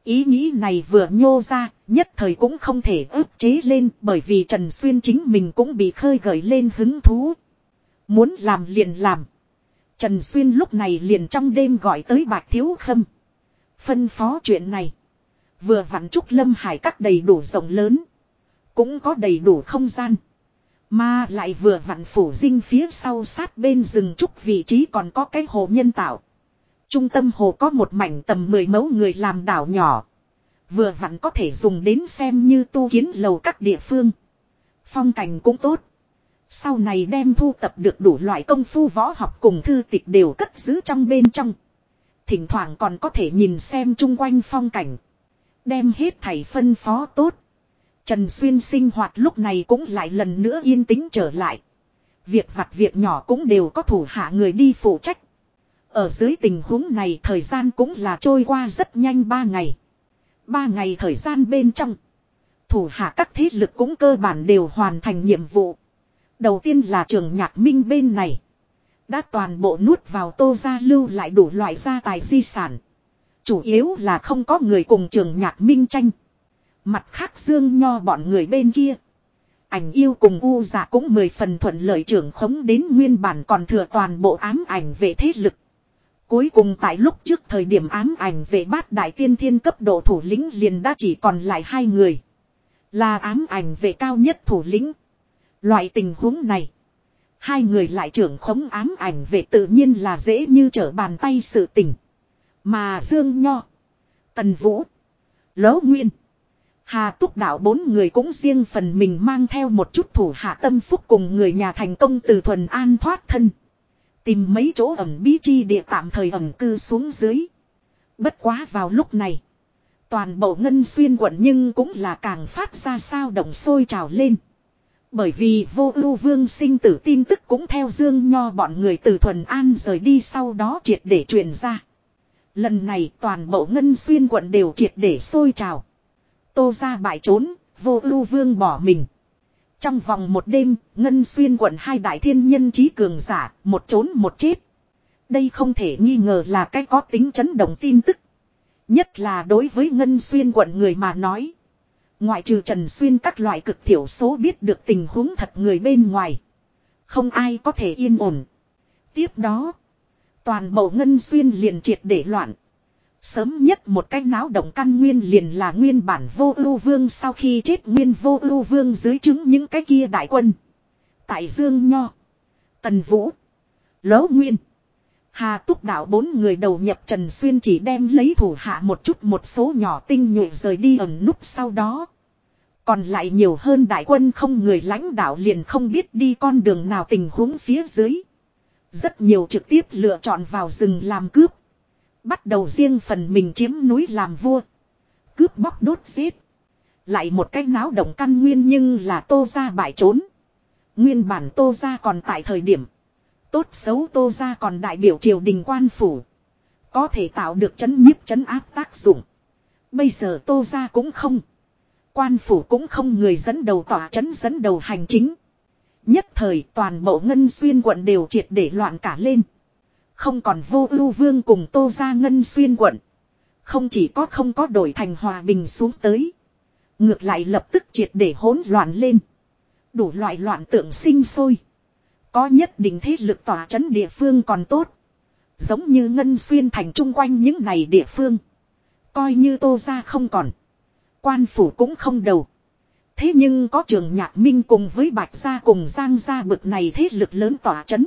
Ý nghĩ này vừa nhô ra, nhất thời cũng không thể ức chế lên bởi vì Trần Xuyên chính mình cũng bị khơi gợi lên hứng thú. Muốn làm liền làm. Trần Xuyên lúc này liền trong đêm gọi tới Bạch Thiếu Khâm. Phân phó chuyện này. Vừa vặn Trúc Lâm Hải các đầy đủ rộng lớn. Cũng có đầy đủ không gian. Mà lại vừa vặn phủ dinh phía sau sát bên rừng trúc vị trí còn có cái hồ nhân tạo. Trung tâm hồ có một mảnh tầm 10 mẫu người làm đảo nhỏ. Vừa vặn có thể dùng đến xem như tu kiến lầu các địa phương. Phong cảnh cũng tốt. Sau này đem thu tập được đủ loại công phu võ học cùng thư tịch đều cất giữ trong bên trong. Thỉnh thoảng còn có thể nhìn xem chung quanh phong cảnh. Đem hết thảy phân phó tốt. Trần Xuyên sinh hoạt lúc này cũng lại lần nữa yên tĩnh trở lại. Việc vặt việc nhỏ cũng đều có thủ hạ người đi phụ trách. Ở dưới tình huống này thời gian cũng là trôi qua rất nhanh ba ngày. Ba ngày thời gian bên trong. Thủ hạ các thế lực cũng cơ bản đều hoàn thành nhiệm vụ. Đầu tiên là trường nhạc minh bên này. Đã toàn bộ nuốt vào tô gia lưu lại đủ loại gia tài di sản. Chủ yếu là không có người cùng trường nhạc minh tranh. Mặt khác dương nho bọn người bên kia. Ảnh yêu cùng u giả cũng mười phần thuận lợi trưởng khống đến nguyên bản còn thừa toàn bộ ám ảnh về thế lực. Cuối cùng tại lúc trước thời điểm ám ảnh về bát đại tiên thiên cấp độ thủ lĩnh liền đã chỉ còn lại hai người. Là ám ảnh về cao nhất thủ lĩnh. Loại tình huống này. Hai người lại trưởng khống ám ảnh về tự nhiên là dễ như trở bàn tay sự tình. Mà Dương Nho. Tần Vũ. Lỗ Nguyên. Hà Túc Đạo bốn người cũng riêng phần mình mang theo một chút thủ hạ tâm phúc cùng người nhà thành công từ thuần an thoát thân. Tìm mấy chỗ ẩm bí chi địa tạm thời ẩm cư xuống dưới. Bất quá vào lúc này. Toàn bộ ngân xuyên quận nhưng cũng là càng phát ra sao động sôi trào lên. Bởi vì vô ưu vương sinh tử tin tức cũng theo dương nho bọn người từ thuần an rời đi sau đó triệt để truyền ra. Lần này toàn bộ ngân xuyên quận đều triệt để sôi trào. Tô ra bại trốn, vô ưu vương bỏ mình. Trong vòng một đêm, ngân xuyên quận hai đại thiên nhân trí cường giả, một trốn một chết. Đây không thể nghi ngờ là cái có tính chấn động tin tức. Nhất là đối với ngân xuyên quận người mà nói. Ngoại trừ Trần Xuyên các loại cực thiểu số biết được tình huống thật người bên ngoài. Không ai có thể yên ổn. Tiếp đó. Toàn bộ Ngân Xuyên liền triệt để loạn. Sớm nhất một cách náo động căn nguyên liền là nguyên bản vô ưu vương sau khi chết nguyên vô ưu vương dưới chứng những cái kia đại quân. Tại Dương Nho. Tần Vũ. Lỗ Nguyên. Hà túc đạo bốn người đầu nhập Trần Xuyên chỉ đem lấy thủ hạ một chút một số nhỏ tinh nhuệ rời đi ẩn núp sau đó. Còn lại nhiều hơn đại quân không người lãnh đạo liền không biết đi con đường nào tình huống phía dưới. Rất nhiều trực tiếp lựa chọn vào rừng làm cướp. Bắt đầu riêng phần mình chiếm núi làm vua. Cướp bóc đốt giết. Lại một cái náo động căn nguyên nhưng là tô ra bại trốn. Nguyên bản Tô Gia còn tại thời điểm. Tốt xấu Tô Gia còn đại biểu triều đình quan phủ. Có thể tạo được chấn nhiếp chấn áp tác dụng. Bây giờ Tô Gia cũng không. Quan phủ cũng không người dẫn đầu tỏa chấn dẫn đầu hành chính. Nhất thời toàn bộ ngân xuyên quận đều triệt để loạn cả lên. Không còn vô ưu vương cùng Tô Gia ngân xuyên quận. Không chỉ có không có đổi thành hòa bình xuống tới. Ngược lại lập tức triệt để hỗn loạn lên. Đủ loại loạn tượng sinh sôi. Có nhất định thế lực tỏa chấn địa phương còn tốt. Giống như Ngân Xuyên thành chung quanh những này địa phương. Coi như tô ra không còn. Quan phủ cũng không đầu. Thế nhưng có trường nhạc minh cùng với bạch gia cùng giang gia bực này thế lực lớn tỏa chấn.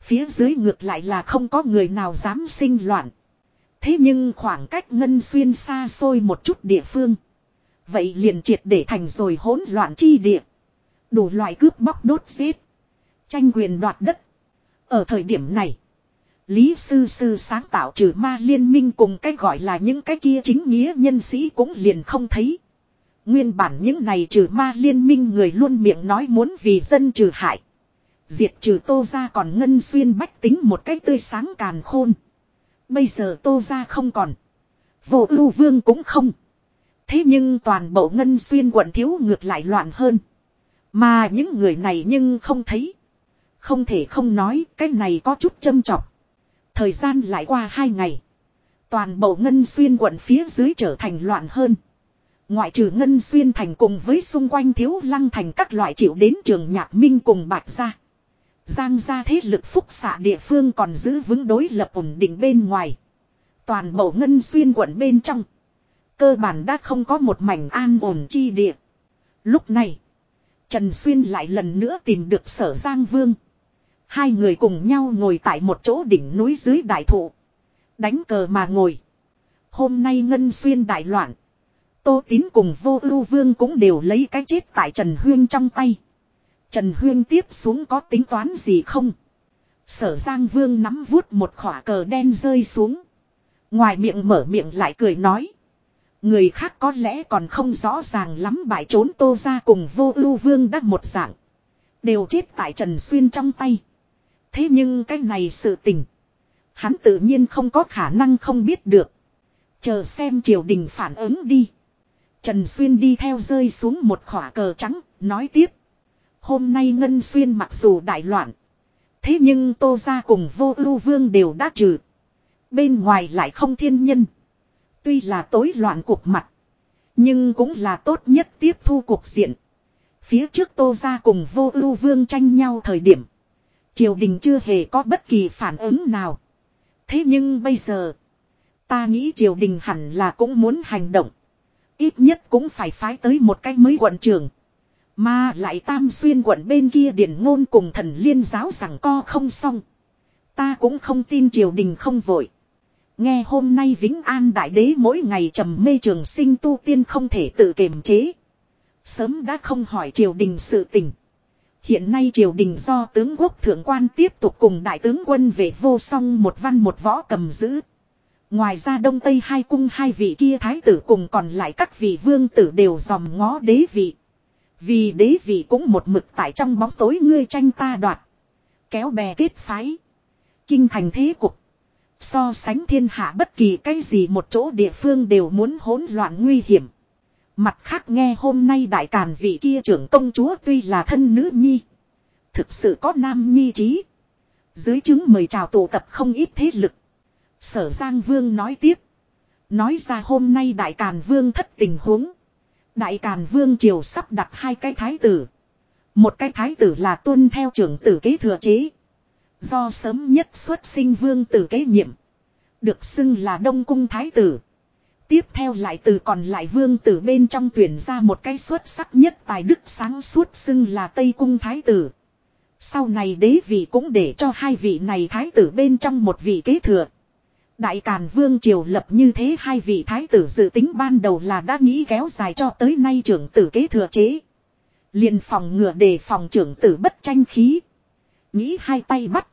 Phía dưới ngược lại là không có người nào dám sinh loạn. Thế nhưng khoảng cách ngân xuyên xa xôi một chút địa phương. Vậy liền triệt để thành rồi hỗn loạn chi địa. Đủ loại cướp bóc đốt giết. Tranh quyền đoạt đất. Ở thời điểm này. Lý sư sư sáng tạo trừ ma liên minh cùng cái gọi là những cái kia chính nghĩa nhân sĩ cũng liền không thấy. Nguyên bản những này trừ ma liên minh người luôn miệng nói muốn vì dân trừ hại. Diệt trừ tô ra còn ngân xuyên bách tính một cách tươi sáng càn khôn. Bây giờ tô ra không còn. Vô ưu vương cũng không. Thế nhưng toàn bộ ngân xuyên quận thiếu ngược lại loạn hơn. Mà những người này nhưng không thấy. Không thể không nói, cái này có chút châm trọc. Thời gian lại qua hai ngày. Toàn bộ ngân xuyên quận phía dưới trở thành loạn hơn. Ngoại trừ ngân xuyên thành cùng với xung quanh thiếu lăng thành các loại chịu đến trường nhạc minh cùng bạch gia. Giang gia thế lực phúc xạ địa phương còn giữ vững đối lập ổn định bên ngoài. Toàn bộ ngân xuyên quận bên trong. Cơ bản đã không có một mảnh an ổn chi địa. Lúc này. Trần Xuyên lại lần nữa tìm được sở Giang Vương. Hai người cùng nhau ngồi tại một chỗ đỉnh núi dưới đại thụ. Đánh cờ mà ngồi. Hôm nay Ngân Xuyên đại loạn. Tô Tín cùng vô ưu vương cũng đều lấy cái chết tại Trần Huyên trong tay. Trần Huyên tiếp xuống có tính toán gì không? Sở Giang Vương nắm vuốt một khỏa cờ đen rơi xuống. Ngoài miệng mở miệng lại cười nói. Người khác có lẽ còn không rõ ràng lắm bại trốn tô ra cùng vô ưu vương đắc một dạng. Đều chết tại Trần Xuyên trong tay. Thế nhưng cái này sự tình. Hắn tự nhiên không có khả năng không biết được. Chờ xem triều đình phản ứng đi. Trần Xuyên đi theo rơi xuống một khỏa cờ trắng, nói tiếp. Hôm nay Ngân Xuyên mặc dù đại loạn. Thế nhưng Tô Gia cùng vô ưu vương đều đã trừ. Bên ngoài lại không thiên nhân. Tuy là tối loạn cuộc mặt. Nhưng cũng là tốt nhất tiếp thu cuộc diện. Phía trước Tô Gia cùng vô ưu vương tranh nhau thời điểm. Triều đình chưa hề có bất kỳ phản ứng nào. Thế nhưng bây giờ. Ta nghĩ triều đình hẳn là cũng muốn hành động. Ít nhất cũng phải phái tới một cái mới quận trường. Mà lại tam xuyên quận bên kia điển ngôn cùng thần liên giáo rằng co không xong. Ta cũng không tin triều đình không vội. Nghe hôm nay Vĩnh An Đại Đế mỗi ngày trầm mê trường sinh tu tiên không thể tự kiềm chế. Sớm đã không hỏi triều đình sự tình. Hiện nay triều đình do tướng quốc thượng quan tiếp tục cùng đại tướng quân về vô song một văn một võ cầm giữ. Ngoài ra đông tây hai cung hai vị kia thái tử cùng còn lại các vị vương tử đều dòm ngó đế vị. Vì đế vị cũng một mực tại trong bóng tối ngươi tranh ta đoạt. Kéo bè kết phái. Kinh thành thế cục. So sánh thiên hạ bất kỳ cái gì một chỗ địa phương đều muốn hỗn loạn nguy hiểm. Mặt khác nghe hôm nay đại càn vị kia trưởng công chúa tuy là thân nữ nhi. Thực sự có nam nhi trí. Dưới chứng mời chào tụ tập không ít thế lực. Sở Giang Vương nói tiếp. Nói ra hôm nay đại càn vương thất tình huống. Đại càn vương triều sắp đặt hai cái thái tử. Một cái thái tử là tuân theo trưởng tử kế thừa chế. Do sớm nhất xuất sinh vương tử kế nhiệm. Được xưng là đông cung thái tử. Tiếp theo lại từ còn lại vương tử bên trong tuyển ra một cái xuất sắc nhất tài đức sáng suốt xưng là Tây Cung Thái tử. Sau này đế vị cũng để cho hai vị này thái tử bên trong một vị kế thừa. Đại Càn Vương Triều lập như thế hai vị thái tử dự tính ban đầu là đã nghĩ kéo dài cho tới nay trưởng tử kế thừa chế. liền phòng ngừa đề phòng trưởng tử bất tranh khí. Nghĩ hai tay bắt.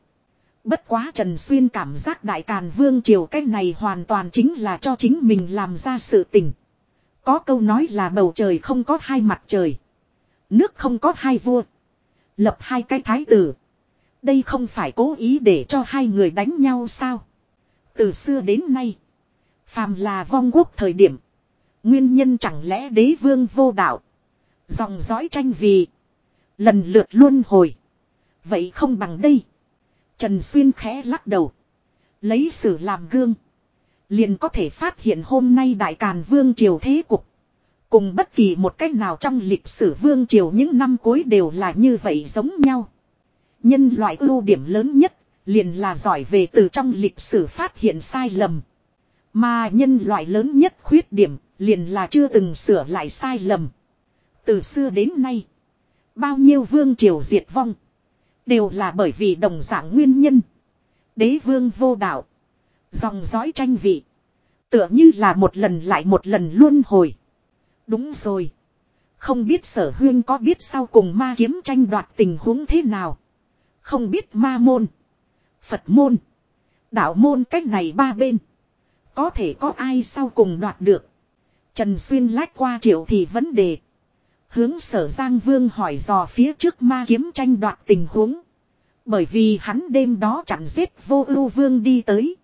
Bất quá Trần Xuyên cảm giác Đại Càn Vương Triều cái này hoàn toàn chính là cho chính mình làm ra sự tình. Có câu nói là bầu trời không có hai mặt trời. Nước không có hai vua. Lập hai cái thái tử. Đây không phải cố ý để cho hai người đánh nhau sao. Từ xưa đến nay. Phàm là vong quốc thời điểm. Nguyên nhân chẳng lẽ đế vương vô đạo. Dòng dõi tranh vì. Lần lượt luôn hồi. Vậy không bằng đây. Trần Xuyên khẽ lắc đầu. Lấy sử làm gương. Liền có thể phát hiện hôm nay Đại Càn Vương Triều thế cục. Cùng bất kỳ một cách nào trong lịch sử Vương Triều những năm cuối đều là như vậy giống nhau. Nhân loại ưu điểm lớn nhất liền là giỏi về từ trong lịch sử phát hiện sai lầm. Mà nhân loại lớn nhất khuyết điểm liền là chưa từng sửa lại sai lầm. Từ xưa đến nay, bao nhiêu vương triều diệt vong, đều là bởi vì đồng dạng nguyên nhân. Đế vương vô đạo, dòng dõi tranh vị, tựa như là một lần lại một lần luôn hồi. Đúng rồi. Không biết sở huyên có biết sau cùng ma kiếm tranh đoạt tình huống thế nào. Không biết ma môn, Phật môn, đạo môn cách này ba bên. Có thể có ai sau cùng đoạt được. Trần Xuyên lách qua triệu thì vấn đề. Hướng sở Giang Vương hỏi dò phía trước ma kiếm tranh đoạt tình huống. Bởi vì hắn đêm đó chặn giết vô ưu vương đi tới.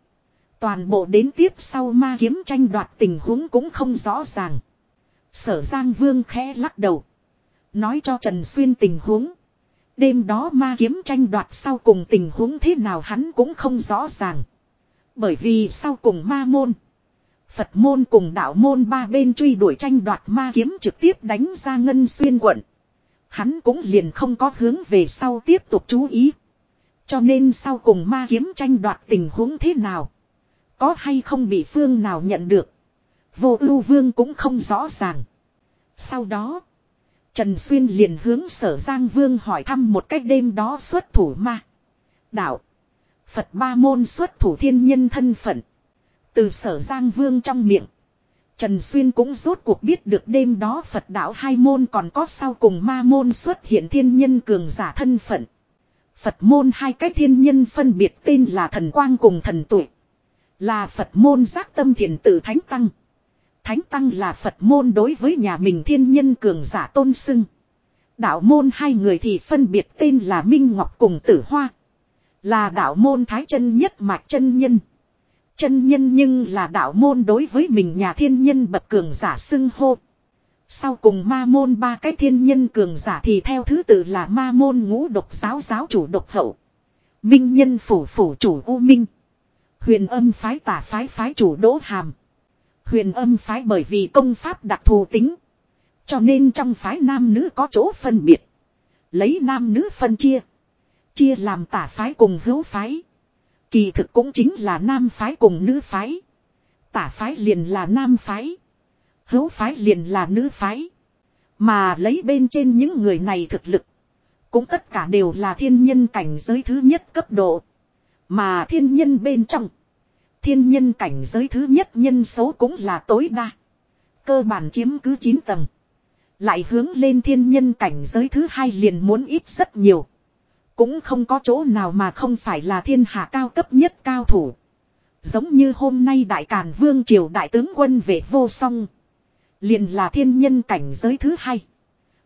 Toàn bộ đến tiếp sau ma kiếm tranh đoạt tình huống cũng không rõ ràng. Sở Giang Vương khẽ lắc đầu. Nói cho Trần Xuyên tình huống. Đêm đó ma kiếm tranh đoạt sau cùng tình huống thế nào hắn cũng không rõ ràng. Bởi vì sau cùng ma môn. Phật môn cùng đạo môn ba bên truy đuổi tranh đoạt ma kiếm trực tiếp đánh ra ngân xuyên quận. Hắn cũng liền không có hướng về sau tiếp tục chú ý. Cho nên sau cùng ma kiếm tranh đoạt tình huống thế nào. Có hay không bị phương nào nhận được. Vô ưu vương cũng không rõ ràng. Sau đó. Trần Xuyên liền hướng sở Giang Vương hỏi thăm một cách đêm đó xuất thủ ma. Đạo. Phật ba môn xuất thủ thiên nhân thân phận. Từ sở Giang Vương trong miệng. Trần Xuyên cũng rốt cuộc biết được đêm đó Phật đạo hai môn còn có sau cùng ma môn xuất hiện thiên nhân cường giả thân phận. Phật môn hai cái thiên nhân phân biệt tên là thần quang cùng thần tuổi. Là Phật môn giác tâm thiền tử Thánh Tăng. Thánh Tăng là Phật môn đối với nhà mình thiên nhân cường giả tôn sưng Đạo môn hai người thì phân biệt tên là Minh Ngọc cùng Tử Hoa. Là đạo môn thái chân nhất mạch chân nhân. Chân nhân nhưng là đạo môn đối với mình nhà thiên nhân bậc cường giả xưng hô. Sau cùng ma môn ba cái thiên nhân cường giả thì theo thứ tự là ma môn ngũ độc giáo giáo chủ độc hậu. Minh nhân phủ phủ chủ U Minh. Huyền âm phái tả phái phái chủ đỗ hàm. Huyền âm phái bởi vì công pháp đặc thù tính. Cho nên trong phái nam nữ có chỗ phân biệt. Lấy nam nữ phân chia. Chia làm tả phái cùng hữu phái. Kỳ thực cũng chính là nam phái cùng nữ phái. Tả phái liền là nam phái. Hữu phái liền là nữ phái. Mà lấy bên trên những người này thực lực. Cũng tất cả đều là thiên nhân cảnh giới thứ nhất cấp độ. Mà thiên nhân bên trong. Thiên nhân cảnh giới thứ nhất nhân số cũng là tối đa. Cơ bản chiếm cứ 9 tầng. Lại hướng lên thiên nhân cảnh giới thứ hai liền muốn ít rất nhiều. Cũng không có chỗ nào mà không phải là thiên hạ cao cấp nhất cao thủ. Giống như hôm nay đại càn vương triều đại tướng quân về vô song. Liền là thiên nhân cảnh giới thứ hai.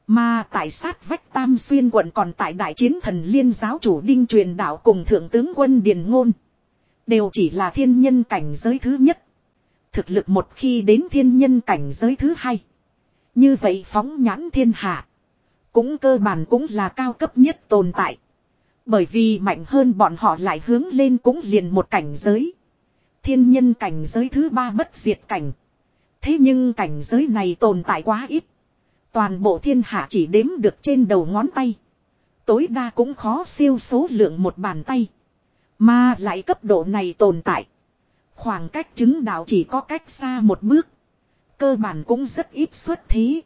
Mà tại sát vách tam xuyên quận còn tại đại chiến thần liên giáo chủ đinh truyền đạo cùng thượng tướng quân Điền Ngôn. Đều chỉ là thiên nhân cảnh giới thứ nhất. Thực lực một khi đến thiên nhân cảnh giới thứ hai. Như vậy phóng nhãn thiên hạ. Cũng cơ bản cũng là cao cấp nhất tồn tại. Bởi vì mạnh hơn bọn họ lại hướng lên cũng liền một cảnh giới. Thiên nhân cảnh giới thứ ba bất diệt cảnh. Thế nhưng cảnh giới này tồn tại quá ít. Toàn bộ thiên hạ chỉ đếm được trên đầu ngón tay. Tối đa cũng khó siêu số lượng một bàn tay. Mà lại cấp độ này tồn tại. Khoảng cách chứng đạo chỉ có cách xa một bước. Cơ bản cũng rất ít xuất thí.